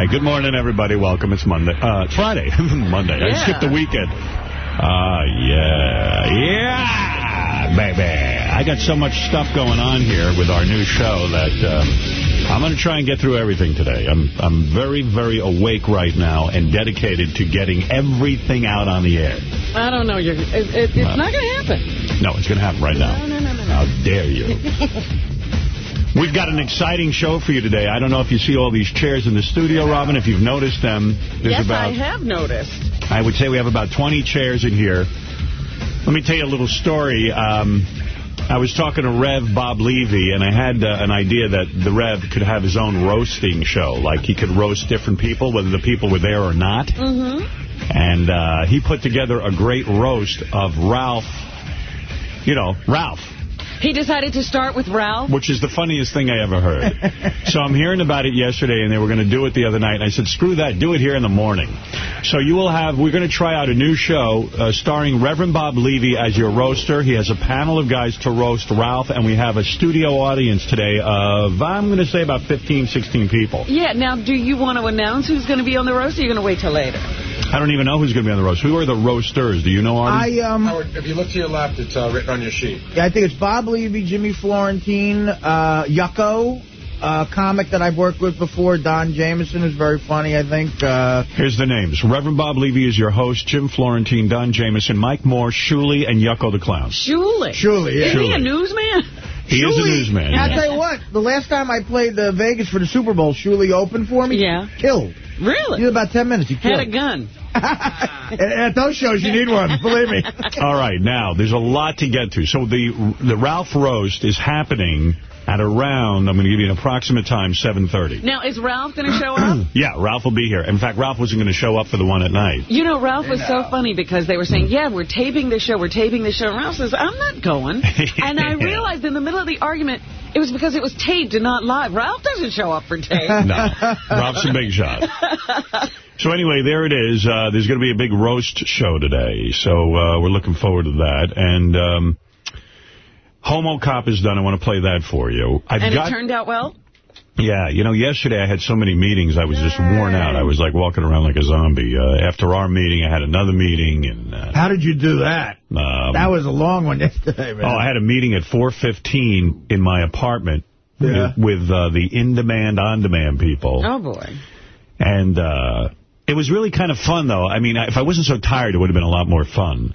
right, good morning, everybody. Welcome. It's Monday. Uh, it's Friday. Monday. Yeah. I skipped the weekend. Uh, yeah. Yeah, baby. I got so much stuff going on here with our new show that um, I'm going to try and get through everything today. I'm, I'm very, very awake right now and dedicated to getting everything out on the air. I don't know. You're, it, it, it's not going to happen. No, it's going to happen right now. No, no, no, no. How dare you. We've got an exciting show for you today. I don't know if you see all these chairs in the studio, Robin, if you've noticed them. There's yes, about, I have noticed. I would say we have about 20 chairs in here. Let me tell you a little story. Um, I was talking to Rev Bob Levy, and I had uh, an idea that the Rev could have his own roasting show. Like, he could roast different people, whether the people were there or not. Mm-hmm. And uh, he put together a great roast of Ralph, you know, Ralph. He decided to start with Ralph. Which is the funniest thing I ever heard. so I'm hearing about it yesterday, and they were going to do it the other night. And I said, screw that, do it here in the morning. So you will have, we're going to try out a new show uh, starring Reverend Bob Levy as your roaster. He has a panel of guys to roast Ralph, and we have a studio audience today of, I'm going to say about 15, 16 people. Yeah, now, do you want to announce who's going to be on the roast, or are you going to wait till later? I don't even know who's going to be on the roast. Who are the roasters? Do you know, Artie? I um, Howard, if you look to your left, it's uh, written on your sheet. yeah, I think it's Bob Levy, Jimmy Florentine, uh, Yucko, a comic that I've worked with before, Don Jamieson, is very funny, I think. Uh, Here's the names. Reverend Bob Levy is your host. Jim Florentine, Don Jamieson, Mike Moore, Shuli, and Yucko the Clown. Shuli. Shuli, yeah. Isn't he a newsman? He is a newsman. I'll yeah. tell you what, the last time I played uh, Vegas for the Super Bowl, Shuli opened for me. Yeah. Killed. Really? He did about 10 minutes. He killed. Had a gun. At those shows, you need one, believe me. All right, now, there's a lot to get to. So the the Ralph Roast is happening at around, I'm going to give you an approximate time, 7.30. Now, is Ralph going to show up? Yeah, Ralph will be here. In fact, Ralph wasn't going to show up for the one at night. You know, Ralph was so funny because they were saying, yeah, we're taping the show, we're taping the show. And Ralph says, I'm not going. and I realized in the middle of the argument, it was because it was taped and not live. Ralph doesn't show up for tape. No, Ralph's a big shot. So anyway, there it is. Uh, there's going to be a big roast show today, so uh, we're looking forward to that. And um, Homo Cop is done. I want to play that for you. I've and got, it turned out well? Yeah, you know, yesterday I had so many meetings, I was just worn out. I was like walking around like a zombie. Uh, after our meeting, I had another meeting, and uh, How did you do that? um, That was a long one yesterday, man. oh, I had a meeting at 4:15 in my apartment Yeah. with, with uh, the in-demand, on-demand people. Oh, boy. And uh, it was really kind of fun, though. I mean, if I wasn't so tired, it would have been a lot more fun.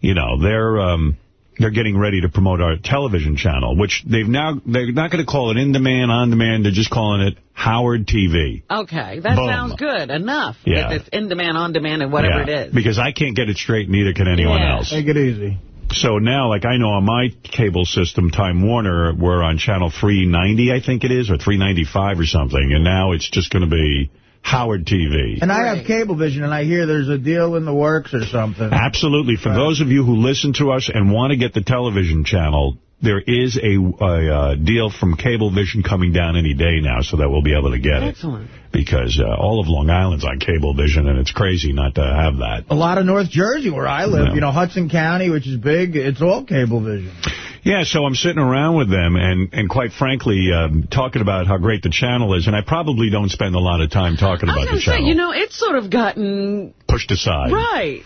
You know, they're um, they're getting ready to promote our television channel, which they've now they're not going to call it in demand, on demand. They're just calling it Howard TV. Okay, that Boom. sounds good. Enough. Yeah. If it's in demand, on demand, and whatever Yeah, it is. Because I can't get it straight, neither can anyone Yeah. else. Take it easy. So now, like I know on my cable system, Time Warner, we're on channel 390, I think it is, or 395 or something, and now it's just going to be Howard TV. And I Right. have Cablevision, and I hear there's a deal in the works or something. Absolutely. For Right. those of you who listen to us and want to get the television channel, there is a, a uh, deal from Cablevision coming down any day now, so that we'll be able to get it. Excellent. Because uh, all of Long Island's on Cablevision, and it's crazy not to have that. A lot of North Jersey, where I live, Yeah. you know, Hudson County, which is big, it's all Cablevision. Yeah, so I'm sitting around with them and, and quite frankly, um, talking about how great the channel is, and I probably don't spend a lot of time talking about the say, channel. you know, it's sort of gotten... pushed aside. Right.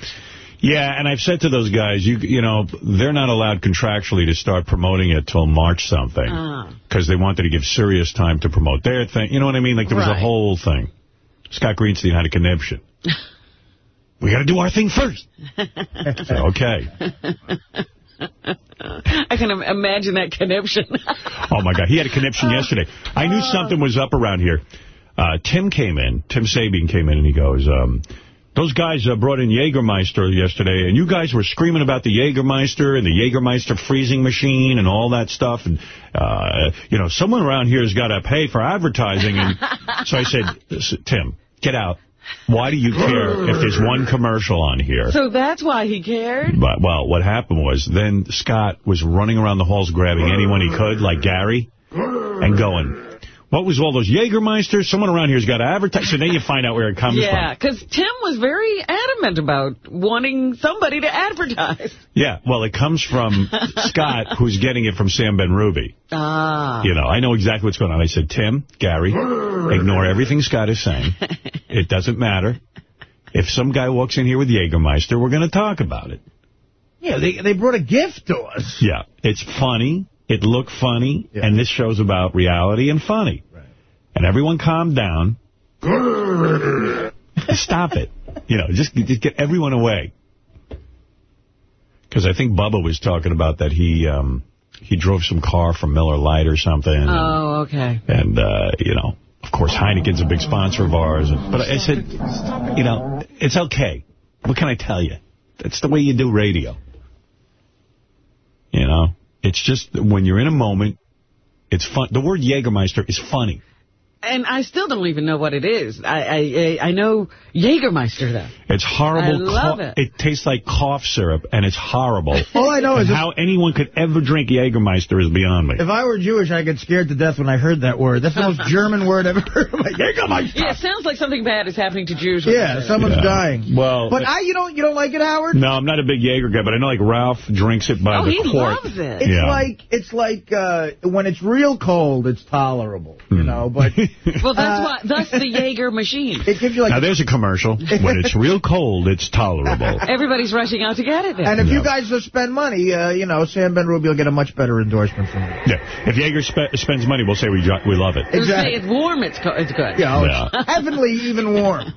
Yeah, and I've said to those guys, you you know, they're not allowed contractually to start promoting it till March something. Ah. Because they wanted to give serious time to promote their thing. You know what I mean? Like, there was a whole thing. Scott Greenstein had a conniption. we got to do our thing first. Said, okay. I can im- imagine that conniption. Oh, my God. He had a conniption yesterday. I knew something was up around here. Uh, Tim came in. Tim Sabean came in, and he goes, um, those guys uh, brought in Jägermeister yesterday, and you guys were screaming about the Jägermeister and the Jägermeister freezing machine and all that stuff. And, uh, you know, someone around here has got to pay for advertising. And so I said, Tim, get out. Why do you care if there's one commercial on here? so that's why he cared? But, well, what happened was then Scott was running around the halls grabbing anyone he could, like Gary, and going, What was all those Jägermeisters? Someone around here's got to advertise. So then you find out where it comes Yeah, from. because Tim was very adamant about wanting somebody to advertise. Yeah, well, it comes from Scott, who's getting it from Sam Ben Ruby. Ah. You know, I know exactly what's going on. I said, Tim, Gary, ignore everything Scott is saying. It doesn't matter. If some guy walks in here with Jägermeister, we're going to talk about it. Yeah, they they brought a gift to us. Yeah, it's funny. It looked funny. Yeah. And this show's about reality and funny. Right. And everyone calmed down. Stop it. You know, just, just get everyone away. Because I think Bubba was talking about that he um, he drove some car from Miller Lite or something. Oh, okay. And, uh, you know, of course, Heineken's a big sponsor of ours. But I said, you know, it's okay. What can I tell you? That's the way you do radio. You know? It's just when you're in a moment, it's fun. The word Jägermeister is funny. And I still don't even know what it is. I I, I know Jägermeister, though. It's horrible. I love cough- it. tastes like cough syrup, and it's horrible. All I know is how anyone could ever drink Jägermeister is beyond me. if I were Jewish, I'd get scared to death when I heard that word. That's the most German word I've ever heard. Like, Jägermeister. Yeah, it sounds like something bad is happening to Jews. Yeah, someone's Yeah. dying. Well, But I, you don't, you don't like it, Howard? no, I'm not a big Jaeger guy, but I know like Ralph drinks it by Oh, the he quart. loves it. It's Yeah. like it's like uh, when it's real cold, it's tolerable, Hmm. you know. But Well, that's Uh, why. Thus the Jaeger machine. it gives you like. Now, there's a commercial. When it's real cold, it's tolerable. Everybody's rushing out to get it. Then. and if Yeah. you guys will spend money, uh, you know, Sam Ben Ruby will get a much better endorsement from you. Yeah. If Jaeger spe spends money, we'll say we we love it. They say Exactly. it's warm. It's co- it's good. Yeah, oh, Yeah. it's heavenly, even warm.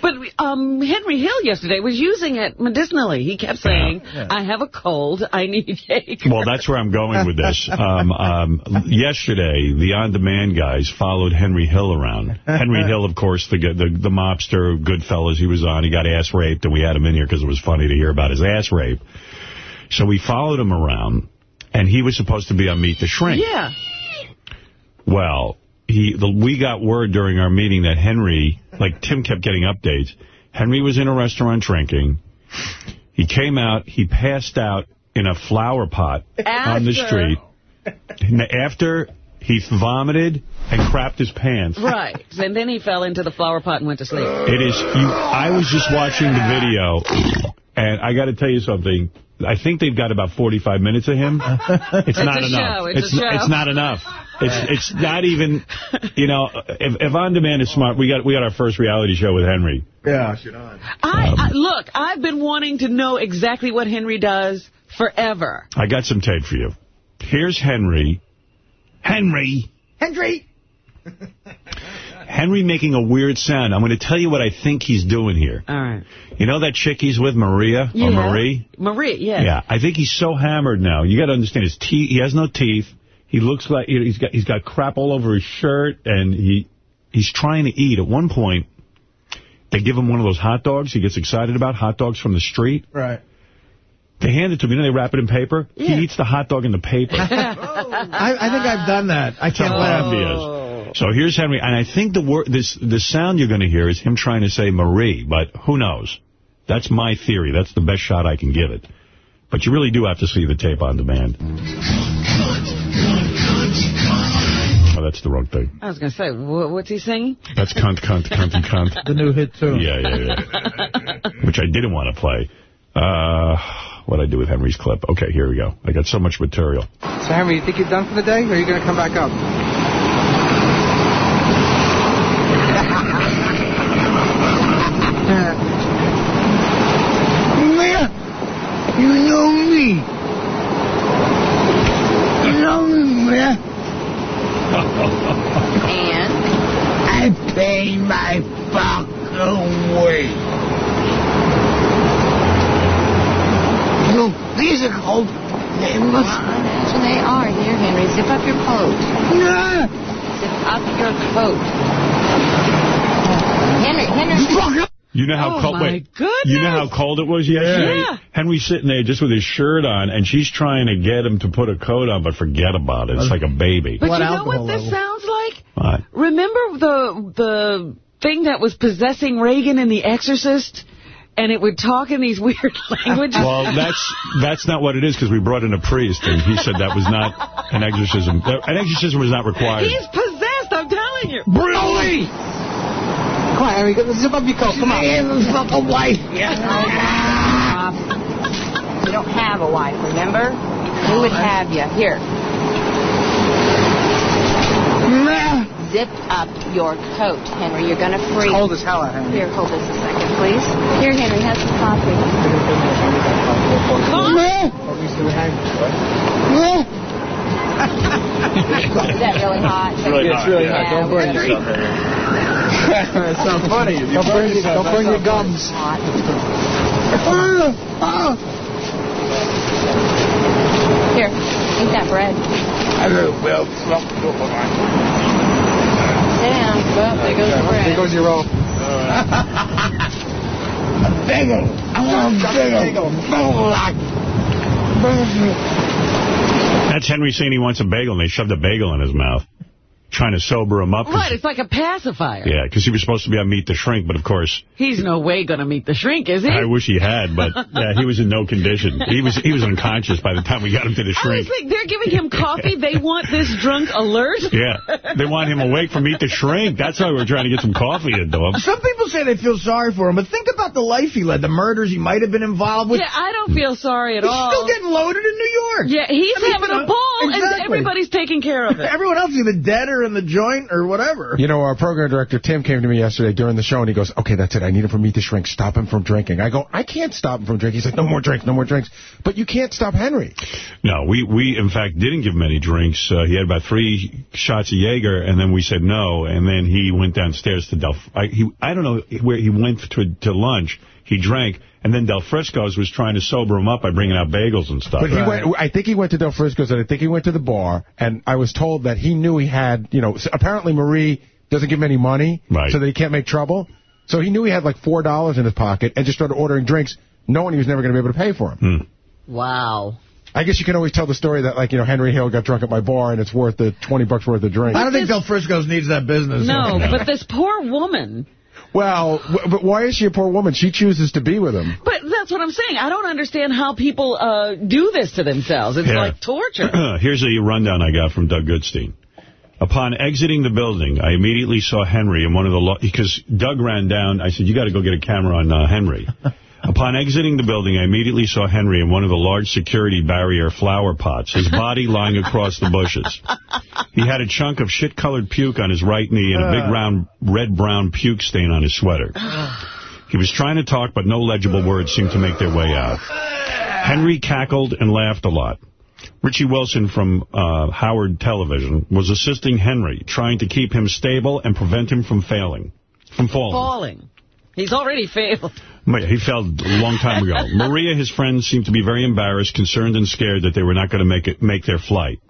But um, Henry Hill yesterday was using it medicinally. He kept saying, Yeah. "I have a cold. I need Jaeger." Well, that's where I'm going with this. Um, um, yesterday, the on-demand guys followed Henry Hill around. Henry Hill, of course, the, the the mobster, Goodfellas, he was on. He got ass raped, and we had him in here because it was funny to hear about his ass rape. So we followed him around, and he was supposed to be on Meet the Shrink. yeah. Well, he the, we got word during our meeting that Henry, like Tim kept getting updates. Henry was in a restaurant drinking. He came out. He passed out in a flower pot on the street. And After he vomited and crapped his pants. Right. And then he fell into the flower pot and went to sleep. It is. You, I was just watching the video, and I got to tell you something. I think they've got about 45 minutes of him. It's, not a enough. show. It's a it's, show. it's not enough. It's it's not even. You know, if, if On Demand is smart, we got we got our first reality show with Henry. Yeah. I, um, I look. I've been wanting to know exactly what Henry does forever. I got some tape for you. Here's Henry. Henry. Henry. Henry making a weird sound. I'm going to tell you what I think he's doing here. All right. You know that chick he's with, Maria Yeah. or Marie? Marie. Yeah. Yeah, I think he's so hammered now. You got to understand his teeth. He has no teeth. He looks like you know, he's got he's got crap all over his shirt, and he he's trying to eat. At one point, they give him one of those hot dogs. He gets excited about hot dogs from the street. Right. They hand it to me, You know, they wrap it in paper. Yeah. He eats the hot dog in the paper. I, I think I've done that. I can't How laugh. happy he. So here's Henry, and I think the word this the sound you're going to hear is him trying to say Marie, but who knows? That's my theory. That's the best shot I can give it. But you really do have to see the tape on demand. Oh, that's the wrong thing. I was going to say, wha- what's he singing? That's cunt, cunt, cunt, and cunt. The new hit, too. Yeah, yeah, yeah. Which I didn't want to play. Uh, what I do with Henry's clip. Okay, here we go. I got so much material. So, Henry, you think you're done for the day, or are you going to come back up? You know me. You know me, man. And? I pay my fucking way. No, these are cold. They must... Imagine they are. Here, Henry, zip up your coat. Nah. Zip up your coat. Henry, Henry. Fuck up. You know how Oh, cold? my wait, goodness. You know how cold it was yesterday? Yeah. Henry's sitting there just with his shirt on, and she's trying to get him to put a coat on, but forget about it. It's like a baby. But What you know what this level? sounds like? What? Remember the the thing that was possessing Regan in The Exorcist? And it would talk in these weird languages? Well, that's that's not what it is, because we brought in a priest, and he said that was not an exorcism. An exorcism was not required. He's possessed. I'm telling you. Brutally. Come on, Henry, go- zip up your coat. Come on. fucking wife. You don't have a wife, remember? Who would have you? Here, zip up your coat, Henry. You're going to freeze. Cold as hell out, Henry. Here, hold this a second, please. Here, Henry, have some coffee. Is that really hot? really Yeah, it's really hot. Yeah, Don't burn yourself, Henry. It's not funny. Don't burn, your, don't burn your gums. hot. Ah, ah. Here, eat that bread. Sit down. Well, there goes the bread. There goes your roll. Bagel. I want a bagel. That's Henry saying he wants a bagel, and they shoved a bagel in his mouth, trying to sober him up. What? It's like a pacifier. Yeah, because he was supposed to be on Meet the Shrink, but of course, He's no way going to meet the shrink, is he? I wish he had, but yeah, he was in no condition. He was he was unconscious by the time we got him to the shrink. like, they're giving him coffee. They want this drunk alert. Yeah, they want him awake for Meet the Shrink. That's why we're trying to get some coffee into him. Some people say they feel sorry for him, but think about the life he led, the murders he might have been involved with. Yeah, I don't feel sorry at He's all. He's still getting loaded in New York. yeah, he's I mean, having a ball, and everybody's taking care of it. Everyone else is either dead or in the joint or whatever. You know, our program director, Tim, came to me yesterday during the show, and he goes, okay, that's it. I need him for Meet the Shrink. Stop him from drinking. I go, I can't stop him from drinking. He's like, no more drinks, no more drinks. But you can't stop Henry. No, we, we in fact didn't give him any drinks. Uh, he had about three shots of Jaeger, and then we said no, and then he went downstairs to Del... I, he, I don't know where he went to, to lunch. He drank, and then Del Frisco's was trying to sober him up by bringing out bagels and stuff. But he went. I think he went to Del Frisco's, and I think he went to the bar, and I was told that he knew he had, you know, s- apparently Marie doesn't give him any money, Right. so that he can't make trouble. So he knew he had like $4 in his pocket and just started ordering drinks, knowing he was never going to be able to pay for them. Hmm. Wow. I guess you can always tell the story that, like, you know, Henry Hill got drunk at my bar, and it's worth the 20 bucks worth of drink. I don't think Del Frisco's needs that business. No, but this poor woman. Well, but why is she a poor woman? She chooses to be with him. But that's what I'm saying. I don't understand how people uh, do this to themselves. It's Yeah. like torture. Here's a rundown I got from Doug Goldstein. Upon exiting the building, I immediately saw Henry in one of the... Because Doug ran down. I said, you got to go get a camera on uh, Henry. Upon exiting the building, I immediately saw Henry in one of the large security barrier flower pots, his body lying across the bushes. He had a chunk of shit-colored puke on his right knee and a big round red-brown puke stain on his sweater. He was trying to talk, but no legible words seemed to make their way out. Henry cackled and laughed a lot. Richie Wilson from uh, Howard Television was assisting Henry, trying to keep him stable and prevent him from failing, from falling. Falling. He's already failed. He fell a long time ago. Maria, his friends, seemed to be very embarrassed, concerned, and scared that they were not going to make it make their flight.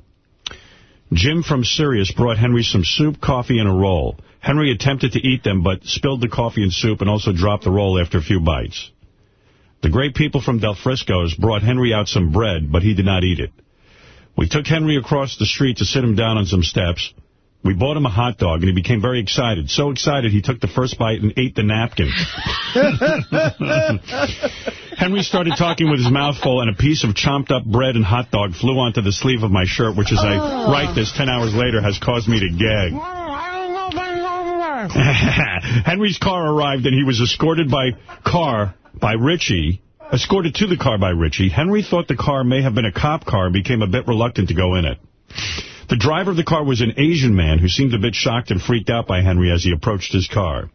Jim from Sirius brought Henry some soup, coffee, and a roll. Henry attempted to eat them, but spilled the coffee and soup and also dropped the roll after a few bites. The great people from Del Frisco's brought Henry out some bread, but he did not eat it. We took Henry across the street to sit him down on some steps. We bought him a hot dog, and he became very excited. So excited, he took the first bite and ate the napkin. Henry started talking with his mouth full, and a piece of chomped up bread and hot dog flew onto the sleeve of my shirt, which, as I write this 10 hours later, has caused me to gag. Henry's car arrived, and he was escorted by car by Richie. Escorted to the car by Richie. Henry thought the car may have been a cop car and became a bit reluctant to go in it. The driver of the car was an Asian man who seemed a bit shocked and freaked out by Henry as he approached his car.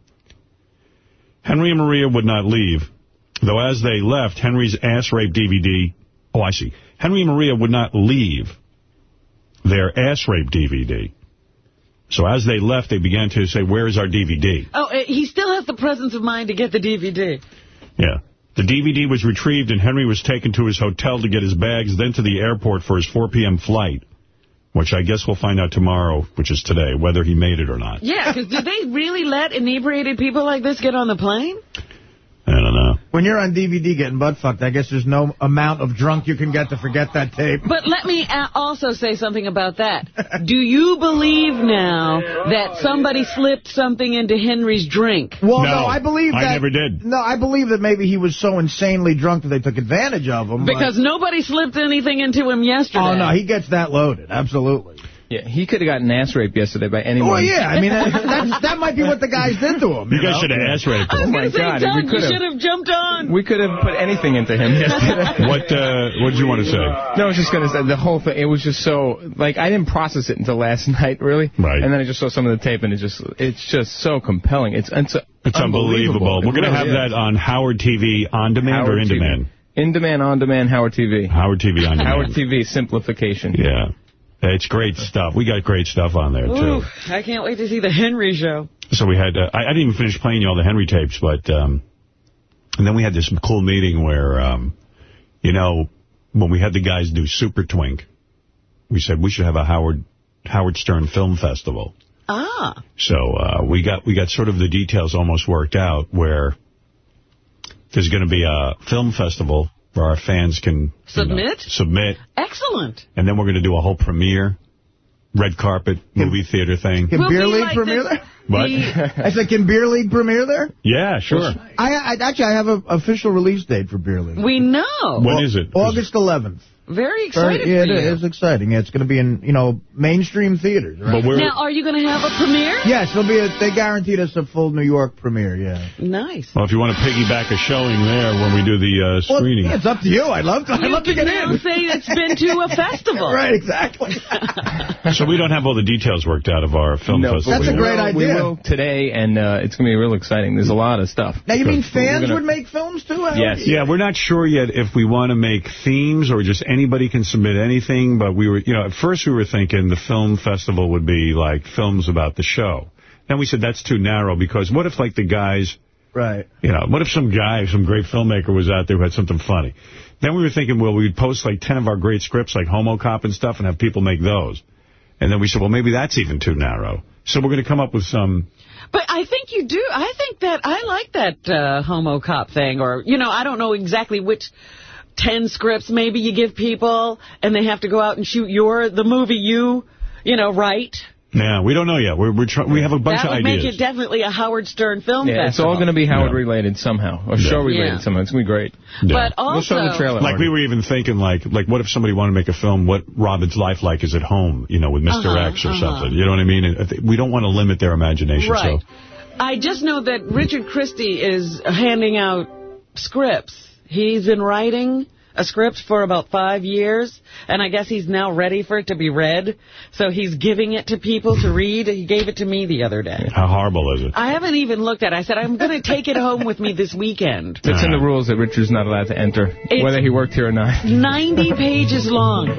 Henry and Maria would not leave, though as they left, Henry's ass rape DVD... Oh, I see. Henry and Maria would not leave their ass rape DVD. So as they left, they began to say, where is our DVD? Oh, uh, he still has the presence of mind to get the DVD. Yeah. The DVD was retrieved, and Henry was taken to his hotel to get his bags, then to the airport for his 4 p.m. flight, which I guess we'll find out tomorrow, which is today, whether he made it or not. Yeah, because did they really let inebriated people like this get on the plane? I don't know. When you're on DVD getting butt fucked, I guess there's no amount of drunk you can get to forget that tape. But let me also say something about that. Do you believe now that somebody slipped something into Henry's drink? Well, No, no, I believe that. I never did. No, I believe that maybe he was so insanely drunk that they took advantage of him. but- Because nobody slipped anything into him yesterday. Oh, no, he gets that loaded. Absolutely. Yeah, he could have gotten ass raped yesterday by anyone. Well, yeah, I mean, that, that might be what the guys did to him. You guys know? should have ass raped I was him. going to say, God, Doug, we you could've- should have jumped on. We could have put anything into him yesterday. What uh, What did you want to say? No, I was just going to say, the whole thing, it was just so, like, I didn't process it until last night, really. Right. And then I just saw some of the tape, and it just, it's just so compelling. It's, it's, It's unbelievable. We're going to have really that on Howard TV on demand or in TV. demand. In demand, on demand, Howard TV. Howard TV on demand. Howard TV simplification. Yeah. It's great stuff. We got great stuff on there, too. I can't wait to see the Henry show. So we had, uh, I, I didn't even finish playing you all the Henry tapes, but, um, and then we had this cool meeting where, um, you know, when we had the guys do Super Twink, we said we should have a Howard, Howard Stern Film Festival. Ah. So, uh, we got, we got sort of the details almost worked out where there's going to be a film festival where our fans can you know, Submit? submit, Excellent. and then we're going to do a whole premiere, red carpet, movie theater thing. Can We'll Beer League like premiere there? What? I said, can Beer League premiere there? Yeah, sure. I, I Actually, I have an official release date for Beer League. we know. When is it? August 11th. Very excited Very- yeah, for it you. is exciting. Yeah, it's going to be in, you know, mainstream theaters. Right? But we're, Now, are you going to have a premiere? Yes, there'll be a, they guaranteed us a full New York premiere, yeah. Nice. Well, if you want to piggyback a showing there when we do the uh, Well, screening. yeah, it's up to you. I'd love to, I'd love to get now in. say it's been to a festival. right, exactly. so we don't have all the details worked out of our film No, festival. That's a great will- We idea. will today, and uh, it's going to be real exciting. There's a lot of stuff. now, you mean Because we're fans gonna- would make films, too? Howard? Yes. Yeah, we're not sure yet if we want to make themes or just anybody can submit anything, but we were, you know, at first we were thinking the film festival would be like films about the show. Then we said that's too narrow because what if like the guys, Right. you know, what if some guy, some great filmmaker was out there who had something funny? Then we were thinking, well, we'd post like 10 of our great scripts like Homo Cop and stuff and have people make those. And then we said, well, maybe that's even too narrow. So we're going to come up with some But I think you do. I think that I like that uh, homo cop thing. Or, you know, I don't know exactly which 10 scripts maybe you give people and they have to go out and shoot your, the movie you, you know, write. Yeah, we don't know yet. We're, we're we have a bunch of ideas. that would make it definitely a Howard Stern film Yeah, it's all going to be Howard Yeah. related somehow, or show related Yeah. somehow. It's going to be great. Yeah. But also, We'll show the trailer. Like we were even thinking, like, like what if somebody wanted to make a film? What Robin's life like is at home? You know, with mister Uh-huh, X or uh-huh. something. You know what I mean? And I think- We don't want to limit their imagination. Right. So I just know that Richard Christie is handing out scripts. He's been writing a script for about five years, and I guess he's now ready for it to be read. So he's giving it to people to read. He gave it to me the other day. how horrible is it? I haven't even looked at it. I said, I'm going to take it home with me this weekend. It's in the rules that Richard's not allowed to enter, It's- whether he worked here or not. 90 pages long.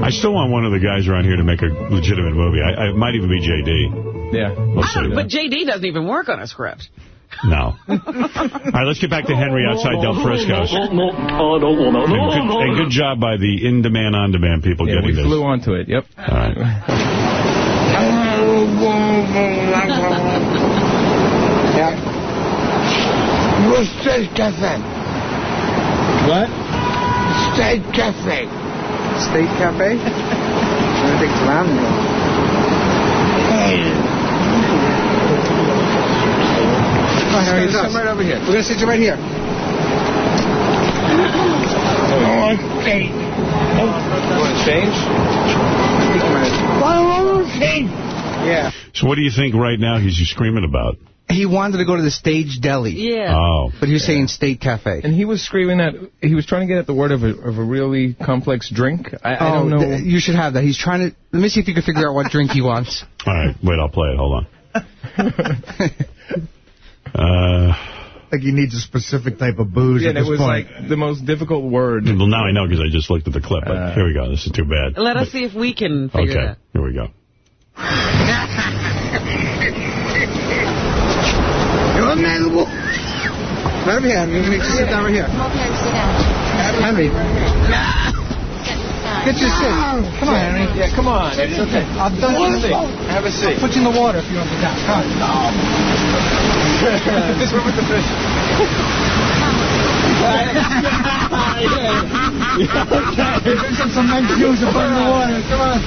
I still want one of the guys around here to make a legitimate movie. I, I it might even be JD. Yeah. We'll I don't, but JD doesn't even work on a script. No. All right, let's get back to Henry outside Del Frisco's. And good, and good job by the in-demand, on-demand people Yeah, getting we this. flew onto it. Yep. All right. Yeah. Your State Cafe. What? State Cafe. State Cafe? Benedict Lamb. Come on, Harry, Come right over here. We're going to sit you right here. Oh, State. You want to change? Oh, State. Yeah. So what do you think right now he's screaming about? He wanted to go to the Stage Deli. Yeah. Oh. But he was saying State Cafe. And he was screaming that he was trying to get at the word of a, of a really complex drink. I, I don't Oh, know. you should have that. He's trying to... Let me see if you can figure out what drink he wants. All right, wait, I'll play it. Hold on. Uh, Like he needs a specific type of booze yeah, at that this was point. like the most difficult word. well, now I know because I just looked at the clip. But Uh, here we go. This is too bad. Let us see if we can figure Okay, that. here we go. You're man. Right over here, Henry. Just sit down right here. Come over here and sit down. Henry, Get get your seat. Come on, Henry. Yeah, come on. It's okay. I'll done Have a seat. Have a seat. Put you in the water if you want to get down. Come on. This one with the fish. There's some nice views up in the water. Come on.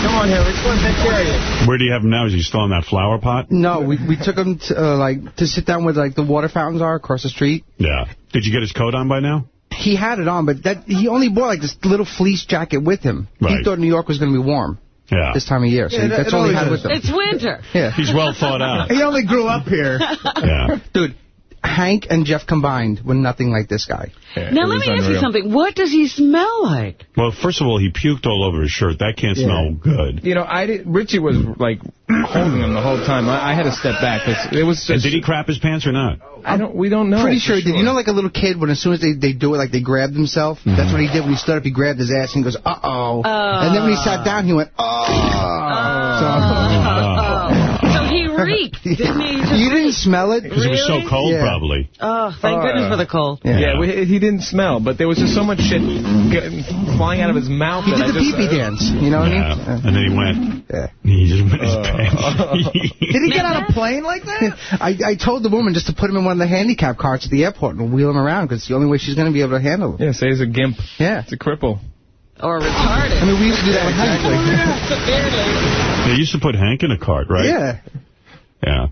Come on, Harry. Let's go and take care of you. Where do you have him now? Is he still in that flower pot? No, we we took him to, uh, like to sit down where like the water fountains are across the street. Yeah. Did you get his coat on by now? He had it on, but that he only bought like this little fleece jacket with him. Right. He thought New York was going to be warm. Yeah. this time of year. So Yeah, that's all he had is. with him. It's winter. Yeah. He's well thought out. He only grew up here. Yeah. Dude, Hank and Jeff combined were nothing like this guy. Now, let me ask you something. What does he smell like? Well, first of all, he puked all over his shirt. That can't smell good. You know, I did, Richie was like holding him the whole time. I, I had to step back. 'cause It was And just, did he crap his pants or not? I don't. We don't know. Pretty for sure he did. You know, like a little kid, when as soon as they, they do it, like they grabbed himself? Mm-hmm. That's what he did when he stood up. He grabbed his ass and goes, uh-oh. Uh, And then when he sat down, he went, oh. So he didn't he? So, you didn't smell it? Because it was so cold, Yeah. probably. Oh, thank Uh, goodness for the cold. Yeah, we, he didn't smell, but there was just so much shit getting, flying out of his mouth. He did the I pee-pee uh, dance. You know what Yeah. I mean? And then he went. Yeah. He just went his Uh. pants. Did he get on a plane like that? I, I told the woman just to put him in one of the handicap carts at the airport and wheel him around because it's the only way she's going to be able to handle him. Yeah, say he's a gimp. Yeah. It's a cripple. Or retarded. I mean, we used to do that with Hank. Severely. They used to put Hank in a cart, right? Yeah. Yeah.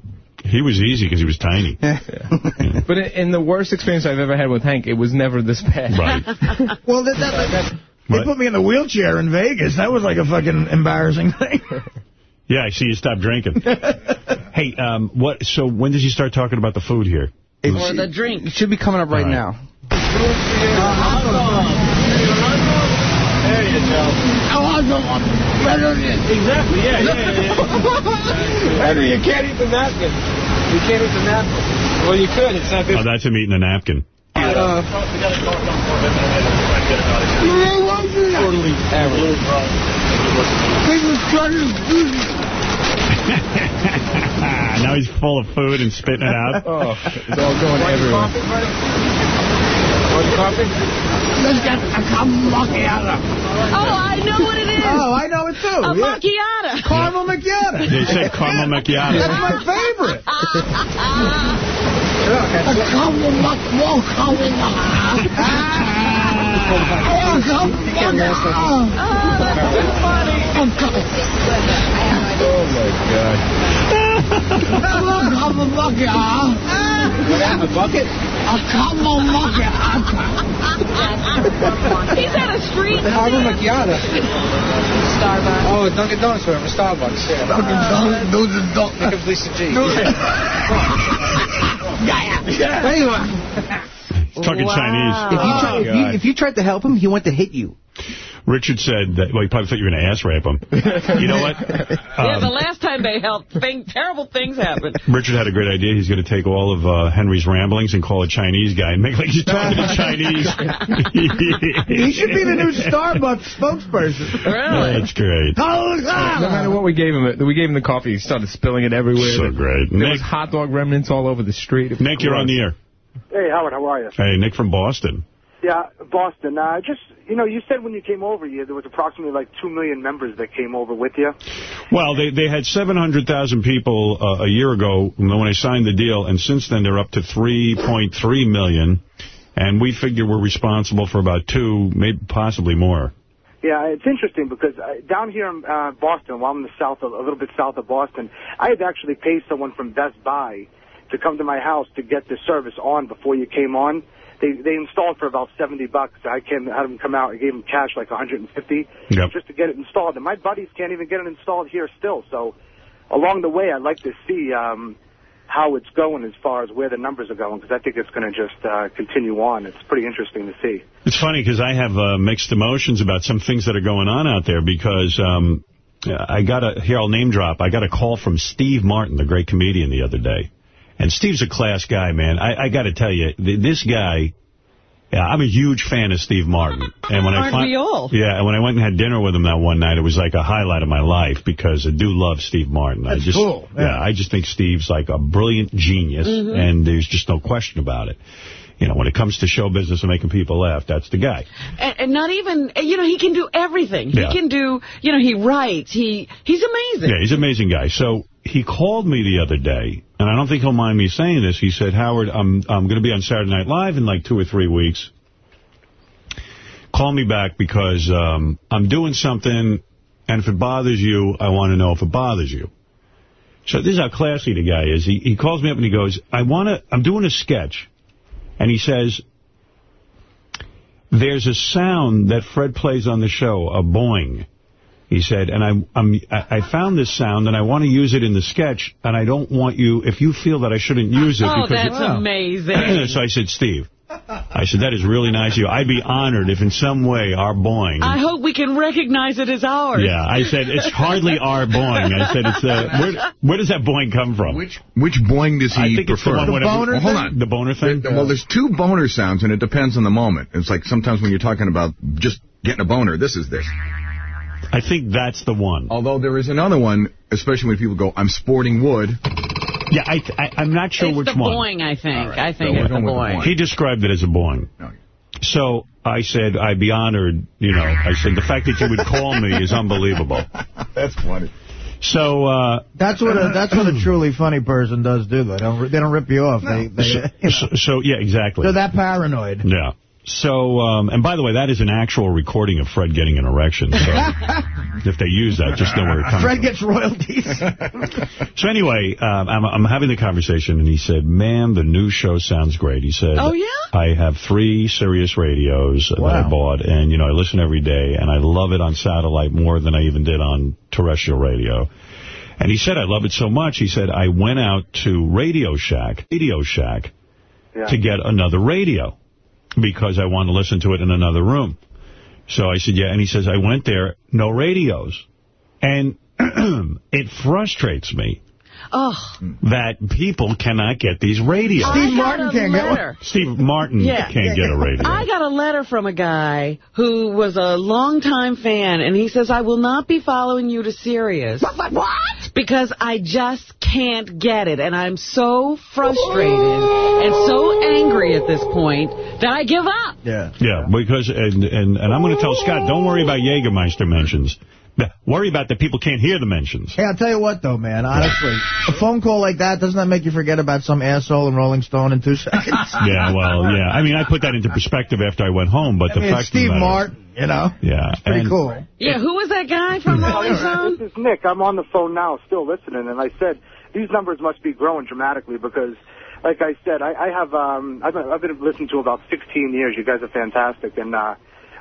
He was easy because he was tiny. But in, in the worst experience I've ever had with Hank, it was never this bad. Right. Well, that, that, that, they put me in the wheelchair in Vegas. That was like a fucking embarrassing thing. Yeah, I see you stopped drinking. hey, um, what? So when did you start talking about the food here? It Or the drink. It should be coming up right, All right. now. Exactly, yeah, yeah, yeah. Henry, you can't eat the napkin. You can't eat the napkin. Well, you could. It's not Oh, that's him eating a napkin. Uh, totally average. now he's full of food and spitting it out. Oh, it's all going everywhere. Want coffee? Oh, I know what it is. Oh, I know it too. A yeah. macchiato. Caramel macchiato. They said caramel macchiato. That's my favorite. a caramel macchiato. Ah. Oh, oh, my God. A bucket? A couple bucket. He's at a street. Caramel macchiato. Starbucks. Oh, Dunkin' Donuts or a Starbucks. Yeah. Uh, Think of Lisa G. He's talking Wow. Chinese. If you, try, if, you, if you tried to help him, he went to hit you. Richard said that, well, he probably thought you were going to ass rape him. You know what? yeah, the Um, last time they helped, thing, terrible things happened. Richard had a great idea. He's going to take all of uh, Henry's ramblings and call a Chinese guy and make like he's talking in Chinese. He should be the new Starbucks spokesperson. Really? That's great. No matter what we gave him, we gave him the coffee. He started spilling it everywhere. So great. There Nick, was hot dog remnants all over the street. It was Nick, you're on the air. Hey, Howard, how are you? Hey, Nick from Boston. Yeah, Boston. Uh, just, you know, you said when you came over, you there was approximately like 2 million members that came over with you. Well, they they had 700,000 people uh, a year ago when I signed the deal, and since then they're up to 3.3 million, and we figure we're responsible for about two, maybe possibly more. Yeah, it's interesting because uh, down here in uh, Boston, while I'm in the south, a little bit south of Boston, I had actually paid someone from Best Buy to come to my house to get the service on before you came on. They they installed for about 70 bucks. I came had them come out. I gave them cash like 150 Yep. just to get it installed. And my buddies can't even get it installed here still. So along the way, I'd like to see um, how it's going as far as where the numbers are going because I think it's going to just uh, continue on. It's pretty interesting to see. It's funny because I have uh, mixed emotions about some things that are going on out there because um, I got a, here I'll name drop, I got a call from Steve Martin, the great comedian, the other day. And Steve's a class guy, man. I, I got to tell you, th this guy, yeah, I'm a huge fan of Steve Martin. And when I Aren't fin- we all? Yeah, and when I went and had dinner with him that one night, it was like a highlight of my life because I do love Steve Martin. I That's just, cool, Yeah. yeah. I just think Steve's like a brilliant genius, Mm-hmm. and there's just no question about it. You know, when it comes to show business and making people laugh, that's the guy. And, and not even, you know, he can do everything. Yeah. He can do, you know, he writes. He He's amazing. Yeah, he's an amazing guy. So he called me the other day, and I don't think he'll mind me saying this. He said, Howard, I'm I'm going to be on Saturday Night Live in like two or three weeks. Call me back because um, I'm doing something, and if it bothers you, I want to know if it bothers you. So this is how classy the guy is. He he calls me up and he goes, I want to. I'm doing a sketch, and he says, "There's a sound that Fred plays on the show, a boing." He said, and I, I'm, I I found this sound, and I want to use it in the sketch, and I don't want you, if you feel that I shouldn't use it... Oh, because that's it- amazing. so I said, Steve, I said, that is really nice of you. I'd be honored if in some way our Boeing... I hope we can recognize it as ours. yeah, I said, it's hardly our Boeing. I said, it's uh, where, where does that Boeing come from? Which which Boeing does he I think it's the prefer? one whenever- well, hold on. The boner thing? Well, there's two boner sounds, and it depends on the moment. It's like sometimes when you're talking about just getting a boner, this is this. I think that's the one. Although there is another one, especially when people go, I'm sporting wood. Yeah, I, I, I'm not sure It's which the one. Boeing, I think. I think we're it's the going with the Boeing. Boeing. He described it as a Boeing. So I said, I'd be honored, you know, I said, the fact that you would call me is unbelievable. That's funny. So, uh... That's what a that's what a truly funny person does do. They don't they don't rip you off. They, they So, so, so, yeah, exactly. they're that paranoid. Yeah. So, um, and by the way, that is an actual recording of Fred getting an erection. So if they use that, just know where it comes Fred from. gets royalties. So anyway, um, I'm, I'm having the conversation, and he said, man, the new show sounds great. He said, Oh, yeah? I have three Sirius radios that I bought, and, you know, I listen every day, and I love it on satellite more than I even did on terrestrial radio. And he said, I love it so much, he said, I went out to Radio Shack, Radio Shack, to get another radio because I wanted to listen to it in another room. So I said, yeah. And he says, I went there, no radios. And it frustrates me Oh, that people cannot get these radios. I got a letter. Steve Martin Yeah. can't get a radio. I got a letter from a guy who was a longtime fan, and he says, I will not be following you to Sirius. What? Because I just can't get it, and I'm so frustrated and so angry at this point that I give up. Yeah. Yeah, because, and, and, and I'm going to tell Scott, don't worry about Jägermeister mentions. Worry about that people can't hear the mentions. Hey, I'll tell you what, though, man. Honestly, a phone call like that, doesn't that make you forget about some asshole in Rolling Stone in two seconds? Yeah, well, yeah. I mean, I put that into perspective after I went home, but I the mean, fact it's Steve of the Martin, you know? Yeah. Pretty and- cool. Yeah, who was that guy from Rolling Stone? This is Nick. I'm on the phone now, still listening, and I said these numbers must be growing dramatically because, like I said, I, I have um, I've been, I've been listening to about 16 years. You guys are fantastic, and uh,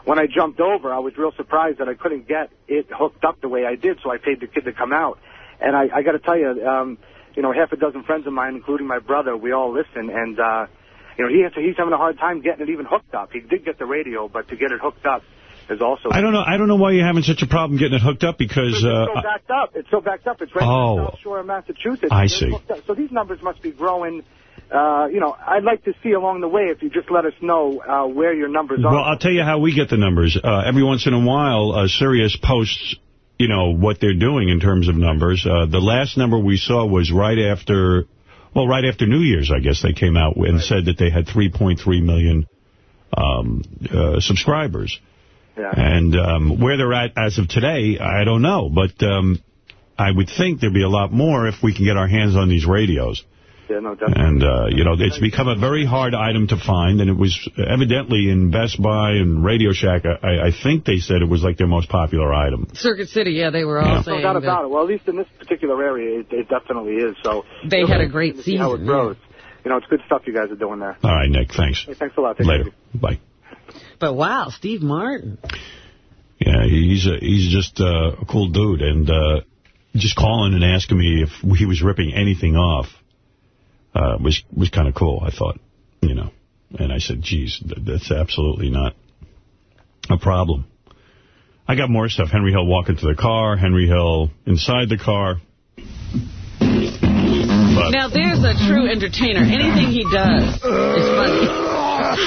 when I jumped over, I was real surprised that I couldn't get it hooked up the way I did, so I paid the kid to come out. And I, I got to tell you, um, you know, half a dozen friends of mine, including my brother, we all listen, and uh, you know, he has, he's having a hard time getting it even hooked up. He did get the radio, but to get it hooked up is also. I don't know. I don't know why you're having such a problem getting it hooked up because. It's Uh, so backed up. It's so backed up. It's right Oh. South Shore of Massachusetts. I see. So these numbers must be growing. Uh, you know, I'd like to see along the way if you just let us know uh, where your numbers are. Well. I'll tell you how we get the numbers. Uh, every once in a while, uh, Sirius posts, you know, what they're doing in terms of numbers. Uh, the last number we saw was right after, well, right after New Year's, I guess they came out and said that they had 3.3 million um, uh, subscribers. Yeah. And um, where they're at as of today, I don't know. But um, I would think there'd be a lot more if we can get our hands on these radios. Yeah, no, definitely. And, uh, you know, it's become a very hard item to find, and it was evidently in Best Buy and Radio Shack, I, I think they said it was like their most popular item. Circuit City, yeah, they were all no saying doubt that about it. Well, at least in this particular area, it, it definitely is. So they you know, had a great see how it season. grows. You know, it's good stuff you guys are doing there. All right, Nick, thanks. Hey, thanks a lot. Take Later. care. Bye. But wow, Steve Martin. Yeah, he's a, he's just uh, a cool dude, and uh, just calling and asking me if he was ripping anything off uh, was was kind of cool. I thought, you know, and I said, "Geez, th that's absolutely not a problem." I got more stuff. Henry Hill walking to the car. Henry Hill inside the car. But Now, there's a true entertainer. Anything he does is funny.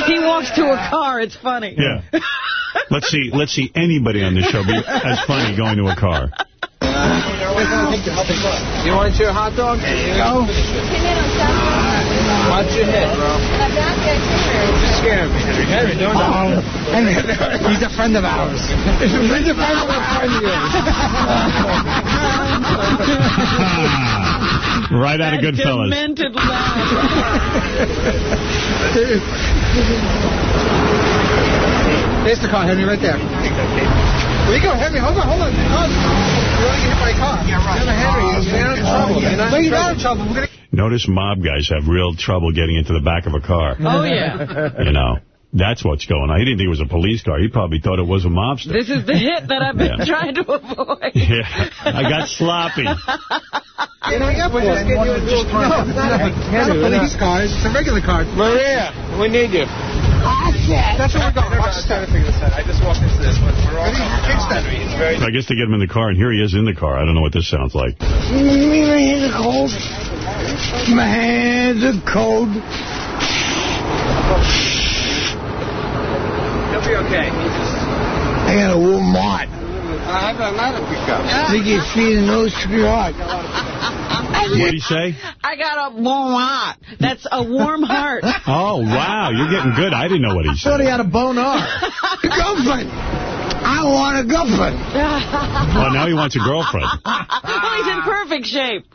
He walks to a car, it's funny. yeah, let's see. Let's see anybody on this show be as funny going to a car. You want your hot dog? There you go. Watch your head, bro. You're scaring me, Henry. Oh, Henry, don't Oh, Henry, he's a friend of ours. He's a friend of a friend of right out of Goodfellas. Demented laugh. There's the car, Henry, right there. Where you go, Henry? Hold on, hold on. Hold on. You want to get hit by car? Yeah, right. Henry, you're not in trouble. You're not, in, trouble. in trouble. We're gonna... Notice mob guys have real trouble getting into the back of a car. Oh, yeah. You know. That's what's going on. He didn't think it was a police car. He probably thought it was a mobster. This is the hit that I've been Yeah. trying to avoid. Yeah, I got sloppy. You know, yeah, but just get you a little... No, it's not a, not a police car. It's a regular car. Maria, we need you. That's where we're going. Watch this time to figure this out. I just walked into this, but we're all... Fix that. It's very... I guess they get him in the car, and here he is in the car. I don't know what this sounds like. My hands are cold. My hands are cold. He'll be okay. I got a warm heart. I have a lot of pickup. They get feeling those sweetheart. What'd he say? I got a warm heart. That's a warm heart. Oh, wow, you're getting good. I didn't know what he said. I thought he had a boner. girlfriend. I want a girlfriend. Well, now he wants a girlfriend. well, he's in perfect shape.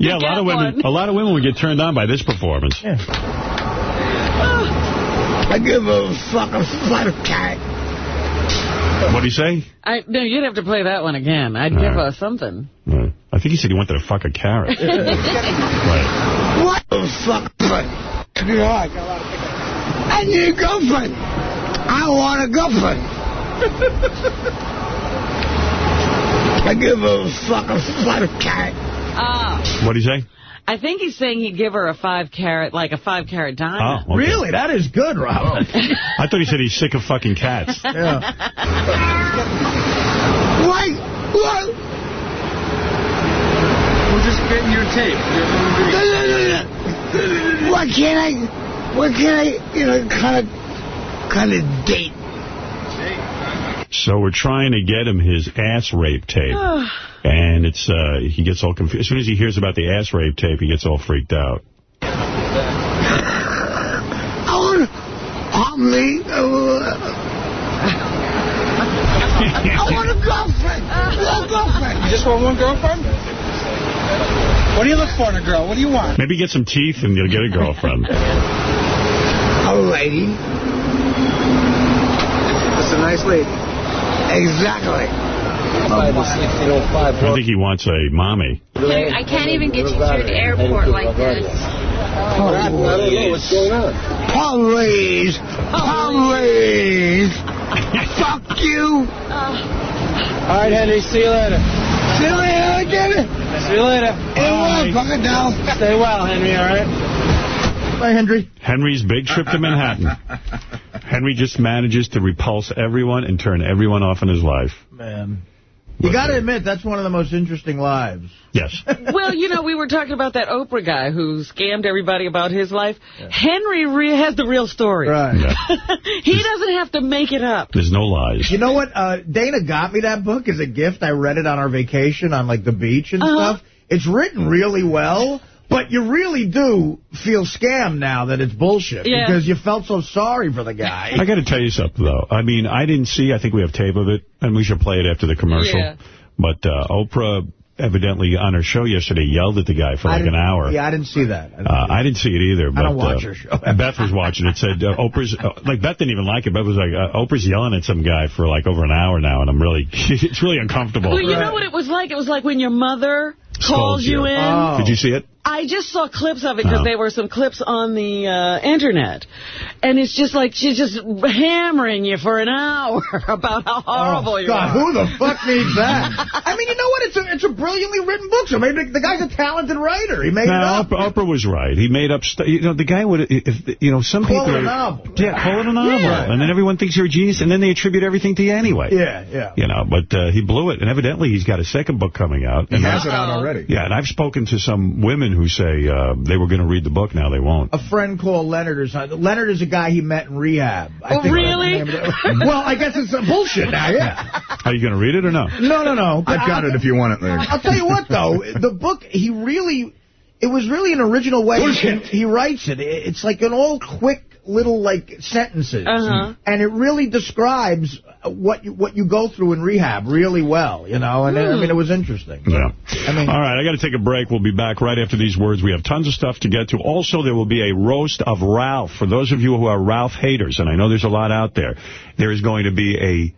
Yeah, a lot of women. A lot of women would get turned on by this performance. I give a fucking flat cat. What'd he say? I, no, you'd have to play that one again. I'd All give right. us something. Right. I think he said he wanted to fuck a carrot. right. What the fuck, sweetheart? I need a girlfriend. I want a girlfriend. I give a fucking flat cat. Ah. What'd he say? I think he's saying he'd give her a five carat, like a five carat diamond. Oh, okay. Really? That is good, Robert. Oh. I thought he said he's sick of fucking cats. What? What? We're just getting your tape. Your. Why can't I, why can't I, you know, kind of, kind of date? So we're trying to get him his ass rape tape. And it's uh, he gets all confused. As soon as he hears about the ass rape tape, he gets all freaked out. I want, help me. I want a girlfriend. I want a girlfriend. You just want one girlfriend? What do you look for in a girl? What do you want? Maybe get some teeth and you'll get a girlfriend. A lady. That's a nice lady. Exactly. I think he wants a mommy. I can't even get you through the airport like this. What's going on? Police. Police. Fuck you. All right, Henry. See you later. See you later, get it? See you later. Hey, what, fuck it down. Stay well, Henry, all right? Bye, Henry. Henry's big trip to Manhattan. Henry just manages to repulse everyone and turn everyone off in his life. Man. You got to admit, that's one of the most interesting lives. Yes. well, you know, we were talking about that Oprah guy who scammed everybody about his life. Henry re has the real story. Right. he doesn't have to make it up. There's no lies. You know what? Uh, Dana got me that book as a gift. I read it on our vacation on, like, the beach and Uh-huh. stuff. It's written really well, but you really do feel scammed now that it's bullshit Yeah. because you felt so sorry for the guy. I got to tell you something, though. I mean, I didn't see, I think we have tape of it, and we should play it after the commercial. Yeah. But uh, Oprah evidently on her show yesterday yelled at the guy for like an hour. Yeah, I didn't see that. I didn't Uh, see I didn't see it either. But, I don't watch uh, her show. Beth was watching it. Said uh, Oprah's uh, like Beth didn't even like it. Beth was like uh, Oprah's yelling at some guy for like over an hour now, and I'm really it's really uncomfortable. Well, you know what it was like? It was like when your mother calls you in. Oh. Did you see it? I just saw clips of it because Oh. there were some clips on the uh, internet. And it's just like she's just hammering you for an hour about how horrible Oh, you God, are. who the fuck needs that? I mean, you know what? It's a it's a brilliantly written book. So maybe the guy's a talented writer. He made No, it up. Oprah, Oprah was right. He made up stuff. You know, the guy would, if you know, some Call people it a are- novel. Yeah, call it a novel, Yeah. and then everyone thinks you're a genius, and then they attribute everything to you anyway. Yeah, yeah. You know, but uh, he blew it, and evidently he's got a second book coming out. He and has it out already. Yeah, and I've spoken to some women who say uh, they were going to read the book, now they won't. A friend called Leonard or something. Leonard is a guy he met in rehab. I Oh, think really? that's the name of it. well, I guess it's some bullshit now, yeah. Are you going to read it or no? No, no, no. I've got I'll- it if you want it, Larry. I'll tell you what, though. The book, he really... It was really an original way he, he writes it. It's like an all quick little, like, sentences. Uh-huh. And it really describes what you, what you go through in rehab really well, you know? And, I mean, it was interesting. Yeah. I mean- All right, I got to take a break. We'll be back right after these words. We have tons of stuff to get to. Also, there will be a roast of Ralph. For those of you who are Ralph haters, and I know there's a lot out there, there is going to be a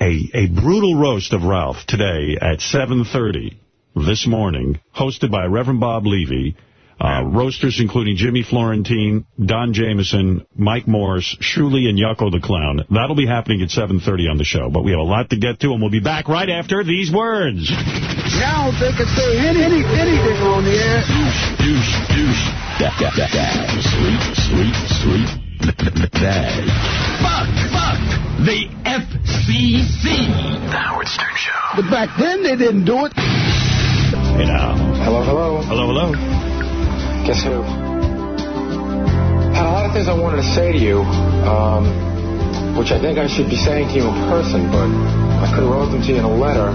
a a brutal roast of Ralph today at 7:30 this morning, hosted by Reverend Bob Levy. Uh, roasters including Jimmy Florentine, Don Jamieson, Mike Morris, Shuli, and Yucko the Clown. That'll be happening at 7.30 on the show. But we have a lot to get to, and we'll be back right after these words. Now they can say any, any, anything on the air. Douche, douche. Da, da, da, da. Sweet, sweet, sweet. Bad. Fuck, fuck. The FCC. The Howard Stern Show. But back then they didn't do it. You know. Hello, hello. Hello, hello. Guess who? Had a lot of things I wanted to say to you, um, which I think I should be saying to you in person, but I could have wrote them to you in a letter.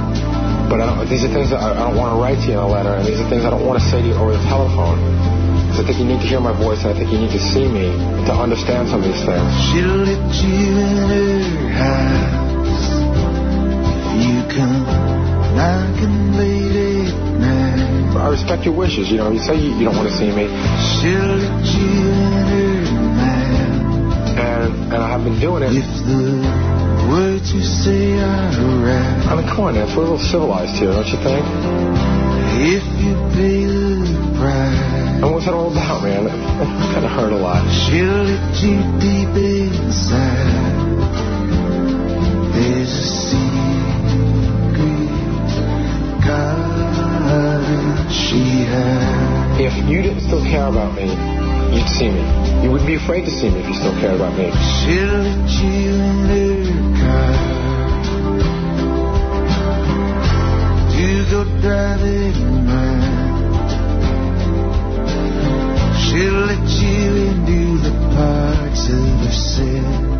But I don't, these are things that I, I don't want to write to you in a letter, and these are things I don't want to say to you over the telephone. Because I think you need to hear my voice, and I think you need to see me to understand some of these things. She'll let you in her house. You come knocking night. I respect your wishes. You know, you say you, you don't want to see me, She'll let you in her mind. and and I have been doing it. If the words you say are right. I mean, come on, man, we're a little civilized here, don't you think? If you pay the price. And what's that all about, man? It kind of hurt a lot. She'll let you deep inside. There's a secret garden she has. If you didn't still care about me, you'd see me. You wouldn't be afraid to see me if you still cared about me. She'll let you in her car. To go driving around. She'll let you into the parts of herself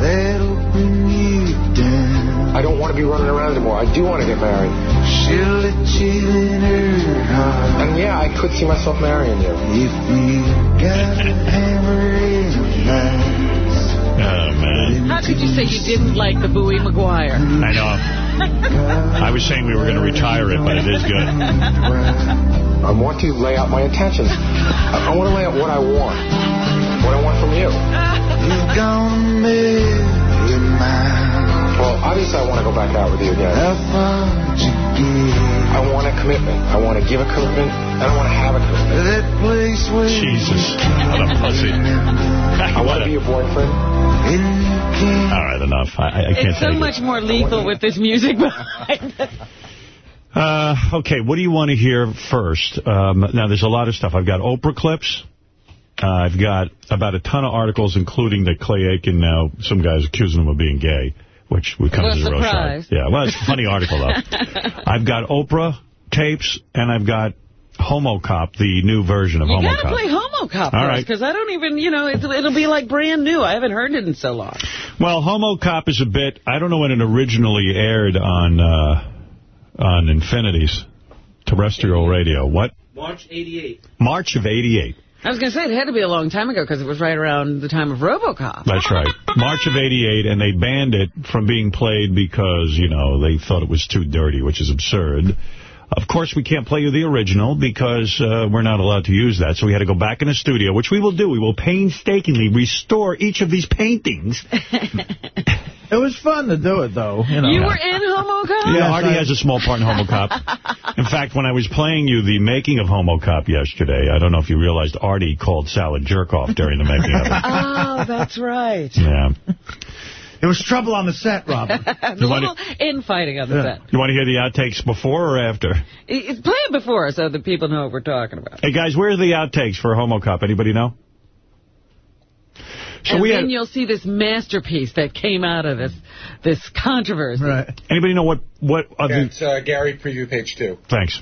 that'll bring you down. I don't want to be running around anymore. I do want to get married. She'll let you in her heart. And yeah, I could see myself marrying you. If you got a hammer in a. Oh, man. How could you say you didn't like the Bowie Maguire? I know. I was saying we were going to retire it, but it is good. I want to lay out my intentions. I, I want to lay out what I want. What I want from you. You're gonna marry mine. Well, obviously I want to go back out with you again. How far'd you get? I want a commitment. I want to give a commitment, and I want to have a commitment. That place where Jesus. What a pussy. I want to be your boyfriend. All right, enough. I, I can't It's so take much more lethal with this music behind it. it. Uh, okay, what do you want to hear first? Um, now, there's a lot of stuff. I've got Oprah clips. Uh, I've got about a ton of articles, including that Clay Aiken now, some guys accusing him of being gay, which would come What a as a real shock. surprise. Yeah, well, it's a funny article, though. I've got Oprah tapes, and I've got Homo Cop, the new version of You Homo gotta Cop. play Homo Cop All first, right. because I don't even, you know, it's, it'll be like brand new. I haven't heard it in so long. Well, Homo Cop is a bit, I don't know when it originally aired on uh, on Infinity's terrestrial radio. What? March 88. March of 88. I was going to say, it had to be a long time ago, because it was right around the time of RoboCop. That's right. March of 88, and they banned it from being played because, you know, they thought it was too dirty, which is absurd. Of course, we can't play you the original because uh, we're not allowed to use that. So we had to go back in the studio, which we will do. We will painstakingly restore each of these paintings. It was fun to do it, though. You, know. You were in Homo Cop? Yeah, Artie has a small part in Homo Cop. In fact, when I was playing you the making of Homo Cop yesterday, I don't know if you realized Artie called Salad Jerkoff during the making of it. Oh, that's right. Yeah. There was trouble on the set, Robin. A little infighting on the set. You want to hear the outtakes before or after? It- Play it before so that people know what we're talking about. Hey, guys, where are the outtakes for Homo Cop? Anybody know? So and we then had, you'll see this masterpiece that came out of this this controversy. Right. anybody know what, what Yeah, other... it's uh, Gary preview page two. Thanks.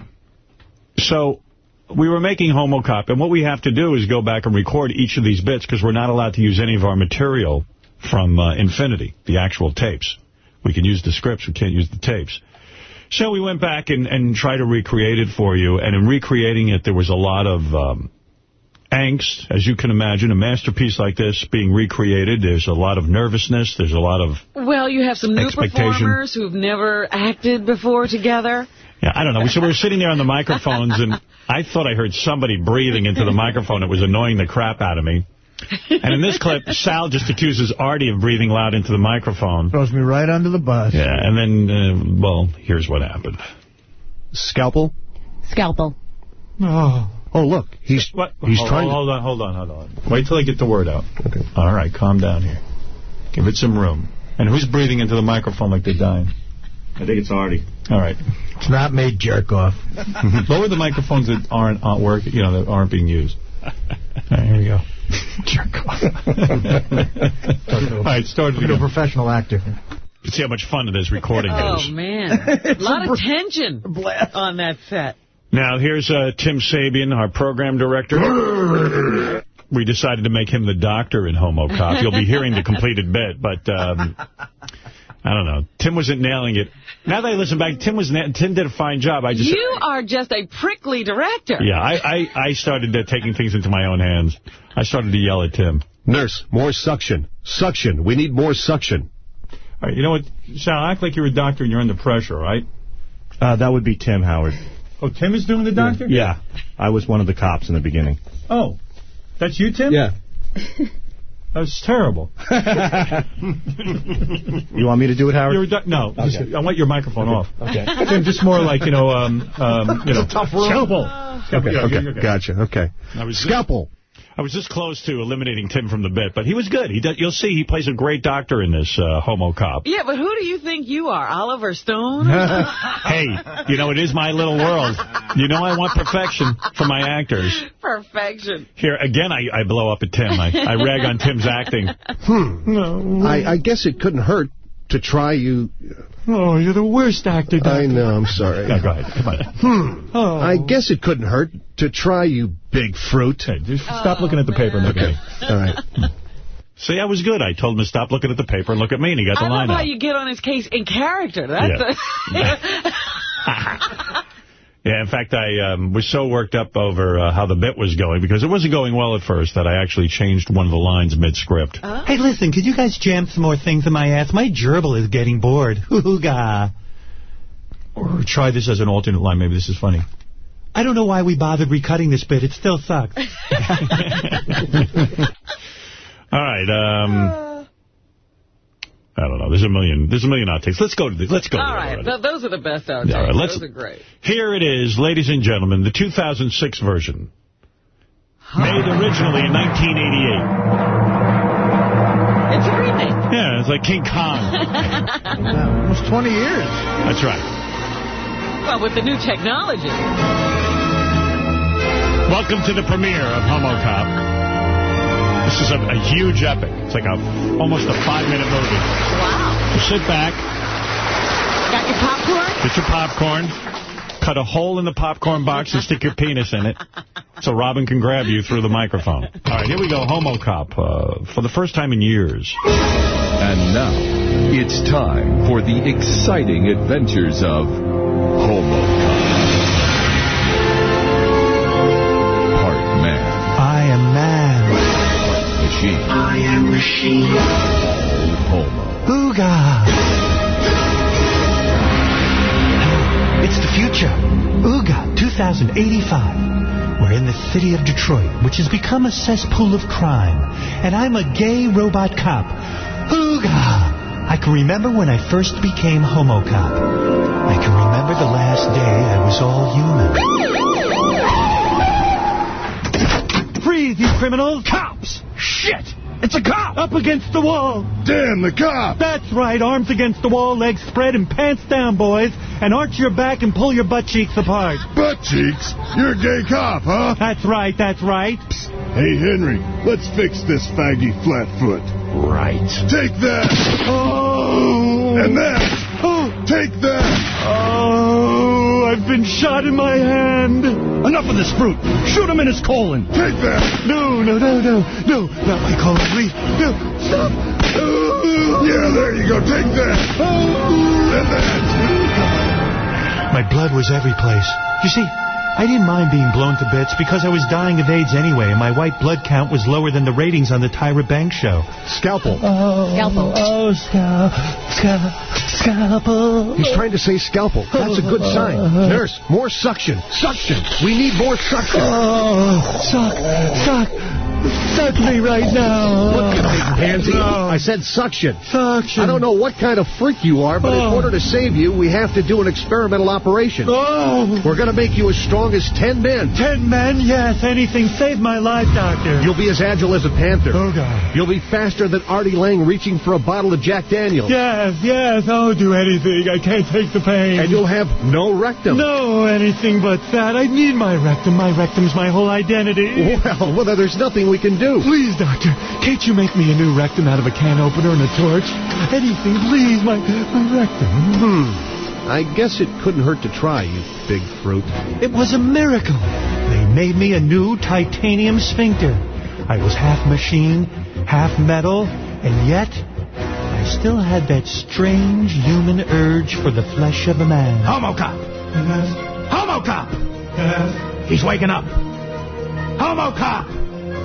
So we were making Homo Cop, and what we have to do is go back and record each of these bits because we're not allowed to use any of our material from uh, Infinity, the actual tapes. We can use the scripts, we can't use the tapes. So we went back and, and tried to recreate it for you, and in recreating it, there was a lot of um, angst, as you can imagine. A masterpiece like this being recreated, there's a lot of nervousness, there's a lot of... Well, you have some new performers who've never acted before together. Yeah, I don't know. So we were sitting there on the microphones, and I thought I heard somebody breathing into the microphone. It was annoying the crap out of me. And in this clip, Sal just accuses Artie of breathing loud into the microphone. Throws me right under the bus. Yeah, and then, uh, well, here's what happened. Scalpel? Scalpel. Oh. Oh, look, he's What? he's hold, trying. Hold on, hold on, hold on. Wait till I get the word out. Okay. All right, calm down here. Give it some room. And who's breathing into the microphone like they're dying? I think it's Artie. All right. It's not made jerk off. Lower the microphones that aren't, aren't working, you know, that aren't being used. All right, here we go. Jerk off. All right, start it Look a professional actor. See how much fun this recording Oh, is. man. A lot of tension blast. on that set. Now, here's uh, Tim Sabean, our program director. we decided to make him the doctor in Homo Cop. You'll be hearing the completed bit, but um, I don't know. Tim wasn't nailing it. Now that I listen back, Tim was Tim did a fine job. I just You are just a prickly director. yeah, I I, I started uh, taking things into my own hands. I started to yell at Tim. Nurse, more suction. Suction. We need more suction. All right, you know what, Sal? Act like you're a doctor and you're under pressure, right? Uh, that would be Tim Howard. Oh, Tim is doing the doctor? Yeah. I was one of the cops in the beginning. Oh, that's you, Tim? Yeah. That was terrible. You want me to do it, Howard? You're a no, Okay. just- I want your microphone off. Okay. Tim, just more like, you know, um, um, you know, tough room. Scalpel. Okay, Yeah, okay, gotcha. Okay. I was Scalpel. I was this close to eliminating Tim from the bit, but he was good. He does, You'll see he plays a great doctor in this uh, Homo Cop. Yeah, but who do you think you are? Oliver Stone? hey, you know, it is my little world. You know I want perfection for my actors. Perfection. Here, again, I, I blow up at Tim. I, I rag on Tim's acting. Hmm. No. I, I guess it couldn't hurt to try you. Oh, you're the worst actor, I know, I'm sorry. No, go ahead. Come on. Hmm. Oh. I guess it couldn't hurt to try you, big fruit. Hey, just stop looking at the paper and look at me. All right. See, I was good. I told him to stop looking at the paper and look at me, and he got the I line love how out. you get on his case in character. That's Yeah. Yeah, in fact, I um, was so worked up over uh, how the bit was going, because it wasn't going well at first, that I actually changed one of the lines mid-script. Hey, listen, could you guys jam some more things in my ass? My gerbil is getting bored. Hoo-ga. Or try this as an alternate line. Maybe this is funny. I don't know why we bothered recutting this bit. It still sucks. All right. Um, I don't know. There's a million. There's a million outtakes. Let's go to the. Let's go. All to it right, already. th those are the best outtakes. All right, let's- those are great. Here it is, ladies and gentlemen, the 2006 version. Made originally in 1988. It's a remake. Yeah, it's like King Kong. Almost 20 years. That's right. Well, with the new technology. Welcome to the premiere of Homo Cop. This is a, a huge epic. It's like a almost a five-minute movie. Wow. You sit back, Got your popcorn? get your popcorn, cut a hole in the popcorn box and stick your penis in it so Robin can grab you through the microphone. All right, here we go, Homo Cop, uh, for the first time in years. And now, it's time for the exciting adventures of Homo machine. I am machine. Homo. Ooga. It's the future. Ooga 2085. We're in the city of Detroit, which has become a cesspool of crime. And I'm a gay robot cop. Ooga. I can remember when I first became Homo Cop. I can remember the last day I was all human. Freeze, you criminals! Cops! Shit! It's a cop! Up against the wall! Damn the cop! That's right, arms against the wall, legs spread, and pants down, boys. And arch your back and pull your butt cheeks apart. Butt cheeks? You're a gay cop, huh? That's right, that's right. Hey, Henry, let's fix this faggy flatfoot. Right. Take that! Oh! And that! Oh! Take that! Oh, I've been shot in my hand. Enough of this fruit. Shoot him in his colon. Take that! No, no, no, no, no, not my colon, please. No, stop. Oh. Yeah, there you go. Take that! Oh. And that! My blood was every place. You see, I didn't mind being blown to bits because I was dying of AIDS anyway, and my white blood count was lower than the ratings on the Tyra Banks show. Scalpel. Oh, Scalpel. Oh, scalp, scalp, Scalpel. He's trying to say scalpel. That's a good sign. Nurse, more suction. Suction. We need more suction. Oh, suck, suck. Suck me right now. Look, you big pansy. I said suction. Suction. I don't know what kind of freak you are, but in Oh. order to save you, we have to do an experimental operation. Oh. We're going to make you as strong as ten men. Ten men? Yes, anything. Save my life, doctor. You'll be as agile as a panther. Oh, God. You'll be faster than Artie Lange reaching for a bottle of Jack Daniels. Yes, yes, I'll do anything. I can't take the pain. And you'll have no rectum. No, anything but that. I need my rectum. My rectum's my whole identity. Well, well, there's nothing we can do. Please, doctor, can't you make me a new rectum out of a can opener and a torch? Anything, please, my, my rectum. Hmm. I guess it couldn't hurt to try, you big fruit. It was a miracle. They made me a new titanium sphincter. I was half machine, half metal, and yet I still had that strange human urge for the flesh of a man. Homo cop. Homo cop. He's waking up. Homo cop.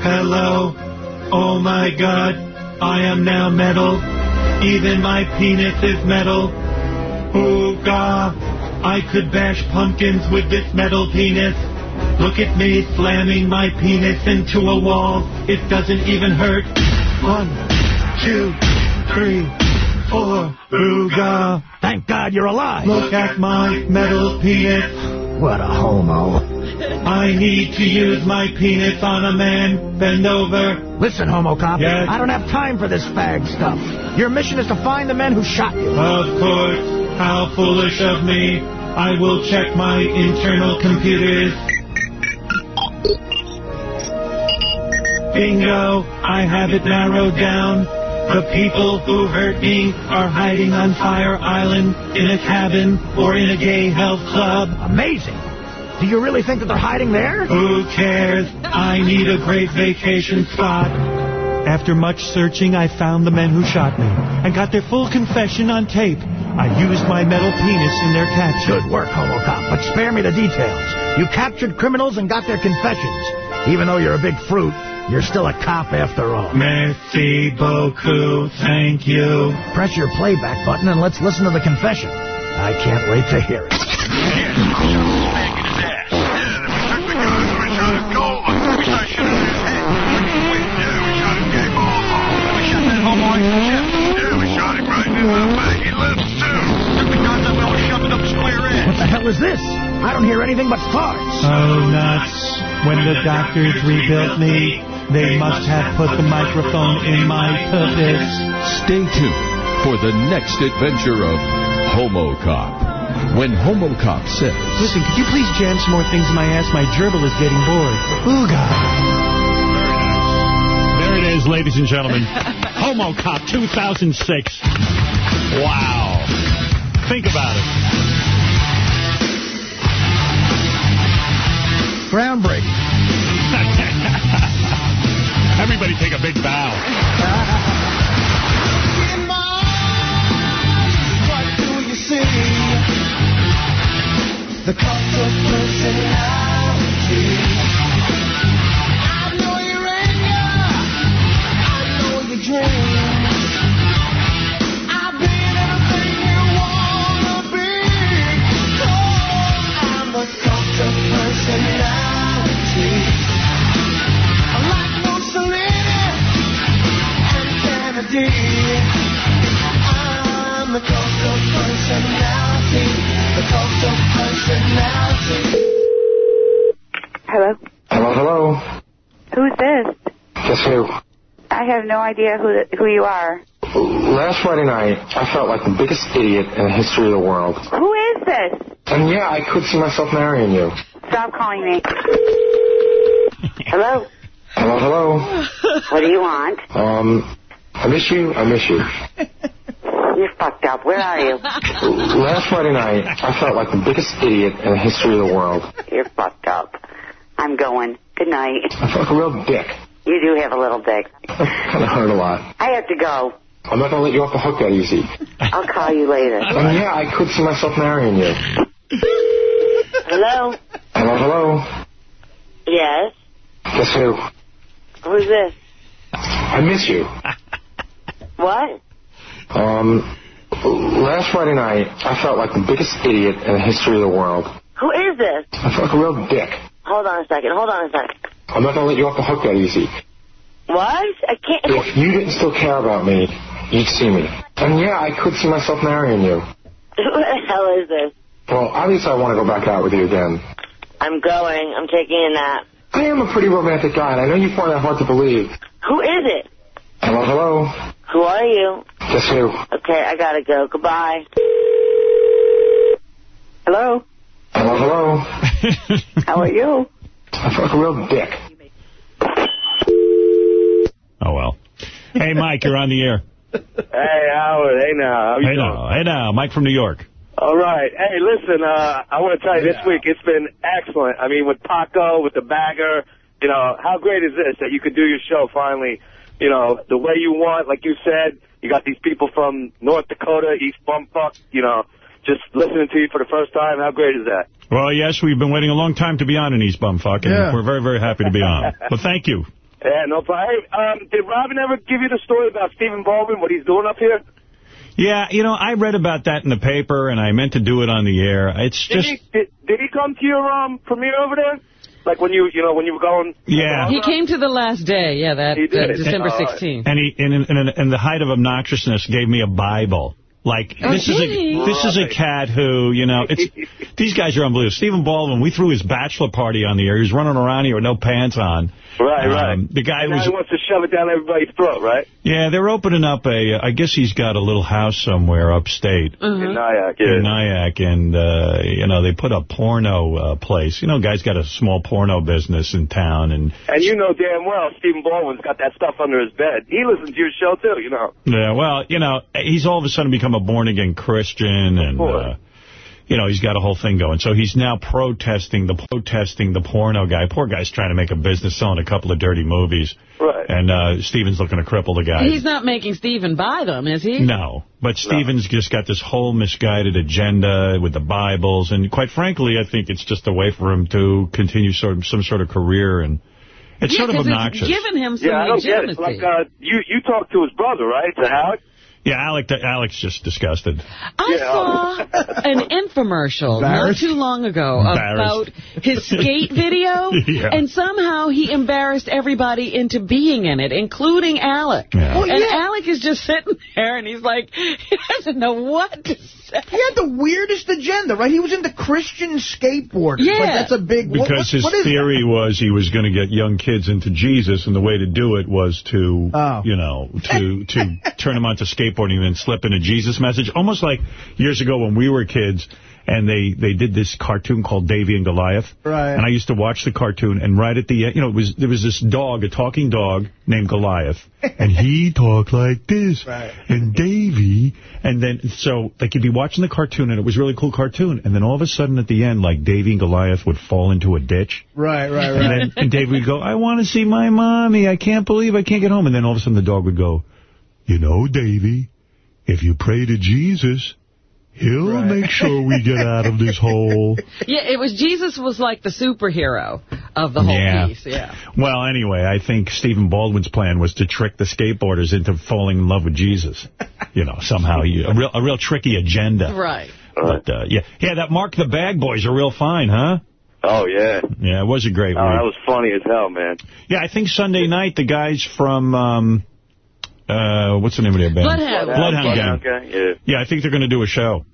Hello. Oh my god. I am now metal. Even my penis is metal. Oh god. I could bash pumpkins with this metal penis. Look at me slamming my penis into a wall. It doesn't even hurt. One, two, three, four. Ooga. Thank God you're alive. Look at my metal penis. What a homo. I need to use my penis on a man. Bend over. Listen, homo cop. Yes? I don't have time for this fag stuff. Your mission is to find the men who shot you. Of course. How foolish of me. I will check my internal computers. Bingo. I have it narrowed down. The people who hurt me are hiding on Fire Island, in a cabin, or in a gay health club. Amazing. Do you really think that they're hiding there? Who cares? I need a great vacation spot. After much searching, I found the men who shot me and got their full confession on tape. I used my metal penis in their capture. Good work, homo cop, but spare me the details. You captured criminals and got their confessions. Even though you're a big fruit, you're still a cop after all. Merci beaucoup. Thank you. Press your playback button and let's listen to the confession. I can't wait to hear it. What the hell is this? I don't hear anything but farts. Oh, nuts. When the doctors rebuilt me, they must have put the microphone in my puppet. Stay tuned for the next adventure of Homo Cop. When Homo Cop says, Listen, could you please jam some more things in my ass? My gerbil is getting bored. Ooga. There it is, ladies and gentlemen. Homo Cop 2006. Wow. Think about it. Groundbreaking. Everybody take a big bow. The of personality. Kennedy. I'm the cult of personality. The cult of personality. Hello? Hello, hello. Who's this? Guess who? I have no idea who who you are. Last Friday night, I felt like the biggest idiot in the history of the world. Who is this? And yeah, I could see myself marrying you. Stop calling me. Hello? Hello, hello. What do you want? Um, I miss you. I miss you. You're fucked up. Where are you? Last Friday night, I felt like the biggest idiot in the history of the world. You're fucked up. I'm going. Good night. I felt like a real dick. You do have a little dick. kind of hurt a lot. I have to go. I'm not going to let you off the hook that easy. I'll call you later. And yeah, I could see myself marrying you. Hello? Hello, hello. Yes? Guess who? Who's this? I miss you. What? Um, last Friday night, I felt like the biggest idiot in the history of the world. Who is this? I felt like a real dick. Hold on a second. Hold on a second. I'm not going to let you off the hook that easy. What? I can't. If you didn't still care about me, you'd see me. And yeah, I could see myself marrying you. Who the hell is this? Well, obviously I want to go back out with you again. I'm going. I'm taking a nap. I am a pretty romantic guy, and I know you find that hard to believe. Who is it? Hello, hello. Who are you? Guess who? Okay, I gotta go. Goodbye. Hello? Hello, hello. How are you? I feel like a real dick. Oh, well. Hey, Mike, you're on the air. Hey, Howard. Hey, now. How you Hey doing? now, hey now, Mike from New York. All right. Hey, listen, uh, I want to tell you, this week it's been excellent. I mean, with Paco, with the bagger, you know, how great is this that you could do your show finally, you know, the way you want, like you said. You got these people from North Dakota, East Bumfuck, you know, just listening to you for the first time. How great is that? Well, yes, we've been waiting a long time to be on in East Bumfuck, and Yeah. we're very, very happy to be on. Well, thank you. Yeah, no problem. Hey, um, did Robin ever give you the story about Stephen Baldwin, what he's doing up here? Yeah, you know, I read about that in the paper, and I meant to do it on the air. It's Did just, he, did, did he come to your um, premiere over there? Like when you, you know, when you were going... yeah. He came to the last day, yeah, that He did. uh, December All right. 16th. And he, in, in, in the height of obnoxiousness, gave me a Bible. Like, Oh, this is a this is a cat who, you know, it's these guys are unbelievable. Stephen Baldwin, we threw his bachelor party on the air. He was running around here with no pants on. Right, right. Um, the guy And now was... he wants to shove it down everybody's throat, right? Yeah, they're opening up a, I guess he's got a little house somewhere upstate. In Nyack, yeah. In Nyack, and, uh, you know, they put a porno uh, place. You know, guy's got a small porno business in town, and, And you know damn well Stephen Baldwin's got that stuff under his bed. He listens to your show, too, you know. yeah, well, you know, he's all of a sudden become a born-again Christian, and, uh, you know, he's got a whole thing going. So he's now protesting the protesting the porno guy. Poor guy's trying to make a business selling a couple of dirty movies. Right. And uh, Steven's looking to cripple the guy. He's not making Stephen buy them, is he? No, but Stephen's just got this whole misguided agenda with the Bibles, and quite frankly, I think it's just a way for him to continue sort of some sort of career, and it's yeah, sort of 'cause obnoxious. It's given him some Yeah, I don't get it. legitimacy. Like, uh, you, you talked to his brother, right? To Howard? Yeah, Alec, Alec's just disgusted. I saw an infomercial not too long ago about his skate video, Yeah. and somehow he embarrassed everybody into being in it, including Alec. Yeah. Oh, and. Alec is just sitting there, and he's like, he doesn't know what to say. He had the weirdest agenda, right? He was into Christian skateboarders. Yeah. Like, that's a big... Because what- his what is theory was he was going to get young kids into Jesus, and the way to do it was to, Oh. you know, to to turn them onto skateboarding and then slip in a Jesus message. Almost like years ago when we were kids, and they, they did this cartoon called Davey and Goliath. Right. And I used to watch the cartoon, and right at the end, you know, it was there was this dog, a talking dog named Goliath, and he talked like this, Right. and Davey, and then, so, like, you'd be watching the cartoon, and it was a really cool cartoon, and then all of a sudden at the end, like, Davey and Goliath would fall into a ditch, Right, right, right. and then and Davey would go, I want to see my mommy, I can't believe I can't get home, and then all of a sudden the dog would go, you know, Davey, if you pray to Jesus, he'll make sure we get out of this hole. Yeah, it was Jesus was like the superhero of the whole Yeah. piece. Yeah. Well, anyway, I think Stephen Baldwin's plan was to trick the skateboarders into falling in love with Jesus. You know, somehow, you, a real a real tricky agenda. Right. But, uh, yeah, yeah, that Mark the Bag Boys are real fine, huh? Oh, yeah. Yeah, it was a great Oh, that was funny as hell, man. Yeah, I think Sunday night, the guys from, um, uh, what's the name of their band? Bloodhound. Bloodhound Gang. Gang, yeah. Yeah, I think they're going to do a show.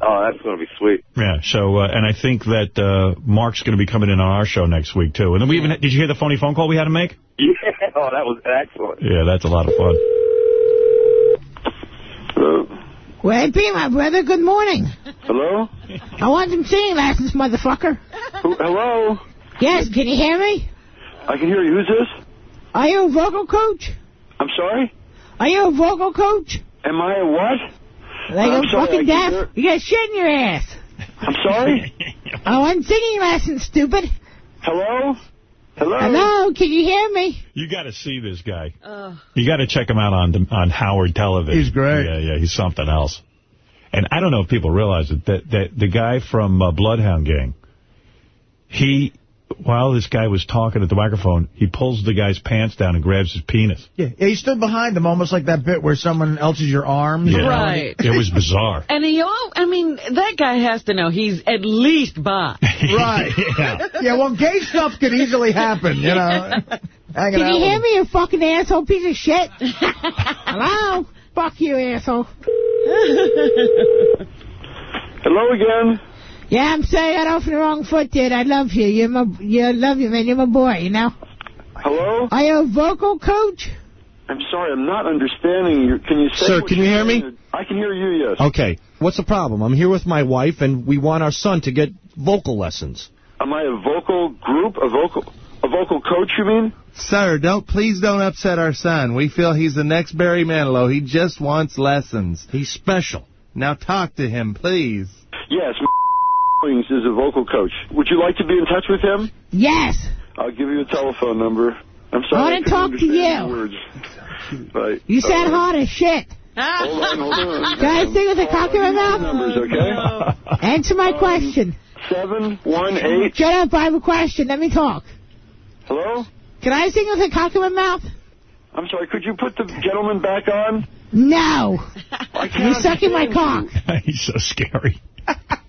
Oh, that's going to be sweet. Yeah, so, uh, and I think that uh, Mark's going to be coming in on our show next week, too. And then we even, did you hear the phony phone call we had to make? Yeah, oh, that was excellent. Yeah, that's a lot of fun. Where it be, my brother? Good morning. Hello? I want some singing lessons, motherfucker. Who, hello? Yes, can you hear me? I can hear you. Who's this? Are you a vocal coach? I'm sorry? Are you a vocal coach? Am I a what? Like I'm a sorry, fucking I deaf? hear- You got shit in your ass. I'm sorry? Oh, I want singing lessons, stupid. Hello? Hello? Hello, can you hear me? You got to see this guy. Uh, You got to check him out on on Howard Television. He's great. Yeah, yeah, he's something else. And I don't know if people realize it, that, that the guy from uh, Bloodhound Gang, he while this guy was talking at the microphone, he pulls the guy's pants down and grabs his penis. Yeah, yeah, he stood behind him, almost like that bit where someone else's your arms. Yeah. Right. It was bizarre. And he, all, I mean, that guy has to know he's at least bi. Right. yeah. Yeah, well, gay stuff could easily happen, you know. Hanging Can you with hear me, you fucking asshole piece of shit? Hello? Fuck you, asshole. Hello again. Yeah, I'm sorry I got off on the wrong foot, dude. I love you. You're my, you love you, man. You're my boy, you know? Hello? Are you a vocal coach? I'm sorry, I'm not understanding you. Can you say Sir, can you hear me? saying? I can hear you, yes. Okay, what's the problem? I'm here with my wife, and we want our son to get vocal lessons. Am I a vocal group? A vocal a vocal coach, you mean? Sir, don't please don't upset our son. We feel he's the next Barry Manilow. He just wants lessons. He's special. Now talk to him, please. Yes, Wings is a vocal coach. Would you like to be in touch with him? Yes. I'll give you a telephone number. I'm sorry. I wanna couldn't talk to you. Words. Right. You sound Uh, hot as shit. Hold on, hold on. Can I sing with a cock in my mouth? Numbers, okay? Answer my question. Seven one eight. Shut up, I have a question. Let me talk. Hello. Can I sing with a cock in my mouth? I'm sorry. Could you put the gentleman back on? No. I can't You're sucking my cock. He's so scary.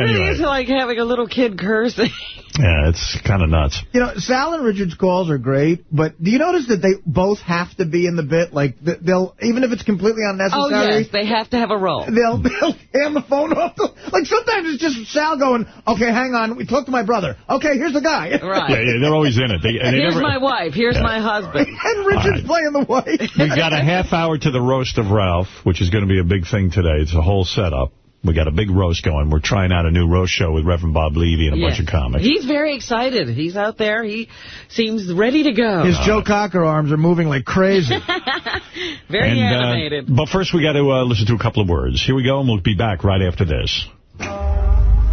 It really Anyway. is like having a little kid cursing. Yeah, it's kind of nuts. You know, Sal and Richard's calls are great, but do you notice that they both have to be in the bit? Like, they'll, even if it's completely unnecessary. Oh, unnecessary, yes, they have to have a role. they'll, they'll hand the phone off. To, like, sometimes it's just Sal going, okay, hang on, we talk to my brother. Okay, here's the guy. Right. Yeah, yeah, they're always in it. They, and they Here's never, my wife. Here's Yeah. my husband. and Richard's playing the wife. We've got a half hour to the roast of Ralph, which is going to be a big thing today. It's a whole setup. We got a big roast going. We're trying out a new roast show with Reverend Bob Levy and a bunch of comics. He's very excited. He's out there. He seems ready to go. His Joe Cocker arms are moving like crazy. very And, uh, animated. but first, we got to uh, listen to a couple of words. Here we go, and we'll be back right after this.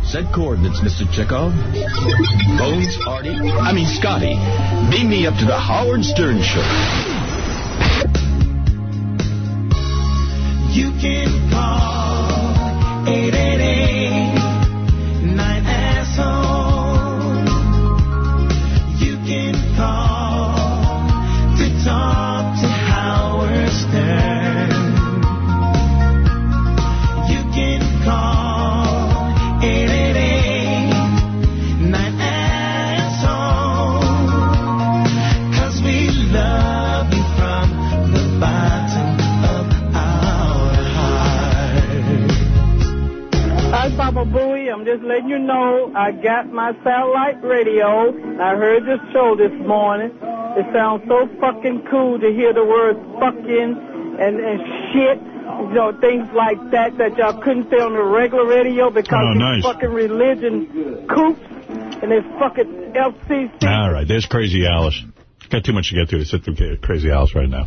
Set coordinates, Mr. Chekov. Bones, Artie, I mean Scotty. Beam me up to the Howard Stern Show. You can call 888 I'm just letting you know I got my satellite radio. I heard your show this morning. It sounds so fucking cool to hear the words fucking and, and shit. You know, things like that that y'all couldn't say on the regular radio because Oh, nice. fucking religion coops and it's fucking FCC. All right, there's Crazy Alice. Got too much to get through to sit through Crazy Alice right now.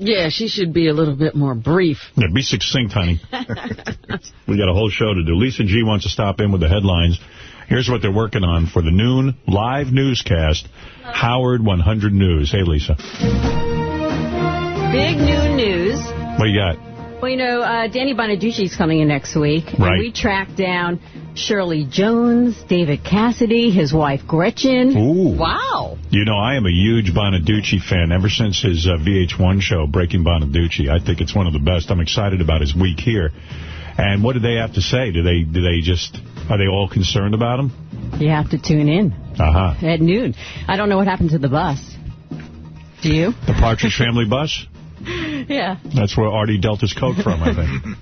Yeah, she should be a little bit more brief. Yeah, be succinct, honey. we got a whole show to do. Lisa G wants to stop in with the headlines. Here's what they're working on for the noon live newscast, Howard 100 News. Hey, Lisa. Big new news. What do you got? Well, you know, uh, Danny Bonaduce's coming in next week. Right. And we tracked down Shirley Jones, David Cassidy, his wife Gretchen. Ooh. Wow. You know, I am a huge Bonaduce fan ever since his uh, VH1 show, Breaking Bonaduce. I think it's one of the best. I'm excited about his week here. And what do they have to say? Do they do they just are they all concerned about him? You have to tune in Uh huh. at noon. I don't know what happened to the bus. Do you? The Partridge Family bus. yeah. That's where Artie dealt his coke from, I think.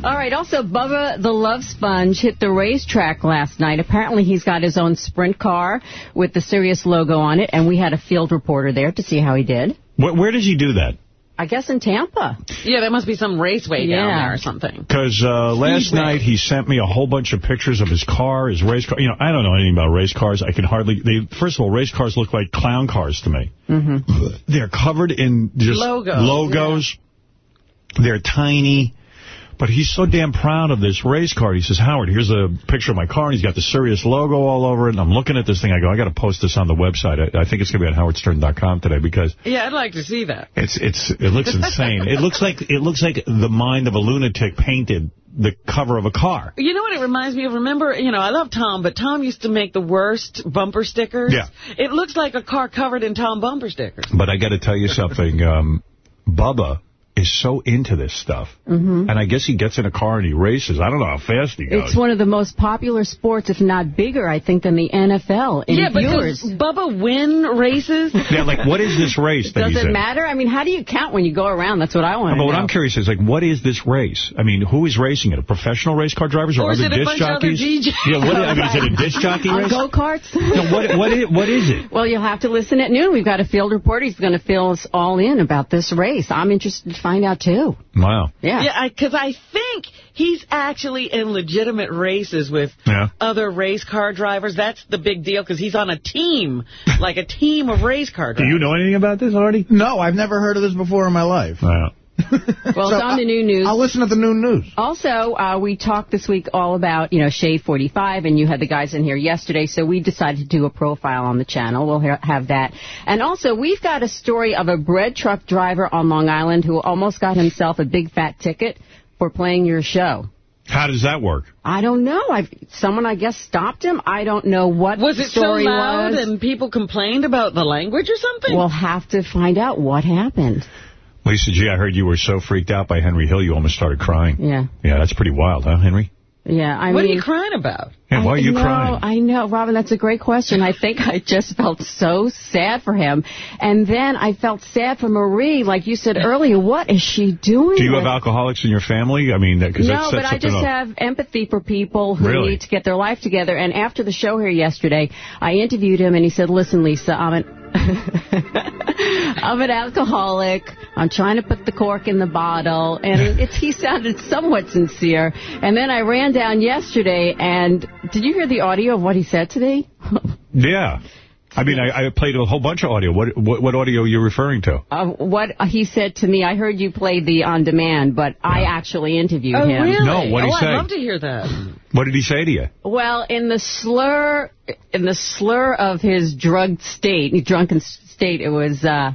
All right. Also, Bubba the Love Sponge hit the racetrack last night. Apparently, he's got his own sprint car with the Sirius logo on it, and we had a field reporter there to see how he did. Where, where does he do that? I guess in Tampa. Yeah, there must be some raceway down there or something. Because uh, last night he sent me a whole bunch of pictures of his car, his race car. You know, I don't know anything about race cars. I can hardly. They, first of all, race cars look like clown cars to me. Mm-hmm. They're covered in just Logos, logos. They're tiny. But he's so damn proud of this race car. He says, Howard, here's a picture of my car, and he's got the Sirius logo all over it. And I'm looking at this thing. I go, I got to post this on the website. I, I think it's going to be on howardstern.com today because Yeah, I'd like to see that. it's it's it looks insane. it looks like it looks like the mind of a lunatic painted the cover of a car. You know what it reminds me of? Remember, you know, I love Tom, but Tom used to make the worst bumper stickers. Yeah. It looks like a car covered in Tom bumper stickers. But I got to tell you something. Um, Bubba is so into this stuff. Mhm. And I guess he gets in a car and he races. I don't know how fast he goes. It's one of the most popular sports, if not bigger, I think, than the NFL in yeah, but viewers. does Bubba win races? yeah, like, what is this race that Does he's it in? matter? I mean, how do you count when you go around? That's what I want But to what. I'm curious is, like, what is this race? I mean, who is racing it? A professional race car drivers or, Or is other it a disc bunch of other jockeys? Yeah, what, I mean, is it a disc jockey race? go-karts? No, what, what, is, what is it? Well, you'll have to listen at noon. We've got a field reporter. He's going to fill us all in about this race. I'm interested to find out, too. Wow. Yeah. Yeah, because I, think he's actually in legitimate races with Yeah. other race car drivers. That's the big deal because he's on a team, like a team of race car Do you know anything about this, Artie? No, I've never heard of this before in my life. Wow. Well, it's on the new news. I'll listen to the new news. Also, uh, we talked this week all about, you know, Shade 45, and you had the guys in here yesterday, so we decided to do a profile on the channel. We'll ha- have that. And also, we've got a story of a bread truck driver on Long Island who almost got himself a big fat ticket for playing your show. How does that work? I don't know. I've, someone, I guess, stopped him. I don't know what Was the it so story loud was. and people complained about the language or something? We'll have to find out what happened. Lisa G., I heard you were so freaked out by Henry Hill you almost started crying. Yeah. Yeah, that's pretty wild, huh, Henry? Yeah, I what mean... are you crying about? Yeah, why are you I know, crying? I know, Robin, that's a great question. I think I just felt so sad for him. And then I felt sad for Marie, like you said earlier. What is she doing? Do you have alcoholics in your family? I mean, because that no, sets but I just up. have empathy for people who Really? need to get their life together. And after the show here yesterday, I interviewed him, and he said, listen, Lisa, I'm an... I'm an alcoholic. I'm trying to put the cork in the bottle. And he sounded somewhat sincere. And then I ran down yesterday, and did you hear the audio of what he said to me? Yeah. I mean, I, I played a whole bunch of audio. What, what what audio are you referring to? Uh, what he said to me, I heard you play the on demand, but I actually interviewed Oh, him. really? No, what'd he oh, say? I'd love to hear that. What did he say to you? Well, in the slur, in the slur of his drugged state, drunken state, it was. Uh,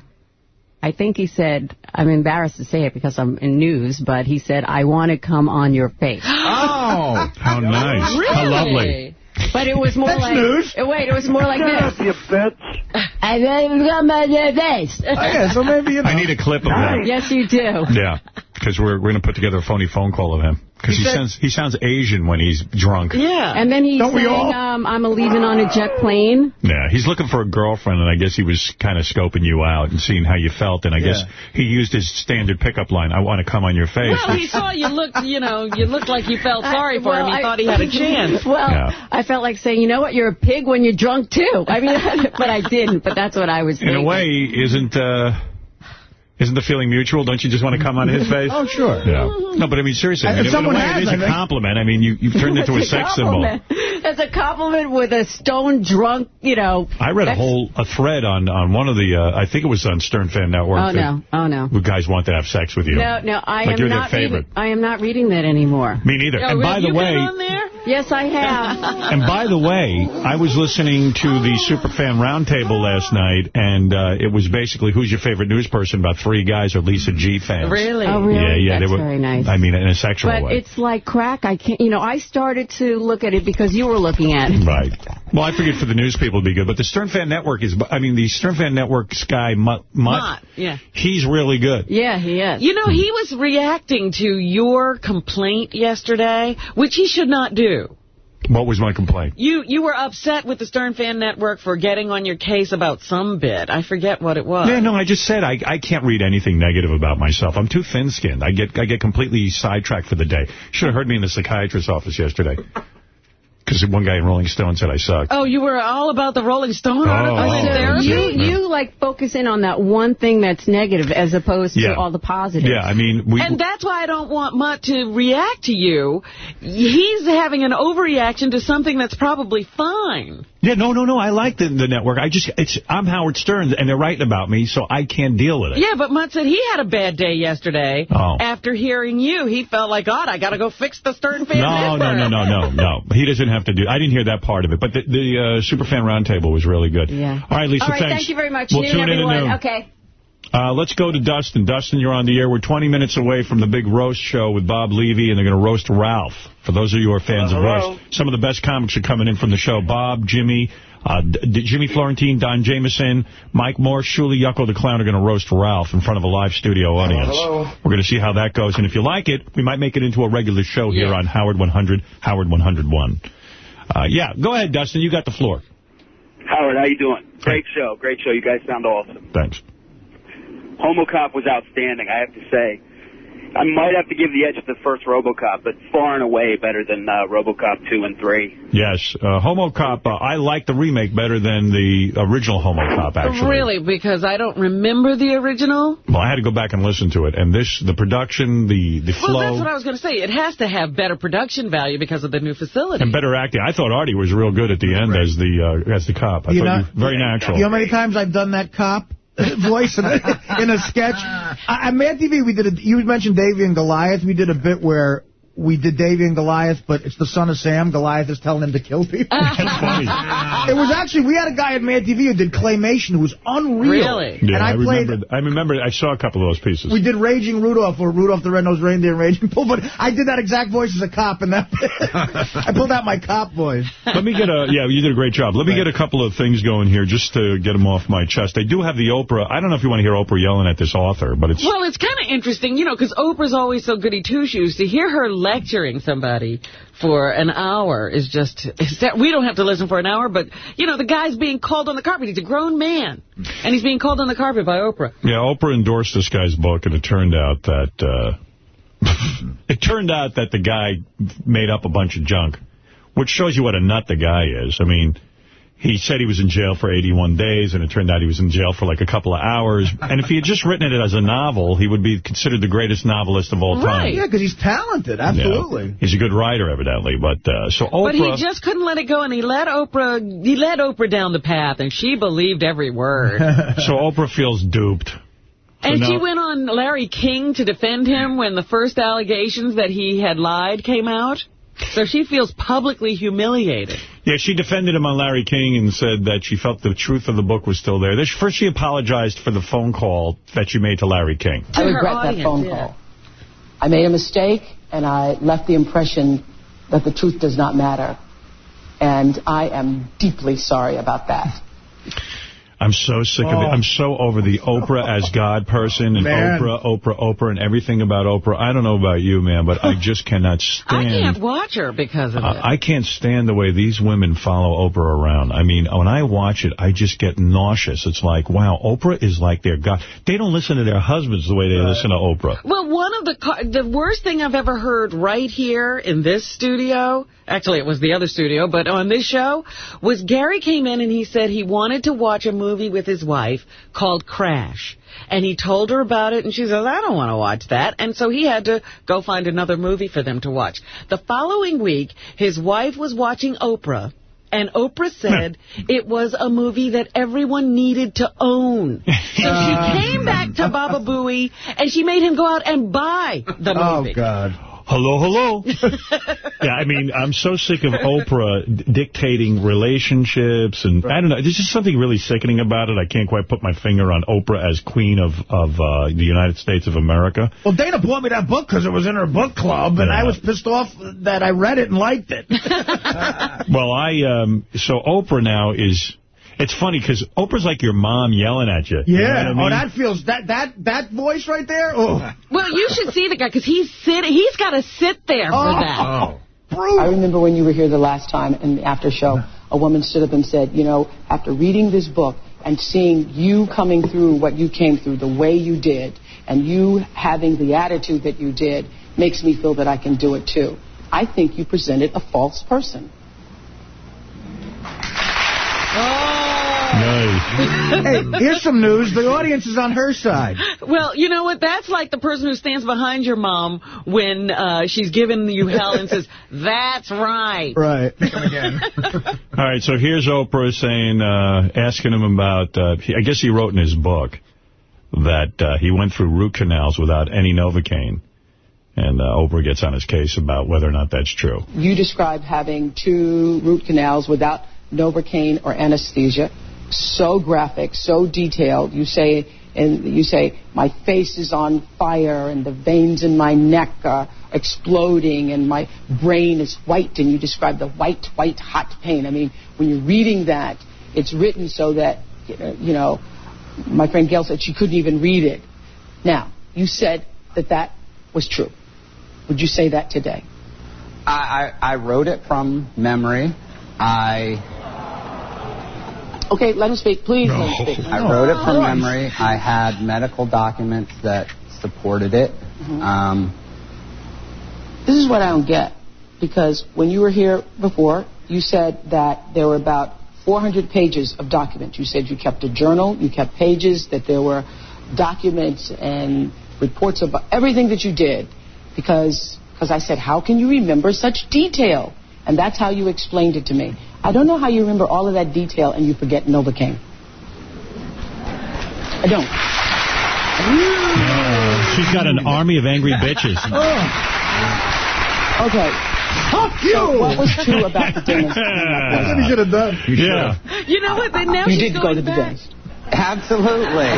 I think he said, I'm embarrassed to say it because I'm in news, but he said, I want to come on your face. Oh, how nice. How lovely. But it was more That's like, news. uh, wait, it was more like Shut this. I want to come on your face. Oh, yeah, so maybe, you know. I need a clip of that. yes, you do. Yeah, because we're we're going to put together a phony phone call of him. Because he, He sounds he sounds Asian when he's drunk. Yeah. And then he's Don't we saying, all? um, I'm a leaving on a jet plane. Yeah, he's looking for a girlfriend, and I guess he was kind of scoping you out and seeing how you felt, and I guess he used his standard pickup line, I want to come on your face. Well, he saw you looked, you know, you looked like you felt sorry for him. He I- thought he had a chance. Well, Yeah. I felt like saying, you know what, you're a pig when you're drunk, too. I mean, but I didn't, but that's what I was In thinking. a way, isn't uh, isn't the feeling mutual? Don't you just want to come on his face? Oh, sure. Yeah. No, but I mean, seriously, I And mean, in a someone way, has, it is I a think. compliment. I mean, you, you've turned into a That's sex symbol. compliment. That's a compliment with a stone drunk, you know. I read a whole a thread on, on one of the, uh, I think it was on Stern Fan Network. Oh, that- no. Oh, no. Where guys want to have sex with you. No, no, I Like am you're their not favorite. reading. I am not reading that anymore. Me neither. Oh, and by have the you way, been on there? Yes, I have. and by the way, I was listening to the Superfan Roundtable last night, and uh, it was basically who's your favorite news person? About three guys are Lisa G fans. Really? Oh, really? Yeah, yeah. That's they were, very nice. I mean, in a sexual But way. it's like crack. I can't, you know, I started to look at it because you were looking at it. Right. Well, I figured for the news people it'd be good, but the Stern Fan Network is, I mean, the Stern Fan Network's guy, Mutt, Mutt Not, yeah. he's really good. Yeah, he is. You know, he was reacting to your complaint yesterday, which he should not do. What was my complaint? You you were upset with the Stern Fan Network for getting on your case about some bit. I forget what it was. Yeah, no, I just said I I can't read anything negative about myself. I'm too thin-skinned. I get I get completely sidetracked for the day. Should have heard me in the psychiatrist's office yesterday. Because one guy in Rolling Stone said I sucked. Oh, you were all about the Rolling Stone Oh, article oh, in okay. You, you like focus in on that one thing that's negative as opposed to all the positives. Yeah, I mean, we... and that's why I don't want Mutt to react to you. He's having an overreaction to something that's probably fine. Yeah, no, no, no. I like the, the network. I just, it's, I'm Howard Stern, and they're writing about me, so I can't deal with it. Yeah, but Mutt said he had a bad day yesterday. Oh. After hearing you, he felt like, God, I got to go fix the Stern fan No, no, no, no, no, no. He doesn't have to do. I didn't hear that part of it, but the, the uh, Superfan Roundtable was really good. Yeah. All right, Lisa, All right, thanks. thank you very much. We'll Noon, tune in at noon. Okay. Uh, let's go to Dustin. Dustin, you're on the air. We're 20 minutes away from the big roast show with Bob Levy, and they're going to roast Ralph. For those of you who are fans Uh, of hello. roast, some of the best comics are coming in from the show. Bob, Jimmy, uh, D- D- Jimmy Florentine, Don Jamieson, Mike Moore, Shuli Yucko the Clown are going to roast Ralph in front of a live studio audience. hello. We're going to see how that goes, and if you like it, we might make it into a regular show here on Howard 100, Howard 101. Uh, yeah, go ahead, Dustin. You got the floor. Howard, how you doing? Great show, great show. You guys sound awesome. Thanks. Homocop was outstanding, I have to say. I might have to give the edge to the first RoboCop, but far and away better than uh, RoboCop 2 and 3. Yes, uh, Homo Cop, uh, I like the remake better than the original Homo Cop, actually. Really, because I don't remember the original. Well, I had to go back and listen to it, and this, the production, the the Well, flow, that's what I was going to say. It has to have better production value because of the new facility. and better acting. I thought Artie was real good at the end as the uh, as the cop. I You thought know- very natural. You know how many times I've done that cop voice in a, in a sketch? I- On Mad TV, we did a, you mentioned Davey and Goliath. We did a bit where we did Davey and Goliath, but it's the son of Sam. Goliath is telling him to kill people. It was actually, we had a guy at Mad TV who did claymation who was unreal. Really? Yeah, and I, I, played, remember. I remember. I saw a couple of those pieces. we did Raging Rudolph or Rudolph the Red-Nosed Reindeer and Raging Bull, but I did that exact voice as a cop in that I pulled out my cop voice. Let me get a, yeah, you did a great job. Let me get a couple of things going here just to get them off my chest. I do have the Oprah. I don't know if you want to hear Oprah yelling at this author, but it's, Well, it's kind of interesting, you know, because Oprah's always so goody two-shoes. To hear her lecturing somebody for an hour is just... That, we don't have to listen for an hour, but, you know, the guy's being called on the carpet. He's a grown man, and he's being called on the carpet by Oprah. yeah, Oprah endorsed this guy's book, and it turned out that, uh, it turned out that the guy made up a bunch of junk, which shows you what a nut the guy is. I mean, he said he was in jail for 81 days, and it turned out he was in jail for like a couple of hours. And if he had just written it as a novel, he would be considered the greatest novelist of all time. Right, Yeah, because he's talented, Yeah. absolutely. He's a good writer, evidently. But uh, so Oprah. But he just couldn't let it go, and he led Oprah. He led Oprah down the path, and she believed every word. so Oprah feels duped. So and she went on Larry King to defend him when the first allegations that he had lied came out. So she feels publicly humiliated. Yeah, she defended him on Larry King and said that she felt the truth of the book was still there. First, she apologized for the phone call that she made to Larry King. I regret that phone call. I made a mistake, and I left the impression that the truth does not matter. And I am deeply sorry about that. I'm so sick of it. Oh. I'm so over the Oprah as God person and Man. Oprah, Oprah, Oprah, and everything about Oprah. I don't know about you, man, but I just cannot stand. I can't watch her because of it. I I can't stand the way these women follow Oprah around. I mean, when I watch it, I just get nauseous. It's like, wow, Oprah is like their God. They don't listen to their husbands the way they listen to Oprah. Well, one of the the worst thing I've ever heard right here in this studio, actually it was the other studio, but on this show, was Gary came in and he said he wanted to watch a movie with his wife called Crash. And he told her about it, and she says, I don't want to watch that. And so he had to go find another movie for them to watch. The following week, his wife was watching Oprah, and Oprah said it was a movie that everyone needed to own. So she came back to Baba Booey, and she made him go out and buy the oh, movie. Oh, God. Hello, hello. yeah, I mean, I'm so sick of Oprah dictating relationships, and I don't know. There's just something really sickening about it. I can't quite put my finger on Oprah as queen of of uh, the United States of America. Well, Dana bought me that book because it was in her book club, and I was pissed off that I read it and liked it. Well, I um, so Oprah now is. It's funny because Oprah's like your mom yelling at you. You know Yeah. I oh, mean? Oh, that feels that that that voice right there. Oh, Well, you should see the guy, because he's sitting, he's got to sit there for Oh. that. I remember when you were here the last time in the after show, a woman stood up and said, you know, after reading this book and seeing you coming through what you came through, the way you did, and you having the attitude that you did, makes me feel that I can do it too. I think you presented a false person. Hey, here's some news. The audience is on her side. Well, you know what? That's like the person who stands behind your mom when uh, she's giving you hell and says, that's right. Right. Come again. All right, so here's Oprah saying, uh, asking him about, uh, he, I guess he wrote in his book that uh, he went through root canals without any Novocaine. And uh, Oprah gets on his case about whether or not that's true. You describe having two root canals without Novocaine or anesthesia. So graphic, so detailed. You say, and you say, my face is on fire, and the veins in my neck are exploding, and my brain is white. And you describe the white, white, hot pain. I mean, when you're reading that, it's written so that you know. My friend Gail said she couldn't even read it. Now, you said that that was true. Would you say that today? I, I, I wrote it from memory. I Okay, let him speak, please. Let him speak. I wrote it from memory. I had medical documents that supported it. Mhm. Um, This is what I don't get. Because when you were here before, you said that there were about 400 pages of documents. You said you kept a journal, you kept pages, that there were documents and reports about everything that you did. Because because I said, how can you remember such detail? And that's how you explained it to me. I don't know how you remember all of that detail and you forget Novocaine. I don't. She's got an army of angry bitches. Oh. Okay. Fuck you! So what was true about the dentist? That's what he should have done. Yeah. You know what? Then now you did go going to the back. dentist. absolutely.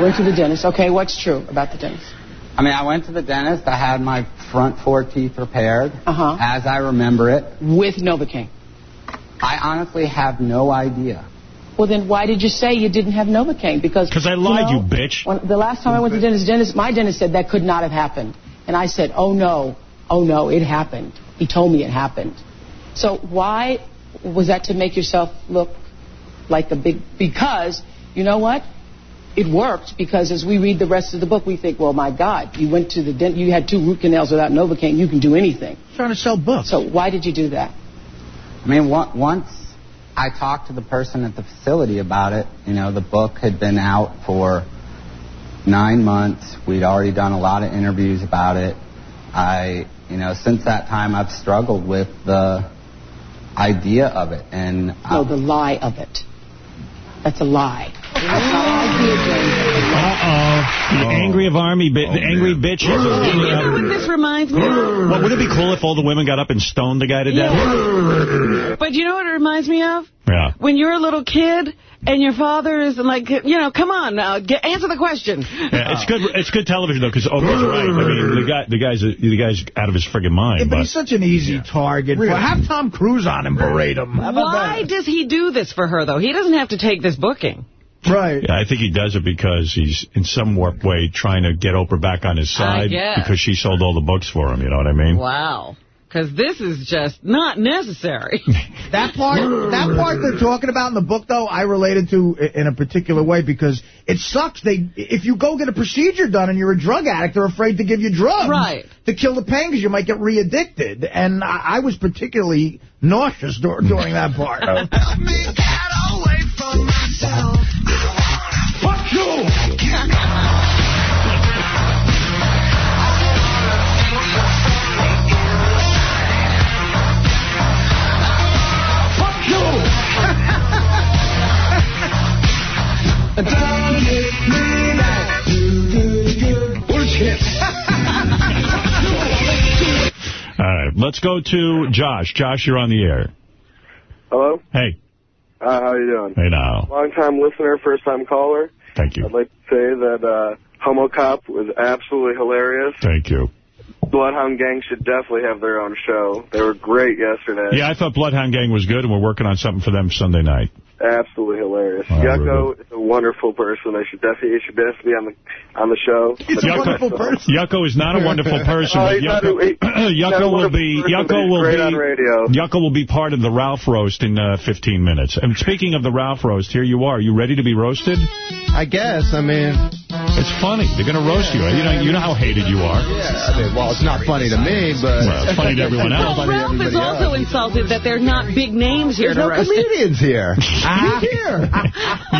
Went to the dentist. Okay, what's true about the dentist? I mean, I went to the dentist. I had my front four teeth repaired, Uh-huh. as I remember it. With Novocaine. I honestly have no idea. Well, then why did you say you didn't have Novocaine? Because I lied, know, you bitch. When, the last time I went to the dentist, dentist, my dentist said that could not have happened. And I said, oh, no, oh, no, it happened. He told me it happened. So why was that to make yourself look like a big... Because, you know what? It worked because as we read the rest of the book, we think, well, my God, you went to the dent, you had two root canals without Novocaine, you can do anything. Trying to sell books. So why did you do that? I mean, once I talked to the person at the facility about it, you know, the book had been out for nine months. We'd already done a lot of interviews about it. I, you know, since that time, I've struggled with the idea of it. And No, the lie of it. That's a lie. That's not an idea, James. Uh-oh. The angry of army, bi- the oh, angry bitches. You know what this reminds me of? What, would it be cool if all the women got up and stoned the guy to death? But you know what it reminds me of? Yeah. When you're a little kid and your father is like, you know, come on now, get, answer the question. Yeah, it's good. It's good television though, because Oprah's oh, right. I mean, the guy, the guy's, the guy's out of his friggin' mind. Yeah, but but he's such an easy target. Well, have Tom Cruise on and berate him. How about Why does he do this for her, though? He doesn't have to take this booking. Right. Yeah, I think he does it because he's in some warped way trying to get Oprah back on his side because she sold all the books for him. You know what I mean? Wow. Because this is just not necessary. That part, that part they're talking about in the book, though, I related to i- in a particular way because it sucks. They, if you go get a procedure done and you're a drug addict, they're afraid to give you drugs Right. to kill the pain because you might get re-addicted. And I, I was particularly nauseous dur during that part. All right, let's go to Josh. Josh, you're on the air. Hello? Hey. Uh, how you doing? Hey now. Long-time listener, first-time caller. Thank you. I'd like to say that uh, Homo Cop was absolutely hilarious. Thank you. Bloodhound Gang should definitely have their own show. They were great yesterday. Yeah, I thought Bloodhound Gang was good, and we're working on something for them Sunday night. Absolutely hilarious. Oh, Yucko is a wonderful person. They should definitely, he should definitely be on the on the show. Yucko, Yucko is not a wonderful person, Oh, but not Yucko, a- he's not a Yucko will be person, Yucko will be on radio. Yucko will be part of the Ralph roast in uh, 15 minutes. And speaking of the Ralph roast, here you are. You ready to be roasted? I guess. I mean, It's funny. They're going to roast you. You know, you know how hated you are. Yeah, I mean, well, it's not funny to me, but... Well, it's funny to everyone else. Well, Ralph is also insulted that there are not big names here There's to no roast. comedians here. Ah. here.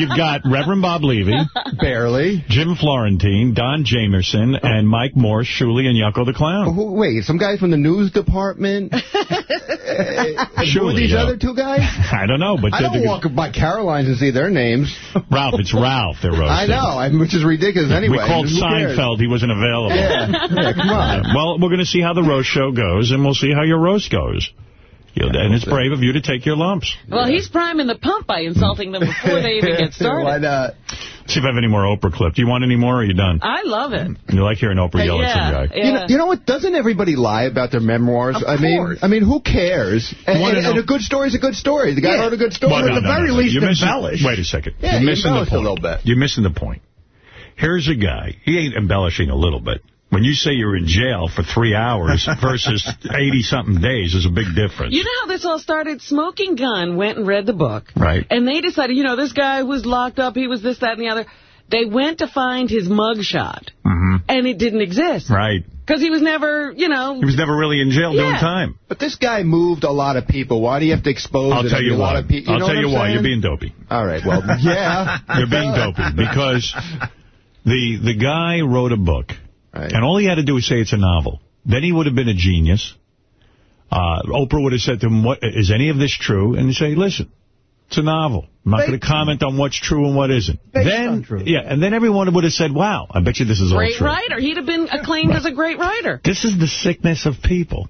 You've got Reverend Bob Levy. Barely. Jim Florentine, Don Jamieson, and Mike Morse, Shuli, and Yucko the Clown. Who- Wait, some guy from the news department? Who Shuli, are these yeah. other two guys? I don't know, but I don't the- walk by Caroline's and see their names. Ralph, it's Ralph they're roasting. I know, I- which is ridiculous anyway. We called Who cares? Seinfeld. He wasn't available. Yeah. Yeah, come on. Well, we're going to see how the roast show goes, and we'll see how your roast goes. You know, and it's brave of you to take your lumps. Well, he's priming the pump by insulting them before they even get started. Why not? See if I have any more Oprah clip. Do you want any more, or are you done? I love it. You like hearing Oprah yell at some guy. You know, you know what? Doesn't everybody lie about their memoirs? Of I mean, course. I mean, who cares? And, and- and a good story is a good story. The guy Yeah. wrote a good story. Well, no, at the no, very no, no. least, You're missing- embellish. Wait a second. Yeah, You're missing the embellish a point. little bit. You're missing the point. Here's a guy. He ain't embellishing a little bit. When you say you're in jail for three hours versus 80-something days, is a big difference. You know how this all started? Smoking Gun went and read the book. Right. And they decided, you know, this guy was locked up, he was this, that, and the other. They went to find his mugshot, hmm and it didn't exist. Right. Because he was never, you know... He was never really in jail doing time. But this guy moved a lot of people. Why do you have to expose I'll tell I mean, you a lot why. of pe- I'll know tell you I'm why. saying? You're being dopey. All right, well, yeah. You're being dopey because the the guy wrote a book, and all he had to do was say it's a novel. Then he would have been a genius. Uh, Oprah would have said to him, "What is any of this true?" And he'd say, "Listen, it's a novel. I'm not going to comment on what's true and what isn't." Based then, on yeah, and then everyone would have said, "Wow, I bet you this is all true. Great writer. He'd have been acclaimed as a great writer. This is the sickness of people.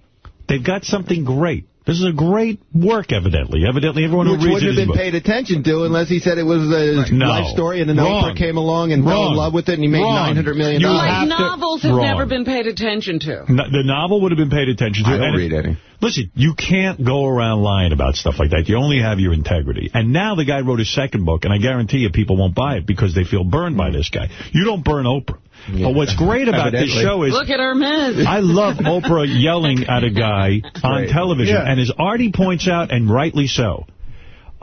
They've got something great. This is a great work, evidently. Evidently, everyone Which who reads wouldn't have been paid attention to unless he said it was a No. life story and then Wrong. Oprah came along and fell in love with it and he made Wrong. $900 million. You like have to- novels have Wrong. never been paid attention to. No, the novel would have been paid attention to. I don't and read any. Listen, you can't go around lying about stuff like that. You only have your integrity. And now the guy wrote his second book, and I guarantee you people won't buy it because they feel burned by this guy. You don't burn Oprah. But what's great about this show is Look at Hermes. I love Oprah yelling at a guy on Great. television. Yeah. And as Artie points out, and rightly so,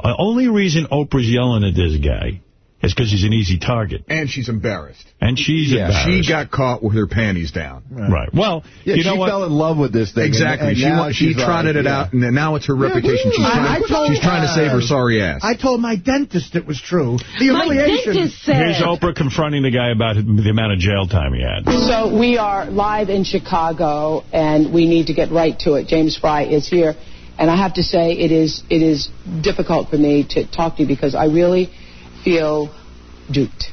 the only reason Oprah's yelling at this guy is because he's an easy target. And she's embarrassed. And she's Yeah, embarrassed. she got caught with her panties down. Right. Well, Yeah, you know she what? fell in love with this thing. Exactly. and- and she she trotted like, it yeah. out, and now it's her reputation. She's I- trying, I told, she's trying to save her sorry ass. I told my dentist it was true. The My humiliation. dentist said. Here's Oprah confronting the guy about the amount of jail time he had. So we are live in Chicago, and we need to get right to it. James Frey is here, and I have to say it is it is difficult for me to talk to you because I really feel duped.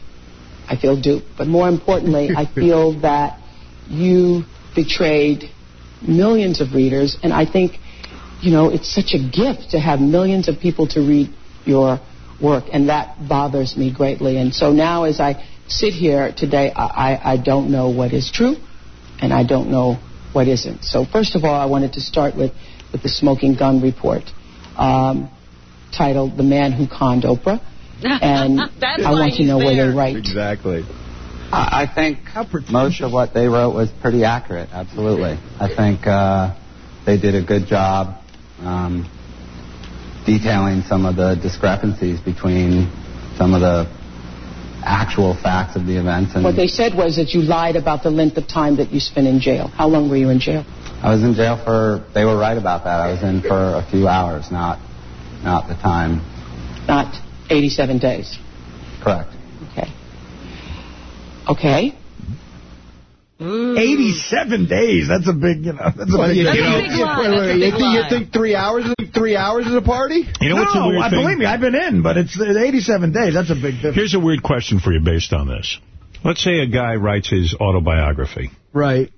I feel duped, but more importantly, I feel that you betrayed millions of readers, and I think, you know, it's such a gift to have millions of people to read your work, and that bothers me greatly. And so now, as I sit here today, I, I, I don't know what is true, and I don't know what isn't. So first of all, I wanted to start with, with the smoking gun report, um, titled "The Man Who Conned Oprah," and I want to he's know where there. they write. Exactly. I I think most of what they wrote was pretty accurate, absolutely. I think uh, they did a good job um, detailing some of the discrepancies between some of the actual facts of the events. And What they said was that you lied about the length of time that you spent in jail. How long were you in jail? I was in jail for, they were right about that. I was in for a few hours, not, not the time. Not 87 days. Correct. Okay. Okay. 87 days. That's a big, you know, that's a Well, big you, That's you a know, big lie. wait, That's a wait, big you, think, you lie. think three hours? Three hours is a party? You know what's a weird I, thing? believe me, I've been in, but it's uh, 87 days. That's a big difference. Here's a weird question for you based on this. Let's say a guy writes his autobiography, Right.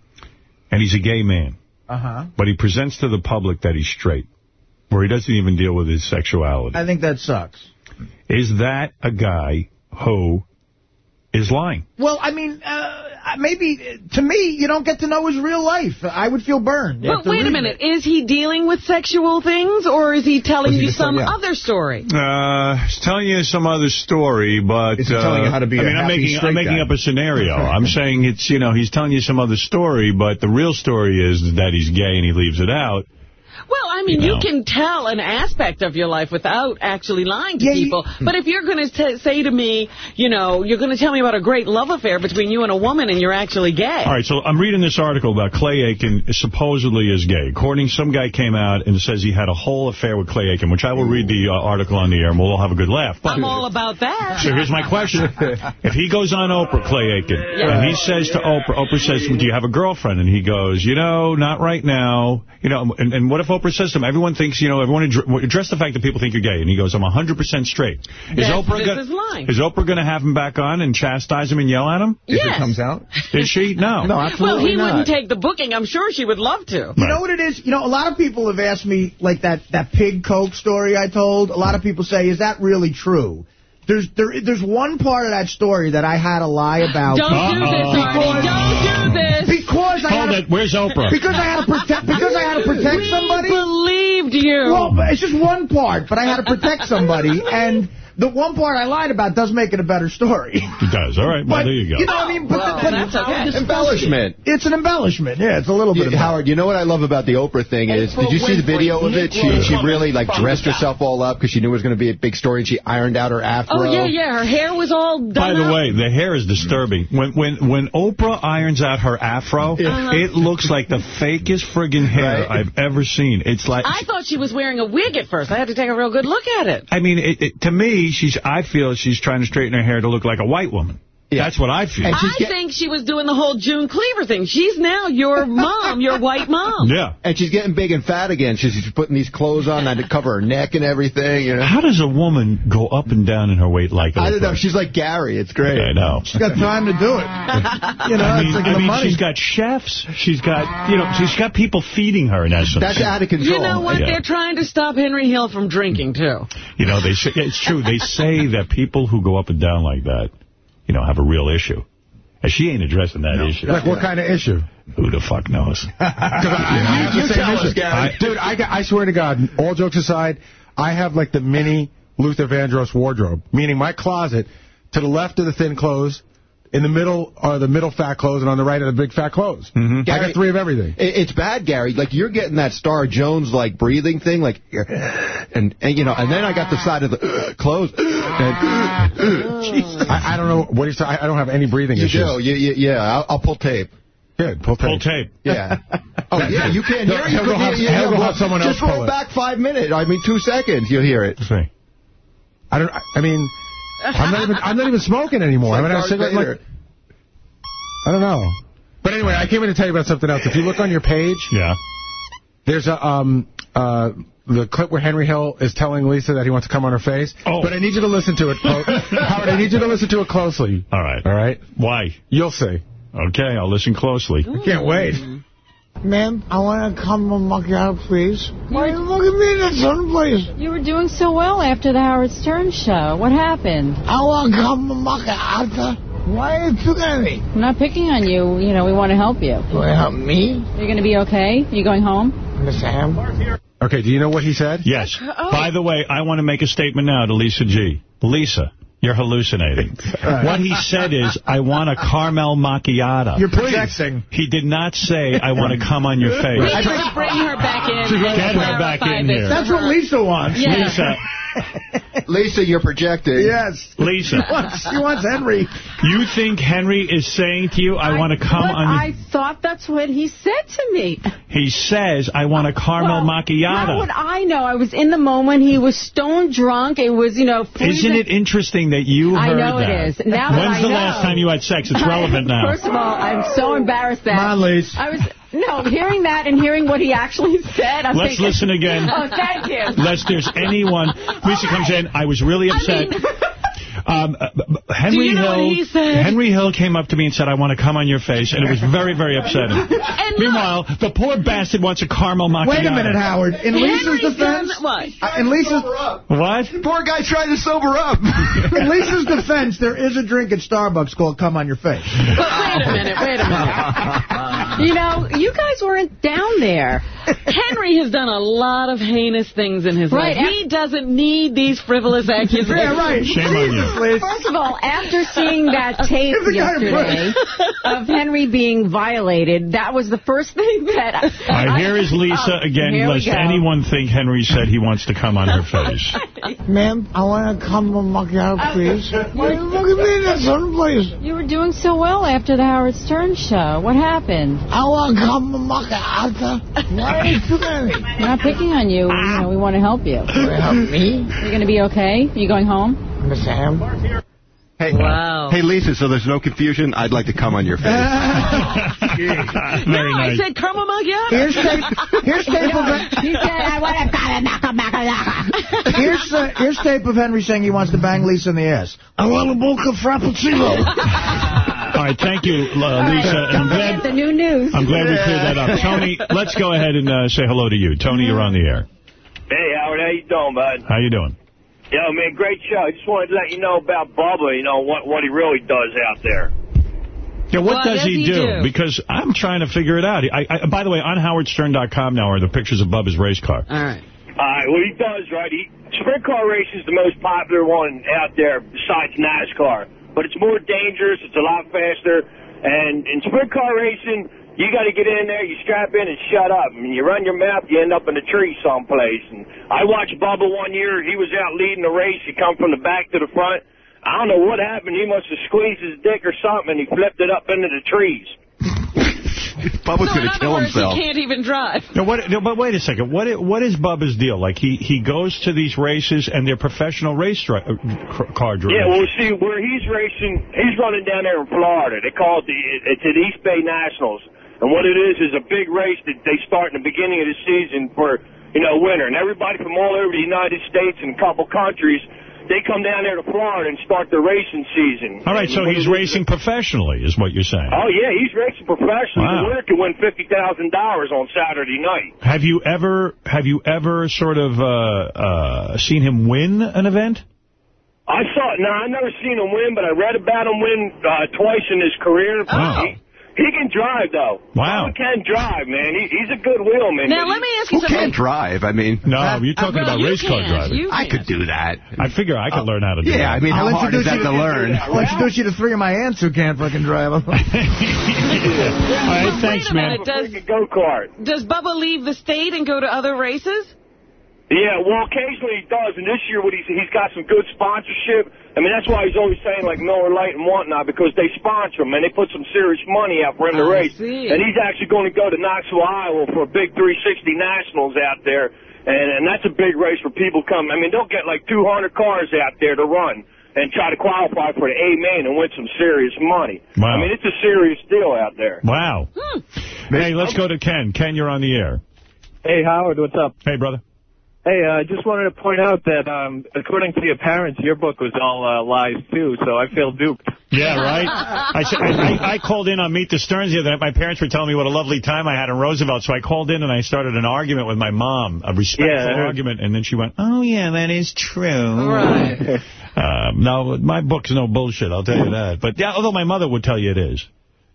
and he's a gay man, Uh-huh. but he presents to the public that he's straight, where he doesn't even deal with his sexuality. I think that sucks. Is that a guy who is lying? Well, I mean, uh, maybe, uh, to me, you don't get to know his real life. I would feel burned. But wait a minute. it. Is he dealing with sexual things, or is he telling is he you some saying, yeah. other story? Uh, he's telling you some other story, but Is he uh, telling you how to be I a mean, I'm making I'm making guy? up a scenario. I'm saying it's you know he's telling you some other story, but the real story is that he's gay and he leaves it out. Well, I mean, You you, can tell an aspect of your life without actually lying to Yeah, you- people. But if you're going to say to me, you know, you're going to tell me about a great love affair between you and a woman and you're actually gay. All right, so I'm reading this article about Clay Aiken supposedly is gay. According, some guy came out and says he had a whole affair with Clay Aiken, which I will read the uh, article on the air and we'll all have a good laugh. But I'm all about that. So here's my question. If he goes on Oprah, Clay Aiken, and he says to Oprah, Oprah says, do you have a girlfriend? And he goes, you know, not right now. You know, and, and what if Oprah says to him, everyone thinks, you know, everyone addr- address the fact that people think you're gay. And he goes, I'm 100% straight. Is That's- Oprah gonna- is Oprah going to have him back on and chastise him and yell at him? If it comes out? Is she? No. no, absolutely well, he wouldn't take the booking. I'm sure she would love to. You know what it is? You know, a lot of people have asked me, like that, that pig coke story I told. A lot of people say, is that really true? There's there, there's one part of that story that I had a lie about. Don't do this, Artie. Don't do this. Because I it. Where's Oprah? Because I had to protect. Because I had to protect somebody. We somebody. believed you. Well, it's just one part, but I had to protect somebody, and the one part I lied about does make it a better story. It does. All right. Well, But, there you go. You know what I mean? But, Well, but that's okay. Embellishment. It's an embellishment. Yeah, it's a little bit. Yeah, Howard, you know what I love about the Oprah thing is, did you see the video of it? She she really like dressed herself all up because she knew it was going to be a big story, and she ironed out her afro. Oh, yeah, yeah. Her hair was all done By the up. way, the hair is disturbing. When when when Oprah irons out her afro, Uh-huh. it looks like the fakest friggin' hair Right. I've ever seen. It's like I thought she was wearing a wig at first. I had to take a real good look at it. I mean, it, it, to me, she's. I feel she's trying to straighten her hair to look like a white woman. That's what I feel. I think she was doing the whole June Cleaver thing. She's now your mom, your white mom. Yeah. And she's getting big and fat again. She's, she's putting these clothes on that to cover her neck and everything. You know. How does a woman go up and down in her weight like that? I don't know. She's like Gary. It's great. I know. She's got time to do it. You know, I it's mean, like I the mean money. she's got chefs. She's got, you know, she's got people feeding her in essence. That's out of control. You know what? Yeah. They're trying to stop Henry Hill from drinking, too. You know, they say, it's true. They say that people who go up and down like that, you know, have a real issue. And she ain't addressing that issue. Like what kind of issue? Who the fuck knows? I have the You same tell us. Gary. I- Dude, I, I swear to God, all jokes aside, I have like the mini Luther Vandross wardrobe, meaning my closet, to the left of the thin clothes, in the middle are the middle fat clothes, and on the right are the big fat clothes. Mm-hmm. I Gary- got three of everything. It's bad, Gary. Like you're getting that Star Jones like breathing thing, like, and and you know, and then I got the side of the uh, clothes. And, I, I don't know what he's. I I don't have any breathing you issues. do, you, you, yeah. I'll, I'll pull tape. Good, pull tape. Full tape. Yeah. Oh yeah, you can't hear it. You go can- have- yeah, he'll well, have someone Just else pull roll it. back five minutes. I mean, two seconds. You'll hear it. See. I don't. I mean, I'm not even. I'm not even smoking anymore. It's I mean, I cigarette like. I don't know. But anyway, I came in to tell you about something else. If you look on your page, Yeah. there's a um uh the clip where Henry Hill is telling Lisa that he wants to come on her face. Oh. But I need you to listen to it. clo- Howard, I need you to listen to it closely. All right. All right. Why? You'll see. Okay, I'll listen closely. I can't wait. Ma'am, I want to come on out, please. Why you look at me in that certain place? You were doing so well after the Howard Stern show. What happened? I want to come on out. Why are you picking at me? I'm not picking on you. You know, we want to help you. Do I help me? You're going to be okay? You going home? Miss Sam? Okay. Do you know what he said? Yes. Uh, oh. By the way, I want to make a statement now to Lisa G. Lisa, you're hallucinating. What he said is, I want a caramel macchiato. You're projecting. He did not say, I want to come on your We face. should bring her back in. Get her back clarify in here. That's what. Lisa wants. Yeah. Lisa, Lisa, you're projecting. Yes. Lisa, She wants, she wants Henry. you think Henry is saying to you, I want to come But on I thought that's what he said to me. He says, I want a caramel Well, macchiato. How would I know? I was in the moment. He was stone drunk. It was, you know, Isn't it interesting that you I heard know it that? is. Now that When's I the know. last time you had sex? It's relevant now. First of all, I'm so embarrassed that Come on, Lise. I was no hearing that and hearing what he actually said. I'm Let's thinking, listen again. Oh, thank you. Lest there's anyone. Lisa comes in. I was really upset. um, uh, b- b- Henry you know Hill. what he said? Henry Hill came up to me and said, "I want to come on your face," and it was very, very upsetting. And look, Meanwhile, the poor bastard wants a caramel macchiato. Wait a minute, Howard. In Lisa's Henry's defense, what? uh, in Lisa's What? Poor guy tried to sober up. in Lisa's defense, there is a drink at Starbucks called "Come on Your Face." But wait a minute, wait a minute. You know, you guys weren't down there. Henry has done a lot of heinous things in his Right, life. He doesn't need these frivolous accusations. Yeah, right. Shame on you. First of all, after seeing that tape Give the guy a yesterday of Henry being violated, that was the first thing that... All right, here is Lisa Oh, again. here Lest anyone think Henry said he wants to come on her face. Ma'am, I want to come and mock you out, please. Why you look at me in that son, please? You were doing so well after the Howard Stern show. What happened? I want to come and mock you out. Why are you picking at? We're not picking on you. you know, we want to help you. Help me? You're going to be okay? Are You going home? Miss Ham? Hey, Wow. hey, Lisa, so there's no confusion? I'd like to come on your face. Very no, I said come among you. Here's tape. Here's tape of You said I want to come and knock a knock here's uh, here's tape of Henry saying he wants to bang Lisa in the ass. I want a mocha frappuccino. All right, thank you, uh, Lisa. And I'm glad, the new news. I'm glad we cleared that up. Tony, let's go ahead and uh, say hello to you. Tony, you're on the air. Hey, Howard, how you doing, bud? How you doing? Yo, man, great show. I just wanted to let you know about Bubba, you know, what, what he really does out there. Yeah, what What does does he, he do? do? Because I'm trying to figure it out. I, I, by the way, on howardstern.com now are the pictures of Bubba's race car. All right. All right, what he does, right, he, sprint car racing is the most popular one out there besides NASCAR. But it's more dangerous, it's a lot faster, and in sprint car racing, you got to get in there, you strap in and shut up. And you run your mouth, you end up in a tree someplace. And I watched Bubba one year, he was out leading the race, he come from the back to the front. I don't know what happened, he must have squeezed his dick or something, and he flipped it up into the trees. Bubba's so going in to kill other words, himself. he can't even drive. No, what, no, but wait a second. What what is Bubba's deal? Like he he goes to these races and they're professional race dri- uh, car drivers. Yeah, well, see, where he's racing, he's running down there in Florida. They call it the, it's at East Bay Nationals. And what it is is a big race that they start in the beginning of the season for, you know, winter. And everybody from all over the United States and a couple countries, they come down there to Florida and start their racing season. All right, And so he's it racing professionally, is what you're saying. Oh, yeah, he's racing professionally. Wow. The winner can win $50,000 on Saturday night. Have you ever have you ever sort of uh, uh, seen him win an event? I saw it. Now, I've never seen him win, but I read about him win uh, twice in his career. Wow. He, he can drive, though. Wow. He can drive, man. He, he's a good wheelman. Now, let me ask you Who something. can't drive? I mean, No, uh, you're talking uh, well, about you race car can. driving. I could do that. I figure I could uh, learn how to do Yeah, that. I mean, how I'll hard is introduce that you to learn? I'll introduce you to three of my aunts who can't fucking drive. All right, thanks, Wait a man. minute. Does, go-kart. does Bubba leave the state and go to other races? Yeah, well, occasionally he does, and this year what he's, he's got some good sponsorship. I mean, that's why he's always saying, like, Miller Lite and whatnot, because they sponsor him, and they put some serious money out for him to I race. see. And he's actually going to go to Knoxville, Iowa for a big 360 Nationals out there, and, and that's a big race for people coming. I mean, they'll get like 200 cars out there to run and try to qualify for the A main and win some serious money. Wow. I mean, it's a serious deal out there. Wow. Hmm. Hey, let's go to Ken. Ken, you're on the air. Hey, Howard, what's up? Hey, brother. Hey, I uh, just wanted to point out that, um, according to your parents, your book was all uh, lies, too, so I feel duped. Yeah, right? I, said- I, I, I called in on Meet the Sterns the other night. My parents were telling me what a lovely time I had in Roosevelt, so I called in and I started an argument with my mom, a respectful Yeah, argument, and then she went, oh, yeah, that is true. Right. Um, no, my book's no bullshit, I'll tell you that. But, yeah, although my mother would tell you it is.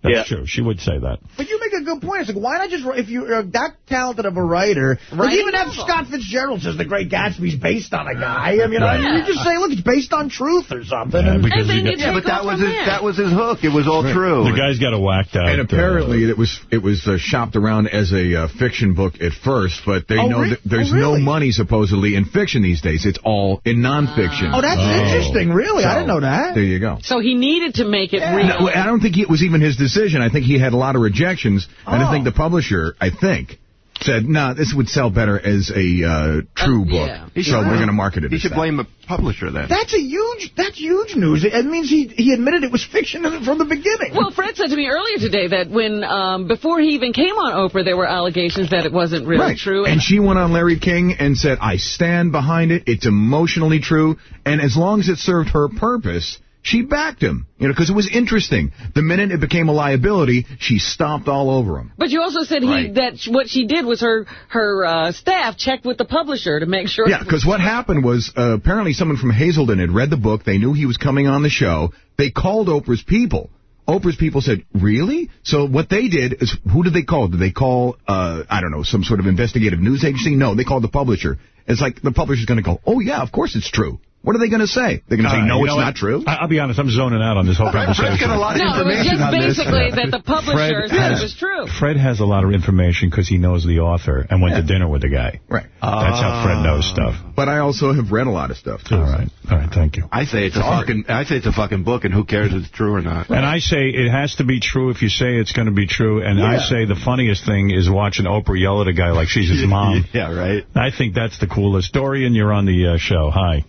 That's Yeah. true. She would say that. But you make a good point. It's like, why not just, if you're that talented of a writer, like even a have. Scott Fitzgerald says The Great Gatsby's based on a guy. I mean, Right. you just say, look, it's based on truth or something. Yeah, because And then you you Yeah, but that was his there. that was his hook. It was all true. the guy's got a whacked out. And uh, apparently it was it was uh, shopped around as a uh, fiction book at first, but they Oh, know re- that there's oh, really? no money supposedly in fiction these days. It's all in nonfiction. oh, that's Oh. interesting, really. I didn't know that. There you go. So he needed to make it real. No, I don't think it was even his decision. I think he had a lot of rejections, and I Oh. think the publisher, I think, said, "No, this would sell better as a uh, true Uh, book, yeah. so we're going to market it." He as should that." blame the publisher then. That's a huge, that's huge news. It means he he admitted it was fiction from the beginning. Well, Fred said to me earlier today that when, um, before he even came on Oprah, there were allegations that it wasn't really Right. true. And she went on Larry King and said, I stand behind it. It's emotionally true. And as long as it served her purpose, she backed him. You know, because it was interesting. The minute it became a liability, she stomped all over him. But you also said he that what she did was her her uh, staff checked with the publisher to make sure. Yeah, because what happened was uh, apparently someone from Hazelden had read the book. They knew he was coming on the show. They called Oprah's people. Oprah's people said, really? So what they did is, who did they call? Did they call, uh, I don't know, some sort of investigative news agency? No, they called the publisher. It's like the publisher's going to go, oh, yeah, of course it's true. What are they going to say? They're going to say, Uh, no, it's know not true? I- I'll be honest, I'm zoning out on this whole conversation. no, it was just basically that the publisher Fred said has- it was true. Fred has a lot of information because he knows the author and went to dinner with the guy. Right. That's how Fred knows stuff. But I also have read a lot of stuff, too. All right. All right, thank you. I say it's a fucking. I say it's a fucking book, and who cares if it's true or not? And I say it has to be true if you say it's going to be true. And I say the funniest thing is watching Oprah yell at a guy like she's his mom. yeah, right. I think that's the coolest. Dorian, you're on the uh, show. Hi.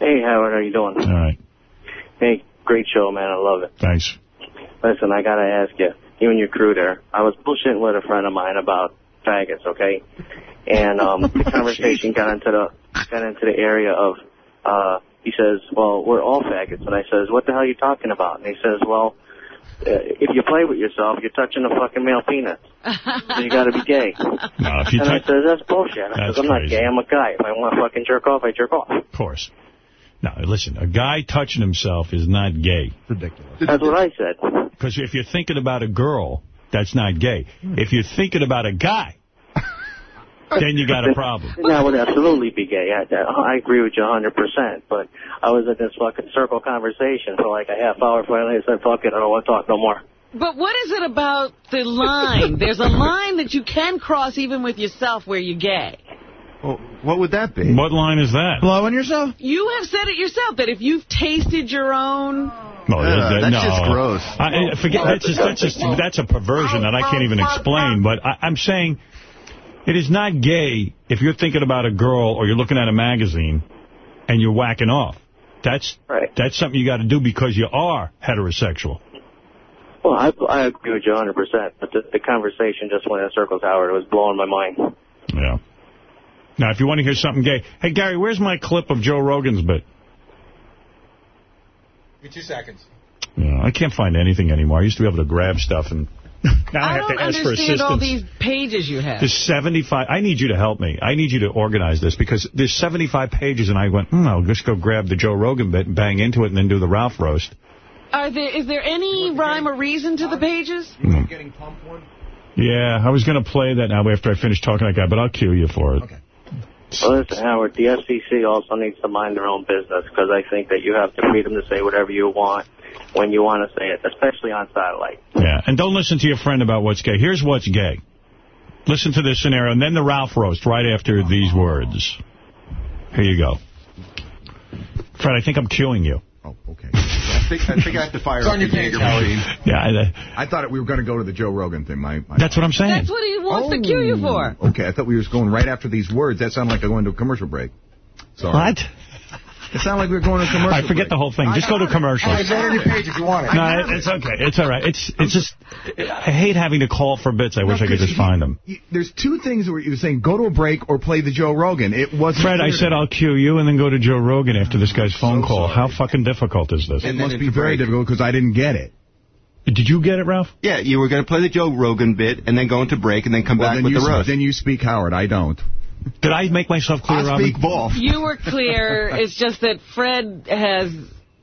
Hey, Howard, how you doing? All right. Hey, great show, man. I love it. Thanks. Listen, I gotta ask you, you and your crew there. I was bullshitting with a friend of mine about faggots, okay? And um, the conversation got into the got into the area of uh, he says, "Well, we're all faggots," and I says, "What the hell are you talking about?" And he says, "Well." Uh, if you play with yourself, you're touching a fucking male penis. so you gotta be gay. No, if you and I says, that's bullshit. I says, I'm not gay, I'm a guy. If I want to fucking jerk off, I jerk off. Of course. Now, listen, a guy touching himself is not gay. Ridiculous. That's what I said. Because if you're thinking about a girl, that's not gay. If you're thinking about a guy, then you got a problem. That would absolutely be gay. I, I agree with you 100%. But I was in this fucking circle conversation for like a half hour. Finally, I said, fuck it, I don't want to talk no more. But what is it about the line? There's a line that you can cross even with yourself where you're gay. Well, what would that be? What line is that? Blowing yourself? You have said it yourself that if you've tasted your own... No, Yeah, that- that's no. just gross. I, I forget. That's just that's just that's a perversion that I can't even explain. But I, I'm saying it is not gay if you're thinking about a girl or you're looking at a magazine and you're whacking off. That's right. that's something you got to do because you are heterosexual. Well, I, I agree with you 100%. But the, the conversation just went in circles, Howard. It was blowing my mind. Yeah. Now, if you want to hear something gay, hey Gary, where's my clip of Joe Rogan's bit? Give me two seconds. Yeah, I can't find anything anymore. I used to be able to grab stuff, and now I, I have to ask for assistance. I understand assistance. all these pages you have. There's 75. I need you to help me. I need you to organize this because there's 75 pages, and I went, hmm, I'll just go grab the Joe Rogan bit and bang into it and then do the Ralph roast. Are there, is there any rhyme or reason to the pages? Getting pumped one? Yeah, I was going to play that now after I finish talking to that guy, but I'll cue you for it. Well, listen, Howard, the FCC also needs to mind their own business because I think that you have the freedom to say whatever you want when you want to say it, especially on satellite. Yeah, and don't listen to your friend about what's gay. Here's what's gay. Listen to this scenario, and then the Ralph roast right after these words. Here you go. Fred, I think I'm cueing you. Oh, okay. I think, I think I have to fire It's up your the Jaeger machine. Yeah, I, I thought we were going to go to the Joe Rogan thing. My, my That's what I'm saying. That's what he wants to cue you for. Oh, okay, I thought we were going right after these words. That sounded like I going to a commercial break. Sorry. What? It sounded like we were going to a commercial I forget break. the whole thing. Just go to commercials. It's on your page if you want it. No, it- it's okay. It's all right. It's it's just I hate having to call for bits. I wish I could just find them. You- There's two things where you were saying go to a break or play the Joe Rogan. It wasn't. Fred, I said. I'll cue you and then go to Joe Rogan after this guy's phone call. How fucking difficult is this? It must be very difficult because I didn't get it. Did you get it, Ralph? Yeah, you were going to play the Joe Rogan bit and then go into break and then come Well, back then with you the roast. then you speak Howard. I don't. Did I make myself clear, I Robin? speak ball. You were clear. It's just that Fred has,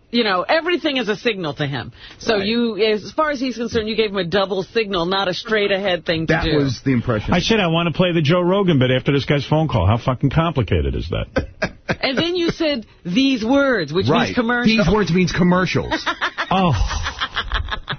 you know, everything is a signal to him. So you, as far as he's concerned, you gave him a double signal, not a straight ahead thing to That do. was the impression. I said I want to play the Joe Rogan bit after this guy's phone call. How fucking complicated is that? And then you said these words, which right. means commercial. These words means commercials. oh,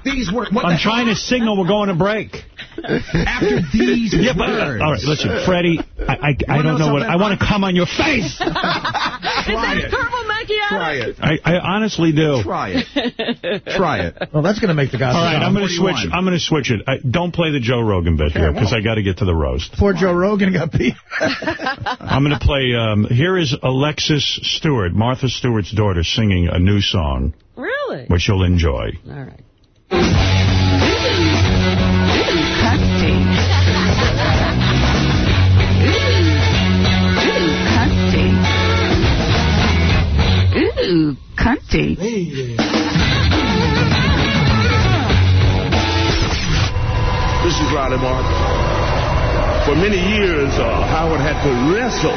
These words. What I'm the trying to signal we're going to break. After these Yeah, but, words. all right, listen, Freddie, I, I, I don't know what, I want to come on your face. Is that it. purple macchiato? Try it. I, I honestly do. Try it. Try it. Well, that's going to make the guy. All right, I'm going to switch. I'm going to switch it. I, don't play the Joe Rogan bit here because I got to get to the roast. Poor Joe Rogan got beat. I'm going to play. Um, here is Alexis Stewart, Martha Stewart's daughter, singing a new song, Really? which you'll enjoy. All right. Ooh, This is Riley Martin. For many years, uh, Howard had to wrestle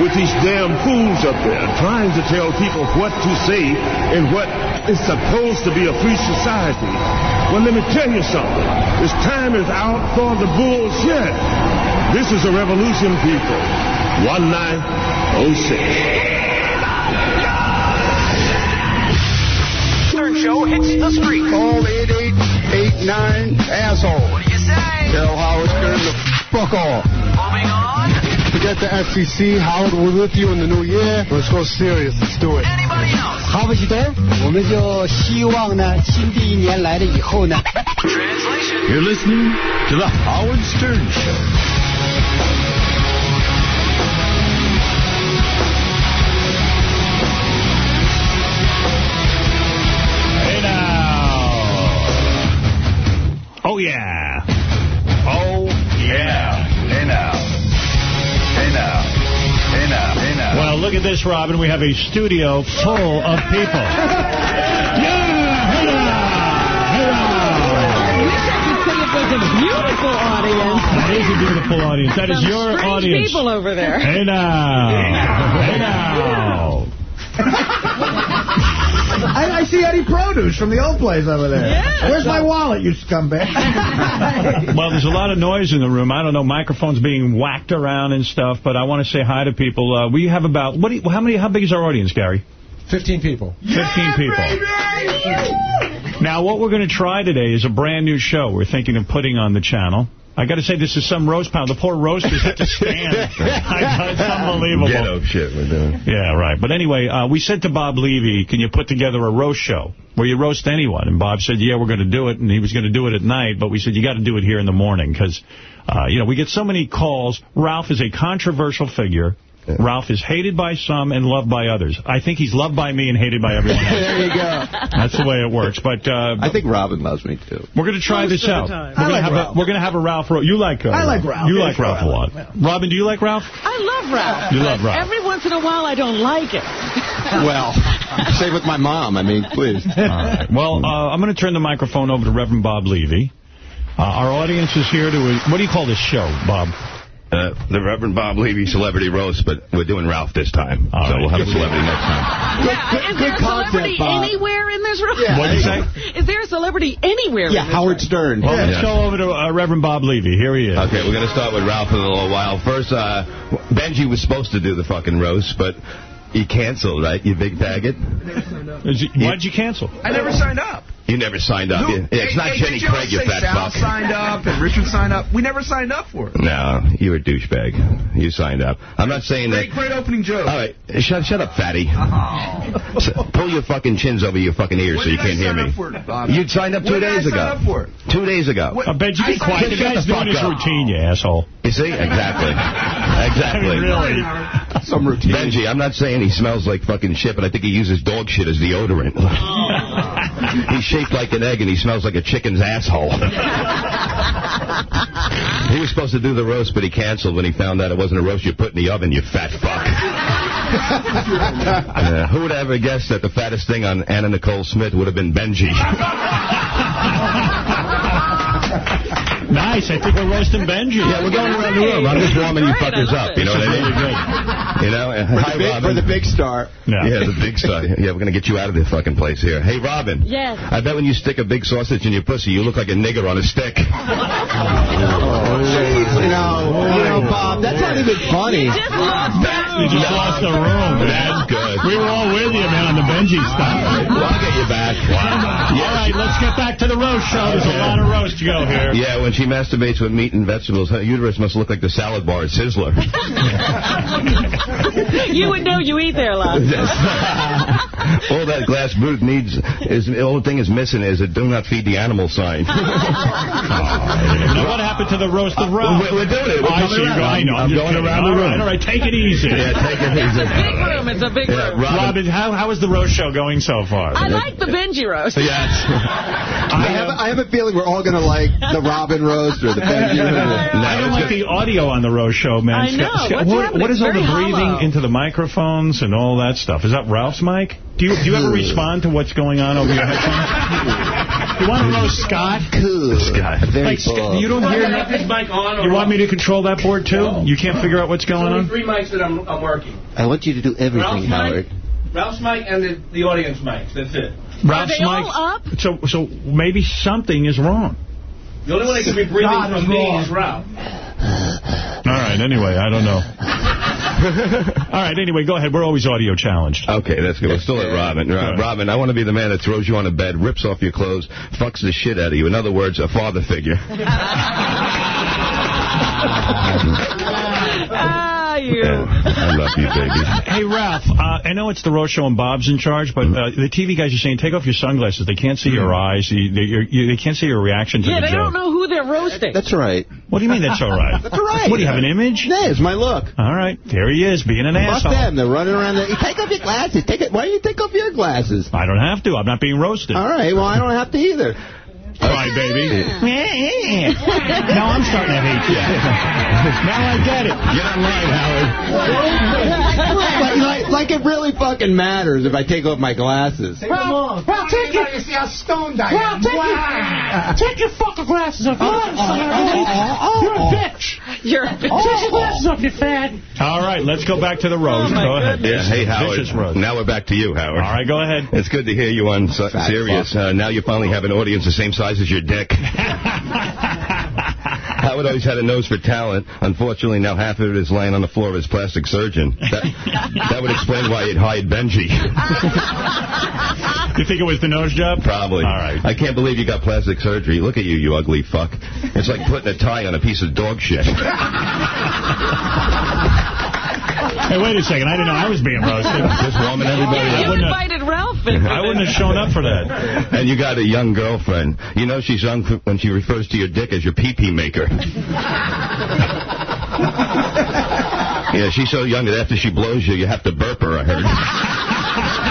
with these damn fools up there, trying to tell people what to say and what is supposed to be a free society. Well, let me tell you something. This time is out for the bullshit. This is a revolution, people. 1906. Show hits the street. Call 8889 asshole. What do you say? Tell Howard Stern to fuck off. Moving on. Forget the FCC. Howard will with you in the new year. Let's go serious. Let's do it. Anybody else? 好不记得，我们就希望呢，新的一年来了以后呢。 Translation. You're listening to The Howard Stern Show. Oh yeah. Oh yeah. Hey now. Hey now. Hey now. Hey now. Well, look at this, Robin. We have a studio full of people. It's a beautiful audience. That is a beautiful audience. That is Some your strange audience. people over there. Hey now. Hey now. I, I see Eddie Produce from the old place over there. Yeah. Where's my wallet, you scumbag? Well, there's a lot of noise in the room. I don't know, microphones being whacked around and stuff, but I want to say hi to people. Uh, we have about, what? Do you, how many? How big is our audience, Gary? 15 people. 15 people. Now, what we're going to try today is a brand new show we're thinking of putting on the channel. I got to say, this is some roast pound. The poor roasters have to stand. It's unbelievable. Ghetto shit we're doing. Yeah, right. But anyway, uh, we said to Bob Levy, can you put together a roast show where you roast anyone? And Bob said, yeah, we're going to do it. And he was going to do it at night, but we said, you got to do it here in the morning because, uh, you know, we get so many calls. Ralph is a controversial figure. Ralph is hated by some and loved by others. I think he's loved by me and hated by everyone else. there you go. That's the way it works. But uh, I think Robin loves me, too. we're going to try Most this the out. We're I going like to have Ralph. a we're going to have a Ralph. Ro- you like uh, I like Ralph. You Yeah, like sure, Ralph a lot. like Robin, do you like Ralph? I love Ralph. You love Ralph. Every once in a while, I don't like it. Well, same with my mom. I mean, please. All right. Well, uh, I'm going to turn the microphone over to Reverend Bob Levy. Uh, our audience is here to... What do you call this show, Bob? Uh, the Reverend Bob Levy Celebrity Roast, but we're doing Ralph this time. All so right. we'll have a celebrity next time. Yeah, is there a celebrity anywhere in this room? What'd you say? Is there a celebrity anywhere Yeah, in this Howard room? Stern. Well, let's go over to uh, Reverend Bob Levy. Here he is. Okay, we're going to start with Ralph in a little while. First, uh, Benji was supposed to do the fucking roast, but he canceled, right, you big faggot? Is it- why'd you cancel? I never signed up. You never signed up. You- yeah, it's not hey, Jenny you Craig, you say fat Sal fuck. signed up and Richard signed up. We never signed up for it. No, you're a douchebag. You signed up. I'm not saying that... Great, great opening joke. All right, shut, shut up, fatty. Oh. S- Pull your fucking chins over your fucking ears When so you can't hear me. up for it, You signed up two When did I days sign ago. up for? Two days ago. What- Uh, Benji, be I- quiet. The Shut guy's the doing fuck his up. routine, you asshole. You see? Exactly. Exactly. I mean, really. Some routine. Benji, I'm not saying he smells like fucking shit, but I think he uses dog shit as deodorant. He's shaped like an egg and he smells like a chicken's asshole. he was supposed to do the roast, but he canceled when he found out it wasn't a roast you put in the oven, you fat fuck. Uh, who would ever guess that the fattest thing on Anna Nicole Smith would have been Benji? Nice. I think we're roasting Benji. Yeah, we're going around the room. I'm just warming you fuckers up. You know what I mean? You know? For Hi, the, big, Robin. for the big star. Yeah. Yeah, the big star. Yeah, we're going to get you out of this fucking place here. Hey, Robin. Yes. I bet when you stick a big sausage in your pussy, you look like a nigger on a stick. Jeez, no, you know, Bob, that's not even funny. Just lost You just lost the room. That's good. We were all with you, man, on the Benji stuff. Well, I'll get you back. All right, let's get back to the roast show. There's a lot of roast to go here. Yeah, when she masturbates with meat and vegetables, her uterus must look like the salad bar at Sizzler. You would know you eat there a lot. all that glass booth needs is the only thing is missing is a do not feed the animal sign. Now, what happened to the roast of uh, Ralph? We're, we're doing it. We're I coming see. around. I know. I'm just going kidding. around the room. right, all right, take it easy. Yeah, take it easy. Big room. It's a big Yeah, room. Robin. Robin, how, how is the roast show going so far? I like the Benji roast. Yes. I have, I have a feeling we're all going to like the Robin roast or the Benji roast. I don't like the audio on the roast show, man. I know. Scott, What's what, what is all the breathing hollow. into the microphones and all that stuff? Is that Ralph's mic? Do you do you ever respond to what's going on over your headphones? You want to roast Scott? Scott. Like, Scott, you don't hear nothing. mic on. You want me to control that board too? You can't figure out what's going on? Three mics that I'm, I'm working. I want you to do everything, Ralph's mic? Howard. Ralph's mic and the, the audience mic. That's it. Ralph's they all mic- up? So, so maybe something is wrong. The only one that can be breathing God from is me wrong. is Ralph. All right, anyway, I don't know. All right, anyway, go ahead. We're always audio challenged. Okay, that's good. We're still at Robin. Uh, Robin, I want to be the man that throws you on a bed, rips off your clothes, fucks the shit out of you. In other words, a father figure. you. I love you, baby. Hey, Ralph, uh, I know it's the Rose Show and Bob's in charge, but uh, the TV guys are saying take off your sunglasses. They can't see your eyes. You, they, you're, they can't see your reaction to Yeah, the they don't know who they're roasting. That's right. What do you mean that's all right? That's all right. What, do you have an image? Yeah, it's my look. All right, there he is, being an Fuck asshole. them. They're running around there. Take off your glasses. Take it. Why don't you take off your glasses? I don't have to. I'm not being roasted. All right. Well, I don't have to either. Cry, baby. now I'm starting to hate you. now I get it. Get online, Howard. like, like, like it really fucking matters if I take off my glasses. Well, well, take it. You see how stoned I Well, am. take, Wow. your, take your fucking glasses off. Oh, oh, oh, You're a oh. bitch. You're a Take your glasses off, you fad. All right, let's go back to the rose. go ahead. Yeah, hey, Howard. Vicious rose. Now we're back to you, Howard. All right, go ahead. It's good to hear you on S- Fat Sirius. Uh, now you finally have an audience the same size as your dick. Howard always had a nose for talent. Unfortunately, now half of it is laying on the floor of his plastic surgeon. That, that would explain why he'd hired Benji. You think it was the nose job? Probably. All right. I can't believe you got plastic surgery. Look at you, you ugly fuck. It's like putting a tie on a piece of dog shit. Hey, wait a second. I didn't know I was being roasted. Just warming everybody Yeah, up. you wouldn't have- invited Ralph in. I wouldn't have shown up for that. And you got a young girlfriend. You know she's young when she refers to your dick as your pee-pee maker. yeah, she's so young that after she blows you, you have to burp her, I heard.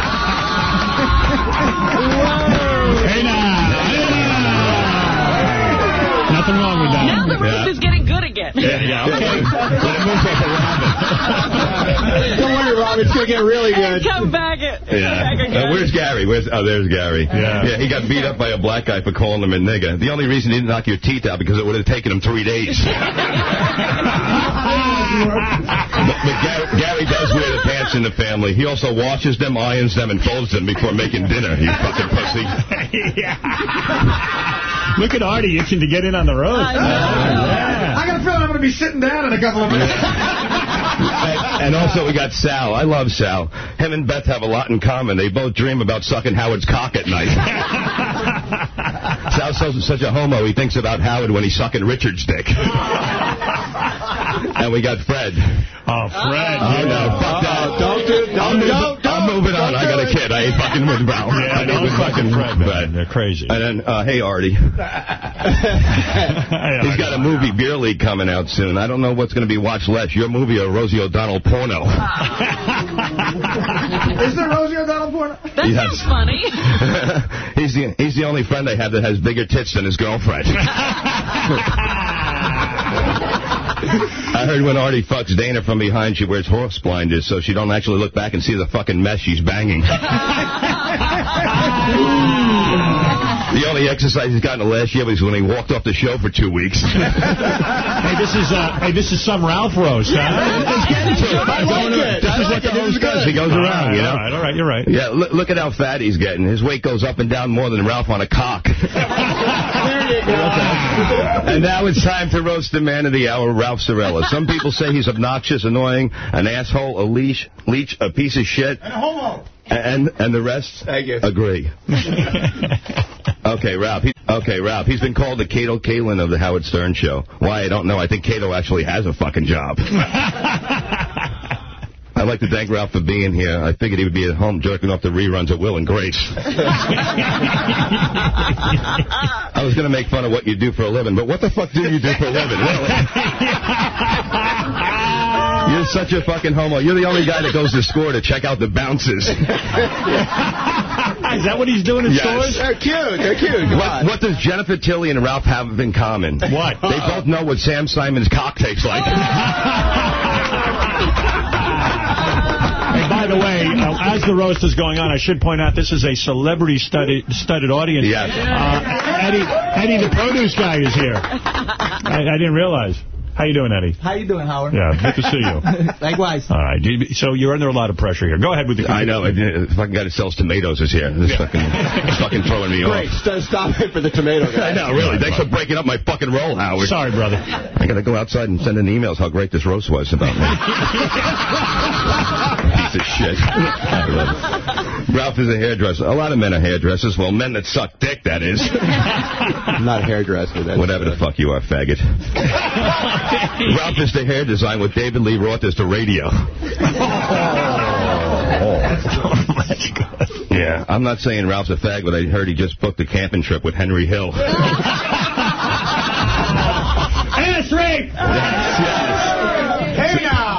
the roast Yeah. is getting good again. Yeah, yeah, okay. But it moves like a rabbit. Don't worry, Rob. It's going to get really And good. come back it. Yeah. Back. Uh, where's Gary? Where's Oh, there's Gary. Yeah. Yeah, he got beat up by a black guy for calling him a nigger. The only reason he didn't knock your teeth out because it would have taken him three days. but but Gary, Gary does wear the pants in the family. He also washes them, irons them, and folds them before making dinner. You fucking pussy. Look at Artie itching to get in on the road. I know. Yeah. I got a feeling I'm going to be sitting down in a couple of minutes. And, and also we got Sal. I love Sal. Him and Beth have a lot in common. They both dream about sucking Howard's cock at night. Sal's so, such a homo, he thinks about Howard when he's sucking Richard's dick. and we got Fred. Oh, Fred. Oh, no. Fuck that. Don't do it. I'm, Don't, moving, don't, I'm moving on. I got a kid. I ain't fucking with Brown. Yeah, I ain't don't fucking Fred, man. They're crazy. And then, uh, hey, Artie. Yeah, He's I got a movie, Beer League, coming out soon. I don't know what's going to be watched less, your movie or Rosie O'Donnell porno. Is there Rosie O'Donnell porno? That Yes. sounds funny. he's the he's the only friend I have that has bigger tits than his girlfriend. I heard when Artie fucks Dana from behind, she wears horse blinders so she don't actually look back and see the fucking mess she's banging. the only exercise he's gotten the last year was when he walked off the show for two weeks. Hey, this is uh, hey, this is some Ralph roast, huh? I like it. This is what the host does. He goes around, you know. All right, all right, you're right. Yeah, look, look at how fat he's getting. His weight goes up and down more than Ralph on a cock. and now it's time to roast the man of the hour, Ralph Cirella. Some people say he's obnoxious, annoying, an asshole, a leash, leech, a piece of shit. And a homo. And and the rest Thank you. agree. okay, Ralph. He, okay, Ralph. He's been called the Kato Kaelin of the Howard Stern Show. Why, I don't know. I think Kato actually has a fucking job. I'd like to thank Ralph for being here. I figured he would be at home jerking off the reruns of Will and Grace. I was going to make fun of what you do for a living, but what the fuck do you do for a living, really? You're such a fucking homo. You're the only guy that goes to score to check out the bounces. Is that what he's doing in Yes. stores? They're cute. They're cute. What, what does Jennifer Tilly and Ralph have in common? What? They both know what Sam Simon's cock tastes like. Hey, by the way, uh, as the roast is going on, I should point out this is a celebrity-studded studded audience. Yes. Uh, Eddie, Eddie, the produce guy, is here. I, I didn't realize. How you doing, Eddie? How you doing, Howard? Yeah, good to see you. Likewise. All right. You- So you're under a lot of pressure here. Go ahead with the... I know. The fucking guy that sells tomatoes is here. This fucking, fucking throwing me Great. off. St- Stop it for the tomato guy. I know, really. Thanks for breaking up my fucking roll, Howard. Sorry, brother. I gotta go outside and send in emails how great this roast was about me. Piece of shit. Ralph is a hairdresser. A lot of men are hairdressers. Well, men that suck dick, that is. I'm not a hairdresser. That's Whatever the fuck you are, faggot. Ralph is the hair design with David Lee Roth as the radio. Oh, oh. my god. Yeah, I'm not saying Ralph's a fag, but I heard he just booked a camping trip with Henry Hill. Ass rape! Hey now!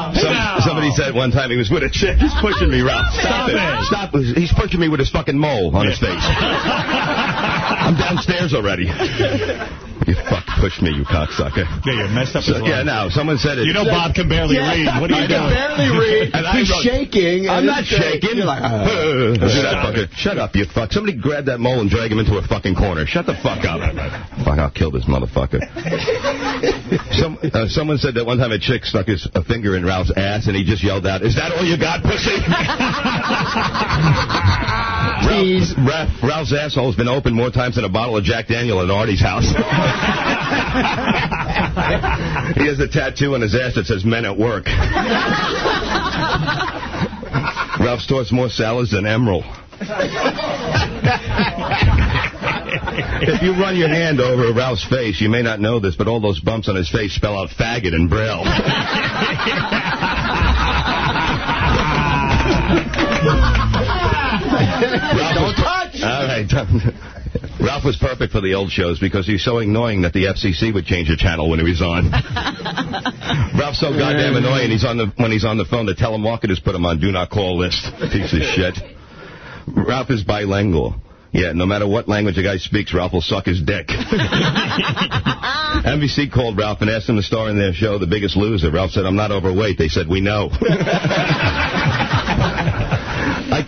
Some, somebody said one time he was with a chick. He's pushing me, Ralph. Stop, Stop it. it. Stop. He's pushing me with his fucking mole on his face. I'm downstairs already. You fuck pushed me, you cocksucker. Yeah, you messed up So, his yeah, line. now, someone said it. You know Bob can barely read. What are you I know. doing? barely read. And He's wrote- shaking. I'm not it's, uh, shaking. You're like, uh, Do that. Shut up, you fuck. Somebody grab that mole and drag him into a fucking corner. Shut the fuck up. Fuck, I'll kill this motherfucker. Some, uh, someone said that one time a chick stuck his a finger in Ralph's ass and he just yelled out, is that all you got, pussy? Ralph, Ralph, Ralph's asshole has been opened more times than a bottle of Jack Daniel at Artie's house. he has a tattoo on his ass that says men at work. Ralph stores more salads than Emeril. if you run your hand over Ralph's face, you may not know this, but all those bumps on his face spell out faggot in Braille. Don't touch! All right. Ralph was perfect for the old shows because he's so annoying that the FCC would change the channel when he was on. Ralph's so goddamn annoying. He's on the when he's on the phone, the telemarketers put him on do not call list. Piece of shit. Ralph is bilingual. Yeah, no matter what language a guy speaks, Ralph will suck his dick. NBC called Ralph and asked him to star in their show, The Biggest Loser. Ralph said, I'm not overweight. They said, we know.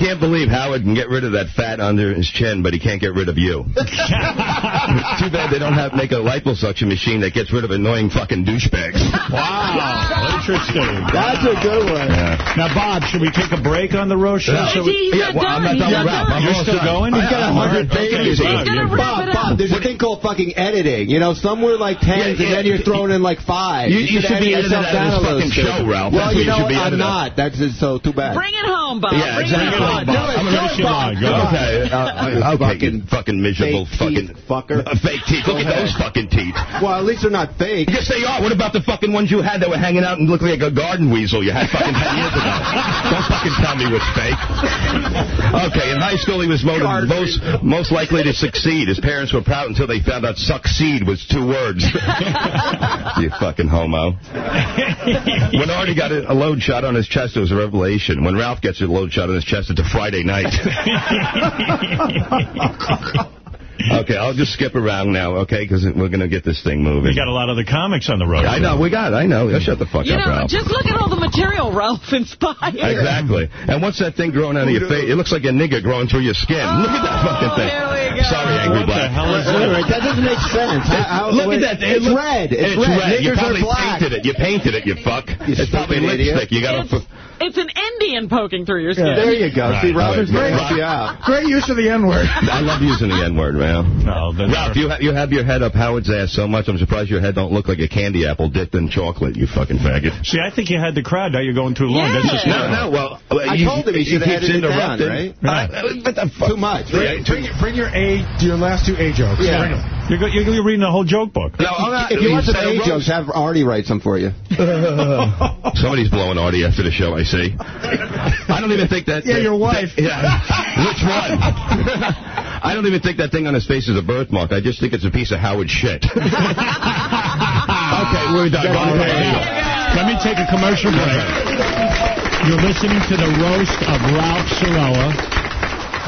I can't believe Howard can get rid of that fat under his chin, but he can't get rid of you. Too bad they don't have make a liposuction machine that gets rid of annoying fucking douchebags. Wow, interesting. That's a good one. Now, Bob, should we take a break on the roast show? No. So we- yeah, well, I'm not done. done with not Ralph. done. You're You're still done. going? He's got a hundred Okay, pages. Bob, you're- Bob, Bob, there's a thing called fucking editing. You know, some were like tens, Yeah, and then you're throwing in like five. You- you should be edit editing yourself that down as a little fucking show, Ralph. Well, you know should be what? I'm not. That's just so too bad. Bring it home, Bob. Yeah, exactly. It home. Do it, I'm do gonna it, shit Bob. on. Go. Okay, uh, okay, you fucking miserable fake fucking teeth, fucker. Uh, fake teeth. Look at those fucking teeth. Well, at least they're not fake. Yes, they are. What about the fucking ones you had that were hanging out and looked like a garden weasel you had fucking 10 years ago? Don't fucking tell me what's fake. Okay, in high school he was voted most, most likely to succeed. His parents were proud until they found out succeed was two words. you fucking homo. When Artie got a a load shot on his chest, it was a revelation. When Ralph gets a load shot on his chest, it's a Friday night. Okay, I'll just skip around now, okay, because we're going to get this thing moving. We got a lot of the comics on the road. I know, we got it, I know. Shut the fuck You up, know, Ralph. just look at all the material Ralph inspired. Exactly. And what's that thing growing out of your face? It looks like a nigger growing through your skin. Oh, look at that fucking thing. Sorry, Angry What the Black. hell is Wait, that? wait, that doesn't make sense. How, how, Look wait, at that. It It's red. It's, It's red. red. You probably are black. painted it. You painted it, you fuck. You it's probably stupid idiot. You got to... It's an Indian poking through your skin. There you go. See, Right, Robin's right, going right. help you out. Great use of the N-word. I love using the N-word, man. No, that's Ralph, you, ha- you have your head up Howard's ass so much, I'm surprised your head don't look like a candy apple dipped in chocolate, you fucking faggot. See, I think you had the crowd. Now you're going too long. That's just No, no, well... I you- told him he should have keeps edited it down, interrupting. right? Uh, what the fuck? Too much. Bring, bring, bring your A, your last two A jokes. Yeah. Bring 'em. You're, you're, you're reading the whole joke book. No, I'm not... If you want some a A jokes, have Artie write some for you. Somebody's blowing Artie after the show, I see. I don't even think that... Yeah, your wife. Yeah. Which one? I don't even think that thing on his face is a birthmark. I just think it's a piece of Howard shit. okay, we're done. All right. Let me take a commercial break. You're listening to the roast of Ralph Cirella.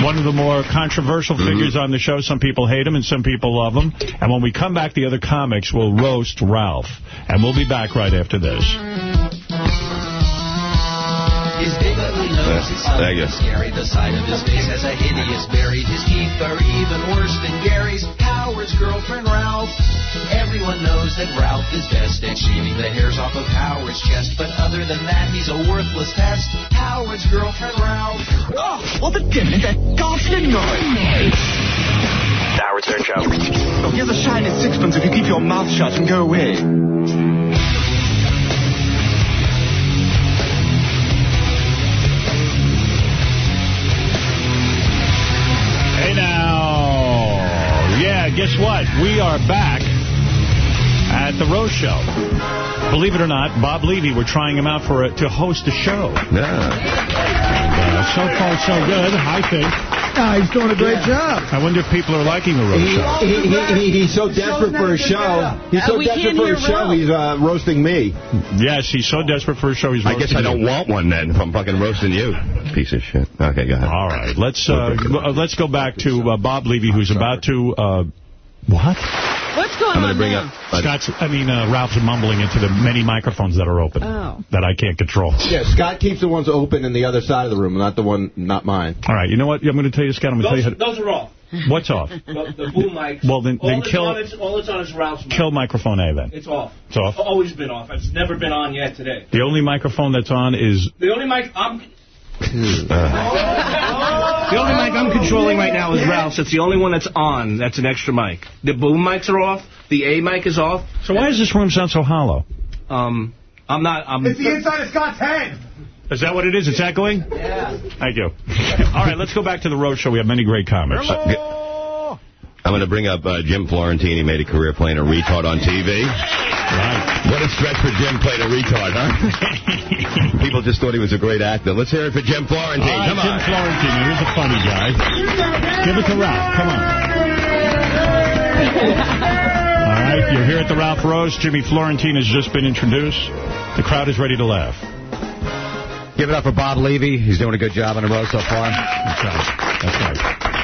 One of the more controversial Mm-hmm. figures on the show. Some people hate him and some people love him. And when we come back, the other comics will roast Ralph. And we'll be back right after this. His big ugly nose is so Thank you. scary. The side of his face has a hideous berry. His teeth are even worse than Gary's. Howard's girlfriend Ralph. Everyone knows knows that Ralph is best at shaving the hairs off of Howard's chest. But other than that, he's a worthless pest. Howard's girlfriend, Ralph. Oh, what the damn that ghastly noise! The Howard Stern Show. Oh, here's a shiny sixpence if you keep your mouth shut and go away. Now. Yeah, guess what? We are back at the Rose Show. Believe it or not, Bob Levy, we're trying him out for a, to host a show. Yeah. And, uh, so far, so good, I think. Ah, he's doing a great job. I wonder if people are liking the Rose He, Show. he, he, he, he's so desperate for a show. He's so desperate for a show. He's uh, roasting me. Yes, he's so desperate for a show, he's I guess I don't you. want one then if I'm fucking roasting you. Piece of shit. Okay, go ahead. All right, let's uh, uh, let's go back to uh, Bob Levy, who's about to. What? What's going I'm on bring now? up. Scott's. I mean, uh, Ralph's mumbling into the many microphones that are open Oh. that I can't control. Yeah, Scott keeps the ones open in the other side of the room, not the one, not mine. All right, you know what? I'm going to tell you, Scott. I'm going to tell you. those are off. What's off? The, the boom mics. Well, then- all then kill- On all it's on is Ralph's mic. Kill microphone A then. It's off. It's off. always been off. It's never been on yet today. The only microphone that's on is. The only mic I'm... Uh, The only mic I'm controlling right now is Ralph's. It's the only one that's on. That's an extra mic. The boom mics are off. The A mic is off. So why does this room sound so hollow? Um, I'm not. I'm. It's the inside of Scott's head. Is that what it is? It's echoing? Yeah. Thank you. All right, let's go back to the road show. We have many great comments. I'm going to bring up uh, Jim Florentine. He made a career playing a retard on TV. Right. What a stretch for Jim playing a retard, huh? People just thought he was a great actor. Let's hear it for Jim Florentine. All right, Come Jim on. Jim Florentine. Here's a funny guy. Give it to Ralph. Come on. All right, you're here at the Ralph Rose. Jimmy Florentine has just been introduced. The crowd is ready to laugh. Give it up for Bob Levy. He's doing a good job on the road so far. That's right. That's right.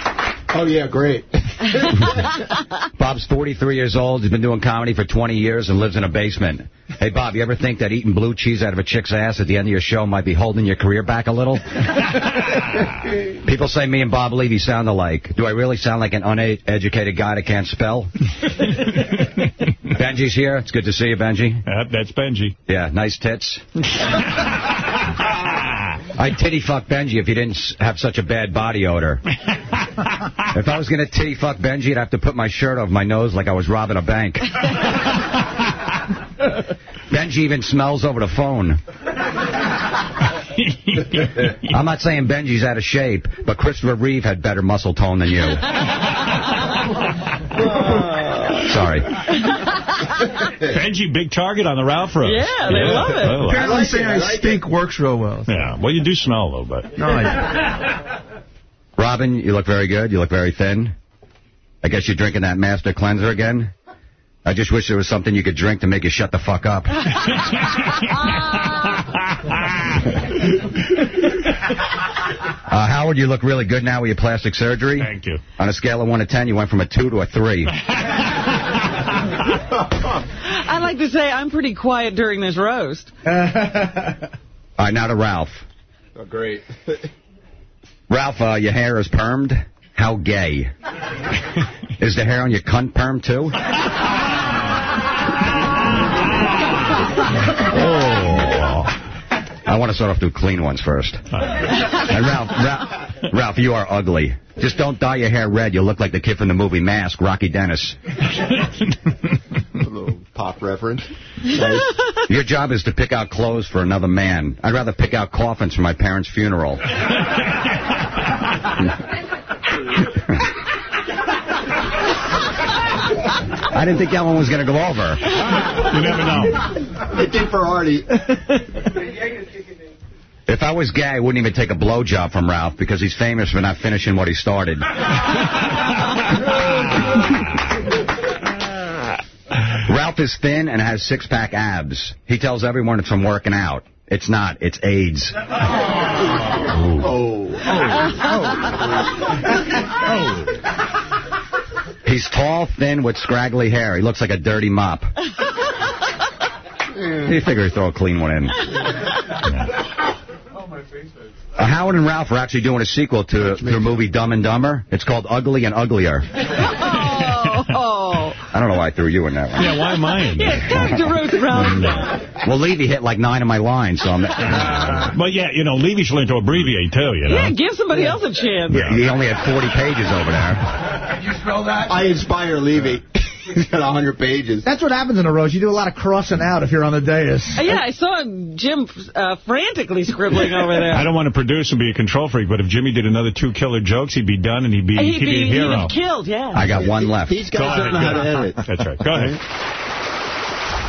Oh, yeah, great. Bob's 43 years old. He's been doing comedy for 20 years and lives in a basement. Hey, Bob, you ever think that eating blue cheese out of a chick's ass at the end of your show might be holding your career back a little? People say me and Bob Levy sound alike. Do I really sound like an uneducated guy that can't spell? Benji's here. It's good to see you, Benji. Yep, that's Benji. Yeah, nice tits. I'd titty fuck Benji if he didn't have such a bad body odor. If I was going to titty fuck Benji, I'd have to put my shirt over my nose like I was robbing a bank. Benji even smells over the phone. I'm not saying Benji's out of shape, but Christopher Reeve had better muscle tone than you. Sorry. Benji, big target on the Ralph Rose. Yeah, they love it. Oh, well, Apparently saying I stink works real well. Yeah, well, you do smell a little bit. No, I Robin, you look very good. You look very thin. I guess you're drinking that Master Cleanser again? I just wish there was something you could drink to make you shut the fuck up. Uh, Howard, you look really good now with your plastic surgery. Thank you. On a scale of 1 to 10, you went from a 2 to a 3. I'd like to say I'm pretty quiet during this roast. All right, now to Ralph. Oh, great. Ralph, uh, your hair is permed. How gay. is the hair on your cunt perm, too? Oh. I want to start off with clean ones first. And Ralph, Ralph, Ralph, you are ugly. Just don't dye your hair red. You'll look like the kid from the movie Mask, Rocky Dennis. little pop reference. Your job is to pick out clothes for another man. I'd rather pick out coffins for my parents' funeral. I didn't think that one was going to go over. You never know. It did for Artie. If I was gay, I wouldn't even take a blowjob from Ralph because he's famous for not finishing what he started. Ralph is thin and has six-pack abs. He tells everyone it's from working out. It's not. It's AIDS. Oh. Oh. Oh. oh. He's tall, thin, with scraggly hair. He looks like a dirty mop. You figure he'd throw a clean one in. Uh, Howard and Ralph are actually doing a sequel to their movie Dumb and Dumber. It's called Ugly and Uglier. Oh. I don't know why I threw you in that one. Yeah, why am I in there? Yeah, character Ruth Ralph. Well, Levy hit like nine of my lines, so I'm... But yeah, you know, Levy should learn to abbreviate, too, you know? Yeah, give somebody else a chance. Yeah, he only had 40 pages over there. Can you spell that? I inspire Levy. He's got 100 pages. That's what happens in a roast. You do a lot of crossing out if you're on the dais. Uh, Yeah, I saw Jim uh, frantically scribbling over there. I don't want to produce and be a control freak, but if Jimmy did another two killer jokes, he'd be done and he'd be, He'd he'd be, be a he'd hero. killed, yeah. I got one left. He's got don't know ahead, how to edit. That's right. Go ahead.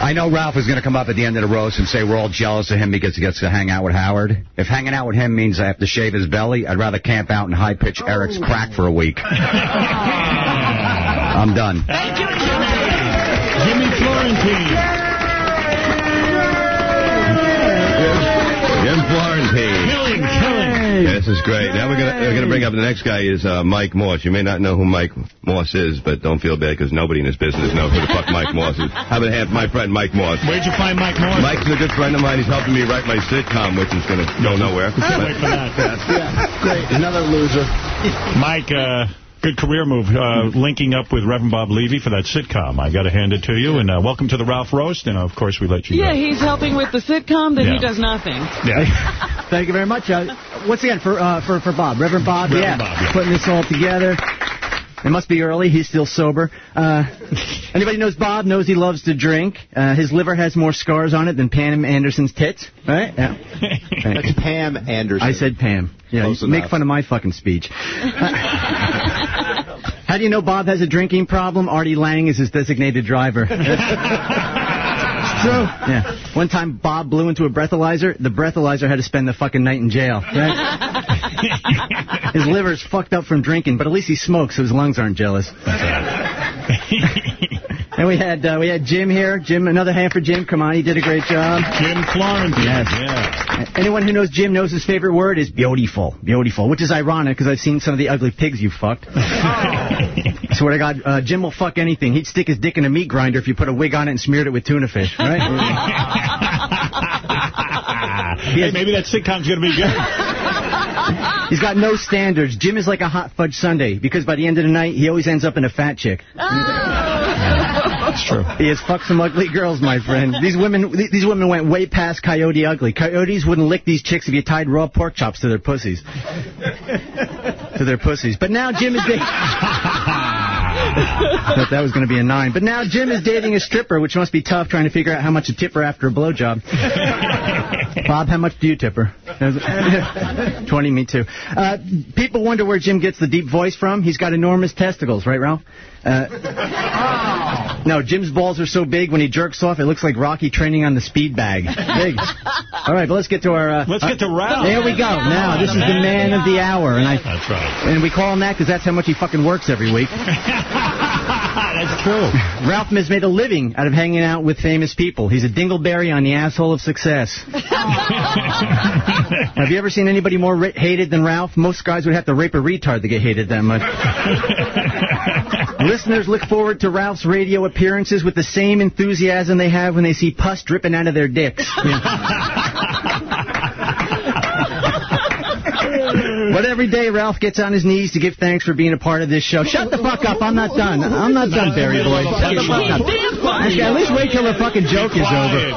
I know Ralph is going to come up at the end of the roast and say we're all jealous of him because he gets to hang out with Howard. If hanging out with him means I have to shave his belly, I'd rather camp out and high-pitch Eric's crack for a week. I'm done. Thank you, Jimmy Jimmy Florentine. Jim Florentine. Killing, killing. This is great. Now we're gonna we're gonna bring up the next guy is uh, Mike Morse. You may not know who Mike Morse is, but don't feel bad because nobody in this business knows who the fuck Mike Morse is. How about have my friend Mike Morse? Where'd you find Mike Morse? Mike's a good friend of mine. He's helping me write my sitcom, which is gonna go nowhere. Wait for that. yeah, Great. Another loser. Mike, uh, good career move, uh, linking up with Reverend Bob Levy for that sitcom. I got to hand it to you, and uh, welcome to the Ralph Roast, and of course we let you Yeah, go. he's helping with the sitcom, then Yeah. he does nothing. Yeah. Thank you very much. Uh, once again, for uh, for for Bob, Reverend Bob, Reverend yeah, Bob, yeah. putting this all together. It must be early. He's still sober. Uh, anybody knows Bob knows he loves to drink. Uh, his liver has more scars on it than Pam Anderson's tits. Right? Yeah. That's Pam Anderson. I said Pam. Yeah, Close make enough. fun of my fucking speech. How do you know Bob has a drinking problem? Artie Lange is his designated driver. It's true. Yeah. One time Bob blew into a breathalyzer. The breathalyzer had to spend the fucking night in jail. Right? his liver's fucked up from drinking, but at least he smokes, so his lungs aren't jealous. and we had uh, we had Jim here. Jim, another hand for Jim. Come on, he did a great job. Jim Florentine. Yes. Yeah. Anyone who knows Jim knows his favorite word is beautiful. Beautiful, which is ironic because I've seen some of the ugly pigs you fucked. I swear to God, uh, Jim will fuck anything. He'd stick his dick in a meat grinder if you put a wig on it and smeared it with tuna fish, right? hey, maybe that sitcom's going to be good. He's got no standards. Jim is like a hot fudge sundae because by the end of the night, he always ends up in a fat chick. That's true. He has fucked some ugly girls, my friend. These women, these women went way past coyote ugly. Coyotes wouldn't lick these chicks if you tied raw pork chops to their pussies. to their pussies. But now Jim is dating. Thought that was going to be a nine. But now Jim is dating a stripper, which must be tough trying to figure out how much to tip her after a blowjob. Bob, how much do you tip her? 20, me too. Uh, people wonder where Jim gets the deep voice from. He's got enormous testicles, right, Ralph? Uh, no, Jim's balls are so big when he jerks off, it looks like Rocky training on the speed bag. Big. All right, but let's get to our. Uh, Let's get to Ralph. There we go. Now, this is the man of the hour, and I. That's right. And we call him that because that's how much he fucking works every week. That's true. Ralph has made a living out of hanging out with famous people. He's a dingleberry on the asshole of success. have you ever seen anybody more hated than Ralph? Most guys would have to rape a retard to get hated that much. Listeners look forward to Ralph's radio appearances with the same enthusiasm they have when they see pus dripping out of their dicks. But every day Ralph gets on his knees to give thanks for being a part of this show. Shut the fuck up. I'm not done. I'm not done, Barry boy. Shut the fuck up. At least wait till the fucking joke is over.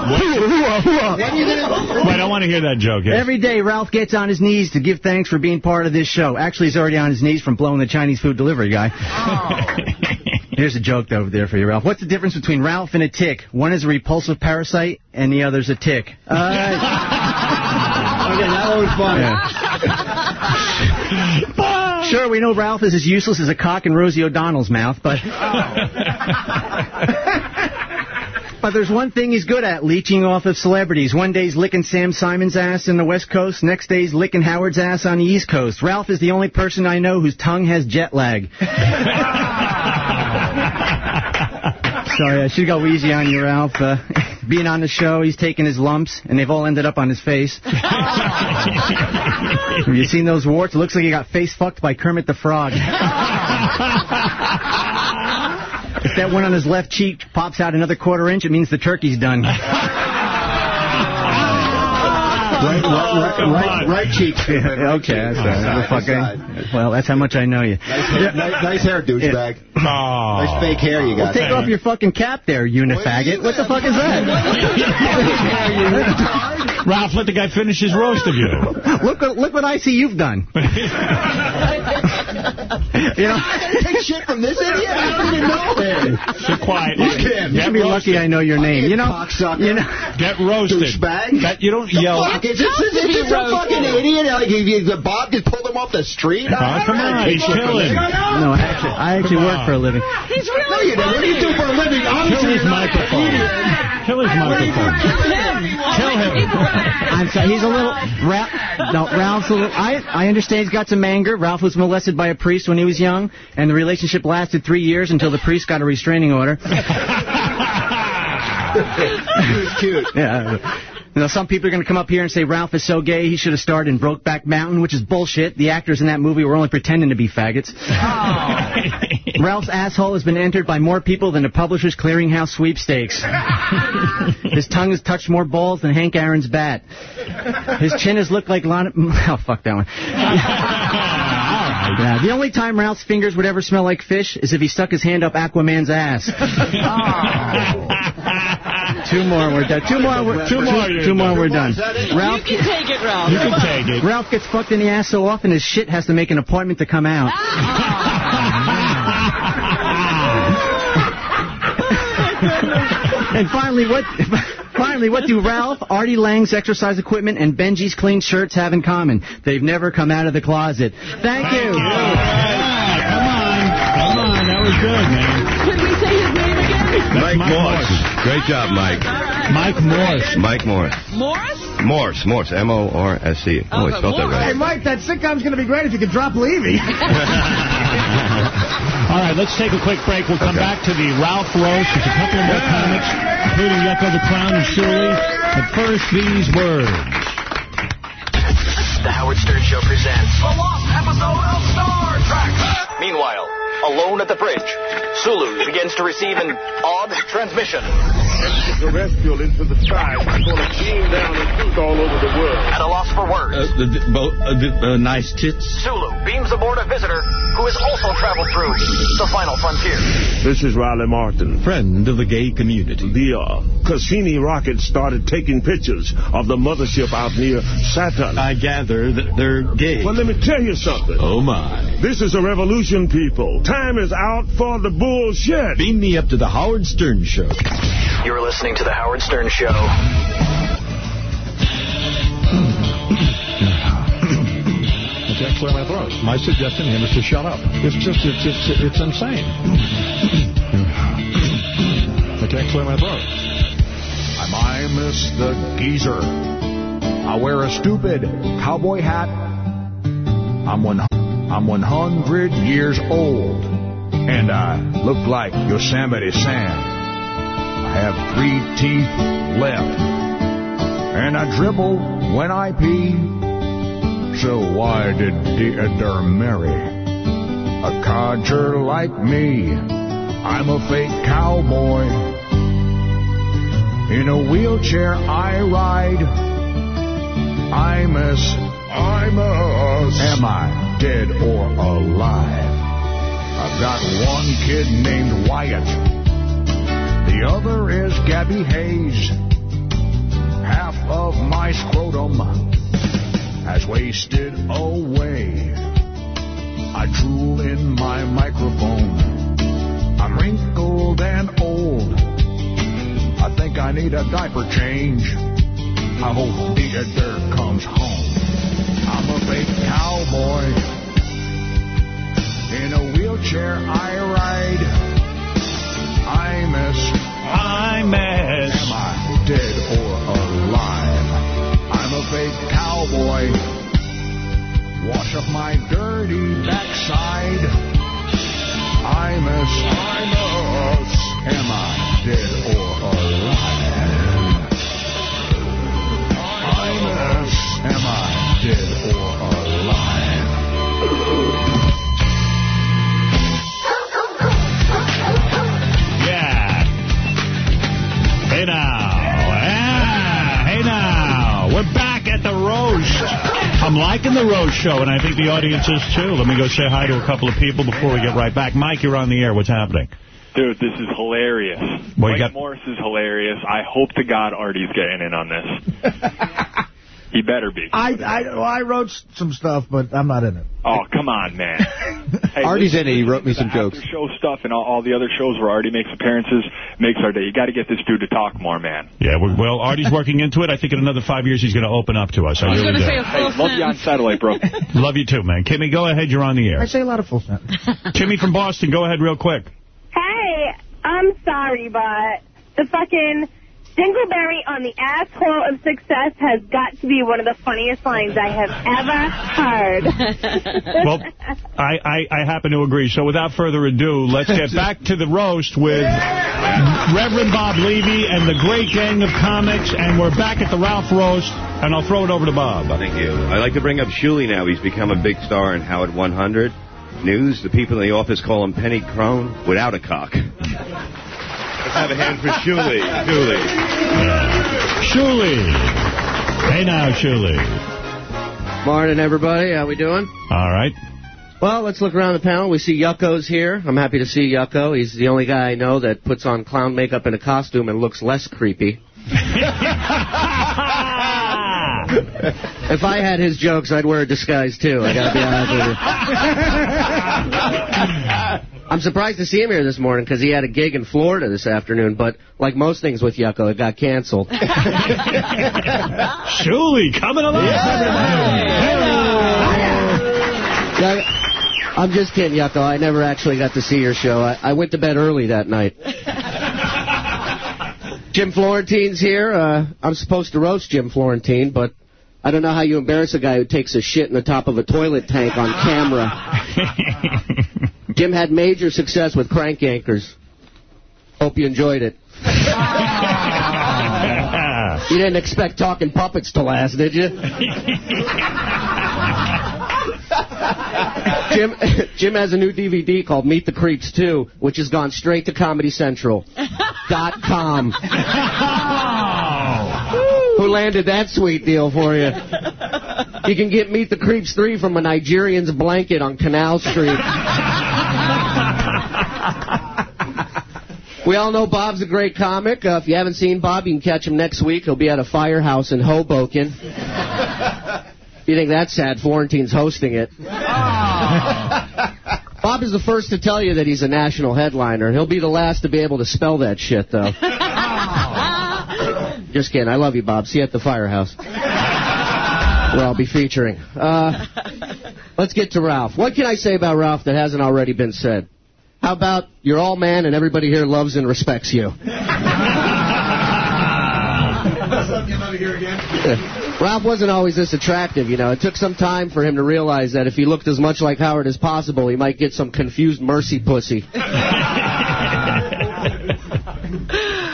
Wait, I want to hear that joke. Yes. Every day Ralph gets on his knees to give thanks for being part of this show. Actually, he's already on his knees from blowing the Chinese food delivery guy. Here's a joke over there for you, Ralph. What's the difference between Ralph and a tick? One is a repulsive parasite, and the other's a tick. Uh, Okay, that one was funny. Sure, we know Ralph is as useless as a cock in Rosie O'Donnell's mouth, but. But there's one thing he's good at, leeching off of celebrities. One day he's licking Sam Simon's ass in the West Coast, next day he's licking Howard's ass on the East Coast. Ralph is the only person I know whose tongue has jet lag. Sorry, I should go easy on you, Ralph. Uh, being on the show, he's taking his lumps, and they've all ended up on his face. Have you seen those warts? It looks like he got face fucked by Kermit the Frog. If that one on his left cheek pops out another quarter inch, it means the turkey's done. Right, oh, right, Come right, right cheek. okay, that's right. fucking, well, that's how much I know you. Nice, nice, nice hair, douchebag. Oh. Nice fake hair you Well, got. take off your fucking cap there, unifaggot. What the fuck is that? Ralph, let the guy finish his roast of you. look, look what I see you've done. you know, Take shit from this idiot? I don't even know him. Sit quiet. Look at him. you should be lucky I know your name. You know, you know. Get roasted. Douchebag. That, you don't yell. Fuck, is this, is this some fucking idiot? Like, if you, the Bob just pulled him off the street? Oh, come on, he's killing. No, actually, I actually work for a living. He's really No, you don't. What do you do for a living? Kill Obviously, his you're not microphone. Kill his microphone. Kill him. I'm sorry, he's a little. Ralph, no, Ralph's a little. I I understand he's got some anger. Ralph was molested by a priest when he was young, and the relationship lasted three years until the priest got a restraining order. He was cute. Yeah. You know, some people are going to come up here and say Ralph is so gay he should have starred in Brokeback Mountain, which is bullshit. The actors in that movie were only pretending to be faggots. Oh. Ralph's asshole has been entered by more people than the Publishers Clearinghouse sweepstakes. His tongue has touched more balls than Hank Aaron's bat. His chin has looked like Lana... Oh, fuck that one. Yeah, the only time Ralph's fingers would ever smell like fish is if he stuck his hand up Aquaman's ass. Oh. Two more, we're done. Two more, we're, Two more, you're two more, we're done. Ralph, You can take it, Ralph. You can take it. Ralph gets fucked in the ass so often his shit has to make an appointment to come out. and finally, what? Finally, what do Ralph, Artie Lange's exercise equipment, and Benji's clean shirts have in common? They've never come out of the closet. Thank you. All right. Come on. Come on. That was good, man. Mike Mike Morse. Great job, Mike. Mike Morse. Mike Morse. Morris? Morse. Morse. M-O-R-S-E. Oh, I Okay, spelled that right. Hey, right. Mike, that sitcom's going to be great if you could drop Levy. All right, let's take a quick break. We'll come back to the Ralph roast. There's a couple of more comics, including Yucko the Clown and Shirley. But first, these words. The Howard Stern Show presents the lost episode of Star Trek. Meanwhile, alone at the bridge, Sulu begins to receive an odd transmission. Extraterrestrial into the sky. It's going to beam down and shoot all over the world. At a loss for words, the, the, bo- uh, the, uh, nice tits. Sulu beams aboard a visitor who has also traveled through the final frontier. This is Riley Martin. Friend of the gay community. The uh, Cassini rocket started taking pictures of the mothership out near Saturn. I gather that they're gay. Well, let me tell you something. Oh, my. This is a revolution, people. Time is out for the bullshit. Beam me up to the Howard Stern Show. You're listening to the Howard Stern Show. I can't clear my throat. My suggestion to him is to shut up. It's just, it's, it's, it's insane. I can't clear my throat. I'm I miss the geezer. I wear a stupid cowboy hat. I'm one, I'm 100 years old, and I look like Yosemite Sam. I have three teeth left, and I dribble when I pee. So why did Deirdre marry a codger like me? I'm a fake cowboy. In a wheelchair I ride. I'm as I'm as Am I dead or alive? I've got one kid named Wyatt. The other is Gabby Hayes. Half of my scrotum has wasted away. I drool in my microphone. I'm wrinkled and old. I think I need a diaper change. I hope Theodore comes home. I'm a fake cowboy. In a wheelchair I ride. I'm as I'm as Am I dead or alive? I'm a fake cowboy. Wash up my dirty backside. I'm as I'm as Am I dead or alive? I'm as Am I dead or alive? Yeah. Hey now. Hey now. We're back at the roast. I'm liking the roast Show, and I think the audience is too. Let me go say hi to a couple of people before we get right back. Mike, you're on the air. What's happening? Dude, this is hilarious. You Mike got- Morris is hilarious. I hope to God Artie's getting in on this. he better be. I I, well, I wrote some stuff, but I'm not in it. Oh, come on, man. Hey, Artie's listen, in it. He wrote me some jokes. show stuff and all, all the other shows where Artie makes appearances makes our day. You got to get this dude to talk more, man. Yeah, we- well, Artie's working into it. I think in another five years he's going to open up to us. I, really do. Hey, love you on satellite, bro. Love you too, man. Kimmy, go ahead. You're on the air. I say a lot of full sentences. Kimmy from Boston, go ahead real quick. Hey, I'm sorry, but the fucking Dingleberry on the asshole of success has got to be one of the funniest lines I have ever heard. Well, I, I, I happen to agree. So without further ado, let's get back to the roast with Reverend Bob Levy and the great gang of comics. And we're back at the Ralph Roast, and I'll throw it over to Bob. Thank you. I'd like to bring up Shuli now. He's become a big star in Howard 100 News. The people in the office call him Penny Crone without a cock. Let's have a hand for Shuli. Shuli. Shuli. Hey now, Shuli. Morning, everybody. How we doing? All right. Well, let's look around the panel. We see Yucko's here. I'm happy to see Yucko. He's the only guy I know that puts on clown makeup and a costume and looks less creepy. if I had his jokes, I'd wear a disguise, too. I gotta be honest with you. I'm surprised to see him here this morning because he had a gig in Florida this afternoon, but like most things with Yucko, it got canceled. Shuli, coming along. Yeah, I'm just kidding, Yucko. I never actually got to see your show. I, I went to bed early that night. Jim Florentine's here. Uh, I'm supposed to roast Jim Florentine, but I don't know how you embarrass a guy who takes a shit in the top of a toilet tank on camera. Jim had major success with Crank Yankers. Hope you enjoyed it. You didn't expect talking puppets to last, did you? Jim, Jim has a new DVD called Meet the Creeps 2, which has gone straight to Comedy Central. dot com. Who landed that sweet deal for you? You can get Meet the Creeps 3 from a Nigerian's blanket on Canal Street. We all know Bob's a great comic. Uh, if you haven't seen Bob, you can catch him next week. He'll be at a firehouse in Hoboken. You think that's sad, Florentine's hosting it. Bob is the first to tell you that he's a national headliner. He'll be the last to be able to spell that shit, though. Just kidding. I love you, Bob. See you at the firehouse. Where I'll be featuring. Uh, let's get to Ralph. What can I say about Ralph that hasn't already been said? How about you're all man and everybody here loves and respects you? Ralph wasn't always this attractive, you know. It took some time for him to realize that if he looked as much like Howard as possible, he might get some confused mercy pussy.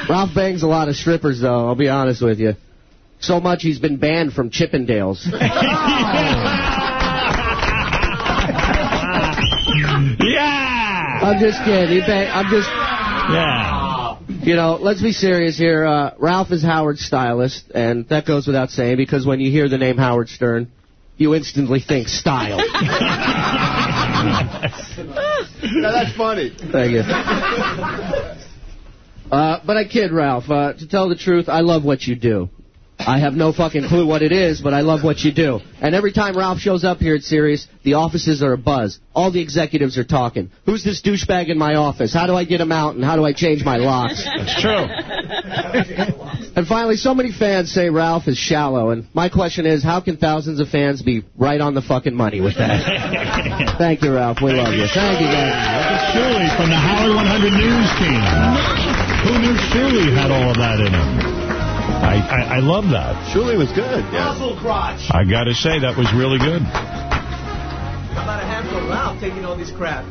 Ralph bangs a lot of strippers, though, I'll be honest with you. So much he's been banned from Chippendales. yeah! I'm just kidding. He I'm just... Yeah. You know, let's be serious here. Uh, Ralph is Howard's stylist, and that goes without saying because when you hear the name Howard Stern, you instantly think style. Now that's funny. Thank you. Uh, but I kid, Ralph. Uh, to tell the truth, I love what you do. I have no fucking clue what it is, but I love what you do. And every time Ralph shows up here at Sirius, the offices are abuzz. All the executives are talking. Who's this douchebag in my office? How do I get him out? And how do I change my locks? It's true. And finally, so many fans say Ralph is shallow, and my question is, how can thousands of fans be right on the fucking money with that? Thank you, Ralph. We love you. Thank you, guys. Shuley from the Howard 100 News team. Who knew Shirley had all of that in him? I, I, I love that. Shuli was good. Yeah. Muscle crotch. I got to say, that was really good. How about a hand for Ralph taking all this crap?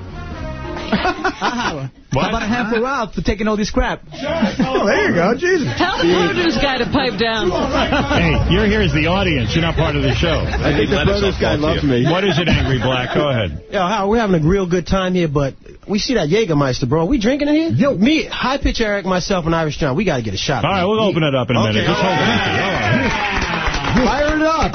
What? How about a hand for Ralph for taking all this crap? Oh, there you go. Jesus. Tell the produce guy to pipe down. Hey, you're here as the audience. You're not part of the show. I think the produce guy loves me. What is it, Angry Black? Go ahead. Yo, Howard, we're having a real good time here, but we see that Jägermeister, bro. We drinking in here? Yo, me, High Pitch Eric, myself, and Irish John, we got to get a shot. All right, we'll open it up in a minute. Just hold it. Fire it up.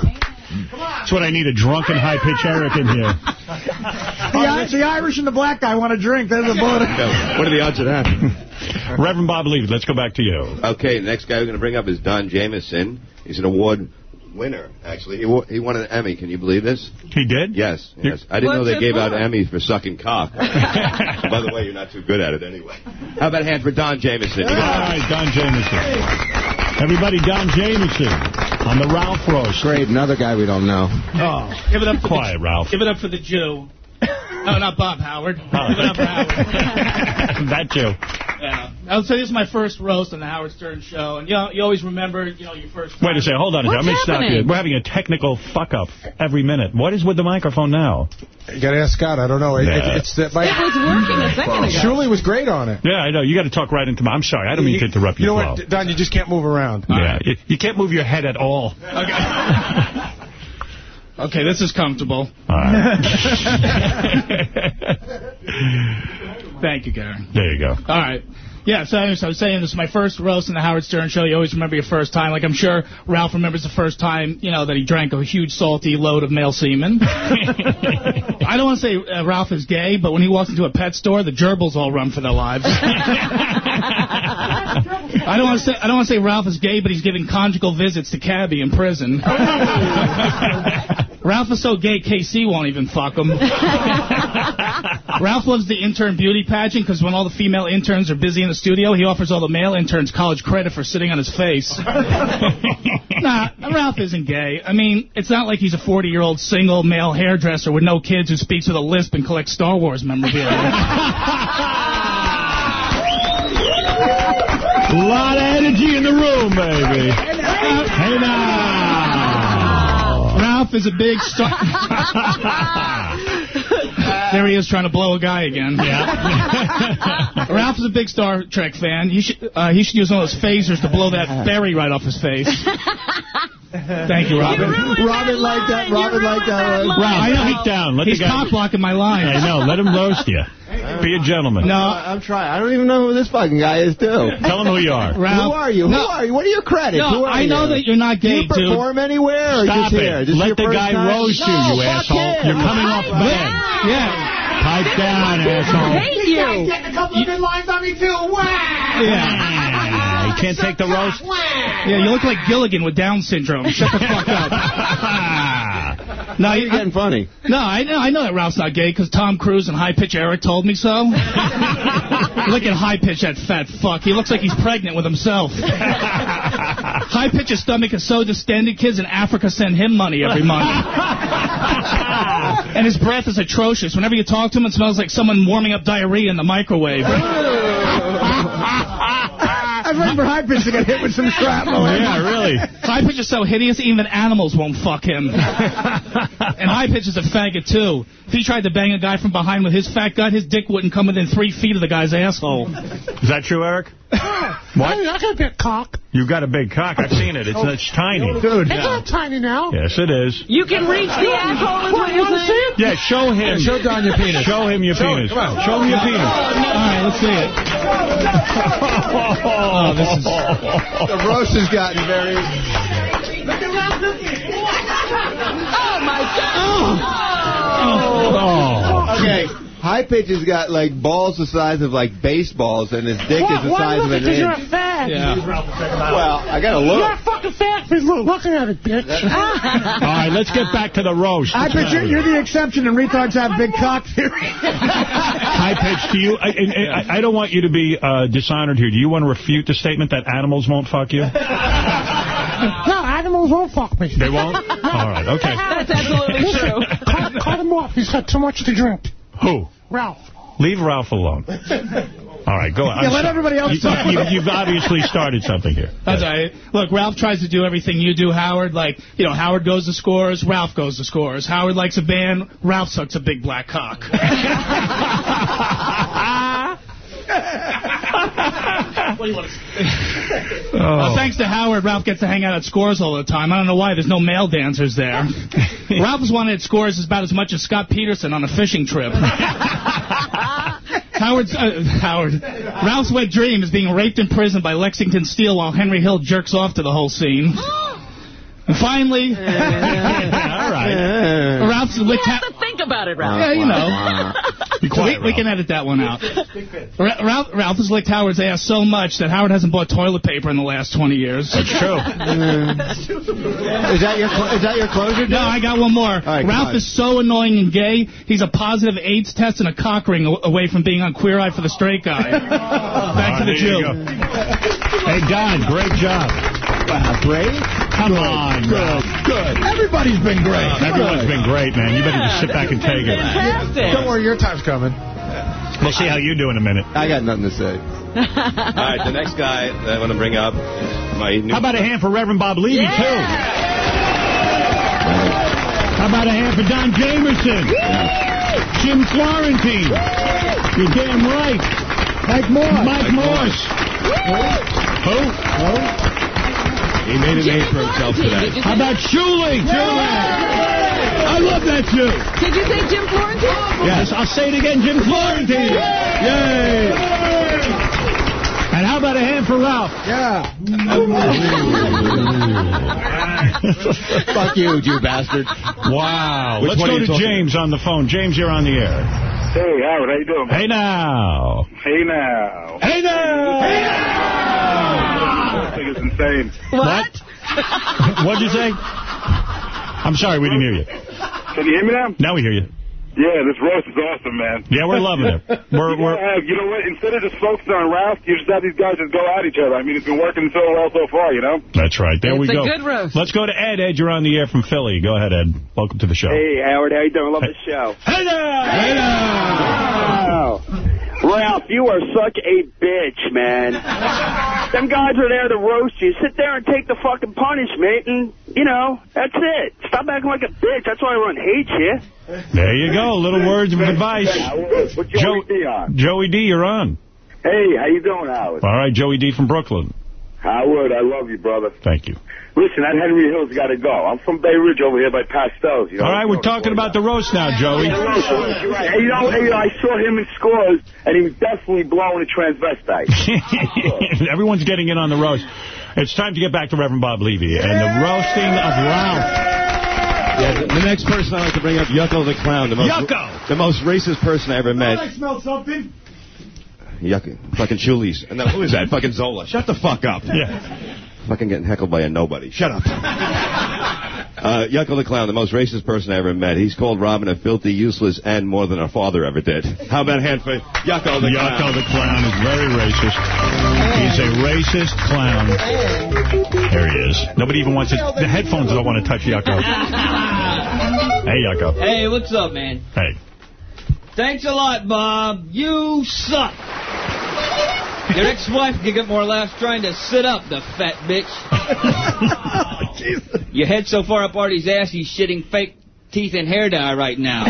That's what I need, a drunken high-pitch Eric in here. The, I- the Irish and the black guy want a drink. There's a vote. What are the odds of that? Reverend Bob Levy, let's go back to you. Okay, the next guy we're going to bring up is Don Jamieson. He's an award winner, actually. He, wa- he won an Emmy. Can you believe this? He did? Yes, yes. I didn't know they it gave out for? Emmys for sucking cock. By the way, you're not too good at it anyway. How about a hand for Don Jamieson? All right, Don Jamieson. Everybody, Don Jamieson on the Ralph roast. Great, another guy we don't know. Oh, Give it up for quiet, the, Ralph. Give it up for the Jew. No, not Bob Howard. Oh, Give it Howard. that Jew. Yeah. I would say this is my first roast on the Howard Stern show, and you know, you always remember, you know, your first. Wait a second, hold on a second. Let me stop you. We're having a technical fuck-up every minute. What is with the microphone now? You got to ask Scott. I don't know. It, Yeah. it, it's that my, It was working a second ago. Shirley was great on it. Yeah, I know. You got to talk right into my... I'm sorry. I don't mean to interrupt you. You know what, Don? You just can't move around. Yeah, you, you can't move your head at all. Okay, this is comfortable. All right. Thank you, Gary. There you go. All right. Yeah, so I was saying this is my first roast in the Howard Stern show. You always remember your first time. Like I'm sure Ralph remembers the first time, you know, that he drank a huge salty load of male semen. I don't want to say uh, Ralph is gay, but when he walks into a pet store, the gerbils all run for their lives. I don't want to say I don't want to say Ralph is gay, but he's giving conjugal visits to Cabby in prison. Ralph is so gay, KC won't even fuck him. Ralph loves the intern beauty pageant because when all the female interns are busy in the studio, he offers all the male interns college credit for sitting on his face. nah, Ralph isn't gay. I mean, it's not like he's a 40-year-old single male hairdresser with no kids who speaks with a lisp and collects Star Wars memorabilia. A lot of energy in the room, baby. Hey now. Ralph is a big star. there he is trying to blow a guy again. Yeah. Ralph is a big Star Trek fan. He should uh, he should use one of those phasers to blow that berry right off his face. Thank you, Robin. Robin liked that. Robin liked that. one. Ralph, I know. speak down. Let He's the guy... cock blocking my line. I know. Let him roast you. Be a gentleman. No, I'm trying. I don't even know who this fucking guy is, too. Tell him who you are. Ralph. Who are you? No. Who are you? What are your credits? No, Who are I know you? that you're not gay. Do gay, you perform anywhere or Stop just it. This is Let the guy time? roast you, No, you asshole. him. You're coming off bad. Yeah. Pipe down, asshole. hate you. Getting a couple of good lines on me, too. Wow. Yeah. You can't take the roast? Yeah, you look like Gilligan with Down syndrome. Shut the fuck up. no, you're you getting funny? No, I know, I know that Ralph's not gay because Tom Cruise and High Pitch Eric told me so. look at High Pitch, that fat fuck. He looks like he's pregnant with himself. High Pitch's stomach is so distended, kids in Africa send him money every month. and his breath is atrocious. Whenever you talk to him, it smells like someone warming up diarrhea in the microwave. I remember High Pitch to get hit with some shrapnel. Yeah, really. High Pitch is so hideous, even animals won't fuck him. and High Pitch is a faggot, too. If he tried to bang a guy from behind with his fat gut, his dick wouldn't come within three feet of the guy's asshole. Is that true, Eric? What? I got a big cock. You've got a big cock. I've seen it. It's, oh. it's tiny. Dude. It's not tiny now. Yes, it is. You can reach the asshole is what you you're want to see it? Yeah, show him. Yeah, show Don your penis. Show him your Show penis. Come on. Show him your penis. All right, let's see it. Oh, this is... The roast has gotten very... Oh, my God. Oh. oh. Okay. High pitch has got like balls the size of like baseballs, and his dick is the Why size of an look an because you're a inch. fag. Yeah. Well, I gotta look. You're a fucking fag for looking at it, bitch. All right, let's get back to the roast. High Pitch, you're, you're the exception, and retards have big cock theory. High pitch, do you? I, and- and I, I don't want you to be uh, dishonored here. Do you want to refute the statement that animals won't fuck you? no, animals won't fuck me. They won't. All right. Okay. That's absolutely true. cut, cut him off. He's had too much to drink. Who? Ralph. Leave Ralph alone. All right, go on. Yeah, let everybody else you, talk. You, you've obviously started something here. That's all right. Look, Ralph tries to do everything you do, Howard. Like, you know, Howard goes to scores, Ralph goes to scores. Howard likes a band, Ralph sucks a big black cock. what do you want to? Oh. Uh, thanks to Howard, Ralph gets to hang out at Scores all the time. I don't know why. There's no male dancers there. Ralph's wanted at Scores is about as much as Scott Peterson on a fishing trip. Howard's, uh, Howard. Ralph's wet dream is being raped in prison by Lexington Steel while Henry Hill jerks off to the whole scene. And finally, All right. Ralph's You licked have to think about it, Ralph. Yeah, you know. Be quiet, we, we can edit that one out. Ra- Ralph, Ralph has licked Howard's ass so much that Howard hasn't bought toilet paper in the last 20 years. That's true. Is that your clo- is that your closure? No, I got one more. right, Ralph is so annoying and gay, he's a positive AIDS test and a cock ring away from being on Queer Eye for the Straight Guy. Back to the There Jew. Hey, Don, great job. Great. Come on. Good. Good. Everybody's been great. Everyone's been great, man. You better just sit back and take it. Fantastic. Don't worry, your time's coming. We'll see how you do in a minute. I got nothing to say. All right, the next guy that I want to bring up my new... How about a hand for Reverend Bob Levy, too? How about a hand for Don Jamerson? Jim Florentine. You're damn right. Mike Moore. Mike Morse. Who? He made a name for himself today. How about Shuling? I love that shoe. Did you say Jim Florentine? Yes, I'll say it again, Jim Florentine. Yay! And how about a hand for Ralph? Yeah. Fuck you, you bastard. Wow. Which Let's go to talking James on the phone. James, you're on the air. Hey, Howard, how you doing? Hey now. Hey now. Hey now. Hey now. This thing is insane. What? What'd you say? I'm sorry, we didn't hear you. Can you hear me now? Now we hear you. Yeah, this roast is awesome, man. Yeah, we're loving it. We're, You, we're, gotta you know what? Instead of just focusing on Ralph, you just have these guys just go at each other. I mean, it's been working so well so far, you know? that's right. There we It's a go. good roast. Let's go to Ed. Ed, you're on the air from Philly. Go ahead, Ed. Welcome to the show. Hey, Howard, how you doing? Love the show. Hey now. Hey now. Wow. Ralph, you are such a bitch, man. Them guys are there to roast you. Sit there and take the fucking punishment, and, you know, that's it. Stop acting like a bitch. That's why everyone hates you. There you go. Little words of advice. Put Joey D on. Joey D, you're on. Hey, how you doing, Howard? All right, Joey D from Brooklyn. Howard, I love you, brother. Than't you. Listen, that Henry Hill's got to go. I'm from Bay Ridge over here by Pastels. You know, All right, we're talking about the roast now, Joey. Hey, you know, hey, I saw him in scores, and he was definitely blowing a transvestite. Everyone's getting in on the roast. It's time to get back to Reverend Bob Levy and the roasting of Ralph. Yeah, the, the next person I'd like to bring up, Yucko the Clown. The most, Yucko! The most racist person I ever met. I smell something. Yucko. Fucking Chulis. And then, who is that? Fucking Zolar. Shut the fuck up. Yeah. Fucking getting heckled by a nobody. Shut up. Uh, Yucko the Clown, the most racist person I ever met. He's called Robin a filthy, useless, and more than her father ever did. How about a hand for Yucko the Clown? Yucko the Clown is very racist. He's a racist clown. There he is. Nobody even wants it. The headphones don't want to touch Yucko. Hey, Yucko. Hey, what's up, man? Hey. Thanks a lot, Bob. You suck. Your ex-wife can get more laughs trying to sit up, the fat bitch. Your head so far up Artie's ass, he's shitting fake teeth and hair dye right now.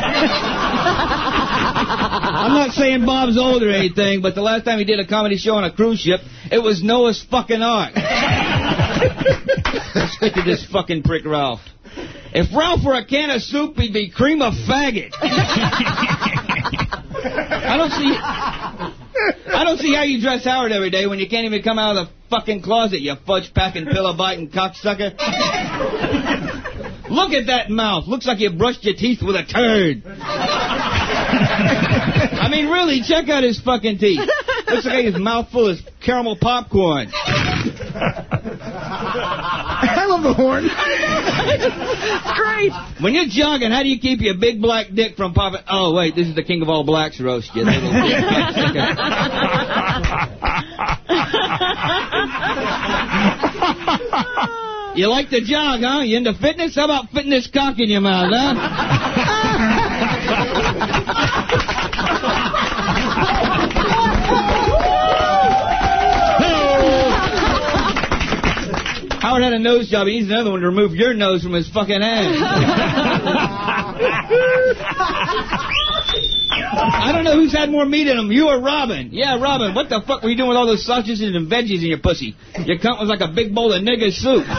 I'm not saying Bob's old or anything, but the last time he did a comedy show on a cruise ship, it was Noah's fucking Ark. Let's stick to this fucking prick Ralph. If Ralph were a can of soup, he'd be cream of faggot. I don't see. I don't see how you dress Howard every day when you can't even come out of the fucking closet, you fudge packing, pillow biting cocksucker. Look at that mouth. Looks like you brushed your teeth with a turd. I mean, really, check out his fucking teeth. Looks like his mouth full of caramel popcorn. I love the horn. it's great. When you're jogging, how do you keep your big black dick from popping? Oh, wait, this is the King of All Blacks roast, you little. You like to jog, huh? You into fitness? How about fitting this cock in your mouth, huh? Howard had a nose job. He needs another one to remove your nose from his fucking head. I don't know who's had more meat in them, you or Robin. Yeah, Robin, what the fuck were you doing with all those sausages and veggies in your pussy? Your cunt was like a big bowl of nigger soup.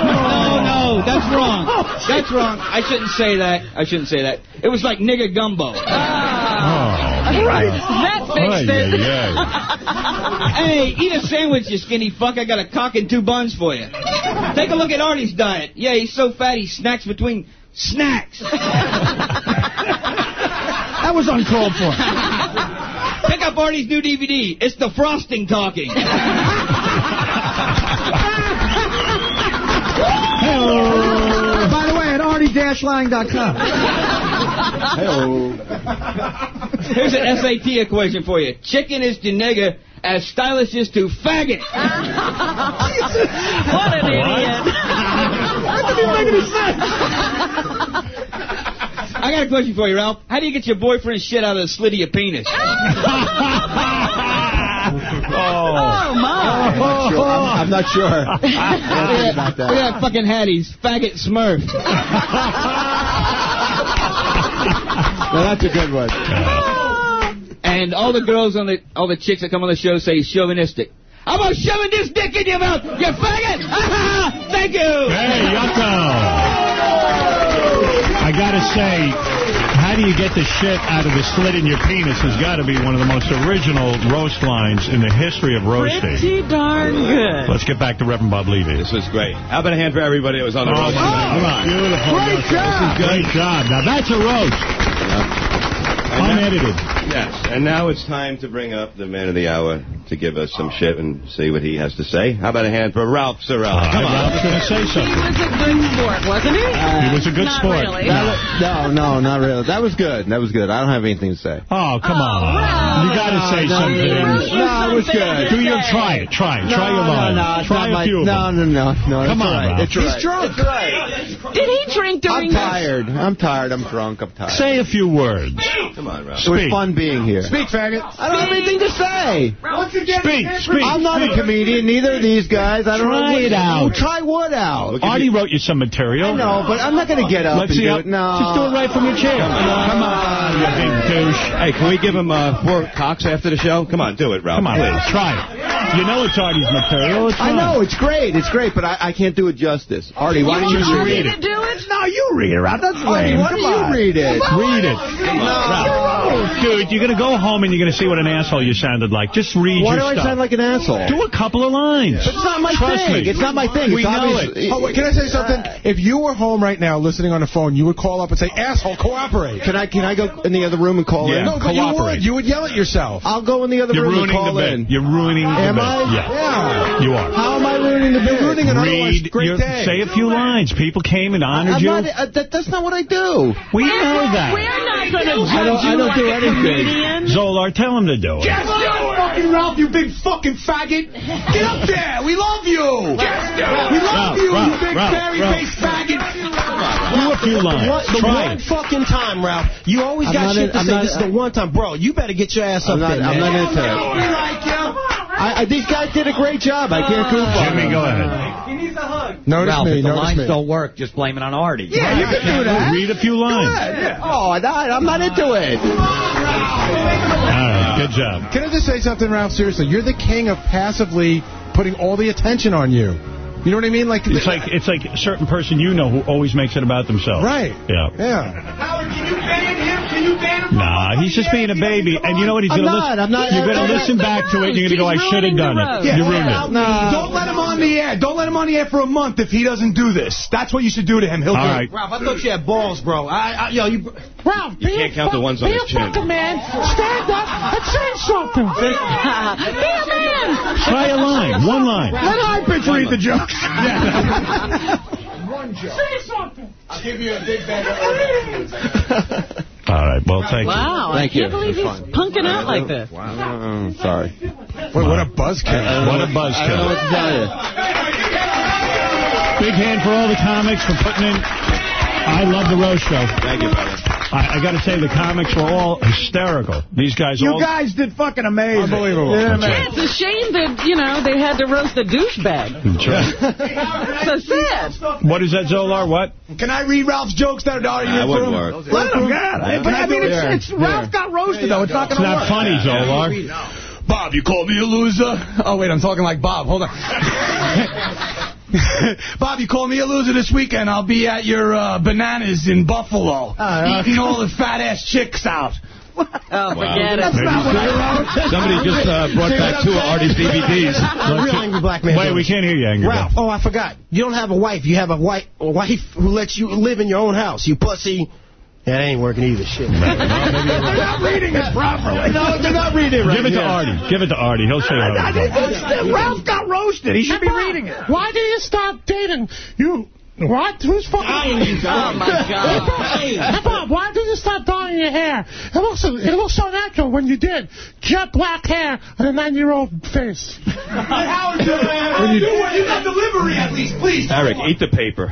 No, no, that's wrong. That's wrong. I shouldn't say that. I shouldn't say that. It was like nigger gumbo. Ah. Right. That fixed it. hey, eat a sandwich, you skinny fuck. I got a cock and two buns for you. Take a look at Artie's diet. Yeah, he's so fat he snacks between snacks. That was uncalled for. Pick up Artie's new DVD. It's the frosting talking. By the way, at artie-lang.com. Here's an SAT equation for you. Chicken is to nigger as stylish is to faggot. what an idiot. That doesn't even make any sense. I got a question for you, Ralph. How do you get your boyfriend's shit out of the slit of your penis? Oh, I'm not sure. I'm, I'm not sure. Look at that. Look at that fucking Hattie's faggot smurf. well, that's a good one. And all the girls on the all the chicks that come on the show say chauvinistic. How about shoving this dick in your mouth, you faggot? Thank you. Hey, Yucko. I gotta say, how do you get the shit out of the slit in your penis has got to be one of the most original roast lines in the history of roasting. Pretty darn good. Let's get back to Reverend Bob Levy. This was great. How about a hand for everybody that was on the Oh, roast? come on. Beautiful. Great job. Great job. Now that's a roast. Unedited. Yes, and now it's time to bring up the man of the hour to give us some shit and see what he has to say. How about a hand for Ralph Sorrell? Come on. Ralph's going to say He something. was a good sport, wasn't he? He was a good Not sport. really. That was- no, no, not really. That was good. That was good. I don't have anything to say. Oh, come oh, on. Ralph. You got to say No, something. no, no, it was good. Do your try it. Try it. Try your no, line. no, it's Try a my, few of no, them. no, no, no. Come on, all right. Ralph. It's He's right. drunk. It's right. Did he drink during I'm during this? tired. I'm tired. I'm drunk. I'm tired. Say a few words. Come on, Ralph. it was fun being here. Speak, faggot. I don't have anything to say. Once again, Speak, speak. I'm not a comedian. Neither of these guys. I don't Try know. what- it out. Well, try what out? Artie wrote you some material. I know, but I'm not going to get up Let's and see do how, it. No. Just do it right from your chair. Come on, Come on you big douche. Hey, can we give him uh, four cocks after the show? Come on, do it, Ralph. Come on, please. try it. You know it's Artie's material. It's I know it's great. It's great, but I, I can't do it justice. Artie, why don't you want read me it? to do it? No, you read it, Ralph. That's Artie, lame. why don't you read it? Read it. Ralph. Dude, you're going to go home and you're going to see what an asshole you sounded like. Just read Why your do I stuff. sound like an asshole? Do a couple of lines. But it's not my Trust thing. me. It's not my thing. We it's know obvious- it. Oh, wait, can I say something? If you were home right now listening on the phone, you would call up and say, asshole, cooperate. Can I can I go in the other room and call Yeah. in? No, but you would. You would yell at yourself. I'll go in the other You're room and ruining call the bit. in. You're ruining the Am bit. I? Yeah. Yeah. You are. How am I ruining the bit? You're ruining an otherwise Read great your, day. say a few lines. People came and honored I'm you. not, uh, that, that's not what I do. we know that. We're not going to judge I don't- I you don't like do a anything. comedian. Zolar, tell him to do it. Just do it. Fucking Ralph, you big fucking faggot. Get up there. We love you. Yes, do it. We love Ralph, you, Ralph, you big Ralph, fairy-faced faggot. Do a few lines. What, the Try one it. fucking time, Ralph. You always I'm got shit in- to I'm say. not- this is the one time. Bro, you better get your ass I'm up not, there, I'm man. not into it. We like you. I, I, these guys did a great job. I can't ah. goof on Jimmy, them. go ahead. He needs a hug. Notice Ralph, me, if the lines me. don't work, just blame it on Artie. Yeah, you can do that. Read a few lines. Oh, I, I'm not into it. All right, good job. Can I just say something, Ralph? Seriously, you're the king of passively putting all the attention on you. You know what I mean? Like, It's like it's like a certain person you know who always makes it about themselves. Right. Yeah. Yeah. Howard, can you ban him? Can you ban him? Nah, he's just being a baby, and you know what? He's I'm gonna not, listen. I'm not- You're gonna listen back to it. and You're gonna go, I should have done the it. road. You ruined it. No. Don't let him on the air. Don't let him on the air for a month if he doesn't do this. That's what you should do to him. He'll All do right. it. Ralph, I thought you had balls, bro. I, I, yo, you. Ralph, You can't count the ones on be his a chin. fucking man. Stand up and say something. Be a man. Try a line. One line. Let high pitch read the jokes. Say something. I'll give you a big bag of All right. Well, thank you. Wow, I can't you. believe he's That's fine. punking out like this. Oh, sorry. Wait, what a buzzkill. What a I don't know what buzzkill. to tell you. Big hand for all the comics for putting in. I love the roast show. Thank you, brother. I, I got to say, the comics were all hysterical. These guys You all. guys did fucking amazing. Unbelievable. Yeah, That's man. Yeah, it's a shame that, you know, they had to roast the douchebag. That's right. So sad. What is that, Zolar? What? Can I read Ralph's jokes that are That in wouldn't for work. him? Let him, God. But I mean, it's, it's Ralph got roasted, though. It's not going to work. It's not work. funny, Zolar. Bob, you called me a loser? Oh, wait, I'm talking like Bob. Hold on. Bob, you call me a loser this weekend. I'll be at your uh, bananas in Buffalo, eating all the fat-ass chicks out. Oh, forget it. That's not what I wrote. Somebody just uh, brought See what back I'm two of saying? Artie's DVDs. A real angry black man. Wait, we can't hear you, Angry Ralph, oh, I forgot. You don't have a wife. You have a, wife, a wife who lets you live in your own house. You pussy. That ain't working either. Shit. They're not reading it properly. No, they're not reading it right. Give it to Yeah. Artie. Give it to Artie. He'll show you how I it's think done. that's- Ralph got roasted. He should be reading it. Why did you stop dating? You. What? Who's fucking? Oh, my God. Hey, Bob, why did you stop dyeing your hair? It looks, it looks so natural when you did. Jet black hair and a nine-year-old face. Howard, you, you got delivery at least, please. Eric, eat the paper.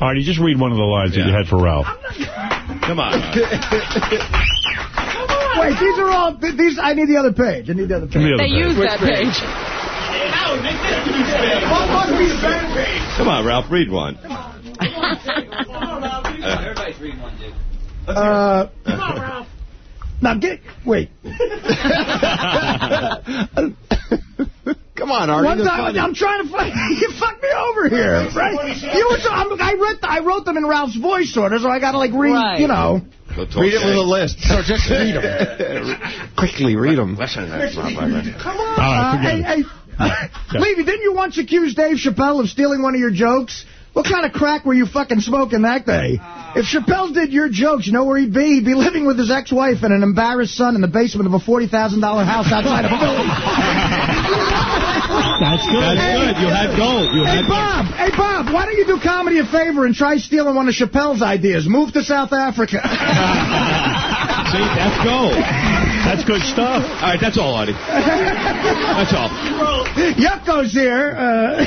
Artie, just read one of the lines that you had for Ralph. Come on. Wait, these are all, th- these, I need the other page. I need the other page. the They other use that page. What must be the bad page? Come on, Ralph, read one. Everybody's reading one, dude. Uh, Ralph. now get, wait. Come on, Artie. One time. I'm trying to find, you fucked me over here, right? You were, so, I'm, I read, I wrote them in Ralph's voice order, so I got to like read, Right. you know. Read it with a list. So just read them. Quickly, read them. Come on. All right, Uh, hey, hey, Levy, didn't you once accuse Dave Chappelle of stealing one of your jokes? What kind of crack were you fucking smoking that day? If Chappelle did your jokes, you know where he'd be? He'd be living with his ex-wife and an embarrassed son in the basement of a $40,000 house outside of Philly. That's good. That's good. You had gold. You Hey, had Bob, hey, Bob, why don't you do comedy a favor and try stealing one of Chappelle's ideas? Move to South Africa. See, that's gold. That's good stuff. All right, that's all, Artie. That's all. Yucko's here. Uh,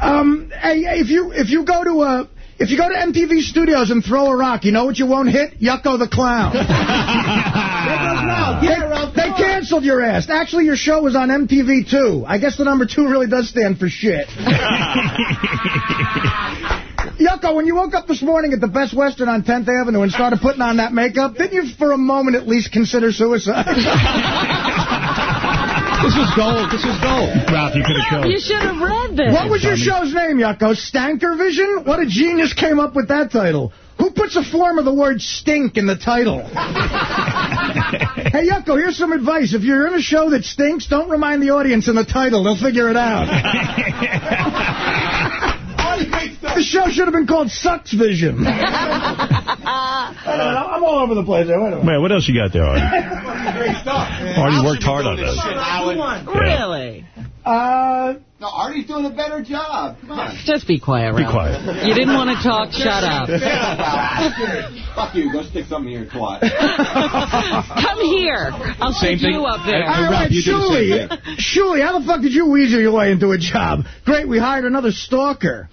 um, hey, if you if you go to uh, if you go to MTV Studios and throw a rock, you know what you won't hit? Yucko the clown. they, they canceled your ass. Actually, your show was on MTV too. I guess the number two really does stand for shit. Yucko, when you woke up this morning at the Best Western on 10th Avenue and started putting on that makeup, didn't you for a moment at least consider suicide? This was gold. This was gold. Ralph, you could have killed. You should have read this. What was your show's name, Yucko? Stanker Vision? What a genius came up with that title. Who puts a form of the word stink in the title? hey, Yucko, here's some advice. If you're in a show that stinks, don't remind the audience in the title. They'll figure it out. the show should have been called Sucks Vision. I'm all over the place there. Wait a minute. Man, what else you got there, Artie? Great stuff. Artie worked hard on this. Really? Uh, No, Artie's doing a better job. Come on. Just be quiet, Be quiet. You didn't want to talk. Shut up. Fuck you. Go stick something in your twat. Come here. I'll Same stick thing. you up there. All right, you do the Shuli, same Shuli, how the fuck did you weasel your way into a job? Great, we hired another stalker.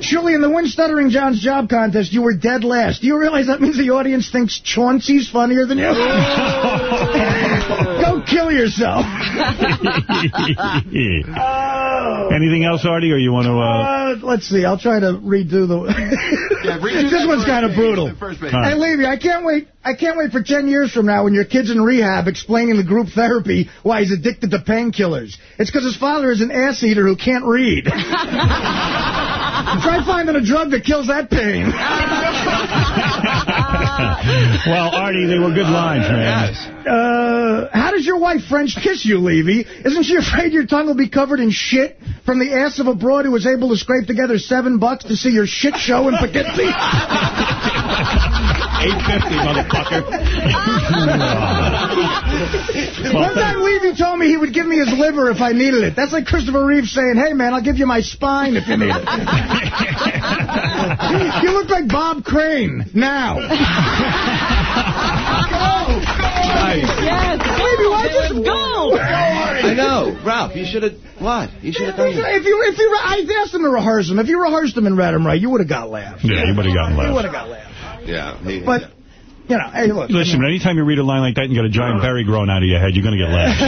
Shuli, in the Win Stuttering John's job contest, you were dead last. Do you realize that means the audience thinks Chauncey's funnier than you? Go kill yourself. Anything else, Artie, or you want to... Uh... Uh, let's see. I'll try to redo the. redo this one's kind of brutal. the first page. Hey, Levy, I can't wait. I can't wait for 10 years from now when your kid's in rehab explaining the group therapy why he's addicted to painkillers. It's because his father is an ass eater who can't read. Try finding a drug that kills that pain. well, Artie, they were good lines, man. Uh, how does your wife French kiss you, Levy? Isn't she afraid your tongue will be covered in shit from the ass of a broad who was able to scrape together seven bucks to see your shit show in Poughkeepsie? 850, motherfucker. One time Levy told me he would give me his liver if I needed it. That's like Christopher Reeve saying, hey, man, I'll give you my spine if you need it. you look like Bob Crane now. Yes. Levy, why It was just gold. I know. Ralph, you should have... What? You should have done that. If you, if you, I asked him to rehearse them. If you rehearsed them and read them right, you would have got laughs. Yeah, you would have gotten You would have got laughs. Yeah. He, But, you know, hey, look. Listen, anytime you read a line like that and you got a giant berry growing out of your head, you're going to get laughs.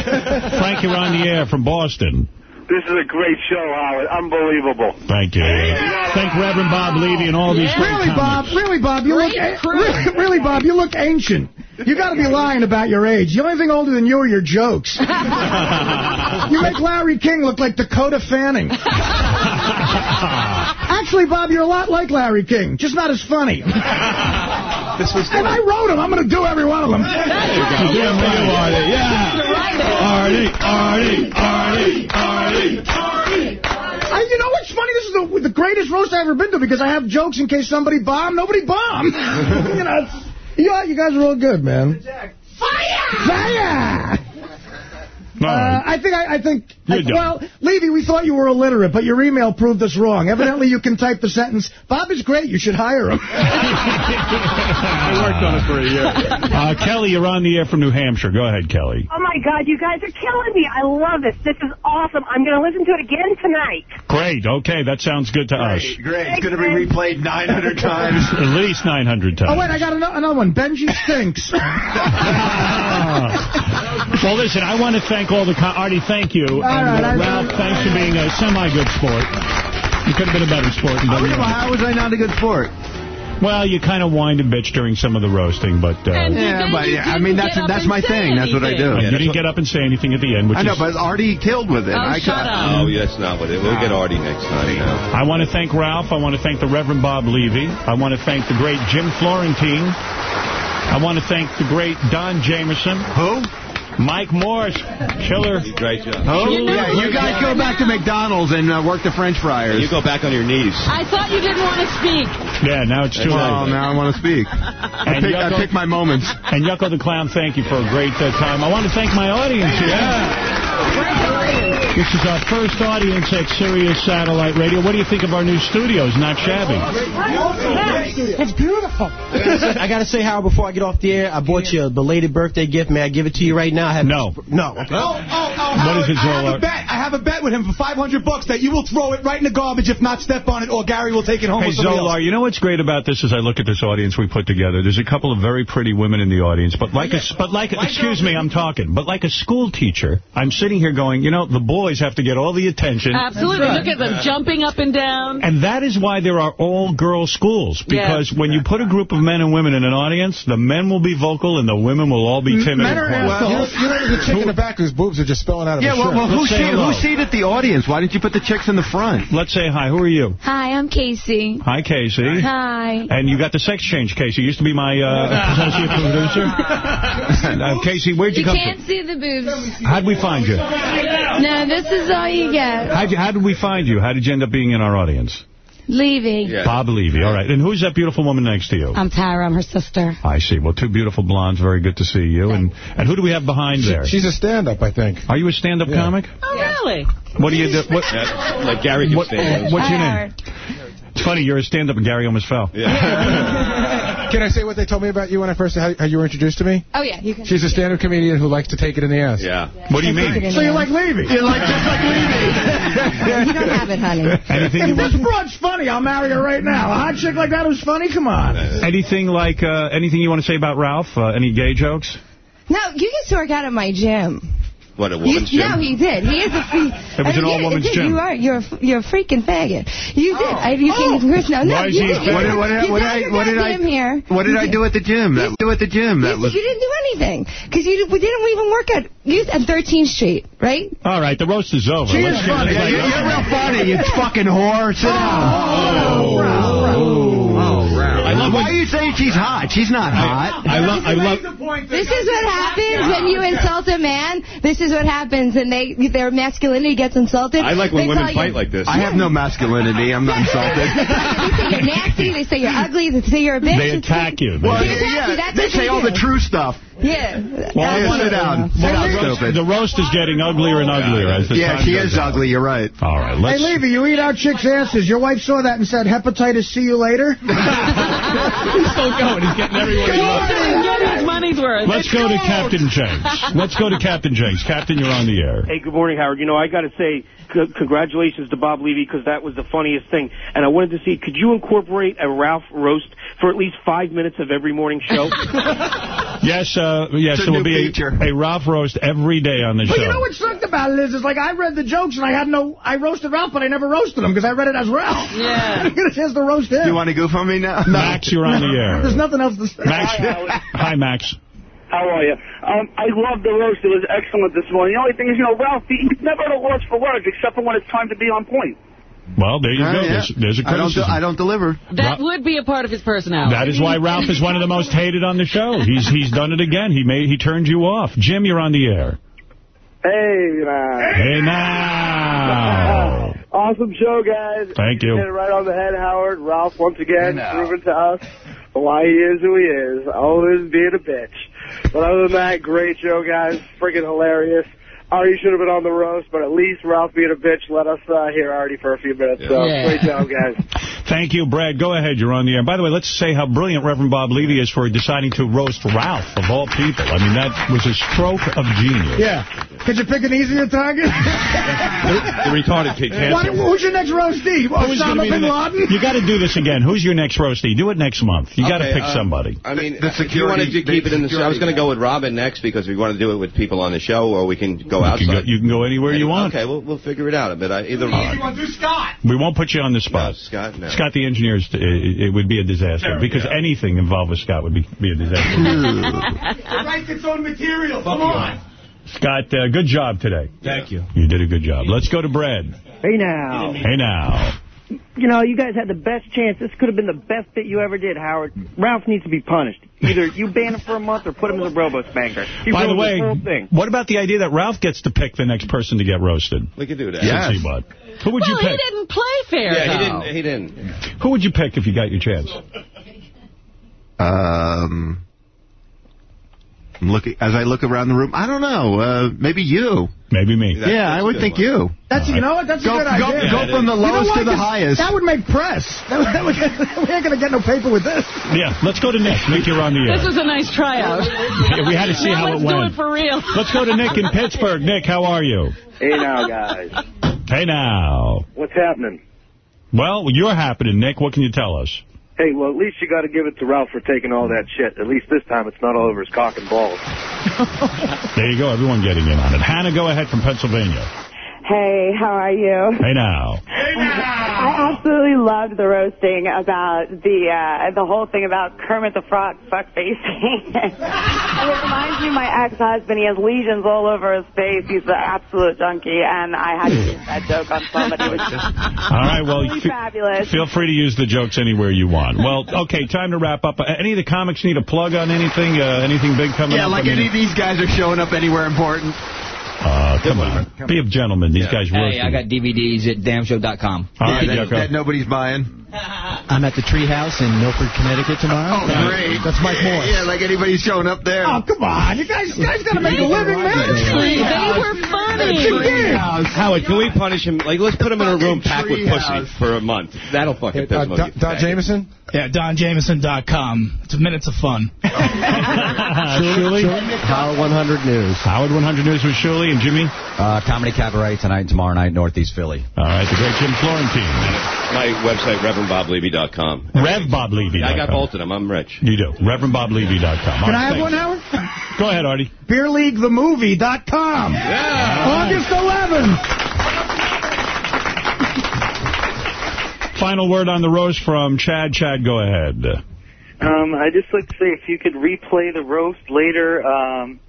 Frank, you're on the air from Boston. This is a great show, Howard. Unbelievable. Thank you. Thank Reverend Bob Levy and all these great Really, Bob? Really, Bob? You look really, really, Bob? You look ancient. You got to be lying about your age. The only thing older than you are your jokes. you make Larry King look like Dakota Fanning. Actually, Bob, you're a lot like Larry King, just not as funny. This was and I wrote them. I'm going to do every one of them. Damn right, Artie. Yeah. Artie, Artie, Artie, Artie, Artie. I, you know what's funny? This is the, the greatest roast I've ever been to because I have jokes in case somebody bombed. Nobody bombed. you know, it's- yeah, you guys are all good, man. Fire! Fire! Uh, I think, I, I think, I- well, Levy, we thought you were illiterate, but your email proved us wrong. Evidently, you can type the sentence, Bob is great, you should hire him. I worked on it for a year. Uh, Kelly, you're on the air from New Hampshire. Go ahead, Kelly. Oh, my God, you guys are killing me. I love this. This is awesome. I'm going to listen to it again tonight. Great. Okay, that sounds good to us. Great. It's going to be replayed 900 times. At least 900 times. Oh, wait, I got ano- another one. Benji stinks. Well, listen, I want to thank all the... Artie, thank you. and right, uh, I- Ralph, thanks for being a semi-good sport. You could have been a better sport. and done your- How was I not a good sport? Well, you kind of whined and bitched during some of the roasting, but... Uh, Yeah, but yeah, I mean that's that's my thing. That's what I do. you didn't get up and say anything at the end, which I know, but Artie killed with it. Oh, I Oh, yeah, that's not what it We'll get Artie next time, you know. I want to thank Ralph. I want to thank the Reverend Bob Levy. I want to thank the great Jim Florentine. I want to thank the great Don Jamerson. Who? Mike Morse, killer. Great job. Oh, yeah, you guys go back to McDonald's and uh, work the French fryers. You go back on your knees. I thought you didn't want to speak. Yeah, now it's too late. Oh, late. now I want to speak. I And pick, I pick my moments. And Yucko the Clown, thank you for a great uh, time. I want to thank my audience here. This is our first audience at Sirius Satellite Radio. What do you think of our new studios? Not shabby. It's beautiful. I got to say, Howard, before I get off the air, I bought you a belated birthday gift. May I give it to you right now? I have No. No. Okay. Oh, oh, oh, What is it, I have a bet. I have a bet with him for 500 bucks that you will throw it right in the garbage if not step on it, or Gary will take it home Hey, with somebody Zolar, else. you know what's great about this as I look at this audience we put together? There's a couple of very pretty women in the audience, but like a, but like, excuse me, I'm talking, but like a school teacher, I'm sitting here going, you know, the boys have to get all the attention. Absolutely. Look at them jumping up and down. And that is why there are all-girl schools, because when you put a group of men and women in an audience, the men will be vocal and the women will all be timid. Men are and assholes. You know, you know there's a chick in the back whose boobs are just spilling out of Yeah, her well, shirt. well who, Let's say seat, hello. who seated the audience? Why didn't you put the chicks in the front? Let's say hi. Who are you? Hi, I'm Casey. Hi, Casey. Hi. And you got the sex change, Casey. You used to be my uh, associate producer. uh, Casey, where'd you, You come can't see the boobs. from? How'd we find you? No, this is all you get. How'd you? How did we find you? How did you end up being in our audience? Levy. Bob Levy. All right. And who's that beautiful woman next to you? I'm Tara. I'm her sister. I see. Well, two beautiful blondes. Very good to see you. And and who do we have behind there? She's a stand-up, I think. Are you a stand-up comic? Oh, really? What do you do? What, Like Gary can what, stand. what's your name? It's funny. You're a stand-up and Gary almost fell. Can I say what they told me about you when I first how, how you were introduced to me? Oh, yeah. You can. She's a stand-up comedian who likes to take it in the ass. Yeah. What do you Take mean? So you're like Levy. You're like just like leaving. You don't have it, honey. Anything If this want? broad's funny, I'll marry her right now. A hot chick like that who's funny? Come on. Anything like uh, anything you want to say about Ralph? Uh, any gay jokes? No, you used to work out at my gym. What, a You, woman's gym? no, he did. He is a free. It was an I mean, all-women's you, gym. You are. You're. a- You're a freaking faggot. You oh. did. I, you can. Oh. Chris, no, no. Why is you he a did. What did- what did I- you what did got I- what did I- goddamn. What did I do at the gym? That do at the gym? That You, was you didn't do anything because you we didn't even work at you at 13th Street, right? All right, the roast is over. She Let's is get funny. this Yeah, lady you're, up. you're real funny, you fucking whore. Sit down. Oh. I love Why when- are you saying she's hot? She's not hot. I love. I love. This is what happens when you insult a man. This is what happens, and they their masculinity gets insulted. I like when They women call you- fight like this. I have no masculinity. I'm not insulted. They say you're nasty. They say you're ugly. They say you're a bitch. They attack you. Well, They yeah, you. That's they what say they all do. the true stuff. Yeah. Well, I Yeah, sit down. Sit Well, down, stupid. the roast is getting uglier and uglier as the Yeah, time she goes is on. ugly. You're right. All right, Hey, let's. Levy, you eat out chicks' asses. Your wife saw that and said, hepatitis, see you later? He's still going. He's getting everyone he. Get his money's worth. Let's go to Captain Jenks. Let's go to Captain Jenks. Captain, you're on the air. Hey, good morning, Howard. You know, I got to say, congratulations to Bob Levy because that was the funniest thing. And I wanted to see, could you incorporate a Ralph roast for at least five minutes of every morning show? Yes, uh, yes, It's a there will be a, a Ralph roast every day on the But show. you know what sucked about it is, is like I read the jokes and I had no, I roasted Ralph, but I never roasted him because I read it as Ralph. Yeah. I get a chance to roast him. You want to goof on me now? Max, you're on the air. There's nothing else to say. Max, Hi, hi, Max. How are you? Um, I love the roast. It was excellent this morning. The only thing is, you know, Ralph, he- he's never at a loss for words except for when it's time to be on point. Well, there you Oh, go. yeah. There's, there's a I don't, criticism. do, I don't deliver. That would be a part of his personality. That is why Ralph is one of the most hated on the show. He's he's done it again. He made he turned you off. Jim, you're on the air. Hey, man. Hey now. Awesome show, guys. Thank you. Hit it right on the head, Howard. Ralph, once again, proving to us why he is who he is. Always being a bitch. But other than that, great show, guys. Freaking hilarious. Artie should have been on the roast, but at least Ralph being a bitch let us uh, hear Artie for a few minutes. So, Yeah. great job, guys. Thank you, Brad. Go ahead. You're on the air. By the way, let's say how brilliant Reverend Bob Levy is for deciding to roast Ralph, of all people. I mean, that was a stroke of genius. Yeah. Could you pick an easier target? The retarded kid can't. What, who's your next roastee? Who's Osama bin Laden? You got to do this again. Who's your next roastie? Do it next month. You got to Okay, pick uh, somebody. I mean, The if you want to keep it in the show, I was going to go with Robin next because we want to do it with people on the show, or we can go outside. You can go, you can go anywhere you want. Okay, we'll we'll figure it out. But I, either want to do Scott? We won't put you on the spot. Scott, no. Scott, the engineers, it, it would be a disaster because anything involved with Scott would be, be a disaster. It writes its own material. Come on. Scott, uh, good job today. Thank you. You did a good job. Let's go to Brad. Hey now. Hey now. You know, you guys had the best chance. This could have been the best bit you ever did, Howard. Ralph needs to be punished. Either you ban him for a month or put him in the robo spanker. He By the way, thing. what about the idea that Ralph gets to pick the next person to get roasted? We could do that. Since he. Who would well, you he didn't play fair, Yeah, he didn't. He didn't. Who would you pick if you got your chance? Um, I'm looking as I look around the room. I don't know. Uh, maybe you. Maybe me. yeah, I would think you. That's you know what? That's Go- a good go- idea. go from the You know lowest to the highest. That would make press. That would, that would, we ain't gonna get no paper with this. Yeah, let's go to Nick. Nick, you're on the air. This was a nice tryout. Yeah, we had to see now how let's it do went. it for real. Let's go to Nick in Pittsburgh. Nick, how are you? Hey now, guys. Hey now. What's happening? Well, you're happening, Nick. What can you tell us? Hey, well, at least you got to give it to Ralph for taking all that shit. At least this time it's not all over his cock and balls. There you go. Everyone getting in on it. Hannah, go ahead from Pennsylvania. Hey, how are you? Hey now. Hey now. I absolutely loved the roasting about the uh, the whole thing about Kermit the Frog fuck facing. and it reminds me of my ex-husband. He has lesions all over his face. He's an absolute junkie, and I had to use that joke on somebody. It was just All right, well, really fe- fabulous. feel free to use the jokes anywhere you want. Well, okay, time to wrap up. Uh, Any of the comics need a plug on anything? Uh, anything big coming Yeah, up? Yeah, like I mean, any of these guys are showing up anywhere important. Uh, come on. Be a gentleman. These guys Hey, roasting. I got DVDs at damshow.com. All right, that, that nobody's buying. I'm at the Treehouse in Milford, Connecticut tomorrow. Oh, great. That's Mike Morris. Yeah, like anybody's showing up there. Oh, come on. You guys, you guys got to make a living, man. They were funny. It's a. Howard, can we punish him? Like, let's put him in a room packed with pussy treehouse. for a month. That'll fucking piss Uh, most Don, of Don. Jamieson? Yeah, DonJamieson.com. It's minutes of fun. Shuli? Howard 100 News. Howard 100 News with Shuli and Jimmy. Uh, Comedy Cabaret tonight and tomorrow night, Northeast Philly. All right, the great Jim Florentine. My website, ReverendBobLevy.com. RevBobLevy. I got both of them. I'm rich. You do. ReverendBobLevy.com. All Can right, I have thanks. one, Howard? Go ahead, Artie. BeerLeagueTheMovie.com. Yeah. August 11th. Final word on the roast from Chad. Chad, go ahead. Um, I'd just like to say if you could replay the roast later um,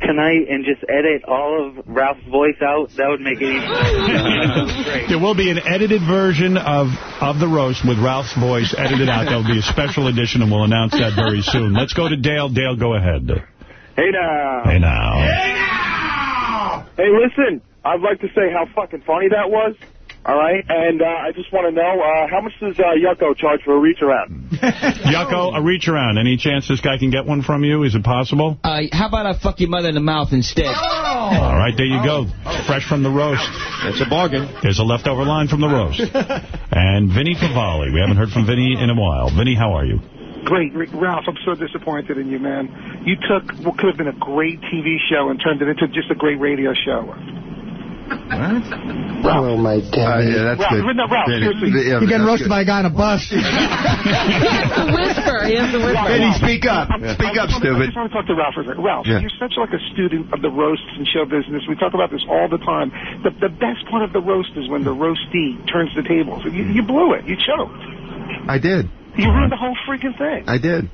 tonight and just edit all of Ralph's voice out, that would make it even great. There will be an edited version of, of the roast with Ralph's voice edited out. There'll be a special edition, and we'll announce that very soon. Let's go to Dale. Dale, go ahead. Hey now. Hey now. Hey, listen. I'd like to say how fucking funny that was. All right, and uh, I just want to know uh, how much does uh, Yucko charge for a reach around? Yucko, a reach around. Any chance this guy can get one from you? Is it possible? Uh, how about I fuck your mother in the mouth instead? All right, there you go. Fresh from the roast. It's a bargain. There's a leftover line from the roast. and Vinny Favale. We haven't heard from Vinny in a while. Vinny, how are you? Great, Rick- Ralph. I'm so disappointed in you, man. You took what could have been a great TV show and turned it into just a great radio show. Oh, my damn. Uh, yeah, that's Ralph, good. no, Ralph, Vinny, seriously. yeah, You're getting roasted good. by a guy on a bus. He has to whisper. He has to whisper. Vinny, speak up. I'm- Speak up, just wanna- I just want to talk to Ralph for a second. Ralph, Yeah. you're such like a student of the roasts and show business. We talk about this all the time. The, the best part of the roast is when the roastee turns the tables. You, you blew it. You choked. I did. You ruined the whole freaking thing. I did.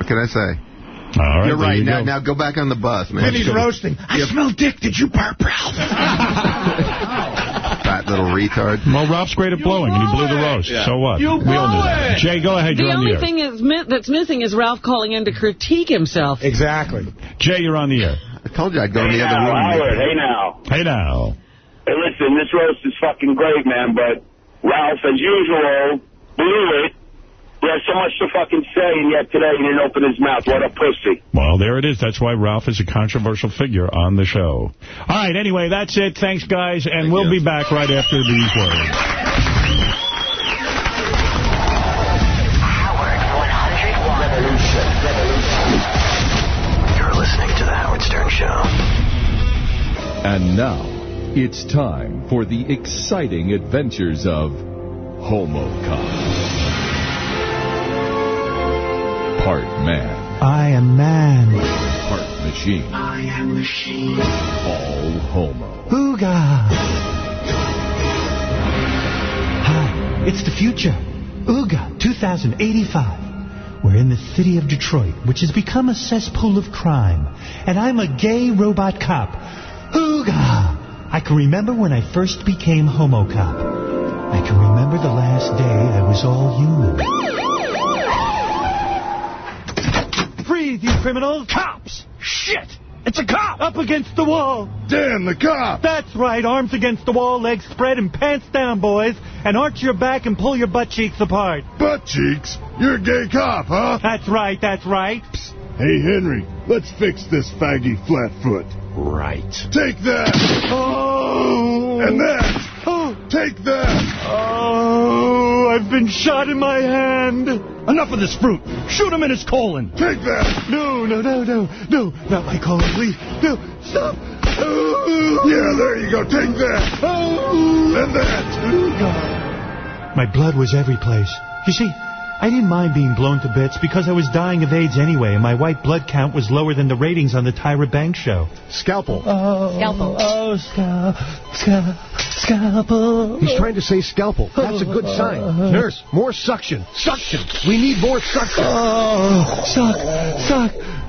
What can I say? All right, You're right. you now, go. now go back on the bus, man. Vinny's roasting. I smell dick. Did you burp, Ralph? fat little retard. Well, Ralph's great at blowing, and he blew the roast. Yeah. So what? You we all knew blew that. it! Jay, go ahead. The You're on only the air. thing is mi that's missing is Ralph calling in to critique himself. Exactly. Jay, you're on the air. I told you I'd go in Hey the other now, room. Howard, hey now. Hey now. Hey, listen, this roast is fucking great, man, but Ralph, as usual, blew it. He has so much to fucking say, and yet today he didn't open his mouth. What a pussy. Well, there it is. That's why Ralph is a controversial figure on the show. All right, anyway, that's it. Thanks, guys, and we'll be back right after these words. You're listening to The Howard Stern Show. And now, it's time for the exciting adventures of Homo Cop. Part man, I am man. part machine. I am machine. All homo. Ooga. Hi, it's the future. Ooga 2085. We're in the city of Detroit, which has become a cesspool of crime. And I'm a gay robot cop. Ooga! I can remember when I first became Homo Cop. I can remember the last day I was all human. Freeze, you criminals! Cops! Shit! It's a cop! Up against the wall! Damn, the cop! That's right, arms against the wall, legs spread, and pants down, boys. And arch your back and pull your butt cheeks apart. Butt cheeks? You're a gay cop, huh? That's right, that's right. Hey, Henry, let's fix this faggy flatfoot. Right. Take that! Oh! And that! Oh! Take that! Oh, I've been shot in my hand. Enough of this fruit! Shoot him in his colon! Take that! No, no, no, no, no, not my colon, please. No, stop. Yeah, there you go. Take that! And that! My blood was every place. You see, I didn't mind being blown to bits because I was dying of AIDS anyway, and my white blood count was lower than the ratings on the Tyra Banks show. Scalpel. Oh, Scalpel. Oh, scalpel. Scalpel. He's trying to say scalpel. That's a good sign. Oh. Nurse, more suction. Suction. We need more suction. Oh, suck, suck.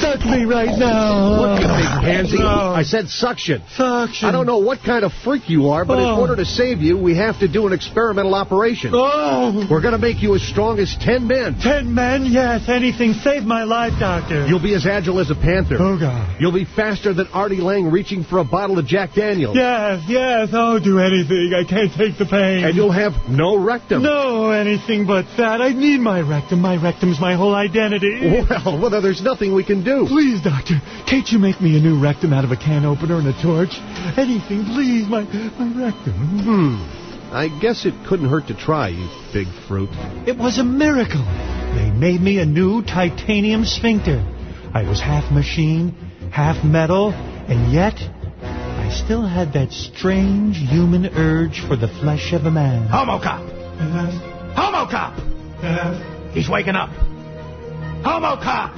Suck me right now. Look, you big pansy. No. I said suction. Suction. I don't know what kind of freak you are, but in Oh. order to save you, we have to do an experimental operation. Oh. We're going to make you as strong as ten men. Ten men? Yes, anything. Save my life, doctor. You'll be as agile as a panther. Oh, God. You'll be faster than Artie Lange reaching for a bottle of Jack Daniels. Yes, yes. Oh, do anything. I can't take the pain. And you'll have no rectum. No, anything but that. I need my rectum. My rectum's my whole identity. Well, well, there's nothing we can do. Please, doctor, can't you make me a new rectum out of a can opener and a torch? Anything, please, my my rectum. Hmm. I guess it couldn't hurt to try, you big fruit. It was a miracle. They made me a new titanium sphincter. I was half machine, half metal, and yet I still had that strange human urge for the flesh of a man. Homo cop! Homo cop! He's waking up. Homo cop!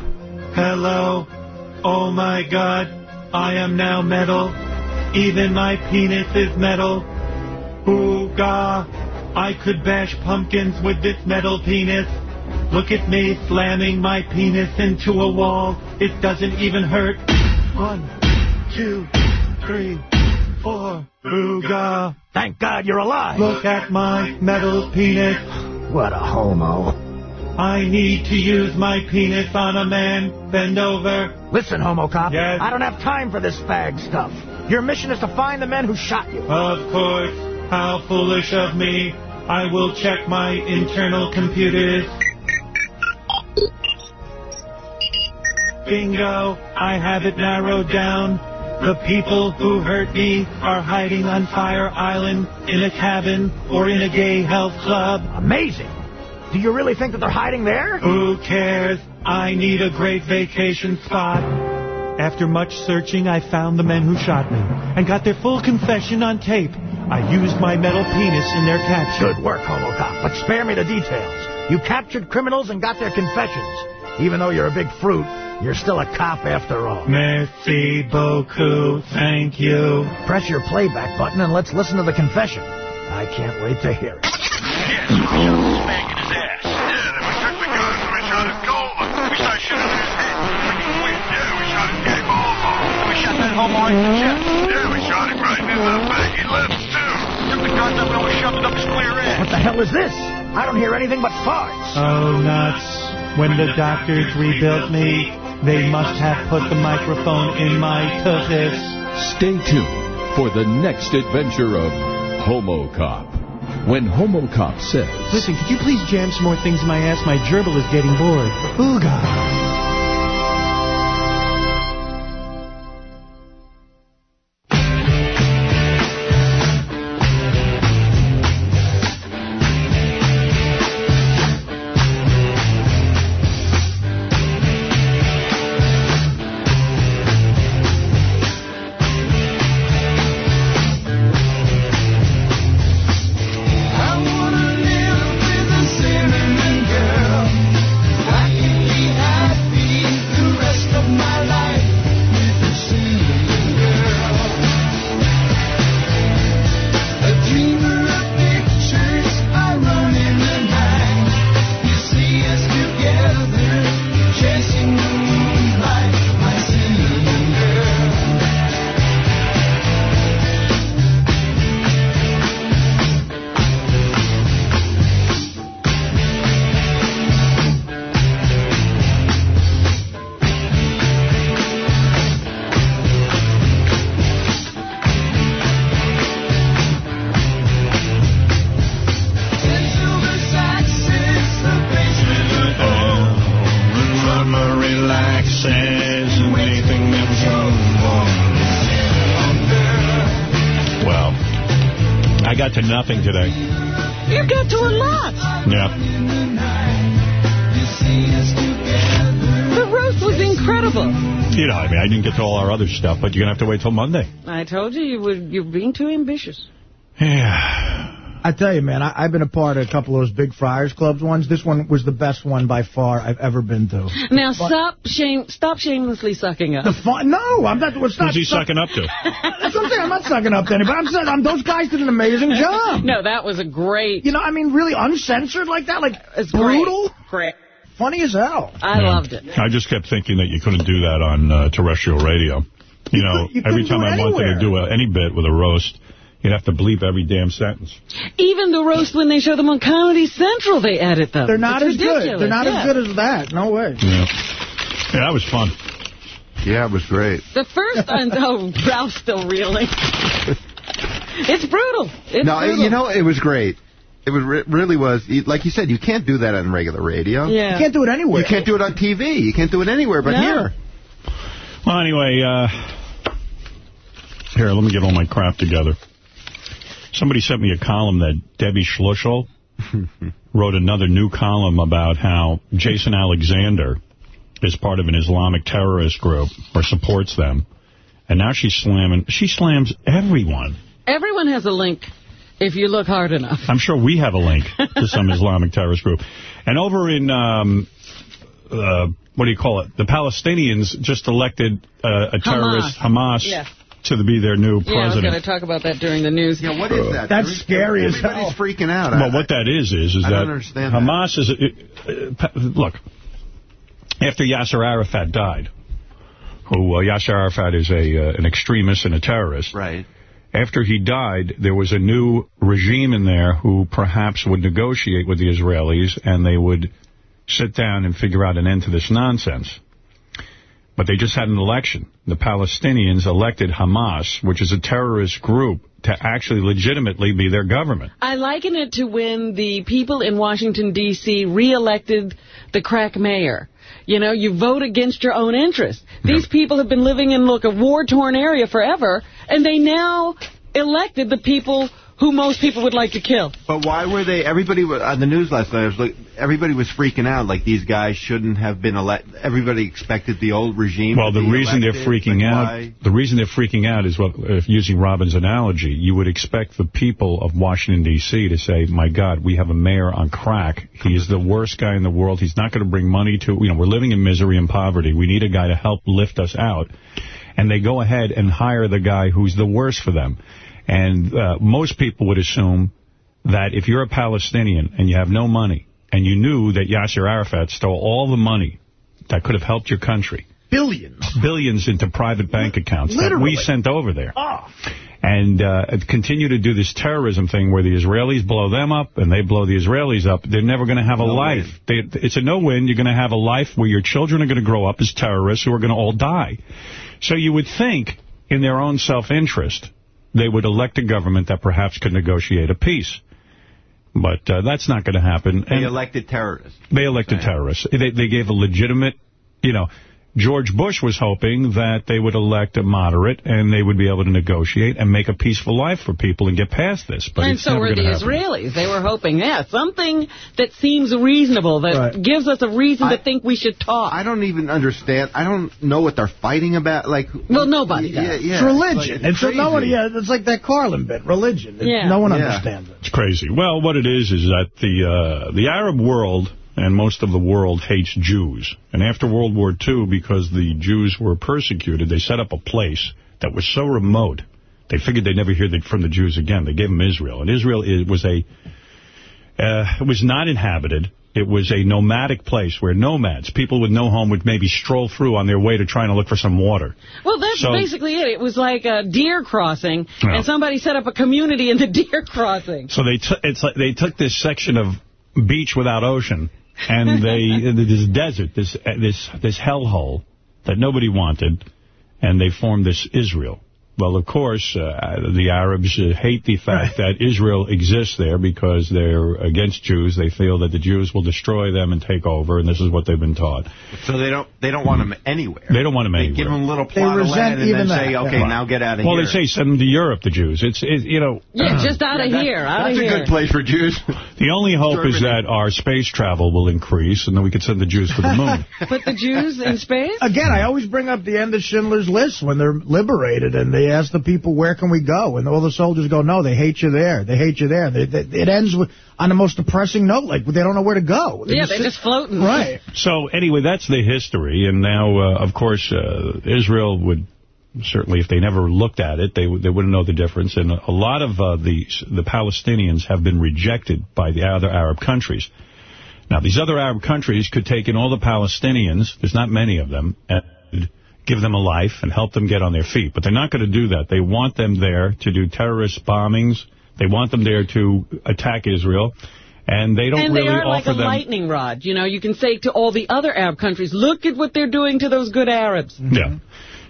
Hello. Oh my god. I am now metal. Even my penis is metal. Ooga. I could bash pumpkins with this metal penis. Look at me slamming my penis into a wall. It doesn't even hurt. One, two, three, four. Ooga. Thank God you're alive. Look at my metal penis. What a homo. I need to use my penis on a man. Bend over. Listen, homo cop. Yes? I don't have time for this fag stuff. Your mission is to find the men who shot you. Of course. How foolish of me. I will check my internal computers. Bingo. I have it narrowed down. The people who hurt me are hiding on Fire Island in a cabin or in a gay health club. Amazing. Do you really think that they're hiding there? Who cares? I need a great vacation spot. After much searching, I found the men who shot me and got their full confession on tape. I used my metal penis in their capture. Good work, homo cop. But spare me the details. You captured criminals and got their confessions. Even though you're a big fruit, you're still a cop after all. Merci beaucoup. Thank you. Press your playback button and let's listen to the confession. I can't wait to hear it. Homo in the chest. Yeah, we shot him right in the baggy lips, too. Turn the guns up and almost shoved it up his clear ass. What the hell is this? I don't hear anything but farts. Oh, nuts. When the doctors rebuilt me, they must have put the microphone in my tuchus. Stay tuned for the next adventure of Homo Cop. When Homo Cop says, Listen, could you please jam some more things in my ass? My gerbil is getting bored. Ooh, God. Nothing today. You got to a lot. Yeah. The roast was incredible. You know, I mean, I didn't get to all our other stuff, but you're going to have to wait till Monday. I told you you would. You're being too ambitious. Yeah. I tell you, man, I, I've been a part of a couple of those big Friars Clubs ones. This one was the best one by far I've ever been to. Now But- stop shame. Stop shamelessly sucking up. The fun? No, I'm not. What's not Who's he sucking up to? That's what I'm saying. I'm not sucking up to anybody. I'm saying I'm, those guys did an amazing job. No, that was a great. You know, I mean, really uncensored like that, like It's brutal, Great. funny as hell. I Yeah. loved it. I just kept thinking that you couldn't do that on uh, terrestrial radio. You know, you every time I wanted to do a, any bit with a roast, you'd have to bleep every damn sentence. Even the roast when they show them on Comedy Central, they edit them. They're not It's as good. They're not yeah. as good as that. No way. Yeah. Yeah, that was fun. Yeah, it was great. The first time, oh, Ralph's still reeling. it's brutal. It's no, brutal. you know, it was great. It was re- really was. Like you said, you can't do that on regular radio. Yeah. You can't do it anywhere. You can't do it on TV. You can't do it anywhere but No. here. Well, anyway, uh, here, let me get all my crap together. Somebody sent me a column that Debbie Schlussel wrote another new column about how Jason Alexander is part of an Islamic terrorist group or supports them. And now she's slamming, she slams everyone. Everyone has a link if you look hard enough. I'm sure we have a link to some Islamic terrorist group. And over in, um, uh, what do you call it? The Palestinians just elected uh, a terrorist, Hamas, Yeah. To be their new president. Yeah, I was going to talk about that during the news. Yeah, what is that? That's scary as hell. Everybody's freaking out. Well, what that is, is, is I that don't. Hamas is... Uh, uh, look, after Yasser Arafat died, who uh, Yasser Arafat is a uh, an extremist and a terrorist. Right. After he died, there was a new regime in there who perhaps would negotiate with the Israelis, and they would sit down and figure out an end to this nonsense. But they just had an election. The Palestinians elected Hamas, which is a terrorist group, to actually legitimately be their government. I liken it to when the people in Washington, D.C. re-elected the crack mayor. You know, you vote against your own interests. These people have been living in, look, a war-torn area forever, and they now elected the people who most people would like to kill. But why were they? Everybody on the news last night. Was like, everybody was freaking out. Like these guys shouldn't have been elected. Everybody expected the old regime. Well, to the reason they're freaking out, why? the reason they're freaking out is, well, if using Robin's analogy, you would expect the people of Washington, D.C. to say, my God, we have a mayor on crack. He is the worst guy in the world. He's not going to bring money to, you know, we're living in misery and poverty. We need a guy to help lift us out. And they go ahead and hire the guy who's the worst for them. And uh, most people would assume that if you're a Palestinian and you have no money, and you knew that Yasser Arafat stole all the money that could have helped your country, Billions. billions into private bank accounts that we sent over there. Oh. and uh, continue to do this terrorism thing where the Israelis blow them up and they blow the Israelis up, they're never going to have a No life. They, it's a no-win. You're going to have a life where your children are going to grow up as terrorists who are going to all die. So you would think, in their own self-interest, they would elect a government that perhaps could negotiate a peace. But uh, that's not going to happen. They And elected terrorists. they elected terrorists. They, they gave a legitimate, you know, George Bush was hoping that they would elect a moderate and they would be able to negotiate and make a peaceful life for people and get past this. But and it's so never were the gonna happen. Israelis. They were hoping, yeah, something that seems reasonable, that gives us a reason to think we should talk. I don't even understand. I don't know what they're fighting about. Like, well, nobody Yeah, does. yeah. It's religion. Like, It's, no one. crazy. Yeah, it's like that Carlin bit. Religion. It- Yeah. No one Yeah. understands it. It's crazy. Well, what it is is that the uh, the Arab world and most of the world hates Jews. And after World War II, because the Jews were persecuted, they set up a place that was so remote, they figured they'd never hear from the Jews again. They gave them Israel. And Israel it was a uh, it was not inhabited. It was a nomadic place where nomads, people with no home, would maybe stroll through on their way to trying to look for some water. Well, that's So- basically it. It was like a deer crossing, and somebody set up a community in the deer crossing. So they took it's like they took this section of beach without ocean, and they this desert, this this this hellhole that nobody wanted, and they formed this Israel. Well, of course, uh, the Arabs uh, hate the fact that Israel exists there because they're against Jews. They feel that the Jews will destroy them and take over, and this is what they've been taught. So they don't they don't want them anywhere. They don't want them They anywhere. give them a little They plot of land and even then say, okay, Right. now get out of well, here. they say send them to Europe, the Jews. It's, it, you know... Yeah, just out of here, out That's of a here. good place for Jews. The only hope is that our space travel will increase, and then we can send the Jews to the moon. Put the Jews in space? Again, I always bring up the end of Schindler's List when they're liberated and they ask the people, where can we go? And all the soldiers go, no, they hate you there. They hate you there. They, they, it ends with on the most depressing note, like they don't know where to go. Yeah, they're sit- just floating. Right. So anyway, that's the history, and now, uh, of course, uh, Israel would certainly, if they never looked at it, they would- they wouldn't know the difference. And a lot of uh, the the Palestinians have been rejected by the other Arab countries. Now, these other Arab countries could take in all the Palestinians. There's not many of them. Give them a life and help them get on their feet. But they're not going to do that. They want them there to do terrorist bombings. They want them there to attack Israel. And they don't and really they are like a lightning rod. You know, you can say to all the other Arab countries, look at what they're doing to those good Arabs. Yeah.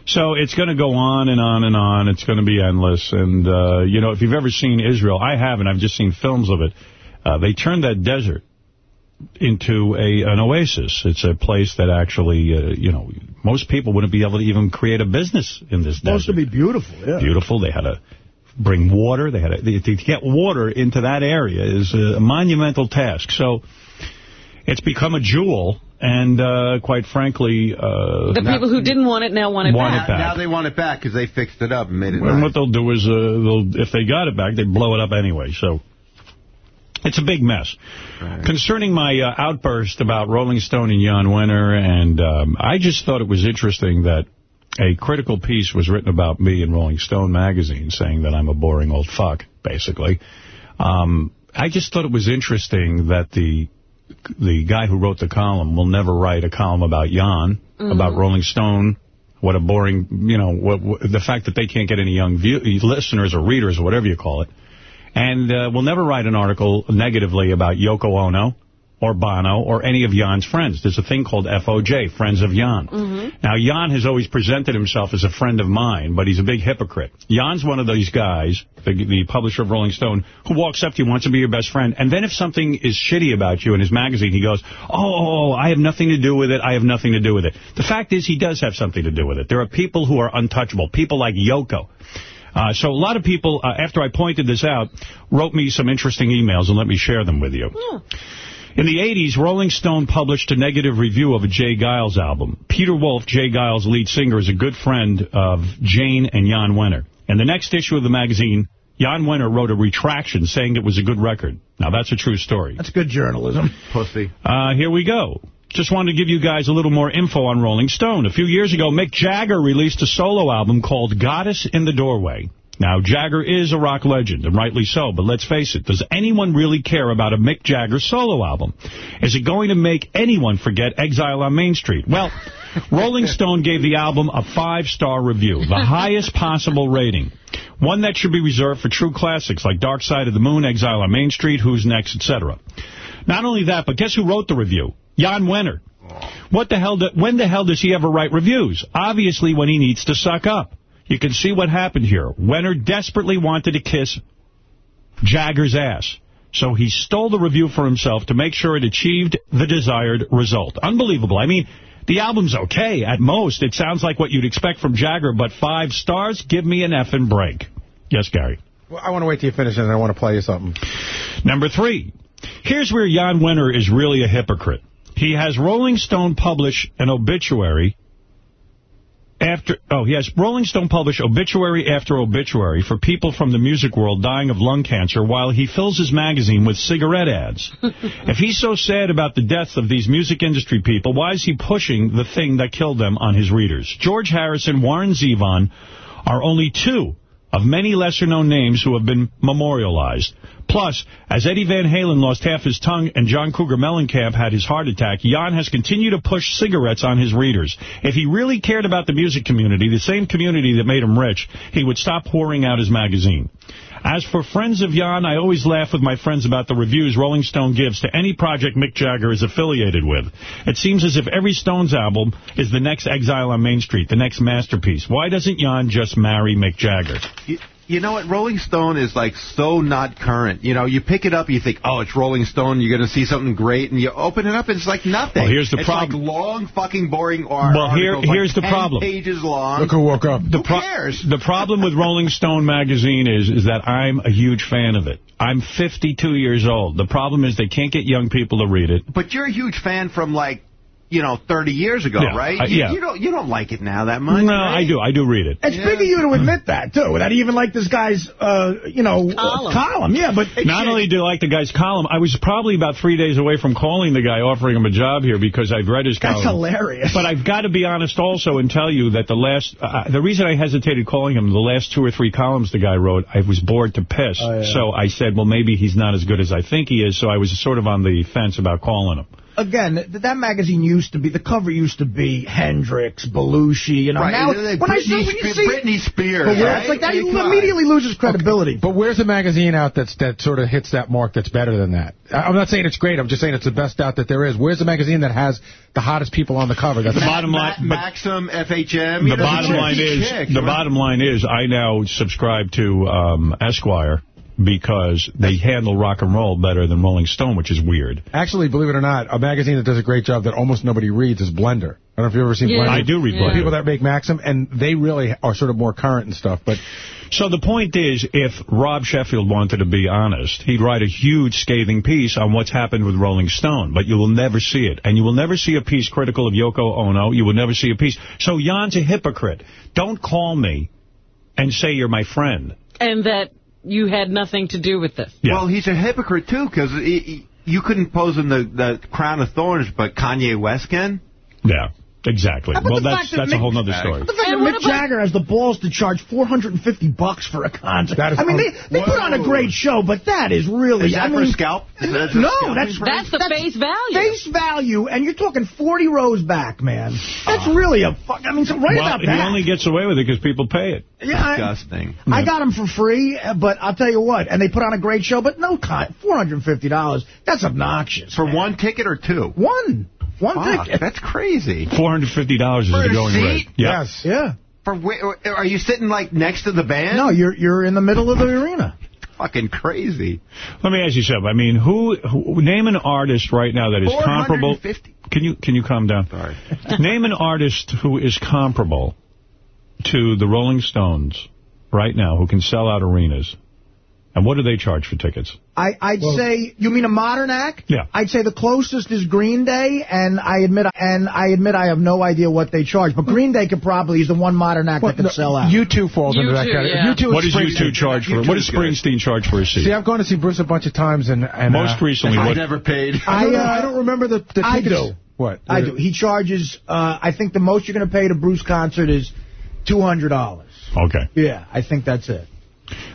So it's going to go on and on and on. It's going to be endless. And, uh, you know, if you've ever seen Israel, I haven't. I've just seen films of it. Uh, they turned that desert into a an oasis. It's a place that actually, uh, you know, most people wouldn't be able to even create a business in this supposed desert. to be beautiful, yeah. Beautiful. They had to bring water. They had to, to get water into that area is a monumental task. So it's become a jewel. And uh, quite frankly, uh, The people who didn't want it now want it Want back. it back. Now they want it back because they fixed it up and made it And nice. what they'll do is, uh, they'll if they got it back, they blow it up anyway. So it's a big mess. Concerning my uh, outburst about Rolling Stone and Jan Wenner, and um, I just thought it was interesting that a critical piece was written about me in Rolling Stone magazine, saying that I'm a boring old fuck, basically. Um, I just thought it was interesting that the the guy who wrote the column will never write a column about Jan, Mhm. about Rolling Stone, what a boring, you know, what, what, the fact that they can't get any young view, listeners or readers or whatever you call it. And uh, we'll never write an article negatively about Yoko Ono or Bono or any of Jan's friends. There's a thing called FOJ, Friends of Jan. Now, Jan has always presented himself as a friend of mine, but he's a big hypocrite. Jan's one of those guys, the, the publisher of Rolling Stone, who walks up to you, wants to be your best friend, and then if something is shitty about you in his magazine, he goes, oh, I have nothing to do with it, I have nothing to do with it. The fact is, he does have something to do with it. There are people who are untouchable, people like Yoko. Uh, so a lot of people, uh, after I pointed this out, wrote me some interesting emails, and let me share them with you. In the 80s, Rolling Stone published a negative review of a J. Geils album. Peter Wolf, J. Geils' lead singer, is a good friend of Jane and Jan Wenner. In the next issue of the magazine, Jan Wenner wrote a retraction saying it was a good record. Now, that's a true story. That's good journalism. Pussy. Uh, here we go. Just wanted to give you guys a little more info on Rolling Stone. A few years ago, Mick Jagger released a solo album called Goddess in the Doorway. Now, Jagger is a rock legend, and rightly so, but let's face it, does anyone really care about a Mick Jagger solo album? Is it going to make anyone forget Exile on Main Street? Well, Rolling Stone gave the album a five-star review, the highest possible rating. One that should be reserved for true classics like Dark Side of the Moon, Exile on Main Street, Who's Next, etc. Not only that, but guess who wrote the review? Jan Wenner. What the hell? Do, when the hell does he ever write reviews? Obviously when he needs to suck up. You can see what happened here. Wenner desperately wanted to kiss Jagger's ass. So he stole the review for himself to make sure it achieved the desired result. Unbelievable. I mean, the album's okay at most. It sounds like what you'd expect from Jagger, but five stars? Give me an effing break. Yes, Gary. Well, I want to wait till you finish it, and I want to play you something. Number three. Here's where Jan Wenner is really a hypocrite. He has Rolling Stone publish an obituary after, oh, he has Rolling Stone publish obituary after obituary for people from the music world dying of lung cancer while he fills his magazine with cigarette ads. if he's so sad about the deaths of these music industry people, why is he pushing the thing that killed them on his readers? George Harrison, Warren Zevon are only two of many lesser-known names who have been memorialized. Plus, as Eddie Van Halen lost half his tongue and John Cougar Mellencamp had his heart attack, Jan has continued to push cigarettes on his readers. If he really cared about the music community, the same community that made him rich, he would stop pouring out his magazine. As for friends of Jan, I always laugh with my friends about the reviews Rolling Stone gives to any project Mick Jagger is affiliated with. It seems as if every Stones album is the next Exile on Main Street, the next masterpiece. Why doesn't Jan just marry Mick Jagger? You, know what? Rolling Stone is like so not current. You know, you pick it up, you think, oh, it's Rolling Stone, you're going to see something great, and you open it up, and it's like nothing. Well, here's the problem. it's problem. like long, fucking, boring ar- Well, here, here's like the 10 problem. pages long. Look who woke up. The pro cares? The problem with Rolling Stone magazine is is that I'm a huge fan of it. I'm 52 years old. The problem is they can't get young people to read it. But you're a huge fan from like, you know, 30 years ago, Yeah, right? I- you, yeah. you don't you don't like it now that much. No, right? I do. I do read it. It's big of you to admit that, too. That you even like this guy's, uh, you know, Column. column. Yeah, but... Not only do I like the guy's column, I was probably about three days away from calling the guy, offering him a job here because I've read his That's column. hilarious. But I've got to be honest also and tell you that the last, uh, the reason I hesitated calling him, the last two or three columns the guy wrote, I was bored to piss. Oh, yeah. So I said, well, maybe he's not as good as I think he is. So I was sort of on the fence about calling him. Again, that magazine used to be, the cover used to be Hendrix, Belushi, you know. Right, Now, like when I Britney see, when you see Britney Spears, But where right? it's like that, Hey, he immediately loses credibility. But where's a magazine out that's that sort of hits that mark that's better than that? I- I'm not saying it's great. I'm just saying it's the best out that there is. Where's the magazine that has the hottest people on the cover? That's The bottom line, but Maxim, FHM. the bottom line is, chick, the right? bottom line is, I now subscribe to um, Esquire because they handle rock and roll better than Rolling Stone, which is weird. Actually, believe it or not, a magazine that does a great job that almost nobody reads is Blender. I don't know if you've ever seen Yeah. Blender. I do read The Blender. people that make Maxim, and they really are sort of more current and stuff. But So the point is, if Rob Sheffield wanted to be honest, he'd write a huge scathing piece on what's happened with Rolling Stone, but you will never see it. And you will never see a piece critical of Yoko Ono. You will never see a piece. So Jan's a hypocrite. Don't call me and say you're my friend. And that you had nothing to do with this. Yeah. Well, he's a hypocrite, too, because you couldn't pose him the, the crown of thorns, but Kanye West can. Yeah, exactly. Well, the that's that that's a whole other story. The fact And that Mick Jagger has the balls to charge 450 bucks for a concert. That is I mean, they, they put on a great show, but that is really... Is that I for mean, a scalp? Is that a no, scalping that's? That's the face value. face value, and you're talking 40 rows back, man. That's really a fuck. I mean, so right well, about he only gets away with it because people pay it. yeah, I, Disgusting. I got them for free, uh, but I'll tell you what, and they put on a great show, but no, con- $450, that's obnoxious. For man. one ticket or two? One. One Fuck, ticket. that's crazy. $450 is For the a going seat? rate. Yeah. yes. Yeah. For where, Are you sitting, like, next to the band? No, you're you're in the middle of the arena. Fucking crazy. Let me ask you something. I mean, who, who name an artist right now that is comparable? 450. Can you can you calm down? Sorry. Name an artist who is comparable to the Rolling Stones right now who can sell out arenas. And what do they charge for tickets? I, I'd say, you mean a modern act? Yeah. I'd say the closest is Green Day, and I admit and I admit I have no idea what they charge. But Green Day could probably is the one modern act that could sell out. U2 falls into that category. yeah. U2 What is does U2 charge for? U2 What does is good. Springsteen charge for a seat? See, I've gone to see Bruce a bunch of times, and, and Most uh, recently, I what? never paid. I, I, don't uh, I don't remember the, the I tickets. do. What? I do. He charges, uh, I think the most you're going to pay to Bruce concert is $200. Okay. Yeah, I think that's it.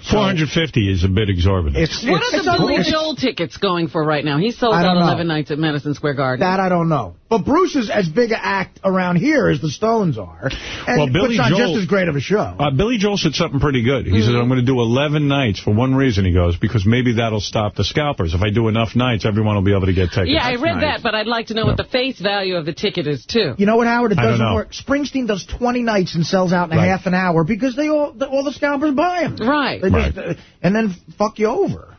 450 is a bit exorbitant. It's, What it's, are the Billy Joel tickets going for right now? He sold out don't know. 11 nights at Madison Square Garden. That I don't know. But Bruce is as big an act around here as the Stones are. And well, Billy puts on Joel, just as great of a show. Uh, Billy Joel said something pretty good. He said, I'm going to do 11 nights for one reason, he goes, because maybe that'll stop the scalpers. If I do enough nights, everyone will be able to get tickets. Yeah, I read that, but I'd like to know what the face value of the ticket is, too. You know what, Howard? It doesn't work. Springsteen does 20 nights and sells out in a half an hour because they all the, all the scalpers buy them. Right. They just, uh, and then fuck you over.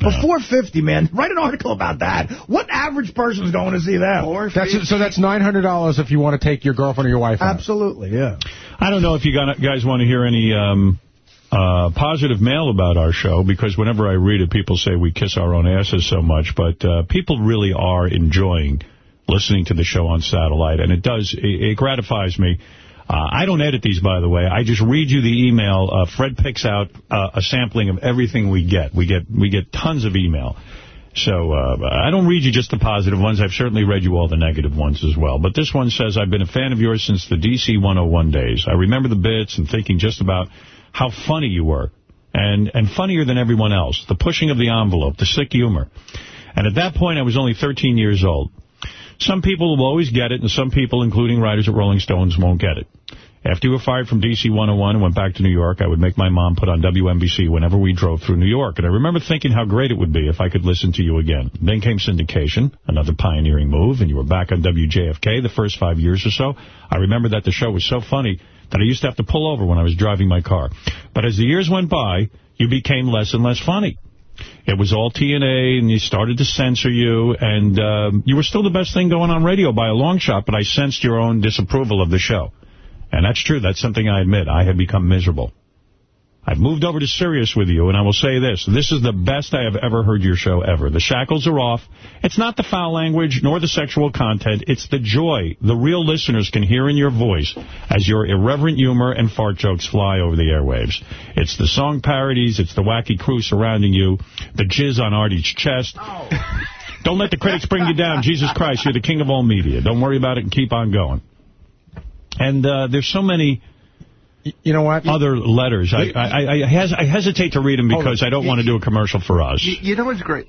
For 450 man, write an article about that. What average person's going to see that? That's, so that's $900 if you want to take your girlfriend or your wife out. Absolutely, yeah. I don't know if you guys want to hear any um, uh, positive mail about our show, because whenever I read it, people say we kiss our own asses so much, but uh, people really are enjoying listening to the show on satellite, and it does, it, it gratifies me. Uh, I don't edit these, by the way. I just read you the email. Uh, Fred picks out uh, a sampling of everything we get. We get we get tons of email. So uh, I don't read you just the positive ones. I've certainly read you all the negative ones as well. But this one says, I've been a fan of yours since the DC 101 days. I remember the bits and thinking just about how funny you were. And, and funnier than everyone else. The pushing of the envelope, the sick humor. And at that point, I was only 13 years old. Some people will always get it, and some people, including writers at Rolling Stones, won't get it. After you were fired from DC 101 and went back to New York, I would make my mom put on WNBC whenever we drove through New York. And I remember thinking how great it would be if I could listen to you again. Then came syndication, another pioneering move, and you were back on WJFK the first five years or so. I remember that the show was so funny that I used to have to pull over when I was driving my car. But as the years went by, you became less and less funny. It was all TNA, and they started to censor you, and um, you were still the best thing going on radio by a long shot, but I sensed your own disapproval of the show. And that's true. That's something I admit. I had become miserable. I've moved over to Sirius with you, and I will say this. This is the best I have ever heard your show ever. The shackles are off. It's not the foul language nor the sexual content. It's the joy the real listeners can hear in your voice as your irreverent humor and fart jokes fly over the airwaves. It's the song parodies. It's the wacky crew surrounding you. The jizz on Artie's chest. Don't let the critics bring you down. Jesus Christ, you're the king of all media. Don't worry about it and keep on going. And uh, there's so many... You know what? Other letters. I I, I, hes I hesitate to read them because I don't want to do a commercial for us. You, you know what's great?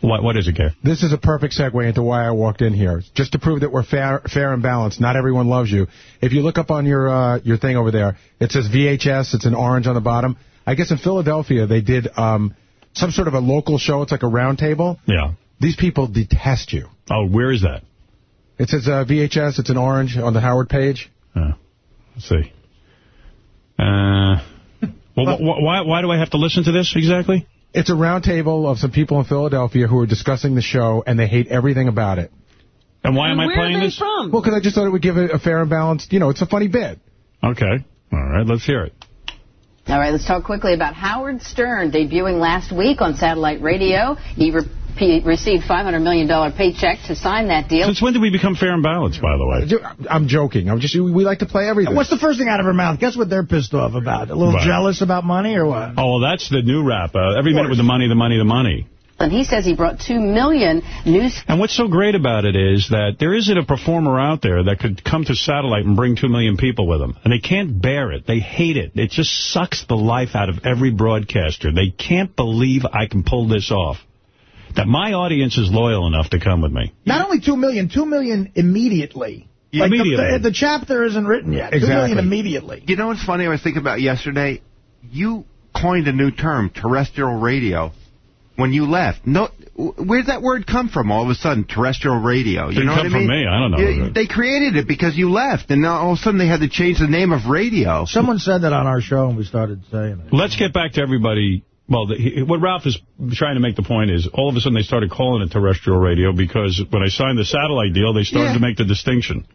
What What is it, Gary? This is a perfect segue into why I walked in here. Just to prove that we're fair fair and balanced. Not everyone loves you. If you look up on your uh, your thing over there, it says VHS. It's an orange on the bottom. I guess in Philadelphia, they did um, some sort of a local show. It's like a round table. Yeah. These people detest you. Oh, where is that? It says uh, VHS. It's an orange on the Howard page. Uh, let's see. Uh, well, wh why why do I have to listen to this exactly? It's a roundtable of some people in Philadelphia who are discussing the show, and they hate everything about it. And why am I Where playing are they this? from? Well, because I just thought it would give it a fair and balanced, you know, it's a funny bit. Okay. All right, let's hear it. All right, let's talk quickly about Howard Stern debuting last week on satellite radio. He received $500 million paycheck to sign that deal. Since when did we become fair and balanced, by the way? I'm joking. I'm just we like to play everything. What's the first thing out of her mouth? Guess what they're pissed off about? A little Right. jealous about money or what? Oh, well, that's the new rap. Uh, every minute with the money, the money, the money. And he says he brought $2 million new And what's so great about it is that there isn't a performer out there that could come to satellite and bring two million people with them. And they can't bear it. They hate it. It just sucks the life out of every broadcaster. They can't believe I can pull this off. That my audience is loyal enough to come with me. Not only two million, two million immediately. Like Immediately. The, the chapter isn't written yet. Two million immediately. You know what's funny? I was thinking about yesterday. You coined a new term, terrestrial radio, when you left. No, where'd that word come from? All of a sudden, terrestrial radio. You Didn't know come what I from me. I don't know. Yeah, they created it because you left, and now all of a sudden they had to change the name of radio. Someone said that on our show, and we started saying it. Let's get back to everybody. Well, the, he, what Ralph is trying to make the point is, all of a sudden they started calling it terrestrial radio because when I signed the satellite deal, they started Yeah. to make the distinction.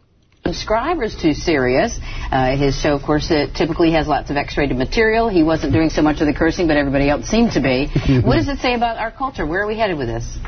subscribers to Sirius. Uh, his show, of course, uh, typically has lots of X-rated material. He wasn't doing so much of the cursing, but everybody else seemed to be. what does it say about our culture? Where are we headed with this?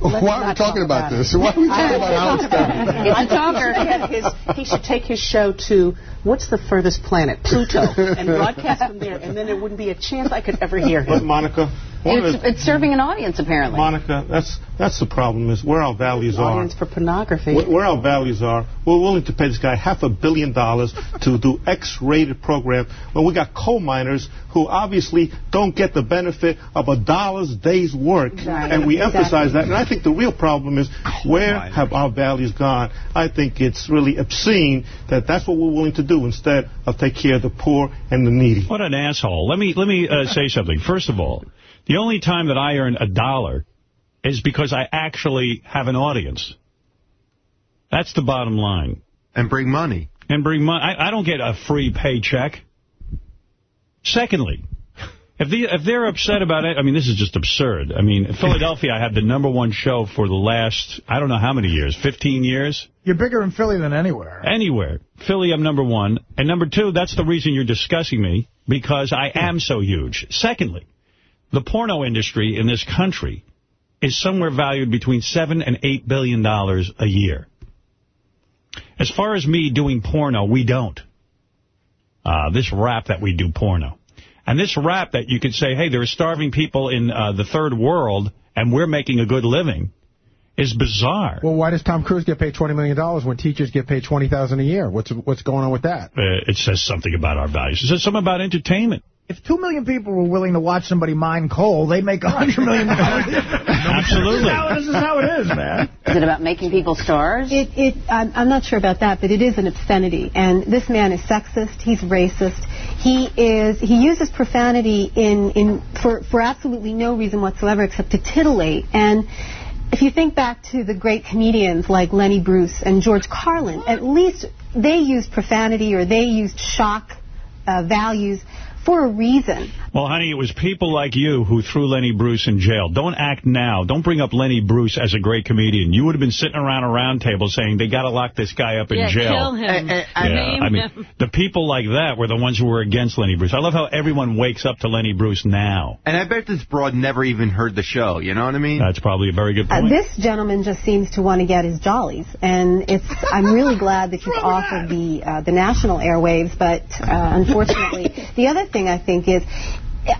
Why are we talking about this? Why are we talking about Howard Stern? It's a talker. He should take his show to what's the furthest planet, Pluto, and broadcast from there, and then there wouldn't be a chance I could ever hear him. But. Monica, It's, the, it's serving an audience, apparently. Monica, that's that's the problem is where our values are. Audience for pornography. Where, where our values are, we're willing to pay this guy half a billion dollars to do X-rated program when we got coal miners who obviously don't get the benefit of a dollar's day's work, Right. and we Exactly. emphasize that. And I think think the real problem is where have our values gone? I think it's really obscene that that's what we're willing to do instead of take care of the poor and the needy. What an asshole. Let me let me uh, say something. First of all, the only time that I earn a dollar is because I actually have an audience. That's the bottom line. And bring money. And bring money. I, I don't get a free paycheck. Secondly, if, the, if they're upset about it, I mean, this is just absurd. I mean, Philadelphia, I had the number one show for the last, I don't know how many years, 15 years? You're bigger in Philly than anywhere. Anywhere. Philly, I'm number one. And number two, that's the reason you're discussing me, because I am so huge. Secondly, the porno industry in this country is somewhere valued between seven and eight billion dollars a year. As far as me doing porno, we don't. Uh, this rap that we do porno. And this rap that you could say, hey, there are starving people in uh, the third world, and we're making a good living, is bizarre. Well, why does Tom Cruise get paid $20 million when teachers get paid 20,000 a year? What's what's going on with that? Uh, it says something about our values. It says something about entertainment. If two million people were willing to watch somebody mine coal, they'd make a hundred million dollars. Absolutely. This is, how, this is how it is, man. Is it about making people stars? It, it, I'm, I'm not sure about that, but it is an obscenity. And this man is sexist. He's racist. He is. He uses profanity in, in for, for absolutely no reason whatsoever except to titillate. And if you think back to the great comedians like Lenny Bruce and George Carlin, at least they used profanity or they used shock uh, values for a reason. Well, honey, it was people like you who threw Lenny Bruce in jail. Don't act now. Don't bring up Lenny Bruce as a great comedian. You would have been sitting around a round table saying, they got to lock this guy up in yeah, jail. kill him. I yeah, I mean, him. the people like that were the ones who were against Lenny Bruce. I love how everyone wakes up to Lenny Bruce now. And I bet this broad never even heard the show. You know what I mean? That's probably a very good Uh, point. this gentleman just seems to want to get his jollies, and it's. I'm really glad that he's off of the uh, the national airwaves, but uh, unfortunately, the other thing I think is.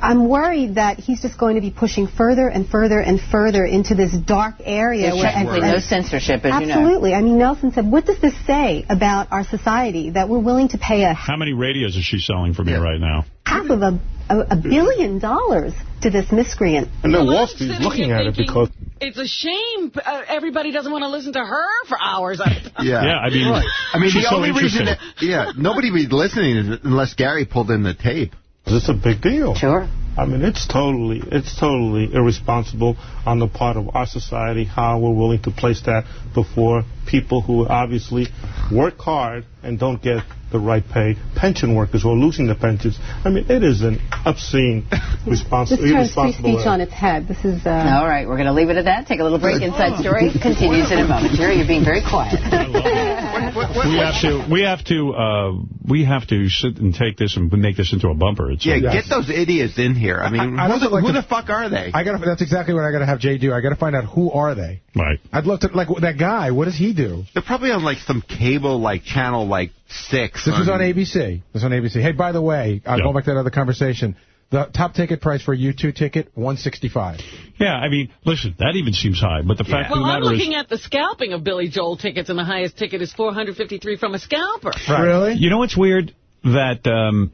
I'm worried that he's just going to be pushing further and further and further into this dark area. There's where, technically no censorship, as you know. Absolutely. I mean, Nelson said, what does this say about our society that we're willing to pay a How many radios is she selling for me right now? half of a, a, a billion dollars to this miscreant? And then Wall I'm Street's looking at it because It's a shame uh, everybody doesn't want to listen to her for hours at a time. Yeah. Yeah, I mean, Right. I mean, she's the so only reason that, yeah, nobody would be listening unless Gary pulled in the tape. It's a big deal. Sure. I mean, it's totally, it's totally irresponsible on the part of our society how we're willing to place that before people who obviously work hard and don't get the right pay. Pension workers who are losing their pensions. I mean, it is an obscene, respons- This turns free irresponsible. speech on its head. This is. Uh, All right, we're going to leave it at that. Take a little break. Inside Story continues in a moment. Jerry, you're being very quiet. We have to, we have to, uh, we have to sit and take this and make this into a bumper. It's Yeah, a- get those idiots in here. I mean, I- I'd who, the, like who to- the fuck are they? I gotta. That's exactly what I got to have Jay do. I got to find out who are they. Right. I'd love to, like, that guy, what does he do? They're probably on like some cable, like channel, like six. This was on ABC. This was on ABC. Hey, by the way, uh, Yeah. go back to that other conversation, the top ticket price for a U2 ticket, 165 Yeah, I mean, listen, that even seems high. But the fact Well, of the I'm looking at the scalping of Billy Joel tickets, and the highest ticket is 453 from a scalper. Really? you know what's weird? That um,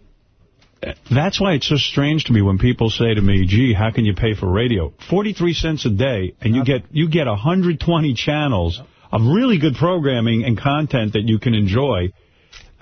that's why it's so strange to me when people say to me, "Gee, how can you pay for radio? 43 cents a day, and you get you get 120 channels of really good programming and content that you can enjoy."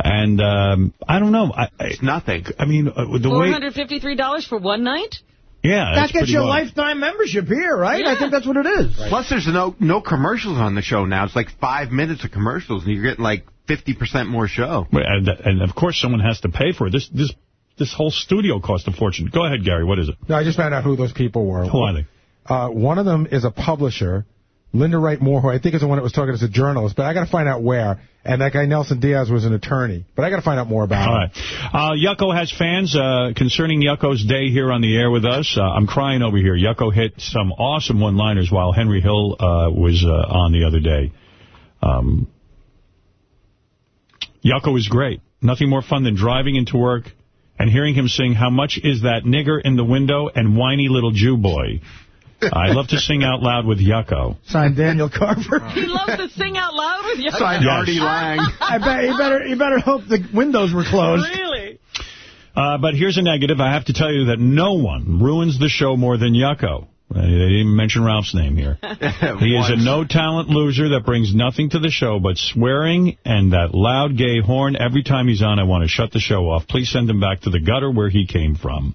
And um, I don't know. I, I, It's nothing. I mean, uh, the way, $453 for one night? yeah, That gets pretty you a low. lifetime membership here, right? I think that's what it is. Plus, there's no no commercials on the show now. It's like five minutes of commercials, and you're getting like 50% more show. And, and of course, someone has to pay for it. This this this whole studio cost a fortune. Go ahead, Gary. What is it? No, I just found out who those people were. Who are they? Uh, one of them is a publisher, Linda Wright Moore, who I think is the one that was talking as a journalist, but I got to find out where. And that guy Nelson Diaz was an attorney, but I got to find out more about All him. right. Uh, Yucko has fans uh, concerning Yucko's day here on the air with us. Uh, I'm crying over here. Yucko hit some awesome one-liners while Henry Hill uh, was uh, on the other day. Um, Yucko is great. Nothing more fun than driving into work and hearing him sing How Much Is That Nigger in the Window and Whiny Little Jew Boy. I love to sing out loud with Yucko. Signed Daniel Carver. He loves to sing out loud with you. Signed Yes. Artie Lange. I bet you better you better hope the windows were closed. Really? Uh, but here's a negative. I have to tell you that no one ruins the show more than Yucko. Uh, They didn't even mention Ralph's name here. He is a no-talent loser that brings nothing to the show but swearing and that loud gay horn. Every time he's on, I want to shut the show off. Please send him back to the gutter where he came from.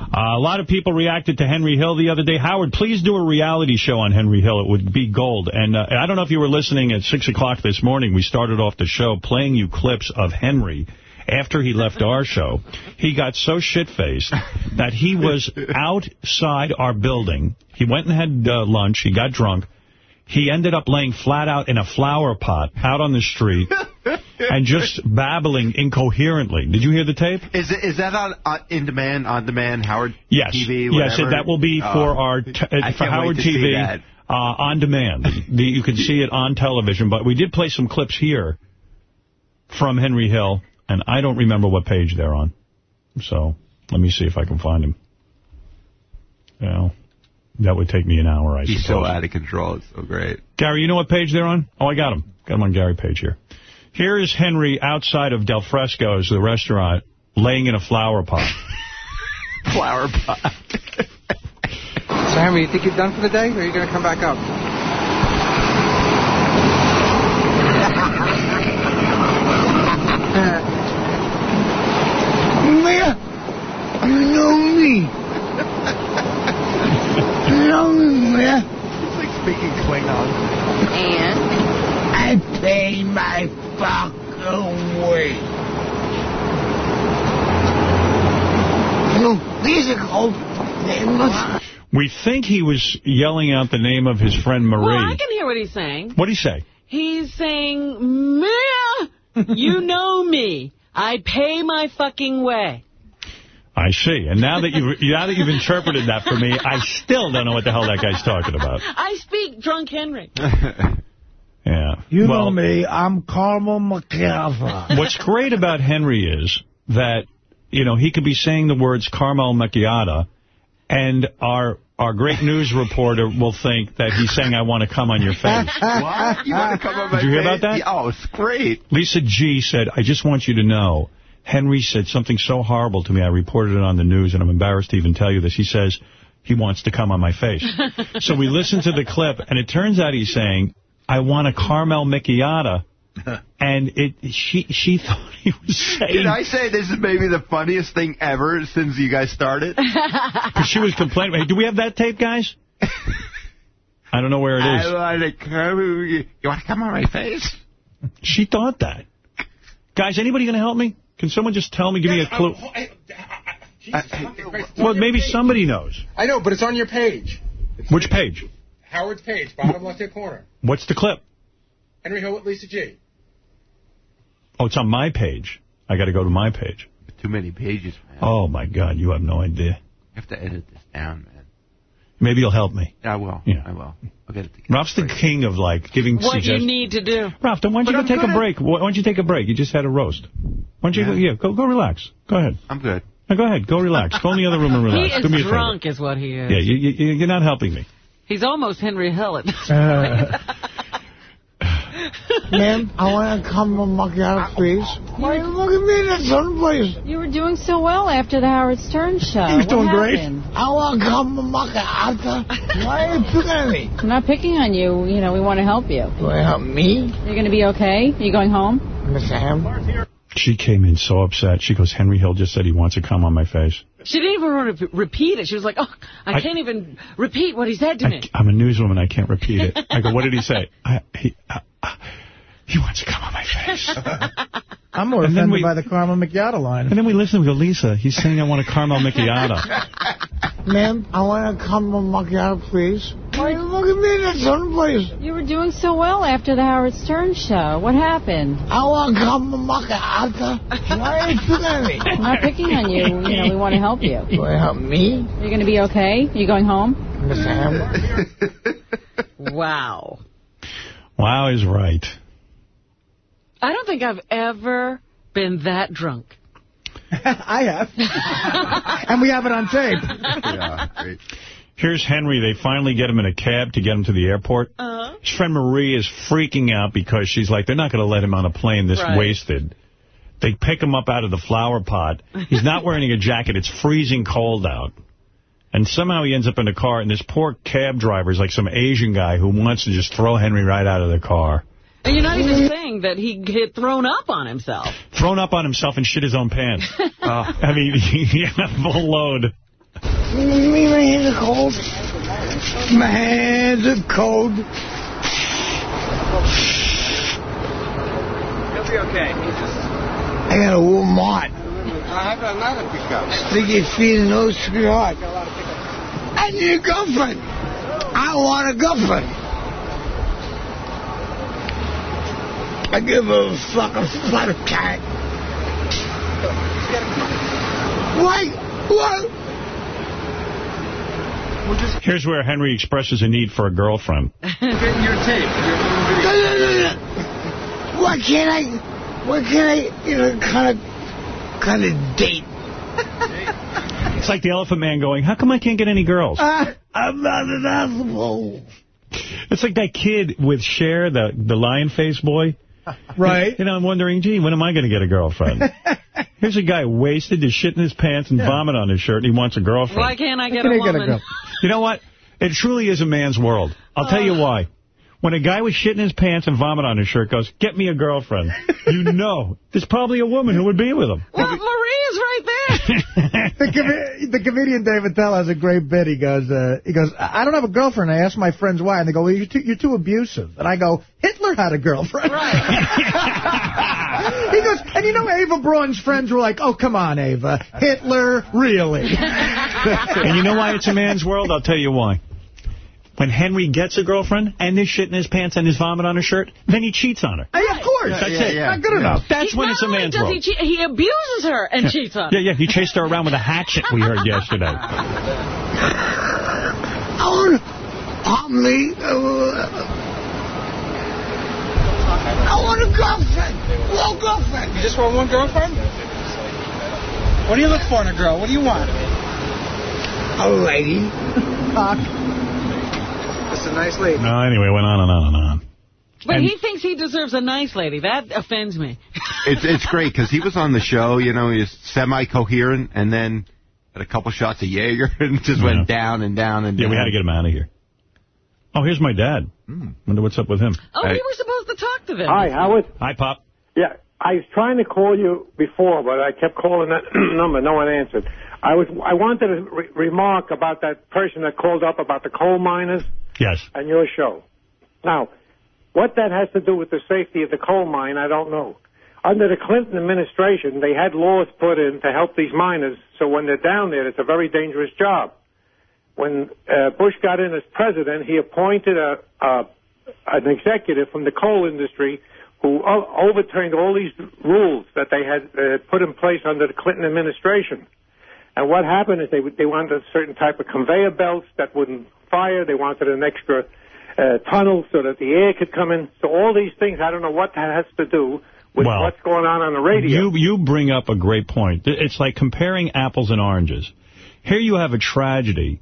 Uh, a lot of people reacted to Henry Hill the other day. Howard, please do a reality show on Henry Hill. It would be gold. And uh, I don't know if you were listening at 6 o'clock this morning. We started off the show playing you clips of Henry after he left our show. He got so shit-faced that he was outside our building. He went and had uh, lunch. He got drunk. He ended up laying flat out in a flower pot out on the street and just babbling incoherently. Did you hear the tape? Is it, is that on uh, in demand, on demand, Howard Yes. TV? Yes, whatever? that will be Oh. for our uh, for Howard wait to see TV uh, on demand. The, you can see it on television, but we did play some clips here from Henry Hill, and I don't remember what page they're on. So let me see if I can find him. Well, that would take me an hour, I He's suppose. so out of control. It's so great. Gary, you know what page they're on? Oh, I got him. Got him on Gary page here. Here is Henry outside of Del Fresco's, the restaurant, laying in a flower pot. Flower pot. So, Henry, you think you're done for the day, or are you going to come back up? Mayor, you know me. you know me, Mayor. It's like speaking Klingon. And? I pay my fucking way. No, these are called they must We think he was yelling out the name of his friend Marie. Well, I can hear what he's saying. What'd he say? He's saying, Mia, you know me. I pay my fucking way. I see. And now that you've now that you've interpreted that for me, I still don't know what the hell that guy's talking about. I speak drunk Henry. Yeah. You well, know me. I'm Carmel McCaffrey. What's great about Henry is that, you know, he could be saying the words Carmel Macchiata, and our our great news reporter will think that he's saying, I want to come on your face. what? You want to come on my Did you hear face? about that? Yeah, oh, it's great. Lisa G. said, I just want you to know, Henry said something so horrible to me, I reported it on the news, and I'm embarrassed to even tell you this. He says he wants to come on my face. so we listened to the clip, and it turns out he's saying, I want a Carmel Macchiata. And it she she thought he was saying... Can I say this is maybe the funniest thing ever since you guys started? Because she was complaining. Hey, do we have that tape, guys? I don't know where it is. I want to come. You want to come on my face? She thought that. Guys, anybody going to help me? Can someone just tell me, give me a clue? Oh, uh, uh, well, maybe somebody knows. I know, but it's on your page. Which page? Howard's page, bottom left-hand corner. What's the clip? Henry Hill with Lisa G. Oh, it's on my page. I got to go to my page. Too many pages, man. Oh, my God, you have no idea. I have to edit this down, man. Maybe you'll help me. I will. Yeah. I will. I'll get it together. Ralph's the king of, like, giving What you need to do. Ralph, then why don't But you go I'm take a break? Why don't you take a break? You just had a roast. Why don't you, Yeah. go, yeah, go, go relax. Go ahead. I'm good. Now, go ahead. Go relax. Go in the other room and relax. He Do me a is favor. drunk is what he is. Yeah, you, you, you're not helping me. He's almost Henry Hill at this Uh, point. Ma'am, I want to come on Macchiato, please. Why are you look at me in that someplace? You were doing so well after the Howard Stern show. He was doing great. I want to come on Macchiato. Why are you picking on me? I'm not picking on you. You know, we want to help you. You want to help me? You're going to be okay? Are you going home? Miss Ham? She came in so upset. She goes, Henry Hill just said he wants to come on my face. She didn't even want to repeat it. She was like, oh, I, I- can't even repeat what he said to me. I'm a newswoman. I can't repeat it. I go, what did he say? I, he, uh, uh, he wants to come on my face. I'm more And offended we- by the Carmel Macchiato line. And then we listen. We go, Lisa, he's saying I want a caramel macchiato. Ma'am, I want to come on Macchiato, please. Why you look at me in that someplace? You were doing so well after the Howard Stern show. What happened? I want to come on Macchiato. Why are you picking at me? I'm not picking on you. You know, we want to help you. You want to help me? You're going to be okay? Are you going home? Miss Ham? Wow. Wow is right. I don't think I've ever been that drunk. I have. and we have it on tape. Yeah, great. Here's Henry. They finally get him in a cab to get him to the airport. Uh-huh. His friend Marie is freaking out because she's like, they're not going to let him on a plane this Right. wasted. They pick him up out of the flower pot. He's not wearing a jacket. It's freezing cold out. And somehow he ends up in a car, and this poor cab driver is like some Asian guy who wants to just throw Henry right out of the car. And you're not even saying that he had thrown up on himself. Thrown up on himself and shit his own pants. Uh, I mean, yeah, full load. My hands are cold. My hands are cold. He'll be okay. He just... I got a warm heart. I have another pickup. Stick your feet in those sweetheart. I need a girlfriend. I want a girlfriend. I give a fuck a flat cat. Why? What? Here's where Henry expresses a need for a girlfriend. Get your tape. No, no, no, no. Why can't I? Why can't I? You know, kind of, kind of date. It's like the Elephant Man going, how come I can't get any girls? Uh, I'm not an asshole. It's like that kid with Cher, the, the lion face boy. Right. You know, I'm wondering, gee, when am I going to get a girlfriend? Here's a guy wasted, just shit in his pants and vomit on his shirt, and he wants a girlfriend. Why can't I get a woman? You know what? It truly is a man's world. I'll tell you why. When a guy with shit in his pants and vomit on his shirt goes, get me a girlfriend, you know there's probably a woman who would be with him. Well, Marie is right there. the, com the comedian David Tell has a great bit. He goes, uh, he goes, I don't have a girlfriend. I ask my friends why, and they go, well, you're too, you're too abusive. And I go, Hitler had a girlfriend. Right. he goes, and you know Eva Braun's friends were like, oh, come on, Eva. Hitler, really? and you know why it's a man's world? I'll tell you why. When Henry gets a girlfriend and there's shit in his pants and his vomit on her shirt, then he cheats on her. Hey, of course. That's yeah, it. yeah. Not good enough. That's He- when it's a only man's does world. He, he abuses her and cheats on her. Yeah, yeah, he chased her around with a hatchet, we heard yesterday. I want to me. I want a girlfriend. One girlfriend. You just want one girlfriend? What do you look for in a girl? What do you want? A lady. Just a nice lady. No, anyway, went on and on and on. But And- he thinks he deserves a nice lady. That offends me. It's it's great because he was on the show, you know, he's semi-coherent, and then had a couple shots of Jaeger, and it just went down and down and Yeah, down. Yeah, we had to get him out of here. Oh, here's my dad. Hmm. Wonder what's up with him. Oh, we were supposed to talk to him. Hi, Howard. Hi, Pop. Yeah, I was trying to call you before, but I kept calling that number. No one answered. I was. I wanted to re- remark about that person that called up about the coal miners Yes. and your show. Now, what that has to do with the safety of the coal mine, I don't know. Under the Clinton administration, they had laws put in to help these miners, so when they're down there, it's a very dangerous job. When uh, Bush got in as president, he appointed a, a an executive from the coal industry who overturned all these rules that they had uh, put in place under the Clinton administration. And what happened is they they wanted a certain type of conveyor belts that wouldn't fire. They wanted an extra uh, tunnel so that the air could come in. So all these things, I don't know what that has to do with Well, what's going on on the radio. You you bring up a great point. It's like comparing apples and oranges. Here you have a tragedy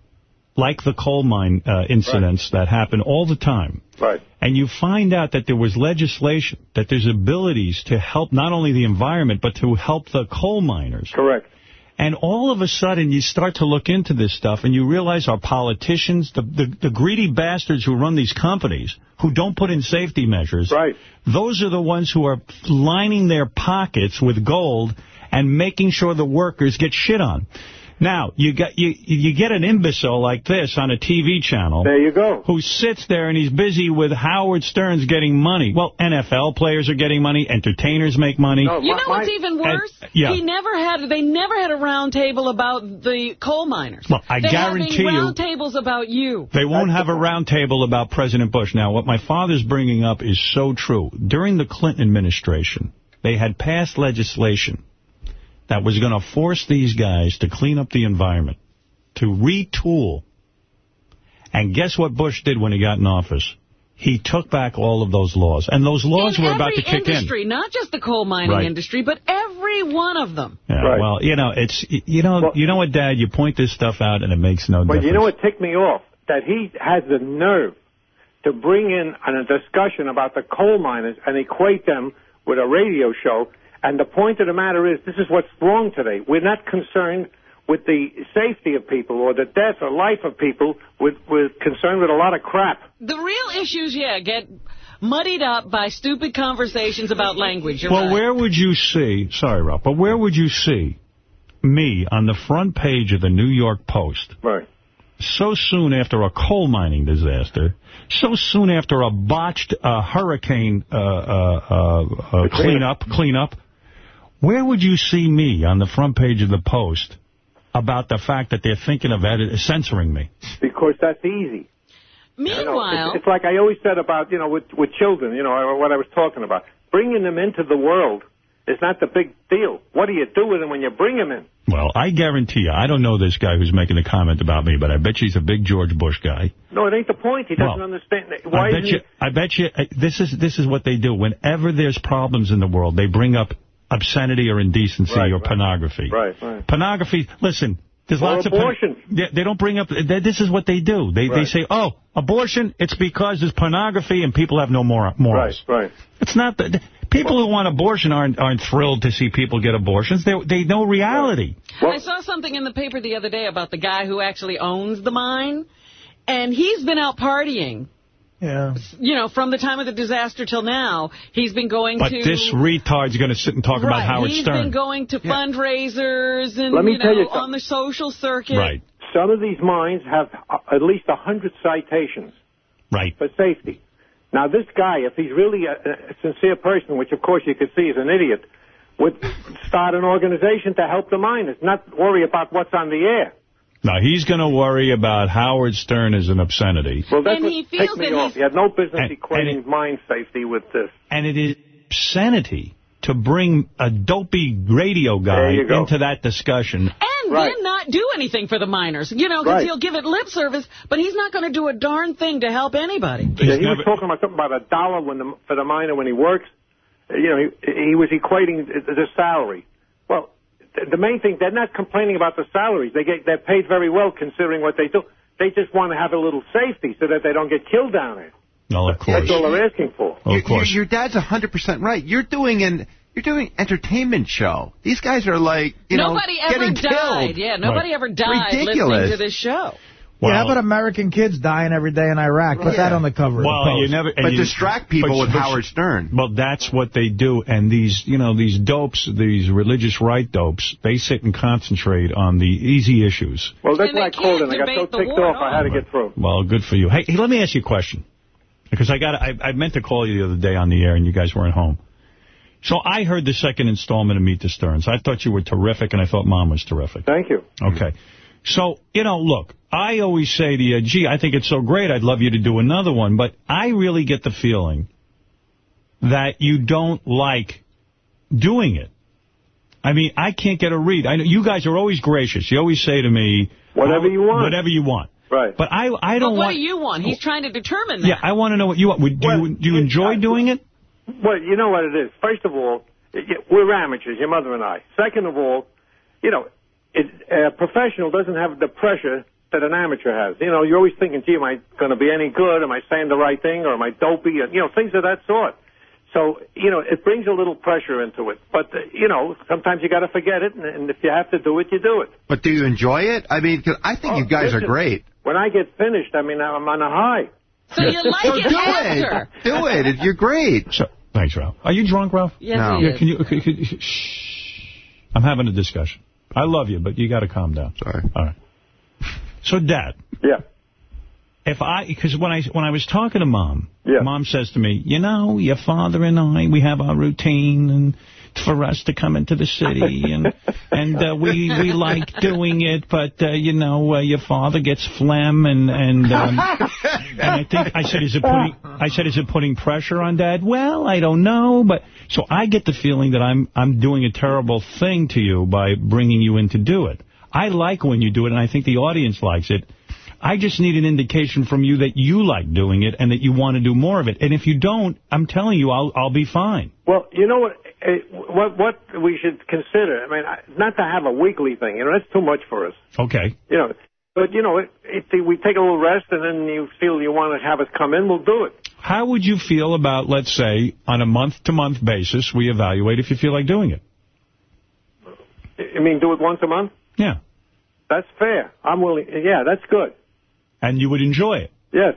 like the coal mine uh, incidents that happen all the time. Right. And you find out that there was legislation, that there's abilities to help not only the environment, but to help the coal miners. Correct. And all of a sudden, you start to look into this stuff, and you realize our politicians, the, the, the greedy bastards who run these companies, who don't put in safety measures, right. those are the ones who are lining their pockets with gold and making sure the workers get shit on. Now, you get you you get an imbecile like this on a TV channel. There you go. Who sits there and he's busy with Howard Stern's getting money. Well, NFL players are getting money. Entertainers make money. you know what's even worse? And- yeah. He never had. They never had a round table about the coal miners. Well, I They're guarantee having you- round tables about you. They won't have a round table about President Bush. Now, what my father's bringing up is so true. During the Clinton administration, they had passed legislation that was going to force these guys to clean up the environment, to retool. And guess what Bush did when he got in office? He took back all of those laws. And those laws in were about to every kick industry, not just the coal mining Right. industry, but every one of them. in. Yeah, Well, you know, it's you know, you know what, Dad? You point this stuff out, and it makes no difference. But you know what ticked me off? That he has the nerve to bring in a discussion about the coal miners and equate them with a radio show. And the point of the matter is, this is what's wrong today. We're not concerned with the safety of people or the death or life of people, we're, we're concerned with a lot of crap. The real issues, yeah, get muddied up by stupid conversations about language. You're well, right. where would you see, sorry, Rob, but where would you see me on the front page of the New York Post? Right. So soon after a coal mining disaster, so soon after a botched uh, hurricane uh, uh, uh, uh, cleanup, cleanup, where would you see me on the front page of the Post about the fact that they're thinking of edit censoring me? Because that's easy. Meanwhile, It's, it's like I always said about, you know, with, with children, you know, what I was talking about. Bringing them into the world is not the big deal. What do you do with them when you bring them in? Well, I guarantee you, I don't know this guy who's making a comment about me, but I bet you he's a big George Bush guy. No, it ain't the point. He doesn't Well, understand. Why I bet is you, I bet you, uh, this is this is what they do. Whenever there's problems in the world, they bring up obscenity or indecency Right, or right. pornography. Right, right. Pornography, listen, there's Or lots abortion. of... They, they don't bring up... They, this is what they do. They they say, oh, abortion, it's because there's pornography and people have no mor morals. Right, right. It's not... The, people who want abortion aren't aren't thrilled to see people get abortions. They they know reality. I saw something in the paper the other day about the guy who actually owns the mine, and he's been out partying. Yeah. You know, from the time of the disaster till now, he's been going But to... this retard's going to sit and talk about right, Howard he's Stern. been going to fundraisers and, Let me you tell know, you something. on the social circuit. Right. Some of these mines have uh, at least a 100 citations Right. for safety. Now, this guy, if he's really a, a sincere person, which of course you could see is an idiot, would start an organization to help the miners, not worry about what's on the air. Now, he's going to worry about Howard Stern as an obscenity. Well, that's And what he feels me that off. He had no business And- equating mine safety with this. And it is obscenity to bring a dopey radio guy There you go. into that discussion. And Right. then not do anything for the miners. You know, because Right. he'll give it lip service, but he's not going to do a darn thing to help anybody. Yeah, he was talking about something about a dollar when the, for the miner when he works. You know, he, he was equating the the salary. Well, th- the main thing, they're not complaining about the salaries. They get they're paid very well considering what they do. They just want to have a little safety so that they don't get killed down there. No, of course. That's all they're asking for. Of Your- course. Your, your dad's 100% right. You're doing an you're doing entertainment show. These guys are like, you nobody know, ever getting died. killed. Yeah, nobody Right. ever died listening to this show. Yeah, how about American kids dying every day in Iraq? Put that on the cover. of the Well, Post. you never. But you- distract people but- with but- Howard Stern. Well, that's what they do. And these, you know, these dopes, these religious right dopes, they sit and concentrate on the easy issues. Well, that's why I called can't and I got so ticked war off I had to get through. Well, good for you. Hey, hey, let me ask you a question. Because I got, I, I meant to call you the other day on the air, and you guys weren't home. So I heard the second installment of Meet the Sterns. I thought you were terrific, and I thought Mom was terrific. Thank you. Okay. So, you know, look, I always say to you, gee, I think it's so great, I'd love you to do another one, but I really get the feeling that you don't like doing it. I mean, I can't get a read. I know you guys are always gracious. You always say to me, Whatever you want. Whatever you want. Right. But I I don't But what want do you want? He's trying to determine that. Yeah, I want to know what you want. Would- Do you do you enjoy uh, doing it? Well, you know what it is. First of all, we're amateurs, your mother and I. Second of all, you know, it, a professional doesn't have the pressure that an amateur has. You know, you're always thinking, gee, am I going to be any good? Am I saying the right thing? Or am I dopey? And, you know, things of that sort. So, you know, it brings a little pressure into it. But, uh, you know, sometimes you got to forget it, and, and if you have to do it, you do it. But do you enjoy it? I mean, 'cause I think you guys are Oh, listen, great. When I get finished, I mean, I'm on a high. So you like So it do after. it. Do it. You're great. So, thanks, Ralph. Are you drunk, Ralph? Yes, No. he Yeah, is. can you, can, can, shh. I'm having a discussion. I love you, but you got to calm down. Sorry. All right. So, Dad, Yeah. if I, because when I, when I was talking to Mom, Yeah. Mom says to me, you know, your father and I, we have our routine, and for us to come into the city, and and uh, we we like doing it, but, uh, you know, uh, your father gets phlegm, and, and, um, and I think, I said, is it putting, I said, is it putting pressure on Dad? Well, I don't know, but, so I get the feeling that I'm, I'm doing a terrible thing to you by bringing you in to do it. I like when you do it, and I think the audience likes it. I just need an indication from you that you like doing it and that you want to do more of it. And if you don't, I'm telling you, I'll I'll be fine. Well, you know what? uh, What what we should consider? I mean, not to have a weekly thing. You know, that's too much for us. Okay. You know, but you know, if we take a little rest and then you feel you want to have us come in, we'll do it. How would you feel about, let's say, on a month-to-month basis, we evaluate if you feel like doing it? I mean, do it once a month. Yeah. That's fair. I'm willing. Yeah, that's good. And you would enjoy it. Yes.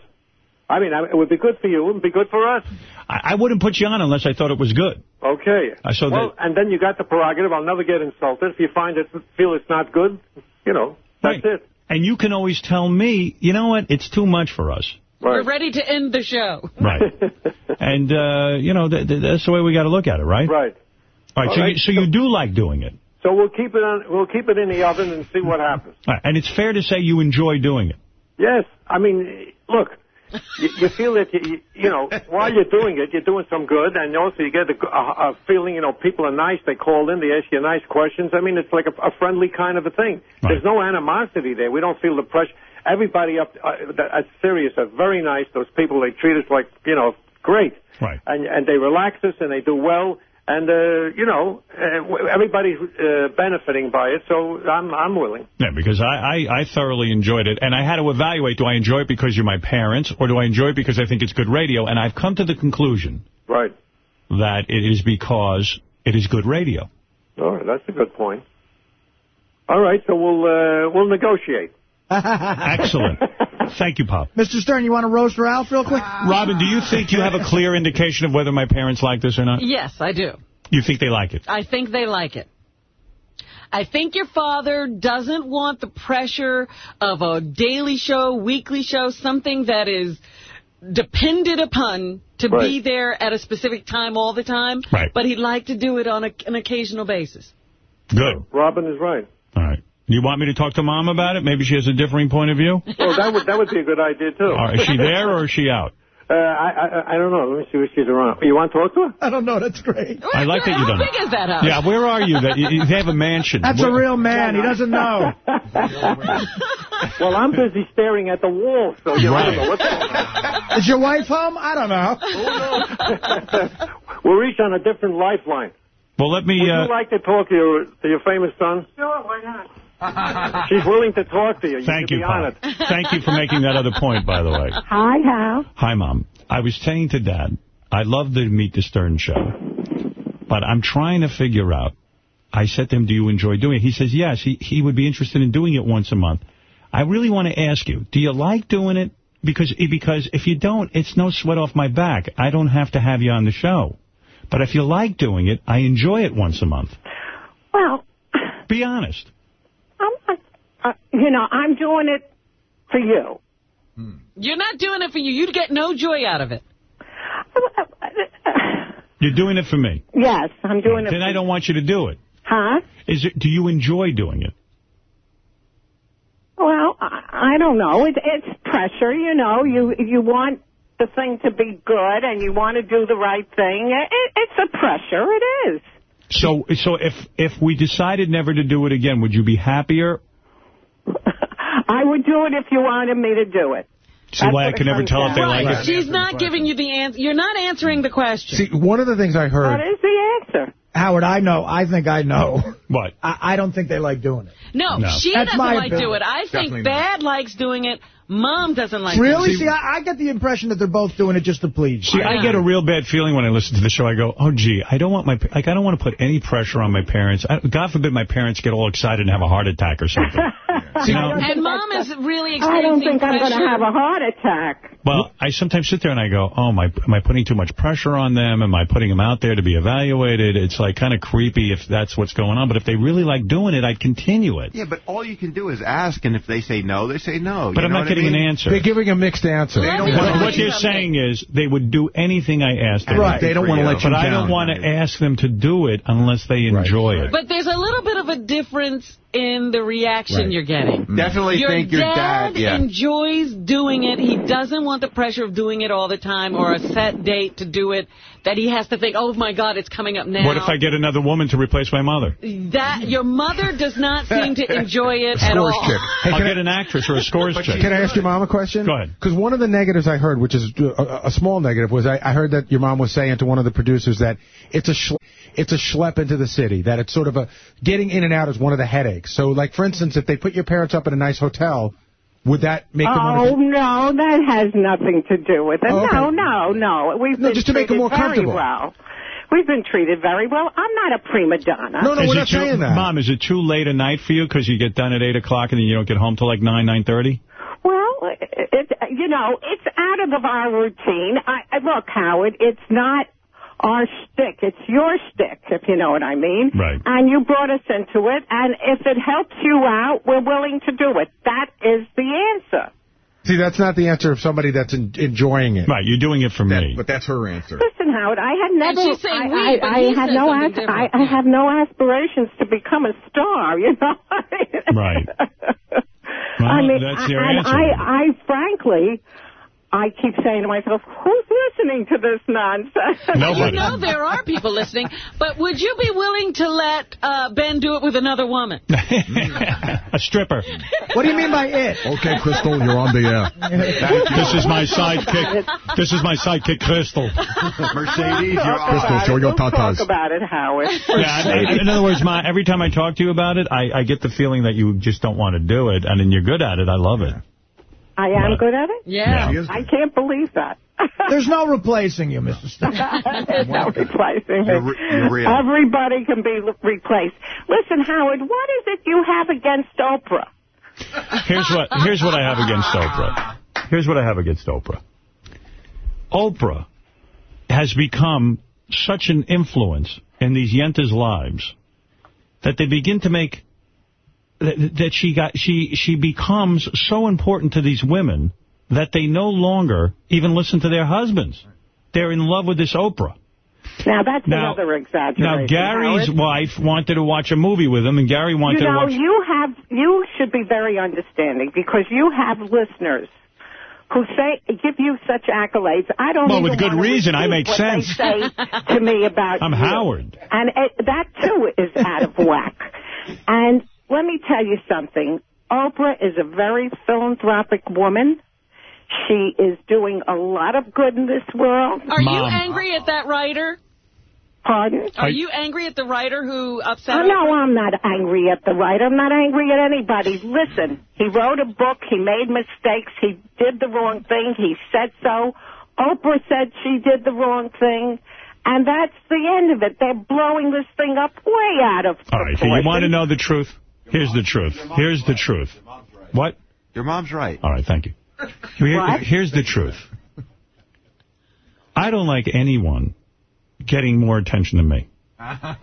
I mean, it would be good for you. It would be good for us. I, I wouldn't put you on unless I thought it was good. Okay. I saw well, and then you got the prerogative. I'll never get insulted. If you find it, feel it's not good, you know, that's it. And you can always tell me, you know what, it's too much for us. We're ready to end the show. Right. and, uh, you know, th th that's the way we got to look at it, right? Right. All right, All so, right. You, so you do like doing it. So we'll keep it on. We'll keep it in the oven and see what happens. Right, and it's fair to say you enjoy doing it. Yes. I mean, look, you, you feel that, you, you know, while you're doing it, you're doing some good, and also you get a, a, a feeling, you know, people are nice. They call in, they ask you nice questions. I mean, it's like a, a friendly kind of a thing. There's no animosity there. We don't feel the pressure. Everybody up uh, that- at Sirius are very nice. Those people, they treat us like, you know, great. Right. And, and they relax us, and they do well. And, uh, you know, uh, everybody's uh, benefiting by it, so I'm, I'm willing. Yeah, because I, I, I thoroughly enjoyed it, and I had to evaluate, do I enjoy it because you're my parents, or do I enjoy it because I think it's good radio? And I've come to the conclusion Right. that it is because it is good radio. All right, that's a good point. All right, so we'll uh, we'll negotiate. Excellent. Thank you, Pop. Mr. Stern, you want to roast Ralph real quick? Uh, Robin, do you think you have a clear indication of whether my parents like this or not? Yes, I do. You think they like it? I think they like it. I think your father doesn't want the pressure of a daily show, weekly show, something that is depended upon to be there at a specific time all the time. Right. But he'd like to do it on a, an occasional basis. Good. Robin is right. All right. You want me to talk to Mom about it? Maybe she has a differing point of view? Well, that would that would be a good idea too. All right, is she there or is she out? Uh, I, I I don't know. Let me see if she's around. You want to talk to her? I don't know. That's great. I like that you How don't How big know. is that house? Yeah, where are you? That you, they have a mansion. That's Where- a real man. He doesn't know. well, I'm busy staring at the wall, so you Right. don't know what's going on. Is your wife home? I don't know. We're each on a different lifeline. Well, let me... Would Uh, you like to talk to your to your famous son? Sure, why not? She's willing to talk to you. Thank you, be Pop. Thank you for making that other point, by the way. Hi, Hal. Hi, Mom. I was saying to Dad, I love the Meet the Stern show, but I'm trying to figure out. I said to him, do you enjoy doing it? He says, yes, he, he would be interested in doing it once a month. I really want to ask you, do you like doing it? Because, because if you don't, it's no sweat off my back. I don't have to have you on the show. But if you like doing it, I enjoy it once a month. Well, Be honest. I'm, uh, you know, I'm doing it for you. You're not doing it for you. You'd get no joy out of it. You're doing it for me. Yes, I'm doing it. Then I don't want you to do it. Huh? Is it? Do you enjoy doing it? Well, I, I don't know. It, it's pressure, you know. You you want the thing to be good, and you want to do the right thing. It, it's a pressure. It is. So, so if if we decided never to do it again, would you be happier? I would do it if you wanted me to do it. See That's why I can never comes tell if they down like it. She's not giving you the answer. You're not answering the question. See, one of the things I heard... What is the answer? Howard, I know. I think I know. What? I, I don't think they like doing it. No, No. she That's doesn't like opinion. do it. I Definitely think not. Dad likes doing it. Mom doesn't like it. really? doing See. I, I get the impression that they're both doing it just to please. See, I get a real bad feeling when I listen to the show. I go, oh, gee, I don't want my, like, I don't want to put any pressure on my parents. I, God forbid my parents get all excited and have a heart attack or something. You know? And Mom is really excited. I don't experiencing think I'm going to have a heart attack. Well, I sometimes sit there and I go, oh, my, am I putting too much pressure on them? Am I putting them out there to be evaluated? It's like kind of creepy if that's what's going on. But if they really like doing it, I'd continue it. Yeah, but all you can do is ask, and if they say no, they say no. But You I'm know not what I getting mean? an answer. They're giving a mixed answer. They don't What, want what you're saying is they would do anything I asked them. Right. They don't wanna let you But I don't want to ask them to do it unless they enjoy it. But there's a little bit of a difference in the reaction Right. you're getting. Mm-hmm. Definitely your think your dad- yeah. enjoys doing it. He doesn't want the pressure of doing it all the time or a set date to do it that he has to think, oh, my God, it's coming up now. What if I get another woman to replace my mother? That Your mother does not seem to enjoy it at Scores all. chick. Hey, I'll can I- get an actress or a scores chick. Can I ask your mom a question? Go ahead. Because one of the negatives I heard, which is a, a small negative, was I, I heard that your mom was saying to one of the producers that it's a schle- it's a schlep into the city. That it's sort of a getting in and out is one of the headaches. So, like for instance, if they put your parents up in a nice hotel, would that make them Oh, no, that has nothing to do with it. Oh, okay. No, no, no. We've No, been just to make them treated more very comfortable. well. We've been treated very well. I'm not a prima donna. No, no, is it too, Mom, is it too late at night for you because you get done at 8 o'clock and then you don't get home till like 9, 9.30? Well, it, you know, it's out of our routine. I, I look, Howard, it's not our stick. It's your stick, if you know what I mean. Right. And you brought us into it, and if it helps you out, we're willing to do it. That is the answer. See, that's not the answer of somebody that's en enjoying it. Right, you're doing it for me. But that's her answer. Listen, Howard, I had never. she's saying I, we, I, but I he had no. I. I have no aspirations to become a star. You know. Right. I mean, that's your and answer. I, I frankly, I keep saying to myself, who's listening to this nonsense? You know there are people listening, but would you be willing to let uh, Ben do it with another woman? a stripper. What do you mean by it? Okay, Crystal, you're on the air. This is my sidekick. This is my sidekick, Crystal. Mercedes, you're Talk Crystal, about show it. your tatas. Talk about it, Howard. Yeah, I- I- in other words, Ma, every time I talk to you about it, I, I get the feeling that you just don't want to do it, and then you're good at it. I love it. I am good at it? Yeah. Yeah. I can't believe that. There's no replacing you, Mr. Stone. There's no replacing You're you're real. Everybody can be replaced. Listen, Howard, what is it you have against Oprah? Here's what here's what I have against Oprah. Here's what I have against Oprah. Oprah has become such an influence in these yentas' lives that they begin to make that, that she got she she becomes so important to these women that they no longer even listen to their husbands. They're in love with this Oprah. Now, that's Now- another exaggeration. Now Gary's Howard. wife wanted to watch a movie with him, and Gary wanted You know, to watch. Now you have you should be very understanding because you have listeners who say give you such accolades. I don't. Well, with good reason. I make sense. They say to me about I'm you. Howard. and it, that too is out of whack. And let me tell you something. Oprah is a very philanthropic woman. She is doing a lot of good in this world. Are you angry at that writer? Pardon? Are you angry at the writer who upset Oh, no, I'm not angry at the writer. I'm not angry at anybody. Listen, he wrote a book. He made mistakes. He did the wrong thing. He said so. Oprah said she did the wrong thing. And that's the end of it. They're blowing this thing up way out of proportion. All right, so you want to know the truth? Here's the truth. Here's the truth. What? Your mom's right. All right, thank you. What? Here's the truth. I don't like anyone getting more attention than me.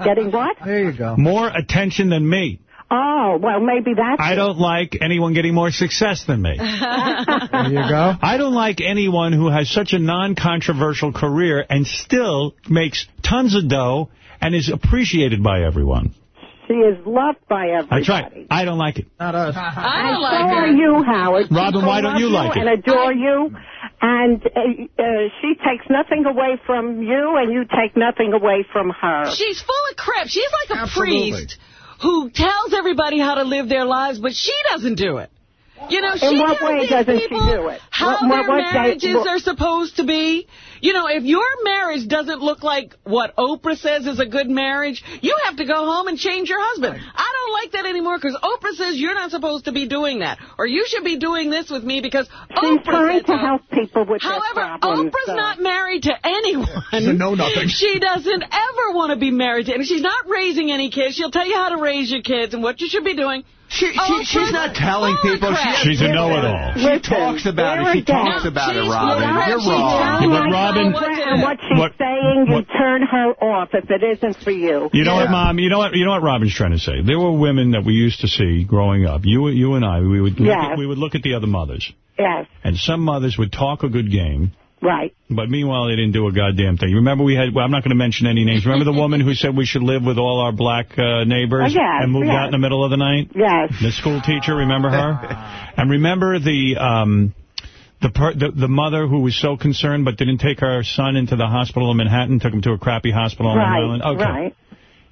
Getting what? There you go. More attention than me. Oh, well, maybe that's I don't like anyone getting more success than me. There you go. I don't like anyone who has such a non-controversial career and still makes tons of dough and is appreciated by everyone. She is loved by everybody. That's right. I don't like it. Not us. I And don't like so her. are you, Howard. Robin, People why don't you like it? And adore you. And uh, uh, she takes nothing away from you, and you take nothing away from her. She's full of crap. She's like a Absolutely. priest who tells everybody how to live their lives, but she doesn't do it. You know, she In what way doesn't she people do it? how What- what- their what marriages what- are supposed to be. You know, if your marriage doesn't look like what Oprah says is a good marriage, you have to go home and change your husband. I don't like that anymore because Oprah says you're not supposed to be doing that. Or you should be doing this with me because She's Oprah trying to so. help people with However, their problems. Oprah's so. not married to anyone. She's a know-nothing. She doesn't ever want to be married to, and she's not raising any kids. She'll tell you how to raise your kids and what you should be doing. She, she, she's not telling full people. She She's a know-it-all. She talks about it. She again. talks about it, Robin. full You're wrong. Yeah, but Like Robin- what she's What- saying, you turn her off if it isn't for you. You know what, Mom? You know what? You know what Robin's trying to say. There were women that we used to see growing up. You, you and I. We would, look Yes. at, we would look at the other mothers, Yes, and some mothers would talk a good game, right. but meanwhile they didn't do a goddamn thing. Remember we had? Well, I'm not going to mention any names. Remember the woman who said we should live with all our black uh, neighbors Oh, yes, and moved yes. out in the middle of the night? Yes. The school teacher, remember her? and remember the um, the, per the the mother who was so concerned but didn't take her son into the hospital in Manhattan, took him to a crappy hospital on Long Island? Okay. right.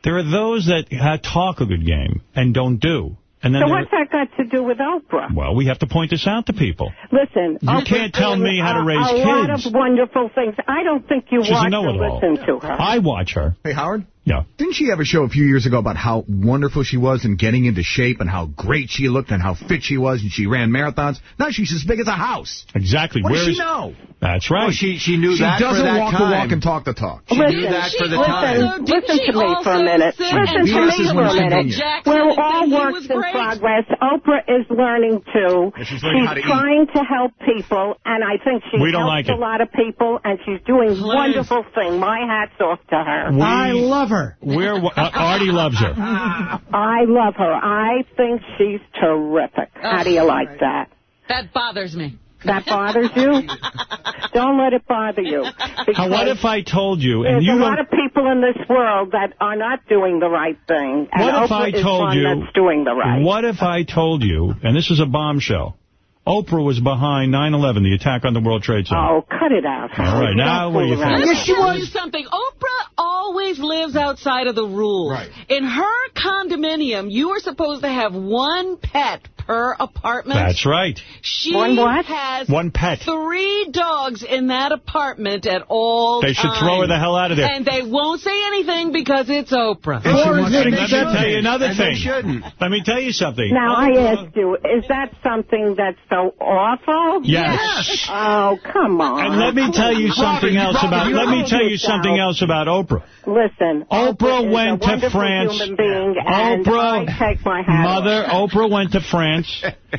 There are those that talk a good game and don't do. And then So what's that got to do with Oprah? well, we have to point this out to people. Listen, You Oprah's can't tell me how to a- raise a lot kids. of wonderful things. I don't think you She's a want to know-it-all. listen to her. I watch her. Hey, Howard? Yeah. Didn't she have a show a few years ago about how wonderful she was in getting into shape and how great she looked and how fit she was and she ran marathons? Now she's as big as a house. Exactly. What Where does she is- know? That's right. Well, she she knew She that She doesn't for that walk the walk and talk the talk. She listen, knew that for the listen, time. listen to me for a minute. Listen to me for a minute. Virginia. We're all works in progress. Oprah is learning too. Yeah, she's learning how to eat. trying to help people, and I think she We don't helps like a lot of people, and she's doing wonderful thing. My hat's off to her. We- I love her. We're, uh, Artie loves her. I love her. I think she's terrific. How do you like that? That bothers me. That bothers you? Don't let it bother you. How, what if I told you, and There's you a lot of people in this world that are not doing the right thing. And What if Oprah I is told one you... that's doing the right. What if I told you, and this is a bombshell, Oprah was behind 9-11, the attack on the World Trade Center. Oh, cut it out. All right, now what do you fool around. think? Let me tell you something. Oprah always lives outside of the rules. Right. In her condominium, you are supposed to have one pet per apartment. That's right. She One what? has One pet. three dogs in that apartment at all They should times. throw her the hell out of there. And they won't say anything because it's Oprah. And let me tell you another And they thing. shouldn't. Let me tell you something. Now, I ask you, is that something that's so awful? Yes. Oh, come on. And let me tell you something else about. Let me tell you something else about Oprah. Listen, Oprah is went to France. Human being, and Oprah, I take my hat Mother. Oprah went to France.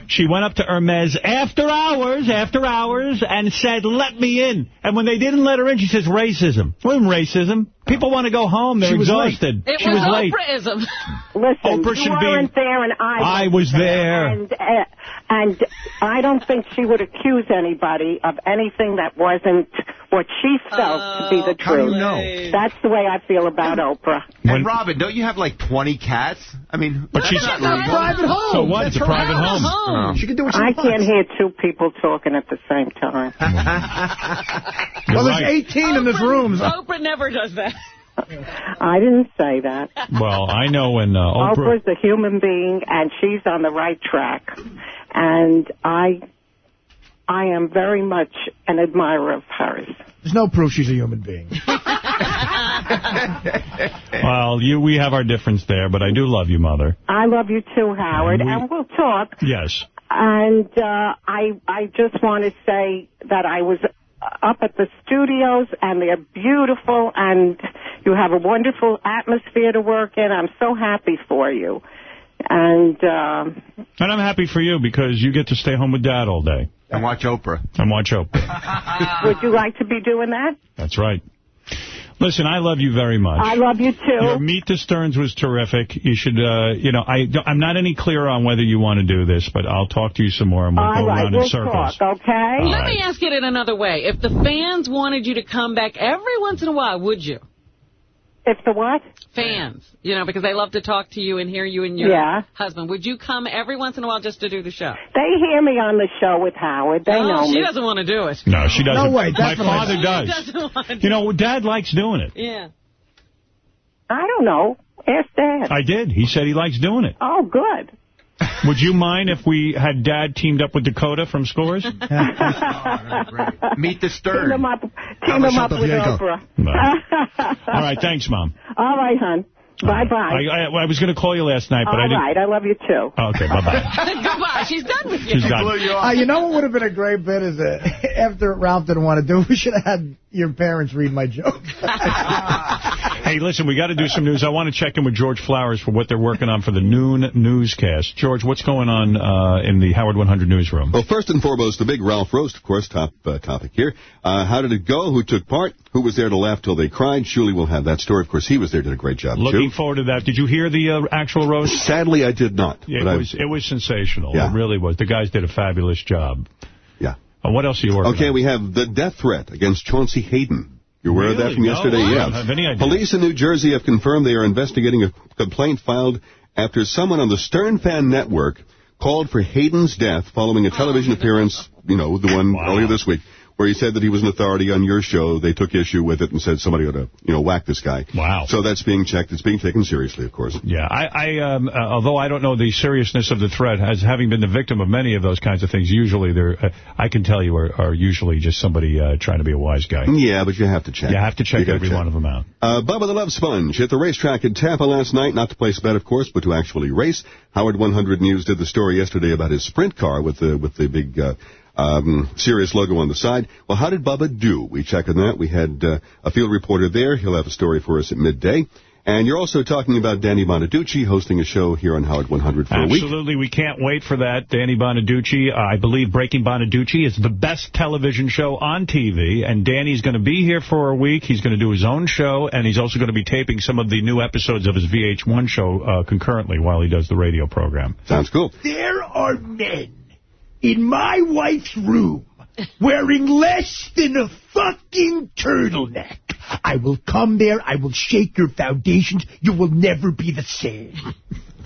She went up to Hermes after hours, after hours, and said, let me in. And when they didn't let her in, she says, racism. Wasn't racism. People want to go home. They're She was late. exhausted. It she was, was late. Oprahism. Listen, Oprah you should be- weren't there, and I, I was there. And, uh, and I don't think she would accuse anybody of anything that wasn't what she felt to be the How do truth. you know? That's the way I feel about Oprah. And Robin, don't you have like 20 cats? I mean, But that's she's not got a private home. So what? It's a private house. home. Oh. She can do what she I wants. can't hear two people talking at the same time. Well, there's right. 18 in this room. Oprah never does that. I didn't say that. Well, I know when uh, Oprah... Oprah's a human being, and she's on the right track. And I, I am very much an admirer of hers. There's no proof she's a human being. Well, you, we have our difference there, but I do love you, Mother. I love you too, Howard, And we- and we'll talk. Yes. And uh, I, I just want to say that I was up at the studios, and they're beautiful, and you have a wonderful atmosphere to work in. I'm so happy for you. And um, And I'm happy for you because you get to stay home with Dad all day. And watch Oprah. And watch Oprah. would you like to be doing that? That's right. Listen, I love you very much. I love you too. Your Meet the Sterns was terrific. You should, uh, you know, I, I'm not any clearer on whether you want to do this, but I'll talk to you some more and we'll All go right, around we'll in circles. talk, okay? All Let right. me ask it in another way. If the fans wanted you to come back every once in a while, would you? If the what? Fans, you know, because they love to talk to you and hear you and your Yeah. husband. Would you come every once in a while just to do the show? They hear me on the show with Howard. They no, know she me. doesn't want to do it. No, she doesn't. No way, My definitely. father She does. doesn't want to You know, Dad likes doing it. Yeah. I don't know. Ask Dad. I did. He said he likes doing it. Oh, good. Would you mind if we had Dad teamed up with Dakota from Scores? Meet the Team Stern. them up, team them up with Diego. Oprah. All right, thanks, Mom. All right, hon. Bye-bye. I, I, I was going to call you last night, but All I didn't. right, I love you too. Okay, bye-bye. Goodbye. She's done with you. She's done. Uh, you know what would have been a great bit is that after Ralph didn't want to do it, we should have had your parents read my joke. Hey, listen, we got to do some news. I want to check in with George Flowers for what they're working on for the noon newscast. George, what's going on uh, in the Howard 100 newsroom? Well, first and foremost, the big Ralph roast, of course, top uh, topic here. Uh, how did it go? Who took part? Who was there to laugh till they cried? Shuli will have that story. Of course, he was there, did a great job, Looking too. forward to that. Did you hear the uh, actual roast? Sadly, I did not. Yeah, but it I- was it was sensational. Yeah. It really was. The guys did a fabulous job. Uh, what else are you working Okay, on? we have the death threat against Chauncey Hayden. You're aware of that from No, yesterday? I yeah. don't have any idea. Police in New Jersey have confirmed they are investigating a complaint filed after someone on the Stern Fan Network called for Hayden's death following a television appearance, you know, the one earlier this week, where he said that he was an authority on your show. They took issue with it and said somebody ought to, you know, whack this guy. Wow. So that's being checked. It's being taken seriously, of course. Yeah, I, I um, uh, although I don't know the seriousness of the threat, as having been the victim of many of those kinds of things, usually they're, uh, I can tell you, are, are usually just somebody uh, trying to be a wise guy. Yeah, but you have to check. You have to check every check. one of them out. Uh, Bubba the Love Sponge hit the racetrack in Tampa last night, not to place a bet, of course, but to actually race. Howard 100 News did the story yesterday about his sprint car with the with the big uh, um, Sirius logo on the side. Well, how did Bubba do? We checked on that. We had uh, a field reporter there. He'll have a story for us at midday. And you're also talking about Danny Bonaduce hosting a show here on Howard 100 for a week. Absolutely, we can't wait for that. Danny Bonaduce, I believe Breaking Bonaduce is the best television show on TV, and Danny's going to be here for a week. He's going to do his own show, and he's also going to be taping some of the new episodes of his VH1 show uh, concurrently while he does the radio program. Sounds cool. There are men in my wife's room wearing less than a fucking turtleneck. I will come there. I will shake your foundations. You will never be the same.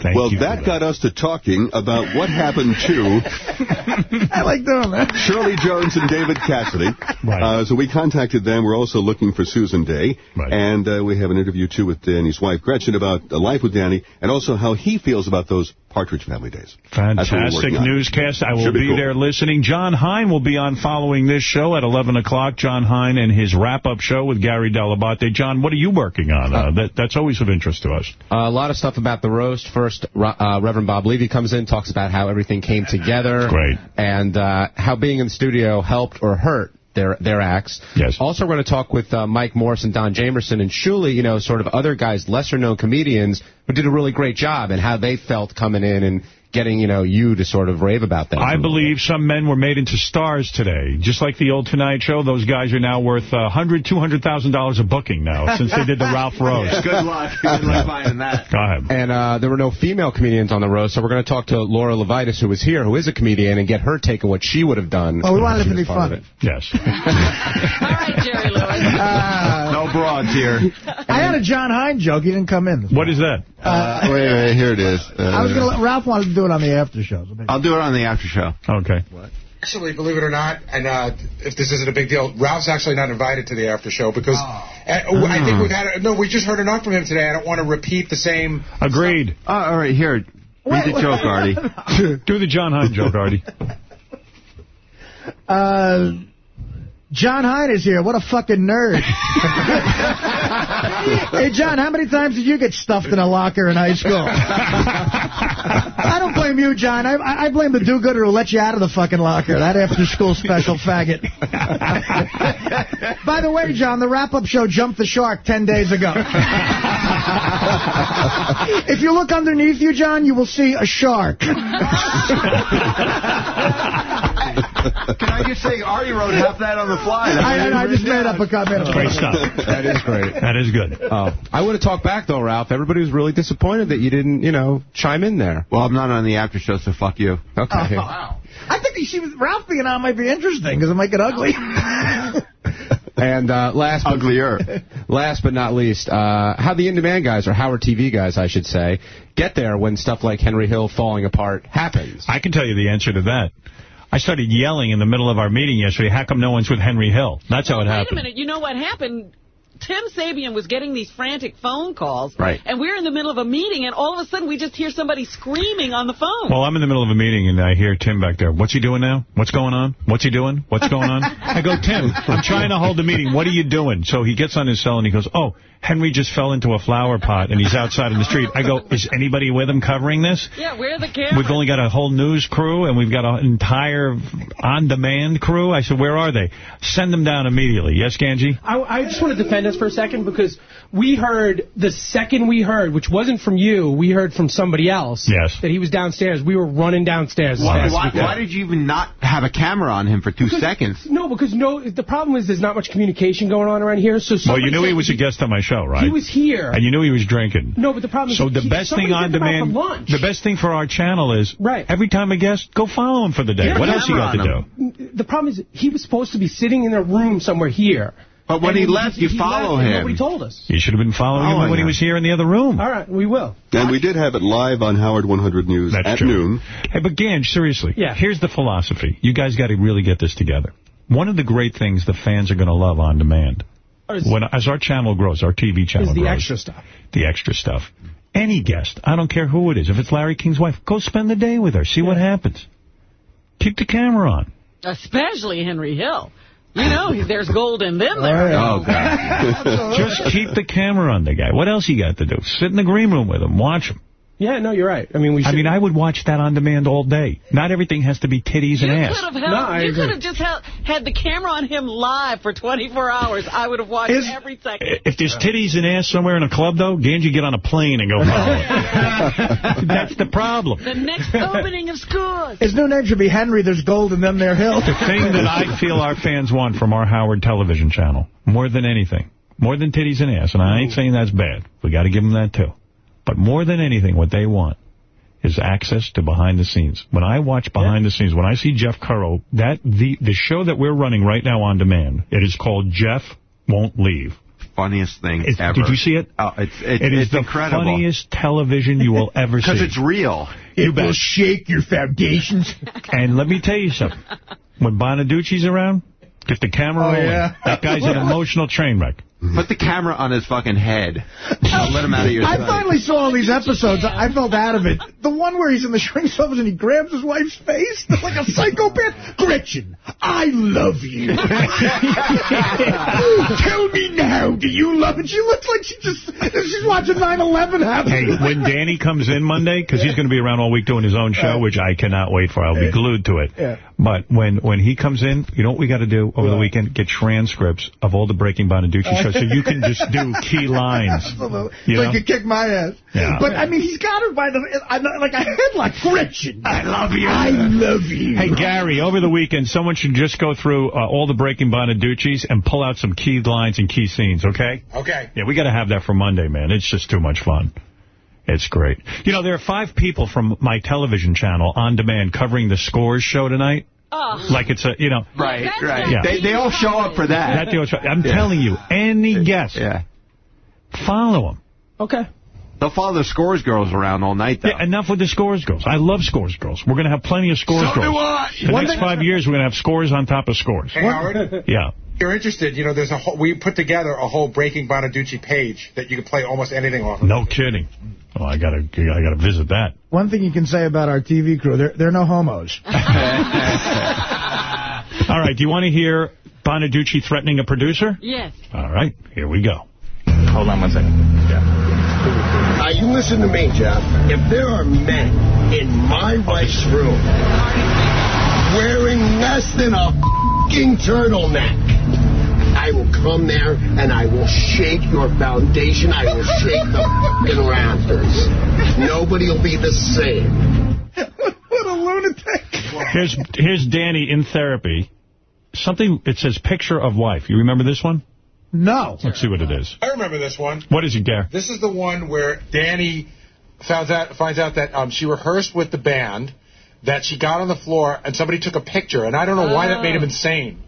well, that got us to talking about what happened to I like doing that. Shirley Jones and David Cassidy. Uh, so we contacted them. We're also looking for Susan Dey. And uh, we have an interview, too, with Danny's wife, Gretchen, about uh, life with Danny and also how he feels about those Partridge Family days. That's what we're Fantastic newscast. I will Should be be, cool. there listening. John Hein will be on following this show at 11 o'clock. John Hein and his wrap-up show with Gary Dell'Abate. John, what are you working on? Uh, that, that's always of interest to us. Uh, a lot of stuff about the roast. First, uh, Reverend Bob Levy comes in, talks about how everything came together. Great. And uh, how being in the studio helped or hurt their their acts. Yes. Also, we're going to talk with uh, Mike Morris and Don Jamieson and Shuli, you know, sort of other guys, lesser-known comedians who did a really great job and how they felt coming in and getting, you know, you to sort of rave about them. I believe some men were made into stars today. Just like the old Tonight Show, those guys are now worth uh, $100,000, $200,000 a booking now since they did the Ralph roast. Good luck. Good luck finding that. Go ahead. And uh, there were no female comedians on the roast, so we're going to talk to Laura Levitas, who was here, who is a comedian, and get her take on what she would have done. Oh, we wanted it to be fun. of it. Yes. Jerry Lewis. no broads here. I had a John Hein joke. He didn't come in. What is that? Uh, wait, wait, here it is. Uh, I was gonna. Let, Ralph wanted to do it on the after show. So I'll do it on the after show. Okay. What? Actually, believe it or not, and uh, if this isn't a big deal, Ralph's actually not invited to the after show because uh, I think we've had no. We just heard enough from him today. I don't want to repeat the same. Agreed. Uh, all right, here. Read the joke, Artie. Do the John Hein joke, Artie. Uh, John Hein is here. What a fucking nerd. hey, John, how many times did you get stuffed in a locker in high school? I don't blame you, John. I, I blame the do-gooder who let you out of the fucking locker. That after-school special faggot. By the way, John, the wrap-up show jumped the shark 10 days ago. if you look underneath you, John, you will see a shark. Can I just say, Artie wrote half that on the fly. That's I, I, I just made up a comment. Great stuff. That is great. That is good. Oh, I would have talked back, though, Ralph. Everybody was really disappointed that you didn't, you know, chime in there. Well, I'm not on the after show, so fuck you. Okay. Wow. I think he, she was, Ralph being on might be interesting because it might get ugly. And uh, last but, Uglier. last but not least, uh, how the in-demand guys, or Howard TV guys, I should say, get there when stuff like Henry Hill falling apart happens. I can tell you the answer to that. I started yelling in the middle of our meeting yesterday, how come no one's with Henry Hill? That's how it Wait a happened. minute. You know what happened? Tim Sabean was getting these frantic phone calls. Right. And we're in the middle of a meeting, and all of a sudden we just hear somebody screaming on the phone. Well, I'm in the middle of a meeting, and I hear Tim back there. What's he doing now? What's going on? What's he doing? What's going on? I go, Tim, I'm trying to hold the meeting. What are you doing? So he gets on his cell, and he goes, oh, Henry just fell into a flower pot, and he's outside in the street. I go, is anybody with him covering this? yeah, where are the cameras? We've only got a whole news crew, and we've got an entire on-demand crew. I said, where are they? Send them down immediately. Yes, Ganji? I, I just want to defend us for a second because we heard the second we heard, which wasn't from you, we heard from somebody else. Yes. That he was downstairs. We were running downstairs. Why, why, why did you even not have a camera on him for two Because- seconds? No, because no. The problem is there's not much communication going on around here. So Well, you knew he was a guest on my show, right? He was here. And you knew he was drinking. No, but the problem is So the he- best thing on took him out demand, for the best thing for our channel is Right. every time a guest, go follow him for the day. Yeah, what else you got to camera do? The problem is he was supposed to be sitting in a room somewhere here. But when And he left, you follow left him. Nobody told us. You should have been following him oh, Following when he was here in the other room. All right, we will. And we did have it live on Howard 100 News That's at true. noon. Hey, but Ganj, seriously, Yeah. here's the philosophy. You guys got to really get this together. one of the great things the fans are going to love on demand, when as our channel grows, our TV channel Is the grows, extra stuff. the extra stuff. Any guest, I don't care who it is. If it's Larry King's wife, go spend the day with her. See what happens. Keep the camera on. Especially Henry Hill. You know, there's gold in them there. Oh, oh God. Just keep the camera on the guy. What else you got to do? Sit in the green room with him. Watch him. Yeah, no, you're right. I mean, we. I mean, I would watch that on demand all day. Not everything has to be titties and ass. could have held, you could have just held, had the camera on him live for 24 hours. I would have watched Is- every second. If there's titties and ass somewhere in a club, though, Ganji get on a plane and go follow. That's the problem. The next opening of schools. His new name should be Henry. There's gold in them there hills. The thing that I feel our fans want from our Howard television channel, more than anything, more than titties and ass, and I ain't saying that's bad. We got to give them that, too. But more than anything, what they want is access to behind the scenes. When I watch behind the scenes, when I see Jeff Currow, that the the show that we're running right now on demand, it is called Jeff Won't Leave. Funniest thing It's- ever. Did you see it? Oh, it's it, It is it's the incredible. funniest television you will ever see. Because it's real. You bet. shake your foundations. And let me tell you something. When Bonaduce's around, get the camera Oh, rolling. yeah. That guy's an emotional train wreck. Mm-hmm. Put the camera on his fucking head. I'll let him out of your I sight. finally saw all these episodes. I felt out of it. The one where he's in the shrink's office and he grabs his wife's face like a psychopath. Gretchen, I love you. Tell me now, do you love it? She looks like she just she's watching 9/11 happen. Hey, when Danny comes in Monday, because he's going to be around all week doing his own show, which I cannot wait for. I'll be glued to it. Yeah. But when, when he comes in, you know what we got to do over the weekend? Get transcripts of all the Breaking Bonaduce shows so you can just do key lines. Absolutely. You so know? he could kick my ass. Yeah. But, I mean, he's got her by the... I'm not- like, I had like, Gretchen, I love you. I love you. Hey, Gary, over the weekend, someone should just go through uh, all the Breaking Bonaduce's and pull out some key lines and key scenes, okay? Okay. Yeah, we got to have that for Monday, man. It's just too much fun. It's great. You know, there are five people from my television channel on demand covering the Scores show tonight. Oh. Like it's a, you know. Right, right. Yeah. They, they all show up for that. That deal I'm Yeah. telling you, any guest, Yeah. follow them. Okay. They'll follow the scores girls around all night, though. Yeah, enough with the Scores girls. I love Scores girls. We're going to have plenty of Scores So do girls. I. The One next thing- five years, we're going to have Scores on top of Scores. Hey, Howard. Yeah. You're interested, you know, there's a whole, we put together a whole Breaking Bonaduce page that you can play almost anything off of. No kidding. Oh, I gotta, I gotta visit that. One thing you can say about our TV crew, they're, they're no homos. All right, do you want to hear Bonaduce threatening a producer? Yes. All right, here we go. Hold on one second. Now, uh, you listen to me, Jeff. If there are men in my wife's room wearing less than a f***ing turtleneck, I will come there and I will shake your foundation. I will shake the f***ing rafters. Nobody will be the same. what a lunatic. Here's here's Danny in therapy. Something, it says picture of wife. You remember this one? No. Let's see what it is. I remember this one. What is it, Gare? This is the one where Danny finds out finds out that um, she rehearsed with the band, that she got on the floor and somebody took a picture, and I don't know why that made him insane.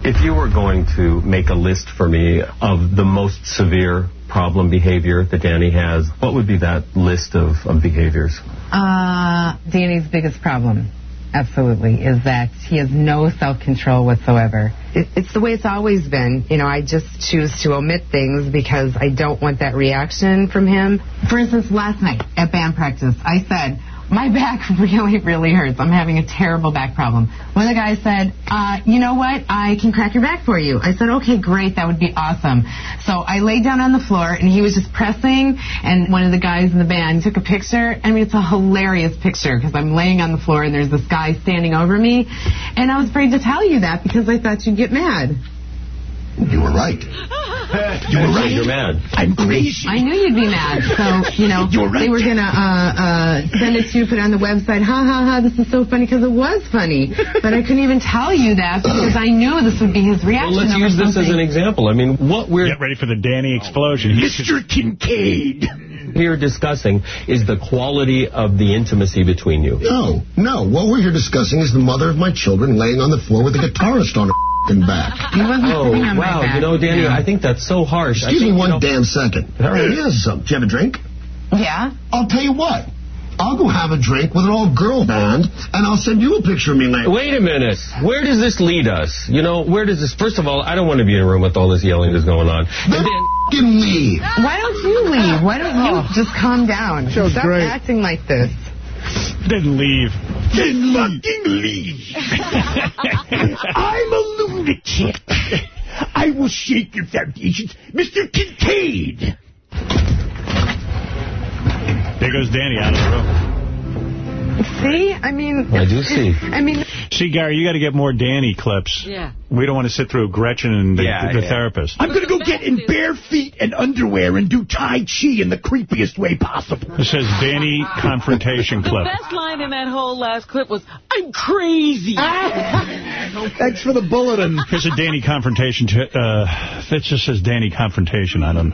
If you were going to make a list for me of the most severe problem behavior that Danny has, what would be that list of, of behaviors? Uh, Danny's biggest problem, absolutely, is that he has no self-control whatsoever. It, it's the way it's always been. You know, I just choose to omit things because I don't want that reaction from him. For instance, last night at band practice, I said, my back really, really hurts. I'm having a terrible back problem. One of the guys said, uh, you know what? I can crack your back for you. I said, okay, great. That would be awesome. So I laid down on the floor and he was just pressing and one of the guys in the band took a picture. I mean, it's a hilarious picture because I'm laying on the floor and there's this guy standing over me. And I was afraid to tell you that because I thought you'd get mad. You were right. You were right. You're mad. I'm crazy. I knew you'd be mad. So, you know, You're right. they were going to uh, uh, send it to you, put it on the website. Ha, ha, ha, this is so funny because it was funny. But I couldn't even tell you that because I knew this would be his reaction. Well, let's over use this as an example. I mean, what we're Get ready for the Danny explosion. He's just- Mr. Kincaid. here discussing is the quality of the intimacy between you. No, no. What we're here discussing is the mother of my children laying on the floor with a guitarist on her f***ing back. He wasn't Oh, sitting on my wow. back. You know, Danny, No. I think that's so harsh. I Excuse think, me one you know, damn second. All right. Here's something. Do you have a drink? Yeah? I'll tell you what. I'll go have a drink with an all-girl band, and I'll send you a picture of me later. Wait a minute. Where does this lead us? You know, where does this... First of all, I don't want to be in a room with all this yelling that's going on. Then f***ing leave. Why don't you leave? Why don't you oh. just calm down? Show's Stop great. acting like this. Then leave. Then fucking leave. I'm a lunatic. I will shake your foundations, Mr. Kincaid. There goes Danny out of the room. See? I mean... I do see. I mean... See, Gary, you got to get more Danny clips. Yeah. We don't want to sit through Gretchen and the, Yeah, the yeah. therapist. I'm going to go get in bare feet and underwear and do Tai Chi in the creepiest way possible. It says Danny confrontation clip. The clip. best line in that whole last clip was, I'm crazy. Thanks for the bulletin. Here's a Danny confrontation. T uh, that just says Danny confrontation. on don't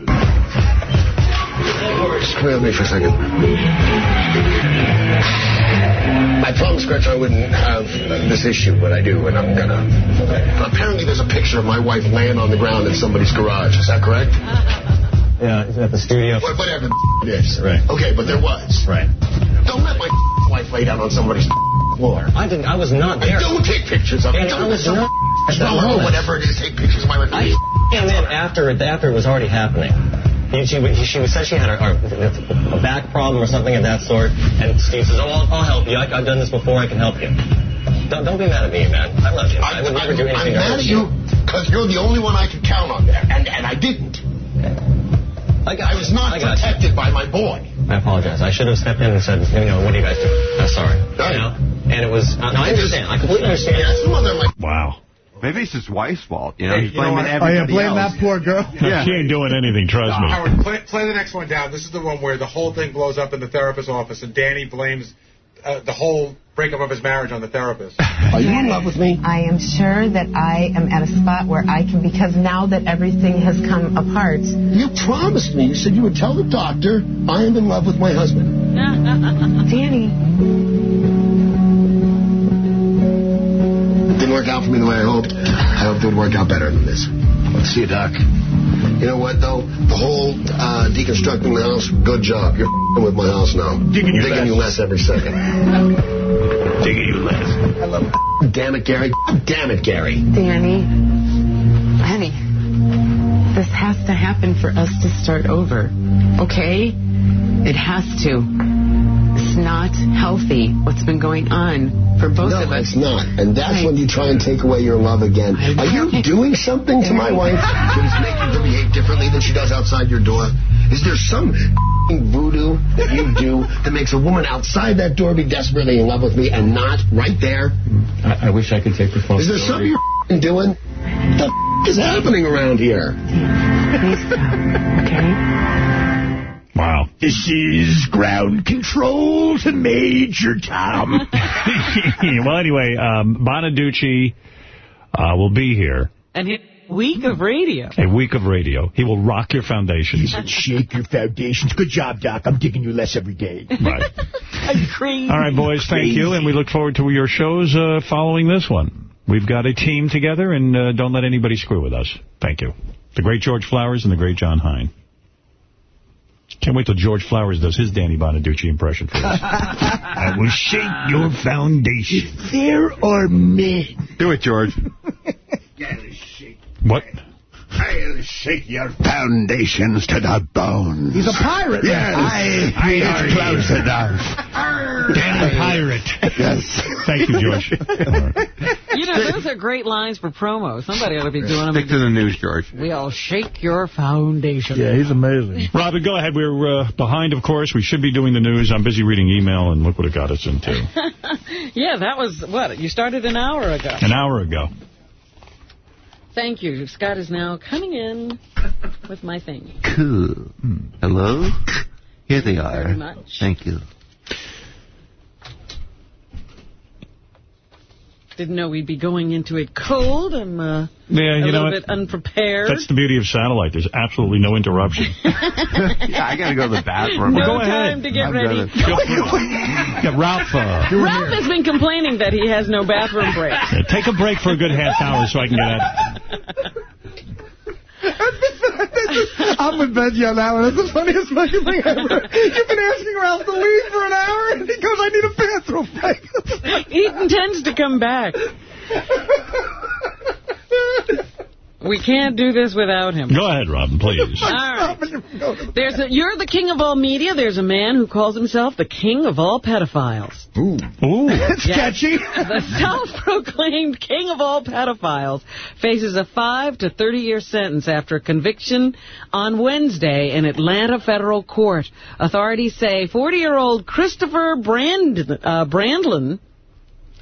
Just come here with me for a second. I promised Gretchen I wouldn't have this issue, but I do, and I'm gonna. Apparently, there's a picture of my wife laying on the ground in somebody's garage. Is that correct? Yeah, that the studio? Wha- Whatever the it is. Right. Okay, but there was. Right. Don't let my wife lay down on somebody's floor. I didn't. I was not there. Don't take pictures of it. And I Don't was let not at that moment. whatever it is take pictures of my wife. I came in after it, after it was already happening. He, she, she said she had a, a, a back problem or something of that sort, and Steve says, "Oh, I'll, I'll help you. I, I've done this before. I can help you." Don't, don't be mad at me, man. I love you. I, would never do I'm anything to mad at you because you're the only one I could count on there, and and I didn't. I, got I was not I got you. protected by my boy. I apologize. I should have stepped in and said, you know, what do you guys do? I'm sorry. You know? And it was, uh, no, I understand. I completely understand. That's the mother like. Wow. Maybe it's his wife's fault. You know, Hey, he's you know blaming what? Oh, yeah, blame else. that poor girl. Yeah. She ain't doing anything, trust me. Howard, play, play the next one down. This is the one where the whole thing blows up in the therapist's office, and Danny blames uh, the whole breakup of his marriage on the therapist. Are you in love with me? I am sure that I am at a spot where I can, because now that everything has come apart. You promised me. You said you would tell the doctor I am in love with my husband. Danny, didn't work out for me the way I hoped. I hoped it would work out better than this. Let's see you, Doc. You know what, though? The whole uh, deconstructing the house, good job. You're with my house now. Digging you Digging you less. less every second. Digging you less. I love it. Damn it, Gary. Damn it, Gary. Danny, honey, this has to happen for us to start over. Okay? It has to. It's not healthy what's been going on for both no, of us. No, it's not. And that's when you try and take away your love again. Are you doing something to my wife? She's making her behave differently than she does outside your door? Is there some voodoo that you do that makes a woman outside that door be desperately in love with me and not right there? I, I wish I could take the phone. Is there something you're doing? What the f- is happening around here? Please stop, okay? Wow. This is ground control to Major Tom. well, anyway, um, Bonaduce uh, will be here. And his week of radio. A week of radio. He will rock your foundations. He Shake your foundations. Good job, Doc. I'm digging you less every day. Right. I'm crazy. All right, boys, thank you, and we look forward to your shows uh, following this one. We've got a team together, and uh, don't let anybody screw with us. Thank you. The great George Flowers and the great John Hein. Can't wait till George Flowers does his Danny Bonaduce impression for us. I will shake your foundation. If there are men. Do it, George. What? I'll shake your foundations to the bone. He's a pirate. Yes. I, I it's close enough. Danny Pirate. Yes. Thank you, George. You know, those are great lines for promo. Somebody ought to be doing them. Stick to the news, George. We'll shake your foundation. Yeah, he's amazing. Robin, go ahead. We're uh, behind, of course. We should be doing the news. I'm busy reading email, and look what it got us into. yeah, that was, what, you started an hour ago. An hour ago. Thank you. Scott is now coming in with my thing. Cool. Hello? Here they are. Very much. Thank you. Didn't know we'd be going into it cold. I'm uh, Yeah, a know little what? bit unprepared. That's the beauty of satellite. There's absolutely no interruption. yeah, I got to go to the bathroom. no go time ahead. to get I've ready. gotta- yeah, Ralph, uh, Ralph has been complaining that he has no bathroom breaks. yeah, take a break for a good half hour so I can get out. I'm with Benji on that one. That's the funniest fucking thing ever. You've been asking Ralph to leave for an hour, and he goes, I need a bathroom break. He intends to come back. We can't do this without him. Go ahead, Robin, please. All right. There's a, you're the king of all media. There's a man who calls himself the king of all pedophiles. Ooh. Ooh. catchy The self-proclaimed king of all pedophiles faces a 5 to 30-year sentence after a conviction on Wednesday in Atlanta federal court. Authorities say 40-year-old Christopher Brand, uh, Brandlin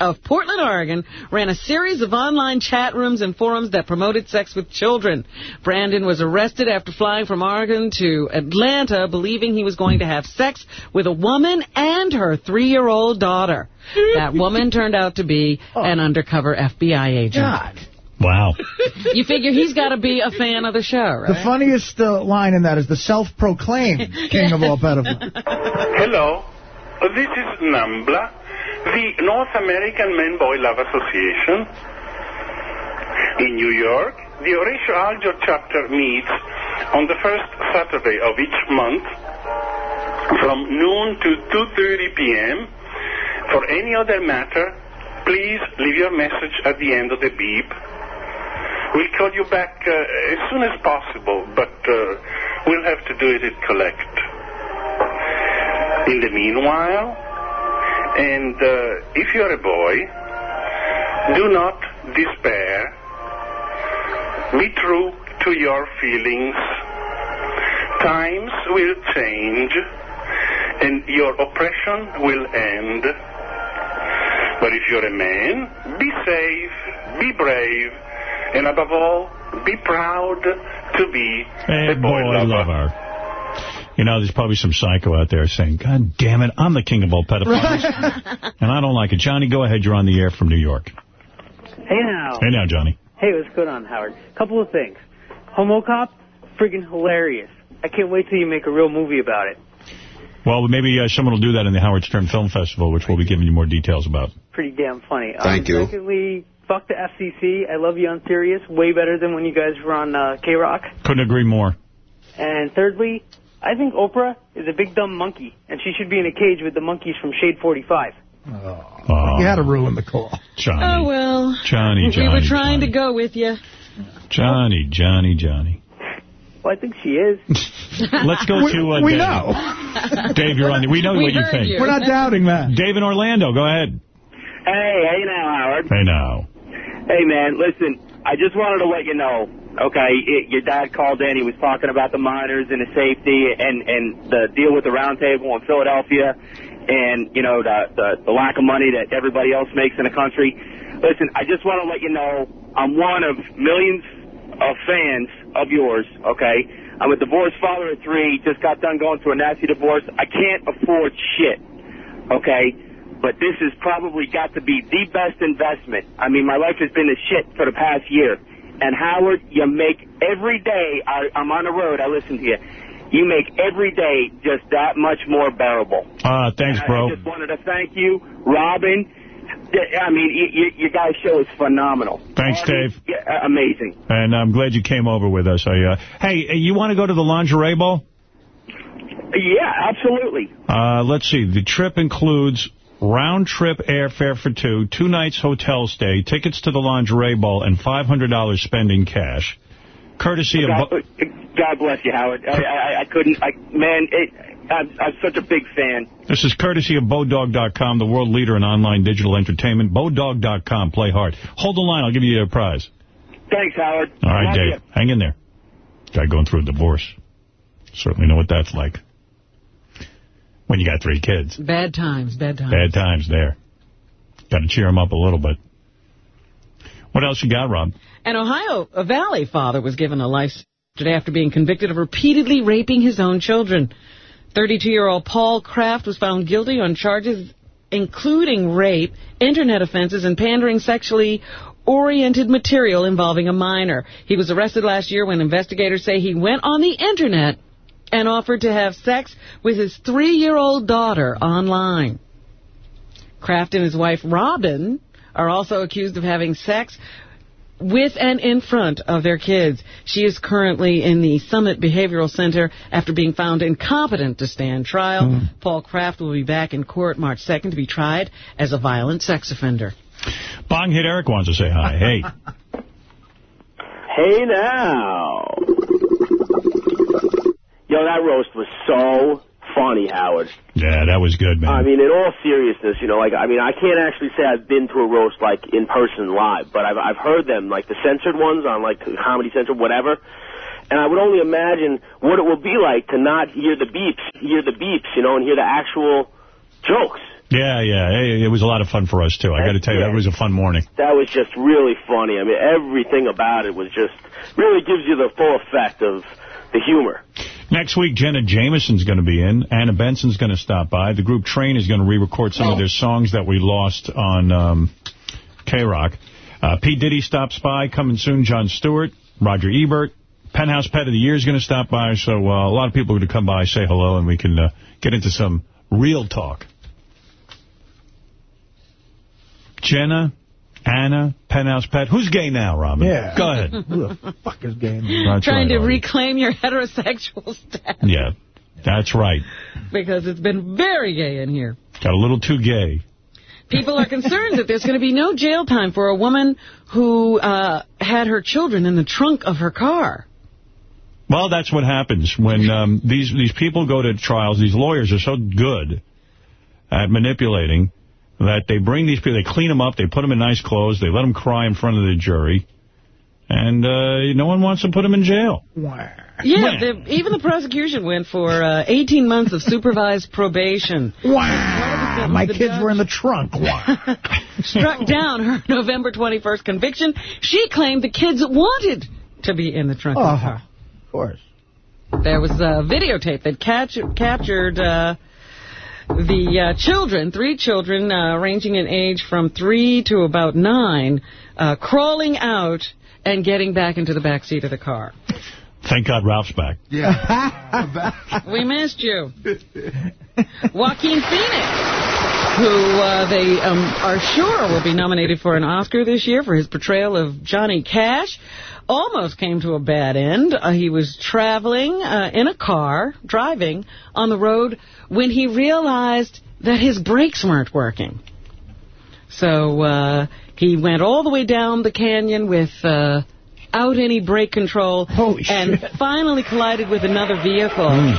of Portland, Oregon, ran a series of online chat rooms and forums that promoted sex with children. Brandon was arrested after flying from Oregon to Atlanta, believing he was going to have sex with a woman and her three-year-old daughter. That woman turned out to be an undercover FBI agent. God. Wow. You figure he's got to be a fan of the show, right? The funniest uh, line in that is the self-proclaimed king of all pedophiles. Hello, this is NAMBLA, the North American Men Boy Love Association. In New York, the Horatio Alger chapter meets on the first Saturday of each month from noon to 2.30 p.m. For any other matter, please leave your message at the end of the beep. We'll call you back uh, as soon as possible, but uh, we'll have to do it at collect. In the meanwhile, and uh, if you're a boy, do not despair. Be true to your feelings. Times will change, and your oppression will end. But if you're a man, be safe, be brave, and above all, be proud to be Hey, a boy, boy lover. You know, there's probably some psycho out there saying, God damn it, I'm the king of all pedophiles. and I don't like it. Johnny, go ahead. You're on the air from New York. Hey now. Hey now, Johnny. Hey, what's going on, Howard? Couple of things. Homo Cop, friggin' hilarious. I can't wait till you make a real movie about it. Well, maybe uh, someone will do that in the Howard Stern Film Festival, which we'll be giving you more details about. Pretty damn funny. Thank um, you. Secondly, fuck the FCC. I love you on Sirius. Way better than when you guys were on uh, K-Rock. Couldn't agree more. And thirdly, I think Oprah is a big dumb monkey, and she should be in a cage with the monkeys from Shade 45. Oh, You had to ruin the call. Johnny. Oh, well. Johnny, Johnny. We were Johnny, trying to go with you. Johnny, Johnny, Johnny. Well, I think she is. Let's go We- to uh, we Dave. know. Dave, you're on. We know We what you think. you. We're not doubting that. Dave in Orlando, go ahead. Hey, hey now, Howard. Hey now. Hey, man, listen, I just wanted to let you know, okay, it, your dad called in. He was talking about the miners and the safety and, and the deal with the roundtable in Philadelphia and, you know, the, the, the lack of money that everybody else makes in the country. Listen, I just want to let you know I'm one of millions of fans of yours, okay? I'm a divorced father of three, just got done going through a nasty divorce. I can't afford shit, okay? But this has probably got to be the best investment. I mean, my life has been a shit for the past year. And Howard, you make every day, I, I'm on the road, I listen to you, you make every day just that much more bearable. Ah, thanks, bro. I just wanted to thank you, Robin. I mean, you, you, your guys' show is phenomenal. Thanks, Dave. Yeah, amazing. And I'm glad you came over with us. I, uh, hey, you want to go to the lingerie ball? Yeah, absolutely. Uh, let's see. The trip includes round-trip airfare for two, two nights hotel stay, tickets to the lingerie ball, and $500 spending cash. Courtesy of... God, God bless you, Howard. I, I, I couldn't, I, man, it, I'm, I'm such a big fan. This is courtesy of Bodog.com, the world leader in online digital entertainment. Bodog.com. Play hard. Hold the line. I'll give you a prize. Thanks, Howard. All right, Dave. you. Hang in there. Guy going through a divorce. Certainly know what that's like. When you got three kids. Bad times, bad times. Bad times there. Got to cheer him up a little bit. What else you got, Rob? An Ohio Valley father was given a life today after being convicted of repeatedly raping his own children. 32-year-old Paul Kraft was found guilty on charges including rape, internet offenses, and pandering sexually oriented material involving a minor. He was arrested last year when investigators say he went on the internet and offered to have sex with his three-year-old daughter online. Kraft and his wife, Robin, are also accused of having sex with and in front of their kids. She is currently in the Summit Behavioral Center after being found incompetent to stand trial. Hmm. Paul Kraft will be back in court March 2nd to be tried as a violent sex offender. Bong Hit Eric wants to say hi. Hey. Hey now. Yo, that roast was so funny, Howard. Yeah, that was good, man. I mean, in all seriousness, you know, like, I mean, I can't actually say I've been to a roast, like, in person live, but I've, I've heard them, like, the censored ones on, like, Comedy Central, whatever. And I would only imagine what it will be like to not hear the beeps, hear the beeps, you know, and hear the actual jokes. Yeah, yeah. It was a lot of fun for us, too. I got to tell you, that was a fun morning. That was just really funny. I mean, everything about it was just, really gives you the full effect of the humor. Next week, Jenna Jameson's going to be in. Anna Benson's going to stop by. The group Train is going to re-record some of their songs that we lost on um, K-Rock. Uh, P. Diddy stops by. Coming soon, Jon Stewart, Roger Ebert. Penthouse Pet of the Year is going to stop by. So uh, a lot of people are going to come by, say hello, and we can uh, get into some real talk. Jenna, Anna, Penthouse Pet. Who's gay now, Robin? Yeah. Go ahead. Who the fuck is gay? That's Trying right, to Artie. reclaim your heterosexual status Yeah, that's right. because it's been very gay in here. Got a little too gay. People are concerned that there's going to be no jail time for a woman who uh, had her children in the trunk of her car. Well, that's what happens when um, these these people go to trials. These lawyers are so good at manipulating that they bring these people, they clean them up, they put them in nice clothes, they let them cry in front of the jury, and uh, no one wants to put them in jail. Yeah, the, even the prosecution went for uh, 18 months of supervised probation. Wow. My kids were in the trunk. Wow. Struck down her November 21st conviction. She claimed the kids wanted to be in the trunk of Uh-huh. Of course. There was a videotape that catch, captured uh, the uh, children, three children uh, ranging in age from three to about nine, uh, crawling out and getting back into the back seat of the car. Thank God Ralph's back. Yeah. we missed you. Joaquin Phoenix, who uh, they um, are sure will be nominated for an Oscar this year for his portrayal of Johnny Cash, almost came to a bad end. Uh, he was traveling uh, in a car, driving on the road, when he realized that his brakes weren't working. So uh, he went all the way down the canyon with... Uh, out any brake control and finally collided with another vehicle.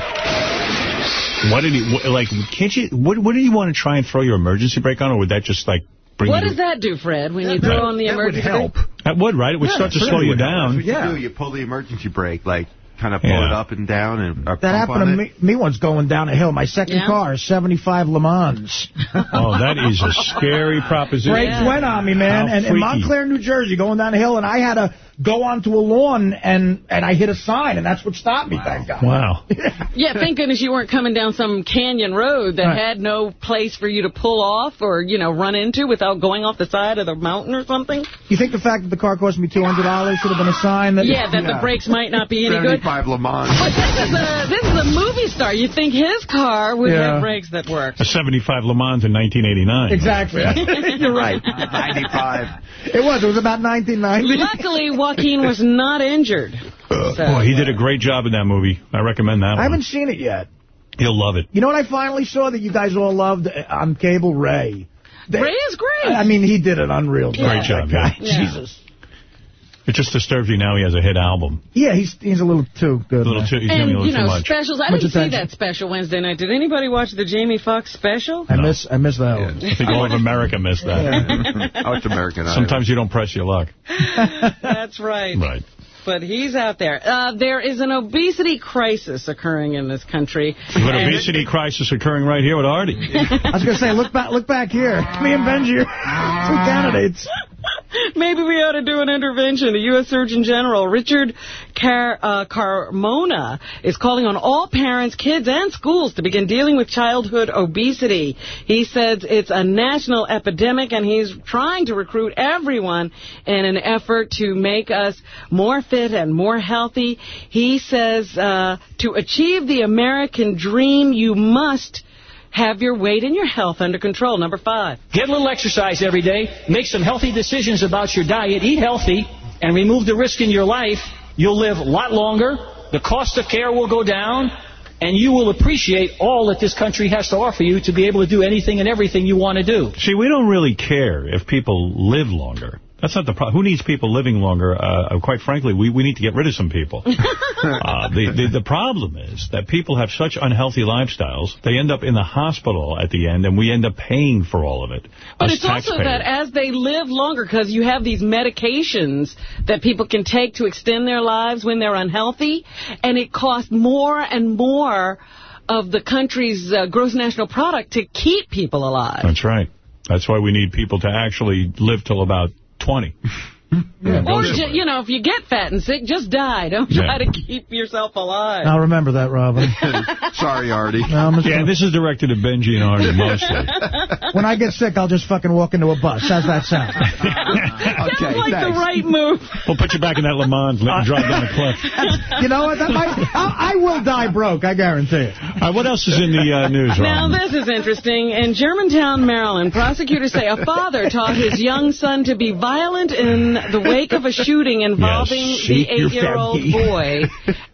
What did he, what, like, can't you, what, what did you want to try and throw your emergency brake on, or would that just, like, bring What you does that do, Fred, when you throw on the emergency brake? That would, right? It would start to slow you down. That's what you do. You pull the emergency brake, like, kind of pull Yeah. it up and down and or That happened on to it. me, me once going down a hill. My second Yeah? car, 75 Le Mans. Oh, that is a scary proposition. Brakes went on me, man. How and in. Montclair, New Jersey, going down a hill, and I had to go onto a lawn, and, and I hit a sign, and that's what stopped me, thank God. Wow. Yeah, thank goodness you weren't coming down some canyon road that Right. had no place for you to pull off or, you know, run into without going off the side of the mountain or something. You think the fact that the car cost me $200 should have been a sign that... Yeah, that the brakes might not be any good. 75 Le Mans. But this is a this is a movie star. You'd think his car would Yeah. have brakes that work. A 75 Le Mans in 1989. Exactly. You're right. 95. It was. It was about 1990. Luckily, Joaquin was not injured. So- Boy, he did a great job in that movie. I recommend that I one. haven't seen it yet. You'll love it. You know what I finally saw that you guys all loved uh, on cable? Ray. They- Ray is great. I mean, he did an unreal job. Great job, guy. yeah. Jesus. It just disturbs you now he has a hit album. Yeah, he's he's a little too good. A little too, he's And, you a you know, too much. specials. I Much didn't see that special Wednesday night. Did anybody watch the Jamie Foxx special? I miss I miss that one. I think all of America missed that. Oh, it's American Idol. Sometimes you don't press your luck. That's right. Right. But he's out there. Uh, there is an obesity crisis occurring in this country. We've an obesity crisis occurring right here with Artie. I was going to say, look back, look back here. Me and Benji are two candidates. Maybe we ought to do an intervention. The U.S. Surgeon General, Richard Car uh, Carmona, is calling on all parents, kids, and schools to begin dealing with childhood obesity. He says it's a national epidemic, and he's trying to recruit everyone in an effort to make us more fit and more healthy. He says uh, to achieve the American dream, you must have your weight and your health under control. Number five. Get a little exercise every day. Make some healthy decisions about your diet. Eat healthy. and remove the risk in your life, you'll live a lot longer, the cost of care will go down, and you will appreciate all that this country has to offer you to be able to do anything and everything you want to do. See, we don't really care if people live longer. That's not the problem. Who needs people living longer? Uh, quite frankly, we, we need to get rid of some people. uh, the, the, the problem is that people have such unhealthy lifestyles, they end up in the hospital at the end, and we end up paying for all of it. But it's also that as they live longer, because you have these medications that people can take to extend their lives when they're unhealthy, and it costs more and more of the country's uh, gross national product to keep people alive. That's right. That's why we need people to actually live till about 20. Yeah, Or, those- ju- you know, if you get fat and sick, just die. Don't Yeah. try to keep yourself alive. I'll remember that, Robin. Sorry, Artie. yeah, this is directed at Benji and Artie mostly. when I get sick, I'll just fucking walk into a bus. How's that sound? Sounds like the right move. We'll put you back in that Le Mans and let you drive down the cliff. you know what? That might, I, I will die broke. I guarantee it. All right, what else is in the uh, news, Now, this is interesting. In Germantown, Maryland, prosecutors say a father taught his young son to be violent in the wake of a shooting involving Yes, the eight-year-old boy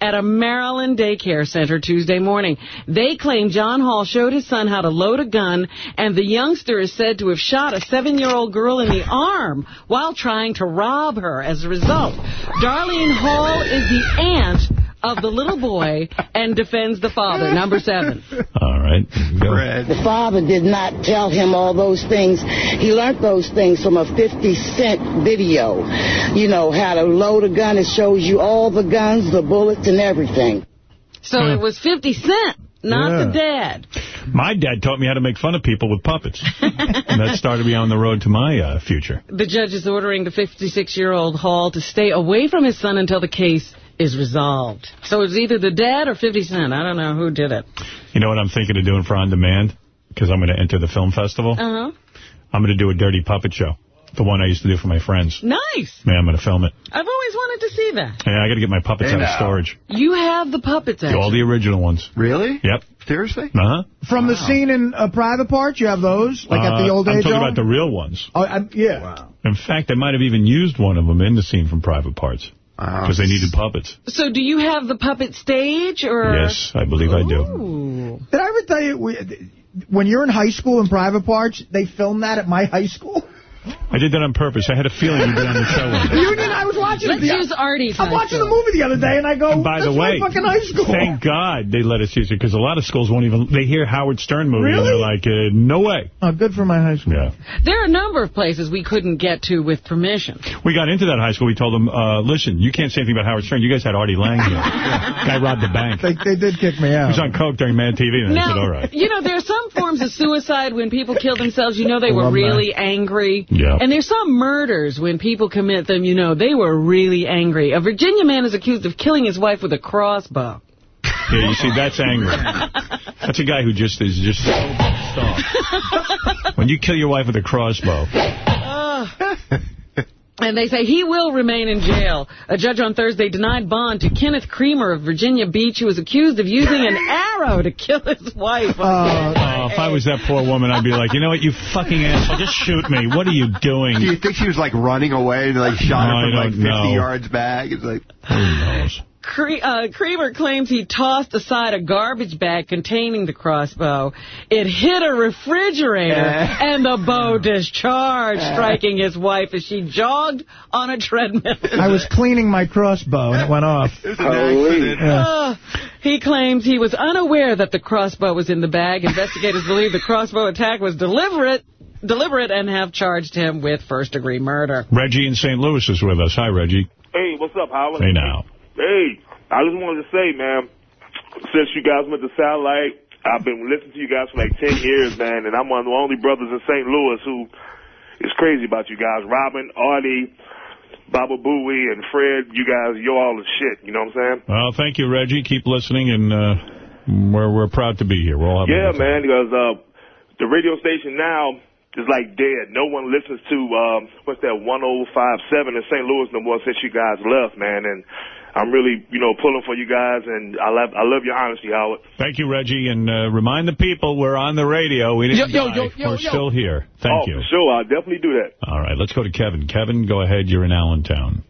at a Maryland daycare center Tuesday morning. They claim John Hall showed his son how to load a gun, and the youngster is said to have shot a seven-year-old girl in the arm while trying to rob her. As a result, Darlene Hall is the aunt of the little boy and defends the father. Number seven. All right. The father did not tell him all those things. He learned those things from a 50 cent video. You know, how to load a gun. It shows you all the guns, the bullets, and everything. So it was 50 Cent, not Yeah. the dad. My dad taught me how to make fun of people with puppets. and that started me on the road to my uh, future. The judge is ordering the 56-year-old Hall to stay away from his son until the case is resolved. So it's either the dad or 50 Cent. I don't know who did it. You know what I'm thinking of doing for On Demand? Because I'm going to enter the film festival. Uh-huh. I'm going to do a dirty puppet show. The one I used to do for my friends. Nice. Man, I'm going to film it. I've always wanted to see that. Yeah, I got to get my puppets Hey, out of storage. You have the puppets, actually. All the original ones. Really? Yep. Seriously? Uh-huh. From the scene in uh, Private Parts, you have those? Like at the Uh, old I'm age talking home? about the real ones. Oh, I'm, yeah. In fact, I might have even used one of them in the scene from Private Parts. Uh, because they needed puppets. So do you have the puppet stage? or? Yes, I believe I do. Ooh. Did I ever tell you, we, when you're in high school in Private Parts, they film that at my high school? I did that on purpose. I had a feeling you'd be on the show one day. Union, I was watching Let's the- use Artie's I'm watching the movie the other day, and I go, And by the way, fucking high school. thank God they let us use it, because a lot of schools won't even, they hear Howard Stern movie, and they're like, uh, no way. Oh, good for my high school. Yeah. There are a number of places we couldn't get to with permission. We got into that high school. We told them, uh, listen, you can't say anything about Howard Stern. You guys had Artie Lange here. Guy robbed the bank. They, they did kick me out. He was on coke during Mad TV, and I said, all Now, right. you know, there are some forms of suicide when people kill themselves, you know they were Love that. really angry. Yeah. And there's some murders when people commit them, you know, they were really angry. A Virginia man is accused of killing his wife with a crossbow. Yeah, you see, that's angry. That's a guy who just is just so pissed off. When you kill your wife with a crossbow, And they say he will remain in jail. A judge on Thursday denied bond to Kenneth Creamer of Virginia Beach, who was accused of using an arrow to kill his wife. Uh, oh, if I was that poor woman, I'd be like, you know what, you fucking asshole, just shoot me. What are you doing? Do you think she was like running away and like shot I her from like 50 know. yards back? It's like Who knows? Cre- uh, Creamer claims he tossed aside a garbage bag containing the crossbow. It hit a refrigerator, and the bow discharged, striking his wife as she jogged on a treadmill. I was cleaning my crossbow, and it went off. Yeah. Uh, he claims he was unaware that the crossbow was in the bag. Investigators believe the crossbow attack was deliberate, deliberate, and have charged him with first-degree murder. Reggie in St. Louis is with us. Hi, Reggie. Hey, what's up, Howard? Hey, now. Hey, I just wanted to say, man, since you guys went to Satellite, I've been listening to you guys for like 10 years, man, and I'm one of the only brothers in St. Louis who is crazy about you guys. Robin, Artie, Baba Booey, and Fred, you guys, you're all the shit, you know what I'm saying? Well, thank you, Reggie. Keep listening, and uh, we're we're proud to be here. We're all having Yeah, a good time. man, because uh, the radio station now is like dead. No one listens to, um, what's that, 1057 in St. Louis no more since you guys left, man, and I'm really, you know, pulling for you guys, and I love, I love your honesty, Howard. Thank you, Reggie, and uh, remind the people we're on the radio. We didn't Yo, yo, die. yo, yo, we're yo. still here. Thank oh, you. for sure, I'll definitely do that. All right, let's go to Kevin. Kevin, go ahead. You're in Allentown.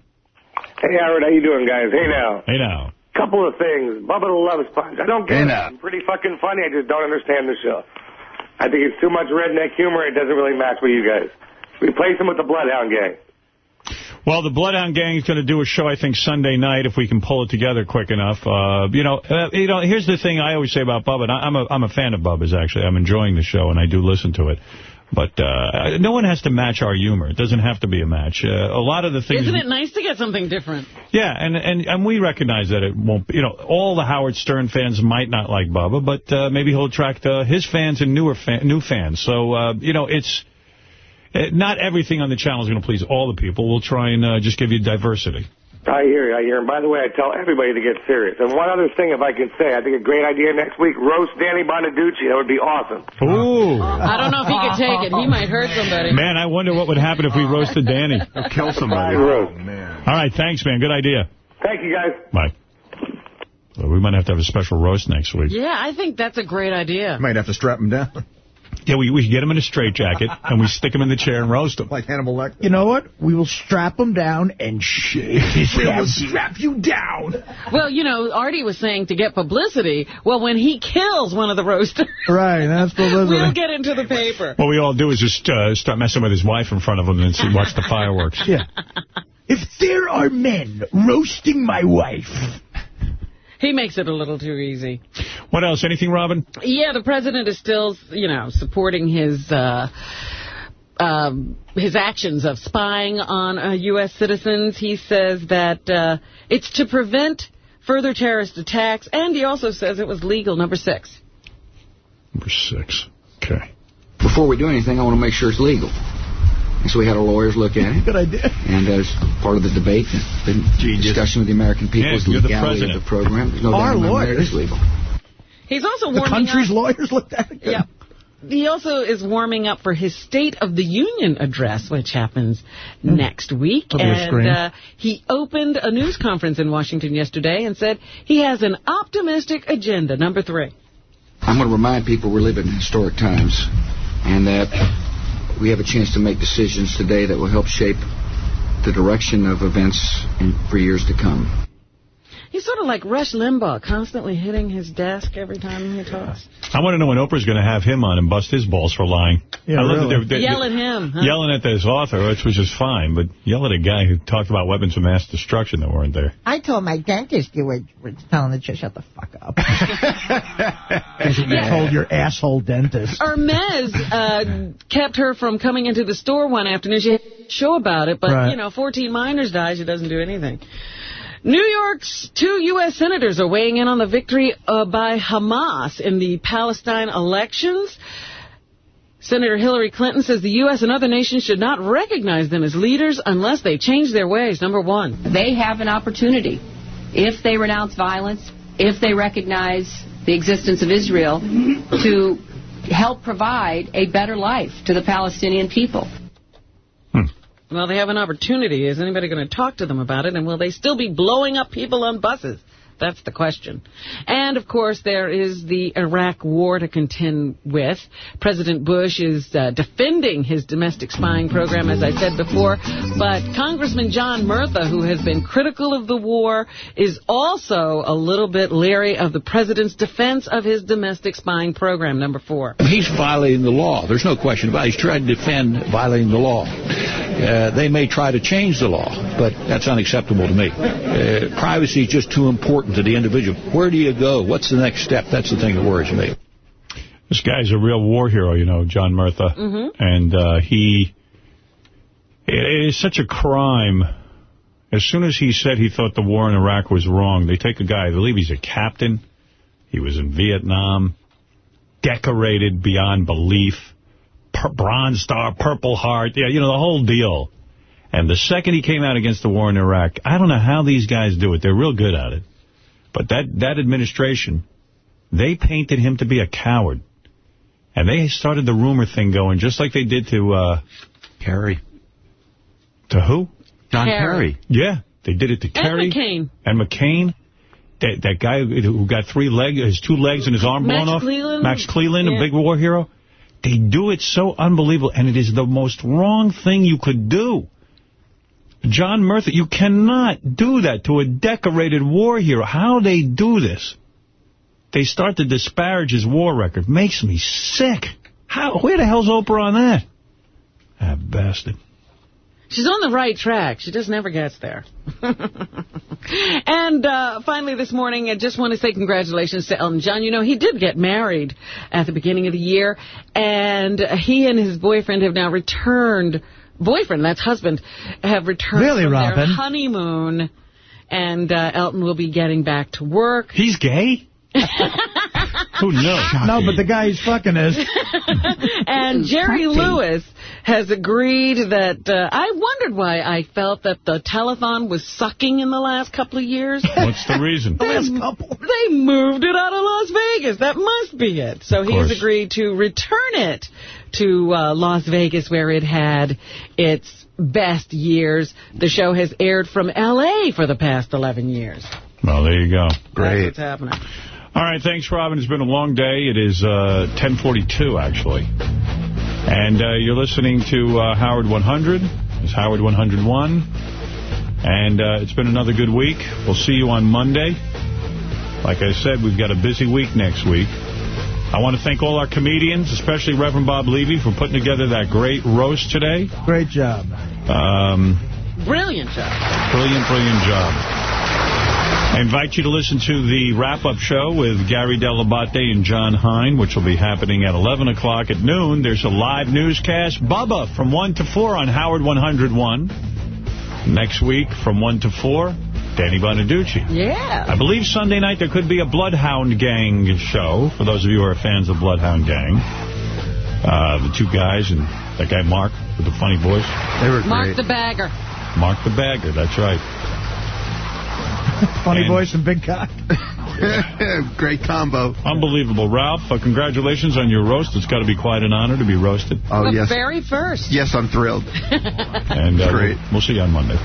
Hey, Howard, how you doing, guys? Hey, now. Hey, now. Couple of things. Bubba the Love Sponge. I don't get Hey, it. now. I'm pretty fucking funny. I just don't understand the show. I think it's too much redneck humor. It doesn't really match with you guys. Replace him with the Bloodhound Gang. Well, the Bloodhound Gang is going to do a show, I think, Sunday night if we can pull it together quick enough. Uh, you know, uh, you know. Here's the thing I always say about Bubba. And I- I'm a I'm a fan of Bubba's actually. I'm enjoying the show and I do listen to it. But uh, no one has to match our humor. It doesn't have to be a match. Uh, a lot of the things. Isn't it nice to get something different? Yeah, and, and and we recognize that it won't, you know, all the Howard Stern fans might not like Bubba, but uh, maybe he'll attract uh, his fans and newer fan, new fans. So, uh, you know, it's not everything on the channel is going to please all the people. We'll try and uh, just give you diversity. I hear you, I hear. you. And by the way, I tell everybody to get serious. And one other thing, if I can say, I think a great idea next week, roast Danny Bonaduce. That would be awesome. Ooh. I don't know if he could take it. He might hurt somebody. Man, I wonder what would happen if we roasted Danny. kill somebody. Oh, All right, thanks, man. Good idea. Thank you, guys. Bye. Well, we might have to have a special roast next week. Yeah, I think that's a great idea. Might have to strap him down. Yeah, we, we get him in a straitjacket, and we stick him in the chair and roast him. Like Hannibal Lecter. You know what? We will strap him down and shave his We will strap you down. Well, you know, Artie was saying to get publicity. Well, when he kills one of the roasters, Right, that's publicity. we'll get into the paper. What we all do is just uh, start messing with his wife in front of him and see, watch the fireworks. Yeah. If there are men roasting my wife, He makes it a little too easy. What else? Anything, Robin? Yeah, the president is still, you know, supporting his uh, um, his actions of spying on uh, U.S. citizens. He says that uh, it's to prevent further terrorist attacks, and he also says it was legal. Number six. Number six. Okay. Before we do anything, I want to make sure it's legal. And so we had our lawyers look at it. Good idea. And as part of the debate, the discussion with the American people Yeah, is the you're the legality of the program. There's no Our doubt in my mind lawyers. it is legal. He's also the warming country's up. lawyers looked at it. Yeah. He also is warming up for his State of the Union address, which happens next week. That'll be a And uh, he opened a news conference in Washington yesterday and said he has an optimistic agenda. Number three. I'm going to remind people we're living in historic times and that we have a chance to make decisions today that will help shape the direction of events in, for years to come. He's sort of like Rush Limbaugh, constantly hitting his desk every time he talks. I want to know when Oprah's going to have him on and bust his balls for lying. Yeah, I love really. that they're, they're- Yell at him. Huh? Yelling at this author, which was just fine, but yell at a guy who talked about weapons of mass destruction that weren't there. I told my dentist you were, were telling the truth. Shut the fuck up. That's what you told your asshole dentist. Hermes uh, kept her from coming into the store one afternoon. She had a show about it, but, Right. you know, 14 minors die, She doesn't do anything. New York's two U.S. senators are weighing in on the victory uh, by Hamas in the Palestine elections. Senator Hillary Clinton says the U.S. and other nations should not recognize them as leaders unless they change their ways. Number one. They have an opportunity. If they renounce violence, if they recognize the existence of Israel, to help provide a better life to the Palestinian people. Well, they have an opportunity. Is anybody going to talk to them about it? And will they still be blowing up people on buses? That's the question. And, of course, there is the Iraq war to contend with. President Bush is uh, defending his domestic spying program, as I said before. But Congressman John Murtha, who has been critical of the war, is also a little bit leery of the president's defense of his domestic spying program. Number four. He's violating the law. There's no question about it. He's trying to defend violating the law. Uh, they may try to change the law, but that's unacceptable to me. Uh, privacy is just too important to the individual. Where do you go? What's the next step? That's the thing that worries me. This guy's a real war hero, you know, John Murtha. Mhm. And uh, he, it, it is such a crime. As soon as he said he thought the war in Iraq was wrong, they take a guy, I believe he's a captain. He was in Vietnam, decorated beyond belief, per- Bronze Star, Purple Heart, yeah, you know, the whole deal. And the second he came out against the war in Iraq, I don't know how these guys do it. They're real good at it. But that, that administration, they painted him to be a coward. And they started the rumor thing going, just like they did to... Uh, Kerry. To who? John Kerry. Kerry. Yeah, they did it to And Kerry. McCain. And McCain. That, that guy who got three legs, his two legs and his arm Max blown off. Cleland? Max Cleland, Yeah. a big war hero. They do it so unbelievable, and it is the most wrong thing you could do. John Murtha, you cannot do that to a decorated war hero. How they do this? They start to disparage his war record. Makes me sick. How? Where the hell's Oprah on that? That bastard. She's on the right track. She just never gets there. and uh, finally this morning, I just want to say congratulations to Elton John. You know, he did get married at the beginning of the year, and he and his boyfriend have now returned. Boyfriend, that's husband, have returned Really, from Robin? their honeymoon, and uh, Elton will be getting back to work. He's gay? Who knows? No, but the guy he's fucking is. and Jerry Lewis has agreed that uh, I wondered why I felt that the telethon was sucking in the last couple of years. What's the reason? Last couple, they moved it out of Las Vegas. That must be it. So he's course. agreed to return it to uh, Las Vegas where it had its best years. The show has aired from L.A. for the past 11 years. Well, there you go. That's what's happening. All right, thanks, Robin. It's been a long day. It is uh, 1042, actually. And uh, you're listening to uh, Howard 100. It's Howard 101. And uh, it's been another good week. We'll see you on Monday. Like I said, we've got a busy week next week. I want to thank all our comedians, especially Reverend Bob Levy, for putting together that great roast today. Great job. Um, Brilliant job. Brilliant, brilliant job. I invite you to listen to the wrap-up show with Gary Dell'Abate and John Hein, which will be happening at 11 o'clock at noon. There's a live newscast, Bubba, from 1 to 4 on Howard 101. Next week, from 1 to 4, Danny Bonaduce. Yeah. I believe Sunday night there could be a Bloodhound Gang show, for those of you who are fans of Bloodhound Gang. Uh, the two guys and that guy Mark with the funny voice. They were Mark the Bagger. Mark the Bagger, that's right. Funny And- voice and big cock. Great combo. Unbelievable. Ralph, uh, congratulations on your roast. It's got to be quite an honor to be roasted. Oh, the very first. Yes, I'm thrilled. And uh, Great. We'll, we'll see you on Monday.